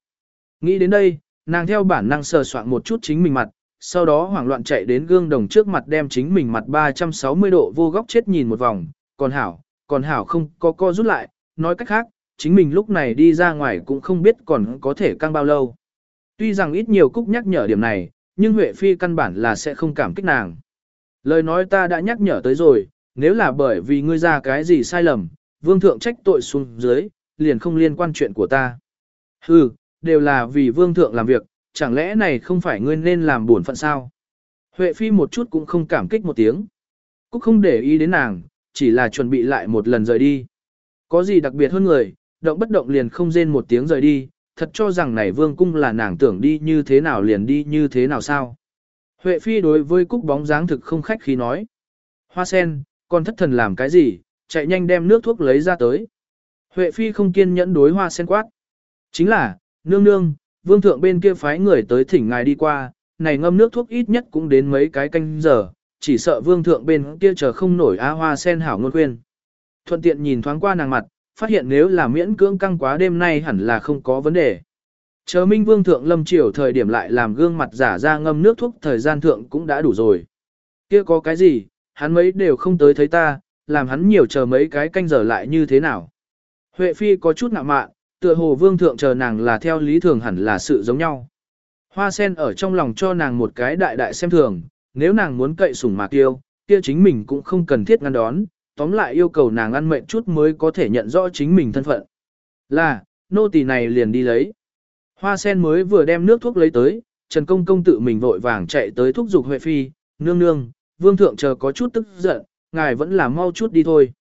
Nghĩ đến đây, nàng theo bản năng sờ soạn một chút chính mình mặt, sau đó hoảng loạn chạy đến gương đồng trước mặt đem chính mình mặt 360 độ vô góc chết nhìn một vòng, còn hảo, còn hảo không có co rút lại, nói cách khác, chính mình lúc này đi ra ngoài cũng không biết còn có thể căng bao lâu. Tuy rằng ít nhiều cúc nhắc nhở điểm này, nhưng Huệ Phi căn bản là sẽ không cảm kích nàng. Lời nói ta đã nhắc nhở tới rồi, nếu là bởi vì ngươi ra cái gì sai lầm, vương thượng trách tội xuống dưới, liền không liên quan chuyện của ta. Hừ, đều là vì vương thượng làm việc, chẳng lẽ này không phải ngươi nên làm buồn phận sao? Huệ Phi một chút cũng không cảm kích một tiếng. Cúc không để ý đến nàng, chỉ là chuẩn bị lại một lần rời đi. Có gì đặc biệt hơn người, động bất động liền không rên một tiếng rời đi, thật cho rằng này vương cung là nàng tưởng đi như thế nào liền đi như thế nào sao? Huệ Phi đối với Cúc bóng dáng thực không khách khí nói. Hoa sen, con thất thần làm cái gì, chạy nhanh đem nước thuốc lấy ra tới. Huệ Phi không kiên nhẫn đối hoa sen quát. Chính là, nương nương, vương thượng bên kia phái người tới thỉnh ngài đi qua, này ngâm nước thuốc ít nhất cũng đến mấy cái canh giờ, chỉ sợ vương thượng bên kia chờ không nổi á hoa sen hảo ngôn khuyên. Thuận tiện nhìn thoáng qua nàng mặt, phát hiện nếu là miễn cưỡng căng quá đêm nay hẳn là không có vấn đề. Chờ Minh Vương thượng lâm triều thời điểm lại làm gương mặt giả ra ngâm nước thuốc thời gian thượng cũng đã đủ rồi. Kia có cái gì, hắn mấy đều không tới thấy ta, làm hắn nhiều chờ mấy cái canh giờ lại như thế nào. Huệ Phi có chút ngạ mạn, tựa hồ vương thượng chờ nàng là theo lý thường hẳn là sự giống nhau. Hoa sen ở trong lòng cho nàng một cái đại đại xem thường, nếu nàng muốn cậy sủng mà tiêu, kia chính mình cũng không cần thiết ngăn đón, tóm lại yêu cầu nàng ăn mệnh chút mới có thể nhận rõ chính mình thân phận. Là, nô tỳ này liền đi lấy. Hoa sen mới vừa đem nước thuốc lấy tới, Trần Công Công tự mình vội vàng chạy tới thúc giục Huệ Phi, nương nương, vương thượng chờ có chút tức giận, ngài vẫn là mau chút đi thôi.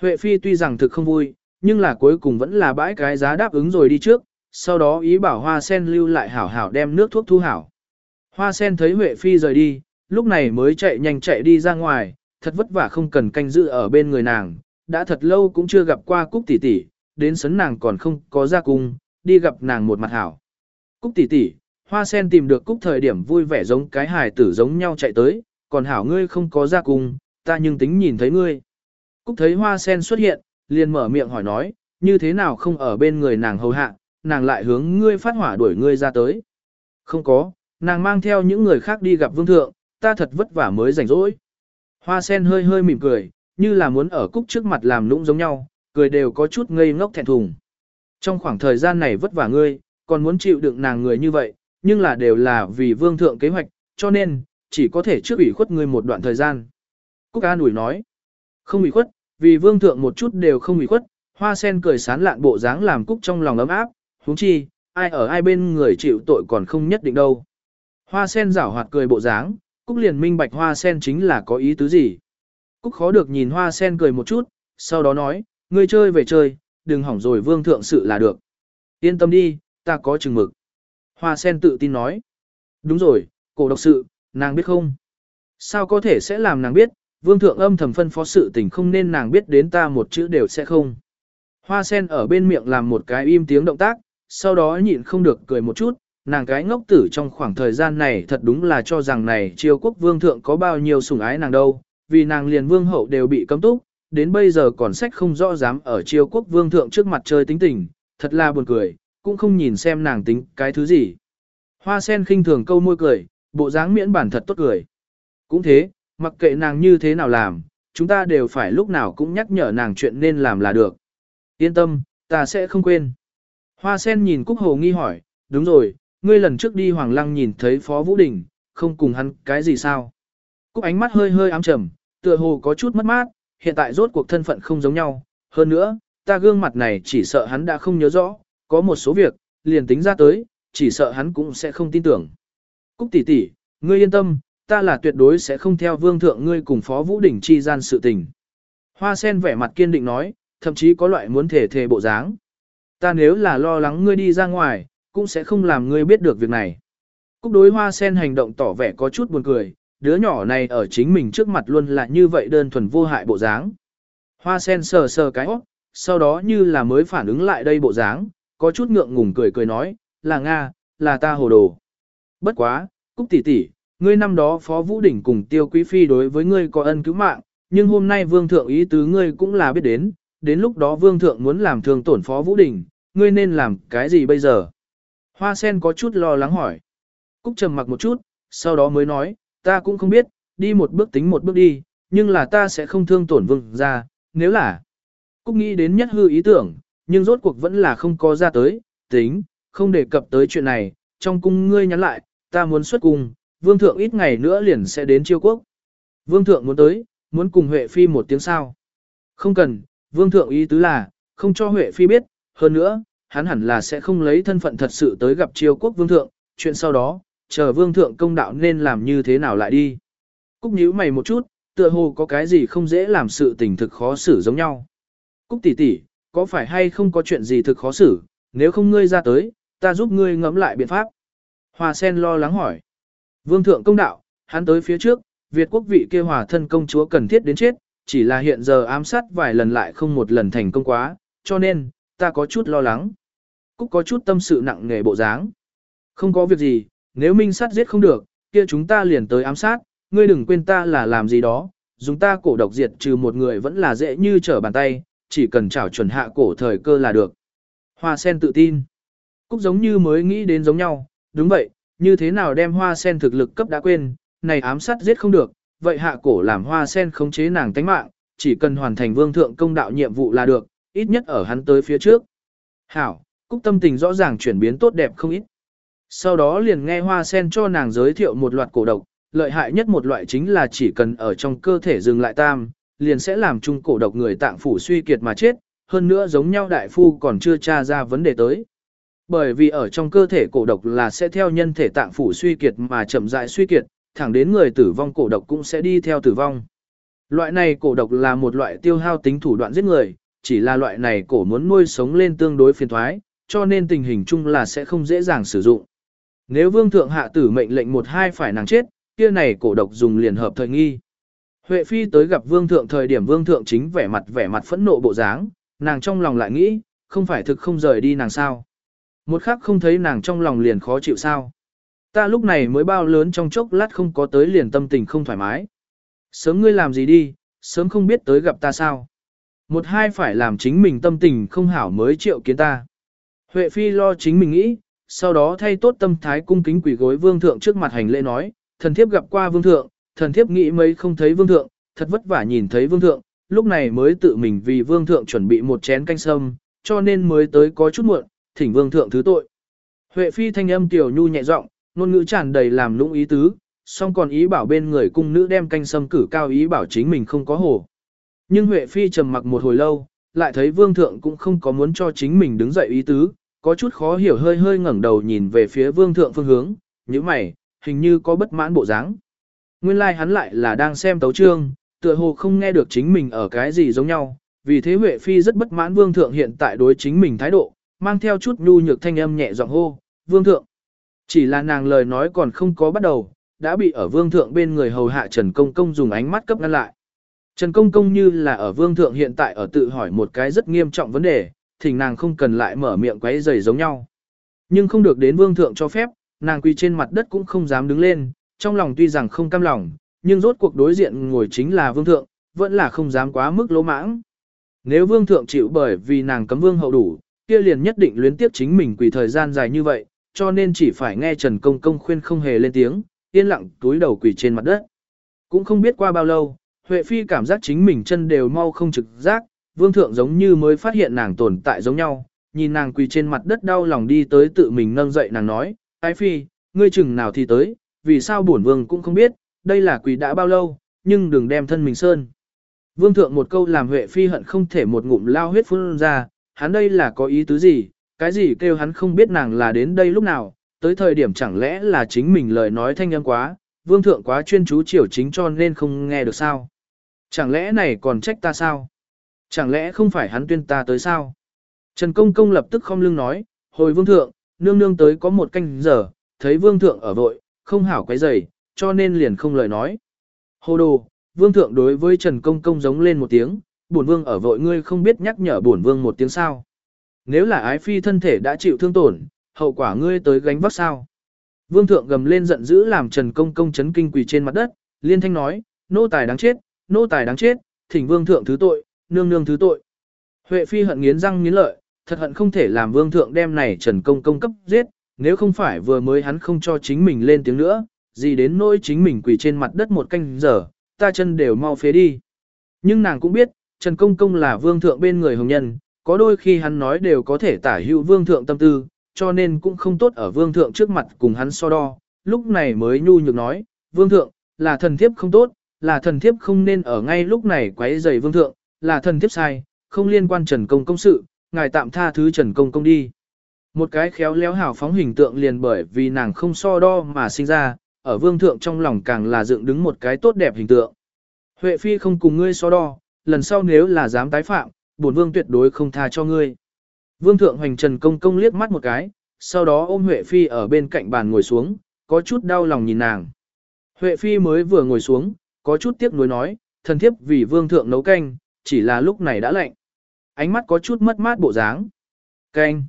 Huệ Phi tuy rằng thực không vui, nhưng là cuối cùng vẫn là bãi cái giá đáp ứng rồi đi trước, sau đó ý bảo hoa sen lưu lại hảo hảo đem nước thuốc thu hảo. Hoa sen thấy Huệ Phi rời đi, lúc này mới chạy nhanh chạy đi ra ngoài, thật vất vả không cần canh giữ ở bên người nàng, đã thật lâu cũng chưa gặp qua Cúc tỷ tỷ, đến sấn nàng còn không có ra cung, đi gặp nàng một mặt hảo. Cúc tỷ tỷ, hoa sen tìm được Cúc thời điểm vui vẻ giống cái hài tử giống nhau chạy tới, còn hảo ngươi không có ra cung, ta nhưng tính nhìn thấy ngươi. Cúc thấy hoa sen xuất hiện, liền mở miệng hỏi nói, như thế nào không ở bên người nàng hầu hạ, nàng lại hướng ngươi phát hỏa đuổi ngươi ra tới. Không có, nàng mang theo những người khác đi gặp vương thượng, ta thật vất vả mới rảnh rỗi. Hoa sen hơi hơi mỉm cười, như là muốn ở cúc trước mặt làm lũng giống nhau, cười đều có chút ngây ngốc thẹn thùng. Trong khoảng thời gian này vất vả ngươi, còn muốn chịu đựng nàng người như vậy, nhưng là đều là vì vương thượng kế hoạch, cho nên, chỉ có thể trước ủy khuất ngươi một đoạn thời gian. Cúc An ủi nói, không ủy khuất, vì vương thượng một chút đều không ủy khuất, hoa sen cười sán lạn bộ dáng làm Cúc trong lòng ấm áp, huống chi, ai ở ai bên người chịu tội còn không nhất định đâu. Hoa sen rảo hoạt cười bộ dáng, Cúc liền minh bạch hoa sen chính là có ý tứ gì. Cúc khó được nhìn hoa sen cười một chút, sau đó nói, ngươi chơi về chơi, đừng hỏng rồi vương thượng sự là được. Yên tâm đi, ta có chừng mực. Hoa sen tự tin nói. Đúng rồi, cổ độc sự, nàng biết không? Sao có thể sẽ làm nàng biết, vương thượng âm thầm phân phó sự tình không nên nàng biết đến ta một chữ đều sẽ không. Hoa sen ở bên miệng làm một cái im tiếng động tác, sau đó nhịn không được cười một chút, nàng cái ngốc tử trong khoảng thời gian này thật đúng là cho rằng này triều quốc vương thượng có bao nhiêu sủng ái nàng đâu, vì nàng liền vương hậu đều bị cấm túc, đến bây giờ còn sách không rõ dám ở triều quốc vương thượng trước mặt chơi tính tình, thật là buồn cười, cũng không nhìn xem nàng tính cái thứ gì. Hoa sen khinh thường câu môi cười, bộ dáng miễn bản thật tốt cười. Cũng thế, mặc kệ nàng như thế nào làm, chúng ta đều phải lúc nào cũng nhắc nhở nàng chuyện nên làm là được. Yên tâm, ta sẽ không quên. Hoa sen nhìn Cúc Hồ nghi hỏi, đúng rồi, ngươi lần trước đi Hoàng Lăng nhìn thấy Phó Vũ Đình, không cùng hắn cái gì sao? Cúc ánh mắt hơi hơi ám trầm, tựa hồ có chút mất mát, hiện tại rốt cuộc thân phận không giống nhau. Hơn nữa, ta gương mặt này chỉ sợ hắn đã không nhớ rõ, có một số việc, liền tính ra tới, chỉ sợ hắn cũng sẽ không tin tưởng. Cúc tỷ tỷ, ngươi yên tâm, ta là tuyệt đối sẽ không theo vương thượng ngươi cùng Phó Vũ đỉnh chi gian sự tình. Hoa sen vẻ mặt kiên định nói, thậm chí có loại muốn thể thể bộ dáng. Ta nếu là lo lắng ngươi đi ra ngoài, cũng sẽ không làm ngươi biết được việc này. Cúc đối hoa sen hành động tỏ vẻ có chút buồn cười, đứa nhỏ này ở chính mình trước mặt luôn là như vậy đơn thuần vô hại bộ dáng. Hoa sen sờ sờ cái óc, sau đó như là mới phản ứng lại đây bộ dáng, có chút ngượng ngùng cười cười nói, là Nga, là ta hồ đồ. Bất quá, Cúc tỷ tỷ, ngươi năm đó Phó Vũ Đỉnh cùng Tiêu Quý Phi đối với ngươi có ân cứu mạng, nhưng hôm nay Vương Thượng ý tứ ngươi cũng là biết đến, đến lúc đó Vương Thượng muốn làm thương tổn Phó Vũ Đỉnh, ngươi nên làm cái gì bây giờ? Hoa sen có chút lo lắng hỏi. Cúc trầm mặc một chút, sau đó mới nói, ta cũng không biết, đi một bước tính một bước đi, nhưng là ta sẽ không thương tổn vương ra, nếu là. Cúc nghĩ đến nhất hư ý tưởng, nhưng rốt cuộc vẫn là không có ra tới, tính, không đề cập tới chuyện này, trong cung ngươi nhắn lại, ta muốn xuất cung, vương thượng ít ngày nữa liền sẽ đến chiêu quốc. Vương thượng muốn tới, muốn cùng Huệ Phi một tiếng sao. Không cần, vương thượng ý tứ là, không cho Huệ Phi biết, hơn nữa, hắn hẳn là sẽ không lấy thân phận thật sự tới gặp triều quốc vương thượng, chuyện sau đó, chờ vương thượng công đạo nên làm như thế nào lại đi. Cúc nhíu mày một chút, tựa hồ có cái gì không dễ làm sự tình thực khó xử giống nhau. Cúc tỷ tỷ, có phải hay không có chuyện gì thực khó xử, nếu không ngươi ra tới, ta giúp ngươi ngẫm lại biện pháp. Hoa sen lo lắng hỏi. Vương thượng công đạo, hắn tới phía trước, Việt quốc vị kia hòa thân công chúa cần thiết đến chết, chỉ là hiện giờ ám sát vài lần lại không một lần thành công quá, cho nên, ta có chút lo lắng. Cúc có chút tâm sự nặng nề bộ dáng. Không có việc gì, nếu minh sát giết không được, kia chúng ta liền tới ám sát, ngươi đừng quên ta là làm gì đó, dùng ta cổ độc diệt trừ một người vẫn là dễ như trở bàn tay, chỉ cần chảo chuẩn hạ cổ thời cơ là được. Hoa sen tự tin. Cúc giống như mới nghĩ đến giống nhau, đúng vậy, như thế nào đem hoa sen thực lực cấp đã quên, này ám sát giết không được, vậy hạ cổ làm hoa sen khống chế nàng tánh mạng, chỉ cần hoàn thành vương thượng công đạo nhiệm vụ là được, ít nhất ở hắn tới phía trước. Hảo, Cúc tâm tình rõ ràng chuyển biến tốt đẹp không ít. Sau đó liền nghe hoa sen cho nàng giới thiệu một loạt cổ độc, lợi hại nhất một loại chính là chỉ cần ở trong cơ thể dừng lại tam, liền sẽ làm chung cổ độc người tạng phủ suy kiệt mà chết, hơn nữa giống nhau đại phu còn chưa tra ra vấn đề tới. Bởi vì ở trong cơ thể cổ độc là sẽ theo nhân thể tạng phủ suy kiệt mà chậm rãi suy kiệt, thẳng đến người tử vong cổ độc cũng sẽ đi theo tử vong. Loại này cổ độc là một loại tiêu hao tính thủ đoạn giết người, chỉ là loại này cổ muốn nuôi sống lên tương đối phiền thoái, cho nên tình hình chung là sẽ không dễ dàng sử dụng. Nếu vương thượng hạ tử mệnh lệnh một hai phải nàng chết, kia này cổ độc dùng liền hợp thời nghi. Huệ phi tới gặp vương thượng thời điểm vương thượng chính vẻ mặt vẻ mặt phẫn nộ bộ dáng, nàng trong lòng lại nghĩ, không phải thực không rời đi nàng sao. Một khắc không thấy nàng trong lòng liền khó chịu sao. Ta lúc này mới bao lớn trong chốc lát không có tới liền tâm tình không thoải mái. Sớm ngươi làm gì đi, sớm không biết tới gặp ta sao. Một hai phải làm chính mình tâm tình không hảo mới triệu kiến ta. Huệ phi lo chính mình nghĩ, sau đó thay tốt tâm thái cung kính quỷ gối vương thượng trước mặt hành lễ nói, thần thiếp gặp qua vương thượng, thần thiếp nghĩ mấy không thấy vương thượng, thật vất vả nhìn thấy vương thượng, lúc này mới tự mình vì vương thượng chuẩn bị một chén canh sâm, cho nên mới tới có chút muộn, thỉnh vương thượng thứ tội. Huệ phi thanh âm tiểu nhu nhẹ giọng, ngôn ngữ tràn đầy làm lũng ý tứ, song còn ý bảo bên người cung nữ đem canh sâm cử cao ý bảo chính mình không có hồ. Nhưng Huệ phi trầm mặc một hồi lâu, lại thấy vương thượng cũng không có muốn cho chính mình đứng dậy ý tứ, có chút khó hiểu hơi hơi ngẩng đầu nhìn về phía vương thượng phương hướng, như mày, hình như có bất mãn bộ dáng. Nguyên lai like hắn lại là đang xem tấu trương, tựa hồ không nghe được chính mình ở cái gì giống nhau, vì thế Huệ Phi rất bất mãn vương thượng hiện tại đối chính mình thái độ, mang theo chút nhu nhược thanh âm nhẹ giọng hô, vương thượng. Chỉ là nàng lời nói còn không có bắt đầu, đã bị ở vương thượng bên người hầu hạ Trần Công Công dùng ánh mắt cấp ngăn lại. Trần Công Công như là ở vương thượng hiện tại ở tự hỏi một cái rất nghiêm trọng vấn đề, thỉnh nàng không cần lại mở miệng quấy rầy giống nhau. Nhưng không được đến vương thượng cho phép, nàng quỳ trên mặt đất cũng không dám đứng lên, trong lòng tuy rằng không cam lòng, nhưng rốt cuộc đối diện ngồi chính là vương thượng, vẫn là không dám quá mức lỗ mãng. Nếu vương thượng chịu bởi vì nàng cấm vương hậu đủ, kia liền nhất định luyến tiếp chính mình quỳ thời gian dài như vậy, cho nên chỉ phải nghe Trần Công Công khuyên không hề lên tiếng, yên lặng túi đầu quỳ trên mặt đất. Cũng không biết qua bao lâu, Huệ Phi cảm giác chính mình chân đều mau không trực giác, vương thượng giống như mới phát hiện nàng tồn tại giống nhau, nhìn nàng quỳ trên mặt đất đau lòng đi tới tự mình nâng dậy nàng nói, Ái Phi, ngươi chừng nào thì tới, vì sao bổn vương cũng không biết, đây là quỳ đã bao lâu, nhưng đừng đem thân mình sơn. Vương thượng một câu làm Huệ Phi hận không thể một ngụm lao huyết phun ra, hắn đây là có ý tứ gì, cái gì kêu hắn không biết nàng là đến đây lúc nào, tới thời điểm chẳng lẽ là chính mình lời nói thanh âm quá, vương thượng quá chuyên chú chiều chính cho nên không nghe được sao. Chẳng lẽ này còn trách ta sao? Chẳng lẽ không phải hắn tuyên ta tới sao? Trần Công Công lập tức không lưng nói, hồi vương thượng, nương nương tới có một canh giờ, thấy vương thượng ở vội, không hảo quấy rầy, cho nên liền không lời nói. Hồ đồ, vương thượng đối với Trần Công Công giống lên một tiếng, bổn vương ở vội ngươi không biết nhắc nhở bổn vương một tiếng sao. Nếu là ái phi thân thể đã chịu thương tổn, hậu quả ngươi tới gánh vác sao. Vương thượng gầm lên giận dữ làm Trần Công Công chấn kinh quỳ trên mặt đất, liên thanh nói, nô tài đáng chết, nô tài đáng chết, thỉnh vương thượng thứ tội, nương nương thứ tội. Huệ phi hận nghiến răng nghiến lợi, thật hận không thể làm vương thượng đem này Trần Công Công cấp giết, nếu không phải vừa mới hắn không cho chính mình lên tiếng nữa, gì đến nỗi chính mình quỳ trên mặt đất một canh giờ, ta chân đều mau phế đi. Nhưng nàng cũng biết, Trần Công Công là vương thượng bên người hồng nhân, có đôi khi hắn nói đều có thể tả hữu vương thượng tâm tư, cho nên cũng không tốt ở vương thượng trước mặt cùng hắn so đo, lúc này mới nhu nhược nói, vương thượng, là thần thiếp không tốt, là thần thiếp không nên ở ngay lúc này quấy rầy vương thượng, là thần thiếp sai, không liên quan Trần Công Công sự, ngài tạm tha thứ Trần Công Công đi. Một cái khéo léo hào phóng hình tượng liền bởi vì nàng không so đo mà sinh ra, ở vương thượng trong lòng càng là dựng đứng một cái tốt đẹp hình tượng. Huệ phi không cùng ngươi so đo, lần sau nếu là dám tái phạm, bổn vương tuyệt đối không tha cho ngươi. Vương thượng hoành trần công công liếc mắt một cái, sau đó ôm Huệ phi ở bên cạnh bàn ngồi xuống, có chút đau lòng nhìn nàng. Huệ phi mới vừa ngồi xuống, có chút tiếc nuối nói, thần thiếp vì vương thượng nấu canh, chỉ là lúc này đã lạnh. Ánh mắt có chút mất mát bộ dáng. Canh.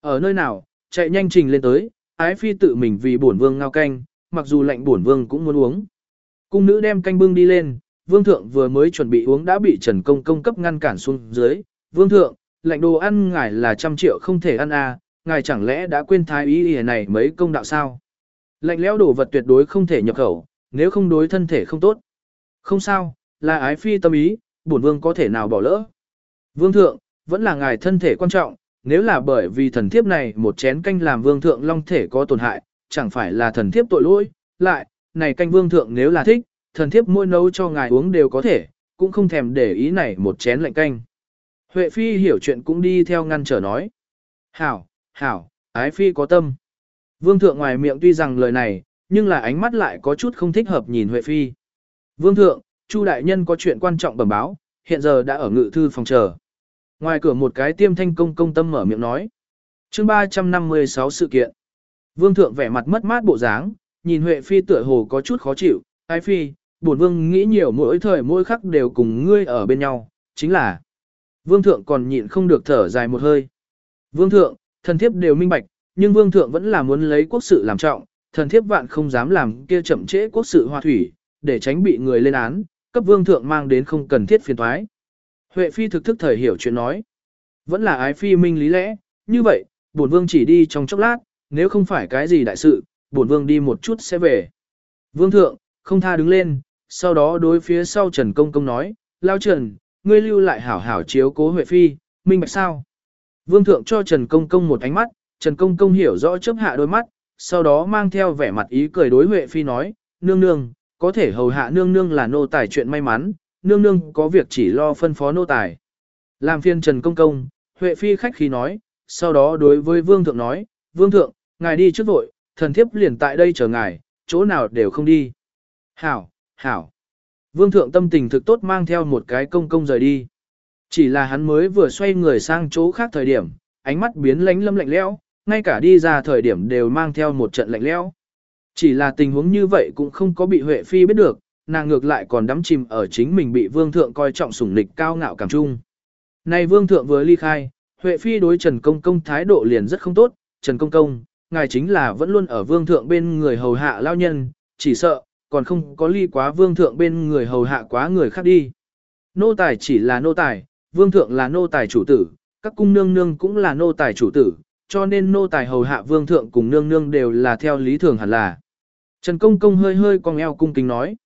Ở nơi nào, chạy nhanh trình lên tới, ái phi tự mình vì bổn vương ngao canh, mặc dù lạnh bổn vương cũng muốn uống. Cung nữ đem canh bưng đi lên, vương thượng vừa mới chuẩn bị uống đã bị Trần Công công cấp ngăn cản xuống dưới. Vương thượng, lạnh đồ ăn ngài là trăm triệu không thể ăn à, ngài chẳng lẽ đã quên thái ý ỉa này mấy công đạo sao? Lạnh lẽo đồ vật tuyệt đối không thể nhập khẩu, nếu không đối thân thể không tốt. Không sao, là ái phi tâm ý, bổn vương có thể nào bỏ lỡ. Vương thượng, vẫn là ngài thân thể quan trọng, nếu là bởi vì thần thiếp này một chén canh làm vương thượng long thể có tổn hại, chẳng phải là thần thiếp tội lỗi, lại, này canh vương thượng nếu là thích, thần thiếp mỗi nấu cho ngài uống đều có thể, cũng không thèm để ý này một chén lạnh canh. Huệ phi hiểu chuyện cũng đi theo ngăn trở nói. Hảo, hảo, ái phi có tâm. Vương thượng ngoài miệng tuy rằng lời này, nhưng là ánh mắt lại có chút không thích hợp nhìn Huệ phi. Vương thượng, Chu đại nhân có chuyện quan trọng bẩm báo, hiện giờ đã ở ngự thư phòng chờ. Ngoài cửa một cái tiêm thanh công công tâm mở miệng nói. chương 356 sự kiện. Vương thượng vẻ mặt mất mát bộ dáng, nhìn Huệ Phi tựa hồ có chút khó chịu. Ái Phi, bổn vương nghĩ nhiều mỗi thời mỗi khắc đều cùng ngươi ở bên nhau, chính là. Vương thượng còn nhịn không được thở dài một hơi. Vương thượng, thần thiếp đều minh bạch, nhưng vương thượng vẫn là muốn lấy quốc sự làm trọng, thần thiếp vạn không dám làm kia chậm trễ quốc sự hòa thủy, để tránh bị người lên án, cấp vương thượng mang đến không cần thiết phiền toái. Huệ phi thực thức thời hiểu chuyện nói. Vẫn là ái phi minh lý lẽ, như vậy, bổn vương chỉ đi trong chốc lát, nếu không phải cái gì đại sự, bổn vương đi một chút sẽ về. Vương thượng, không tha đứng lên, sau đó đối phía sau Trần Công Công nói, Lao Trần, ngươi lưu lại hảo hảo chiếu cố Huệ Phi, minh bạch sao? Vương thượng cho Trần Công Công một ánh mắt, Trần Công Công hiểu rõ chớp hạ đôi mắt, sau đó mang theo vẻ mặt ý cười đối Huệ Phi nói, nương nương, có thể hầu hạ nương nương là nô tài chuyện may mắn, nương nương có việc chỉ lo phân phó nô tài. Làm phiên Trần Công Công, Huệ Phi khách khí nói, sau đó đối với Vương Thượng nói, Vương Thượng, ngài đi trước vội, thần thiếp liền tại đây chờ ngài, chỗ nào đều không đi. Hảo, hảo. Vương Thượng tâm tình thực tốt mang theo một cái công công rời đi. Chỉ là hắn mới vừa xoay người sang chỗ khác thời điểm, ánh mắt biến lánh lâm lạnh lẽo, ngay cả đi ra thời điểm đều mang theo một trận lạnh lẽo. Chỉ là tình huống như vậy cũng không có bị Huệ Phi biết được, nàng ngược lại còn đắm chìm ở chính mình bị vương thượng coi trọng sủng lịch cao ngạo cảm trung. Này vương thượng vừa ly khai, Huệ Phi đối Trần Công Công thái độ liền rất không tốt, Trần Công Công, ngài chính là vẫn luôn ở vương thượng bên người hầu hạ lao nhân, chỉ sợ, còn không có ly quá vương thượng bên người hầu hạ quá người khác đi. Nô tài chỉ là nô tài, vương thượng là nô tài chủ tử, các cung nương nương cũng là nô tài chủ tử, cho nên nô tài hầu hạ vương thượng cùng nương nương đều là theo lý thường hẳn là. Trần Công Công hơi hơi cong eo cung kính nói.